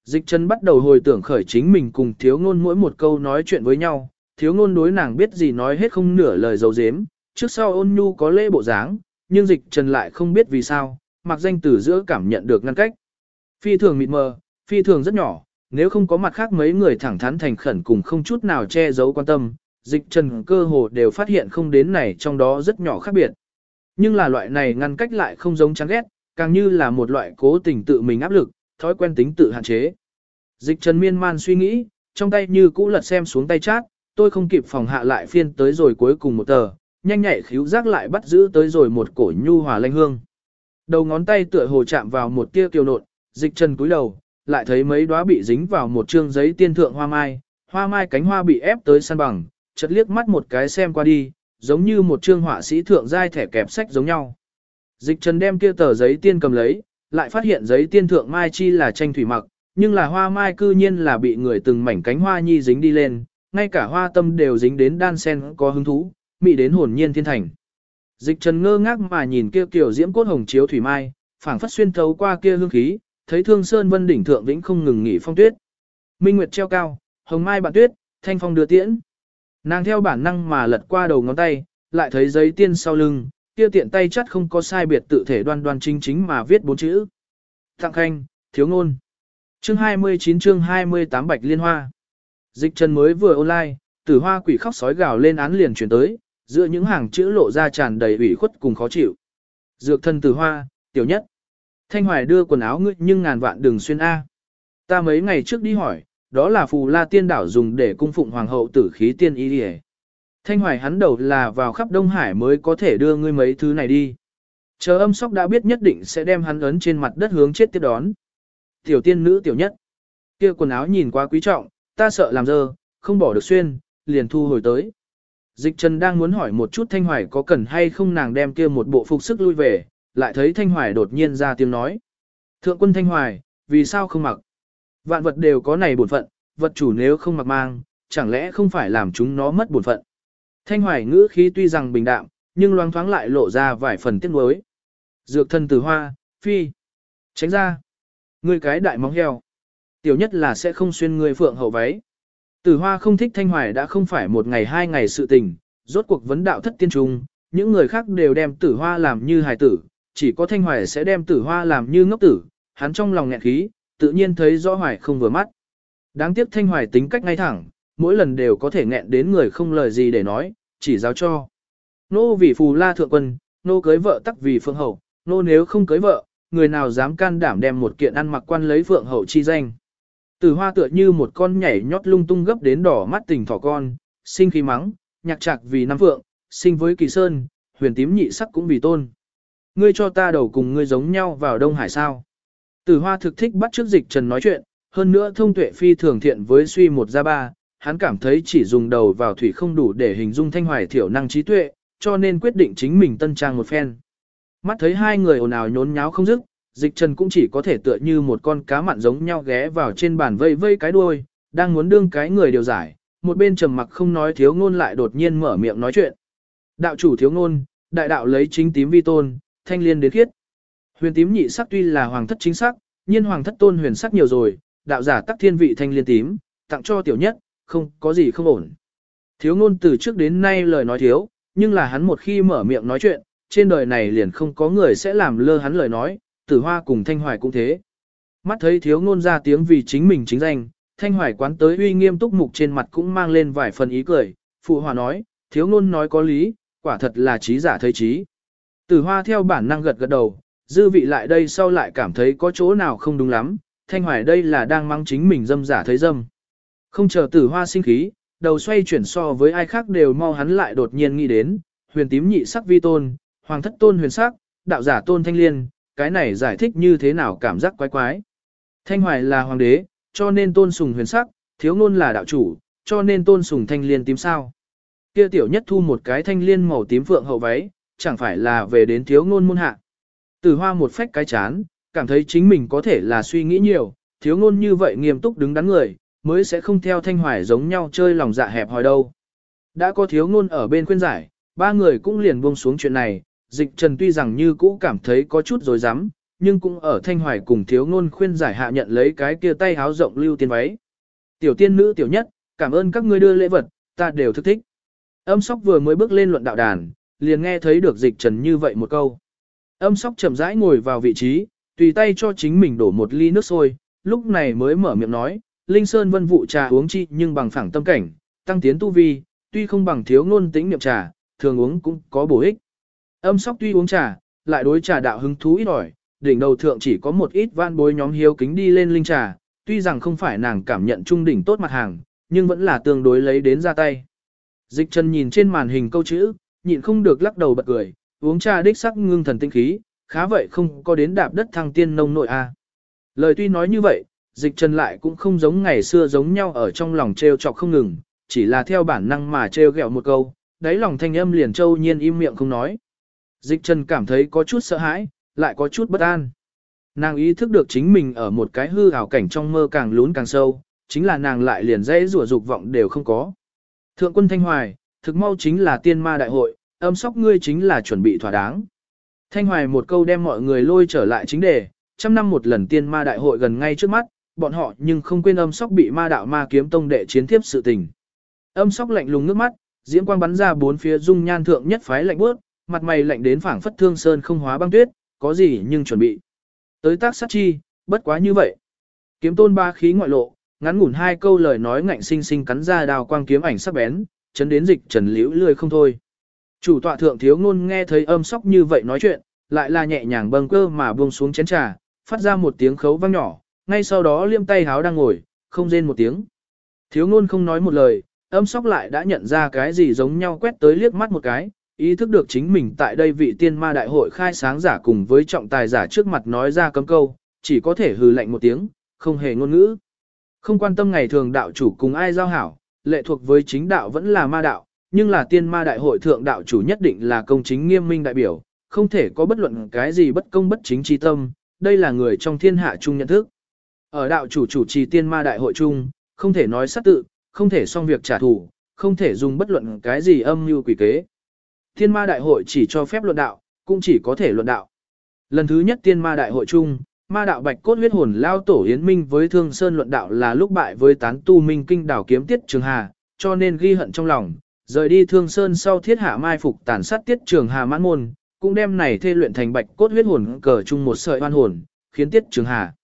Dịch trần bắt đầu hồi tưởng khởi chính mình cùng thiếu ngôn mỗi một câu nói chuyện với nhau, thiếu ngôn đối nàng biết gì nói hết không nửa lời dấu dếm, trước sau ôn nhu có lễ bộ dáng, nhưng dịch trần lại không biết vì sao, mặc danh từ giữa cảm nhận được ngăn cách. Phi thường mịt mờ, phi thường rất nhỏ, nếu không có mặt khác mấy người thẳng thắn thành khẩn cùng không chút nào che giấu quan tâm, dịch trần cơ hồ đều phát hiện không đến này trong đó rất nhỏ khác biệt. Nhưng là loại này ngăn cách lại không giống chán ghét, càng như là một loại cố tình tự mình áp lực, thói quen tính tự hạn chế. Dịch trần miên man suy nghĩ, trong tay như cũ lật xem xuống tay chát, tôi không kịp phòng hạ lại phiên tới rồi cuối cùng một tờ, nhanh nhạy khíu giác lại bắt giữ tới rồi một cổ nhu hòa lanh hương. Đầu ngón tay tựa hồ chạm vào một tia kiều nộn, dịch trần cúi đầu, lại thấy mấy đóa bị dính vào một trương giấy tiên thượng hoa mai, hoa mai cánh hoa bị ép tới săn bằng, chợt liếc mắt một cái xem qua đi, giống như một trương họa sĩ thượng giai thẻ kẹp sách giống nhau. Dịch trần đem kia tờ giấy tiên cầm lấy, lại phát hiện giấy tiên thượng mai chi là tranh thủy mặc, nhưng là hoa mai cư nhiên là bị người từng mảnh cánh hoa nhi dính đi lên, ngay cả hoa tâm đều dính đến đan sen có hứng thú, mị đến hồn nhiên thiên thành. Dịch trần ngơ ngác mà nhìn kia kiểu diễm cốt hồng chiếu thủy mai, phảng phất xuyên thấu qua kia hương khí, thấy thương sơn vân đỉnh thượng vĩnh không ngừng nghỉ phong tuyết. Minh nguyệt treo cao, hồng mai bạn tuyết, thanh phong đưa tiễn. Nàng theo bản năng mà lật qua đầu ngón tay, lại thấy giấy tiên sau lưng, kia tiện tay chắc không có sai biệt tự thể đoan đoan chính chính mà viết bốn chữ. Tặng khanh, thiếu ngôn. Chương 29 chương 28 Bạch Liên Hoa. Dịch trần mới vừa online, tử hoa quỷ khóc sói gào lên án liền chuyển tới, giữa những hàng chữ lộ ra tràn đầy ủy khuất cùng khó chịu. Dược thân tử hoa, tiểu nhất. Thanh Hoài đưa quần áo ngươi nhưng ngàn vạn đừng xuyên A. Ta mấy ngày trước đi hỏi, đó là phù la tiên đảo dùng để cung phụng hoàng hậu tử khí tiên y đi Thanh Hoài hắn đầu là vào khắp Đông Hải mới có thể đưa ngươi mấy thứ này đi. Chờ âm sóc đã biết nhất định sẽ đem hắn ấn trên mặt đất hướng chết tiếp đón. Tiểu tiên nữ tiểu nhất. kia quần áo nhìn quá quý trọng, ta sợ làm dơ, không bỏ được xuyên, liền thu hồi tới. Dịch Trần đang muốn hỏi một chút Thanh Hoài có cần hay không nàng đem kia một bộ phục sức lui về, lại thấy Thanh Hoài đột nhiên ra tiếng nói. Thượng quân Thanh Hoài, vì sao không mặc? Vạn vật đều có này bổn phận, vật chủ nếu không mặc mang, chẳng lẽ không phải làm chúng nó mất bổn phận? Thanh Hoài ngữ khí tuy rằng bình đạm, nhưng loáng thoáng lại lộ ra vài phần tiếc nuối. Dược thân từ hoa, phi. Tránh ra. Ngươi cái đại móng heo. Tiểu nhất là sẽ không xuyên người phượng hậu váy. Tử hoa không thích thanh hoài đã không phải một ngày hai ngày sự tình, rốt cuộc vấn đạo thất tiên trung, những người khác đều đem tử hoa làm như hài tử, chỉ có thanh hoài sẽ đem tử hoa làm như ngốc tử, hắn trong lòng nghẹn khí, tự nhiên thấy rõ hoài không vừa mắt. Đáng tiếc thanh hoài tính cách ngay thẳng, mỗi lần đều có thể nghẹn đến người không lời gì để nói, chỉ giáo cho. Nô vì phù la thượng quân, nô cưới vợ tắc vì phương hậu, nô nếu không cưới vợ, người nào dám can đảm đem một kiện ăn mặc quan lấy phượng hậu chi danh. Tử hoa tựa như một con nhảy nhót lung tung gấp đến đỏ mắt tình thỏ con, sinh khí mắng, nhạc trạc vì năm phượng, sinh với kỳ sơn, huyền tím nhị sắc cũng vì tôn. Ngươi cho ta đầu cùng ngươi giống nhau vào Đông Hải sao. Tử hoa thực thích bắt trước dịch trần nói chuyện, hơn nữa thông tuệ phi thường thiện với suy một ra ba, hắn cảm thấy chỉ dùng đầu vào thủy không đủ để hình dung thanh hoài thiểu năng trí tuệ, cho nên quyết định chính mình tân trang một phen. Mắt thấy hai người ồn ào nhốn nháo không dứt, dịch trần cũng chỉ có thể tựa như một con cá mặn giống nhau ghé vào trên bàn vây vây cái đuôi, đang muốn đương cái người điều giải, một bên trầm mặc không nói thiếu ngôn lại đột nhiên mở miệng nói chuyện. Đạo chủ thiếu ngôn, đại đạo lấy chính tím vi tôn, thanh liên đến khiết. Huyền tím nhị sắc tuy là hoàng thất chính sắc, nhiên hoàng thất tôn huyền sắc nhiều rồi, đạo giả tắc thiên vị thanh liên tím, tặng cho tiểu nhất, không có gì không ổn. Thiếu ngôn từ trước đến nay lời nói thiếu, nhưng là hắn một khi mở miệng nói chuyện, trên đời này liền không có người sẽ làm lơ hắn lời nói, tử hoa cùng thanh hoài cũng thế. Mắt thấy thiếu ngôn ra tiếng vì chính mình chính danh, thanh hoài quán tới uy nghiêm túc mục trên mặt cũng mang lên vài phần ý cười, phụ hòa nói, thiếu ngôn nói có lý, quả thật là trí giả thấy trí. Tử hoa theo bản năng gật gật đầu, dư vị lại đây sau lại cảm thấy có chỗ nào không đúng lắm, thanh hoài đây là đang mang chính mình dâm giả thấy dâm. Không chờ tử hoa sinh khí, đầu xoay chuyển so với ai khác đều mau hắn lại đột nhiên nghĩ đến, huyền tím nhị sắc vi tôn, hoàng thất tôn huyền sắc, đạo giả tôn thanh liên, cái này giải thích như thế nào cảm giác quái quái. Thanh hoài là hoàng đế, cho nên tôn sùng huyền sắc, thiếu ngôn là đạo chủ, cho nên tôn sùng thanh liên tím sao. Kia tiểu nhất thu một cái thanh liên màu tím phượng hậu váy, chẳng phải là về đến thiếu ngôn môn hạ. Tử hoa một phách cái chán, cảm thấy chính mình có thể là suy nghĩ nhiều, thiếu ngôn như vậy nghiêm túc đứng đắn người, mới sẽ không theo thanh hoài giống nhau chơi lòng dạ hẹp hòi đâu. Đã có thiếu ngôn ở bên khuyên giải, ba người cũng liền buông xuống chuyện này, dịch trần tuy rằng như cũ cảm thấy có chút dối rắm nhưng cũng ở thanh hoài cùng thiếu ngôn khuyên giải hạ nhận lấy cái kia tay háo rộng lưu tiên váy. Tiểu tiên nữ tiểu nhất, cảm ơn các ngươi đưa lễ vật, ta đều thức thích. Âm sóc vừa mới bước lên luận đạo đàn, liền nghe thấy được dịch trần như vậy một câu. Âm sóc chậm rãi ngồi vào vị trí, tùy tay cho chính mình đổ một ly nước sôi, lúc này mới mở miệng nói, Linh Sơn vân vụ trà uống chi nhưng bằng phẳng tâm cảnh, tăng tiến tu vi, tuy không bằng thiếu ngôn tính niệm trà, thường uống cũng có bổ ích. Âm sóc tuy uống trà, lại đối trà đạo hứng thú ít ỏi, đỉnh đầu thượng chỉ có một ít van bối nhóm hiếu kính đi lên linh trà, tuy rằng không phải nàng cảm nhận trung đỉnh tốt mặt hàng, nhưng vẫn là tương đối lấy đến ra tay. Dịch chân nhìn trên màn hình câu chữ, nhịn không được lắc đầu bật cười, uống trà đích sắc ngưng thần tinh khí, khá vậy không có đến đạp đất thăng tiên nông nội a. À. Lời tuy nói như vậy, dịch trần lại cũng không giống ngày xưa giống nhau ở trong lòng treo chọc không ngừng, chỉ là theo bản năng mà treo gẹo một câu, đáy lòng thanh âm liền châu nhiên im miệng không nói. Dịch trần cảm thấy có chút sợ hãi, lại có chút bất an. Nàng ý thức được chính mình ở một cái hư ảo cảnh trong mơ càng lún càng sâu, chính là nàng lại liền dễ rủa dục vọng đều không có. Thượng quân Thanh Hoài, thực mau chính là tiên ma đại hội, âm sóc ngươi chính là chuẩn bị thỏa đáng. Thanh Hoài một câu đem mọi người lôi trở lại chính đề, trăm năm một lần tiên ma đại hội gần ngay trước mắt, bọn họ nhưng không quên âm sóc bị ma đạo ma kiếm tông đệ chiến tiếp sự tình. Âm sóc lạnh lùng nước mắt, diễm quang bắn ra bốn phía dung nhan thượng nhất phái lạnh bước, mặt mày lạnh đến phảng phất thương sơn không hóa băng tuyết, có gì nhưng chuẩn bị. Tới tác sát chi, bất quá như vậy. Kiếm tôn ba khí ngoại lộ, ngắn ngủn hai câu lời nói ngạnh sinh sinh cắn ra đào quang kiếm ảnh sắc bén, chấn đến dịch trần liễu lười không thôi. Chủ tọa thượng thiếu ngôn nghe thấy âm sóc như vậy nói chuyện, lại là nhẹ nhàng bâng cơ mà buông xuống chén trà, phát ra một tiếng khấu vang nhỏ, ngay sau đó liêm tay háo đang ngồi, không rên một tiếng. Thiếu ngôn không nói một lời, âm sóc lại đã nhận ra cái gì giống nhau quét tới liếc mắt một cái, ý thức được chính mình tại đây vị tiên ma đại hội khai sáng giả cùng với trọng tài giả trước mặt nói ra cấm câu, chỉ có thể hừ lạnh một tiếng, không hề ngôn ngữ. Không quan tâm ngày thường đạo chủ cùng ai giao hảo, lệ thuộc với chính đạo vẫn là ma đạo, nhưng là tiên ma đại hội thượng đạo chủ nhất định là công chính nghiêm minh đại biểu, không thể có bất luận cái gì bất công bất chính chi tâm, đây là người trong thiên hạ chung nhận thức. Ở đạo chủ chủ trì tiên ma đại hội chung, không thể nói sát tự, không thể xong việc trả thù, không thể dùng bất luận cái gì âm mưu quỷ kế. Tiên ma đại hội chỉ cho phép luận đạo, cũng chỉ có thể luận đạo. Lần thứ nhất tiên ma đại hội chung, ma đạo bạch cốt huyết hồn lao tổ hiến minh với thương sơn luận đạo là lúc bại với tán tu minh kinh đảo kiếm tiết trường hà, cho nên ghi hận trong lòng, rời đi thương sơn sau thiết hạ mai phục tàn sát tiết trường hà mãn môn, cũng đem này thê luyện thành bạch cốt huyết hồn cờ chung một sợi oan hồn, khiến tiết trường hà.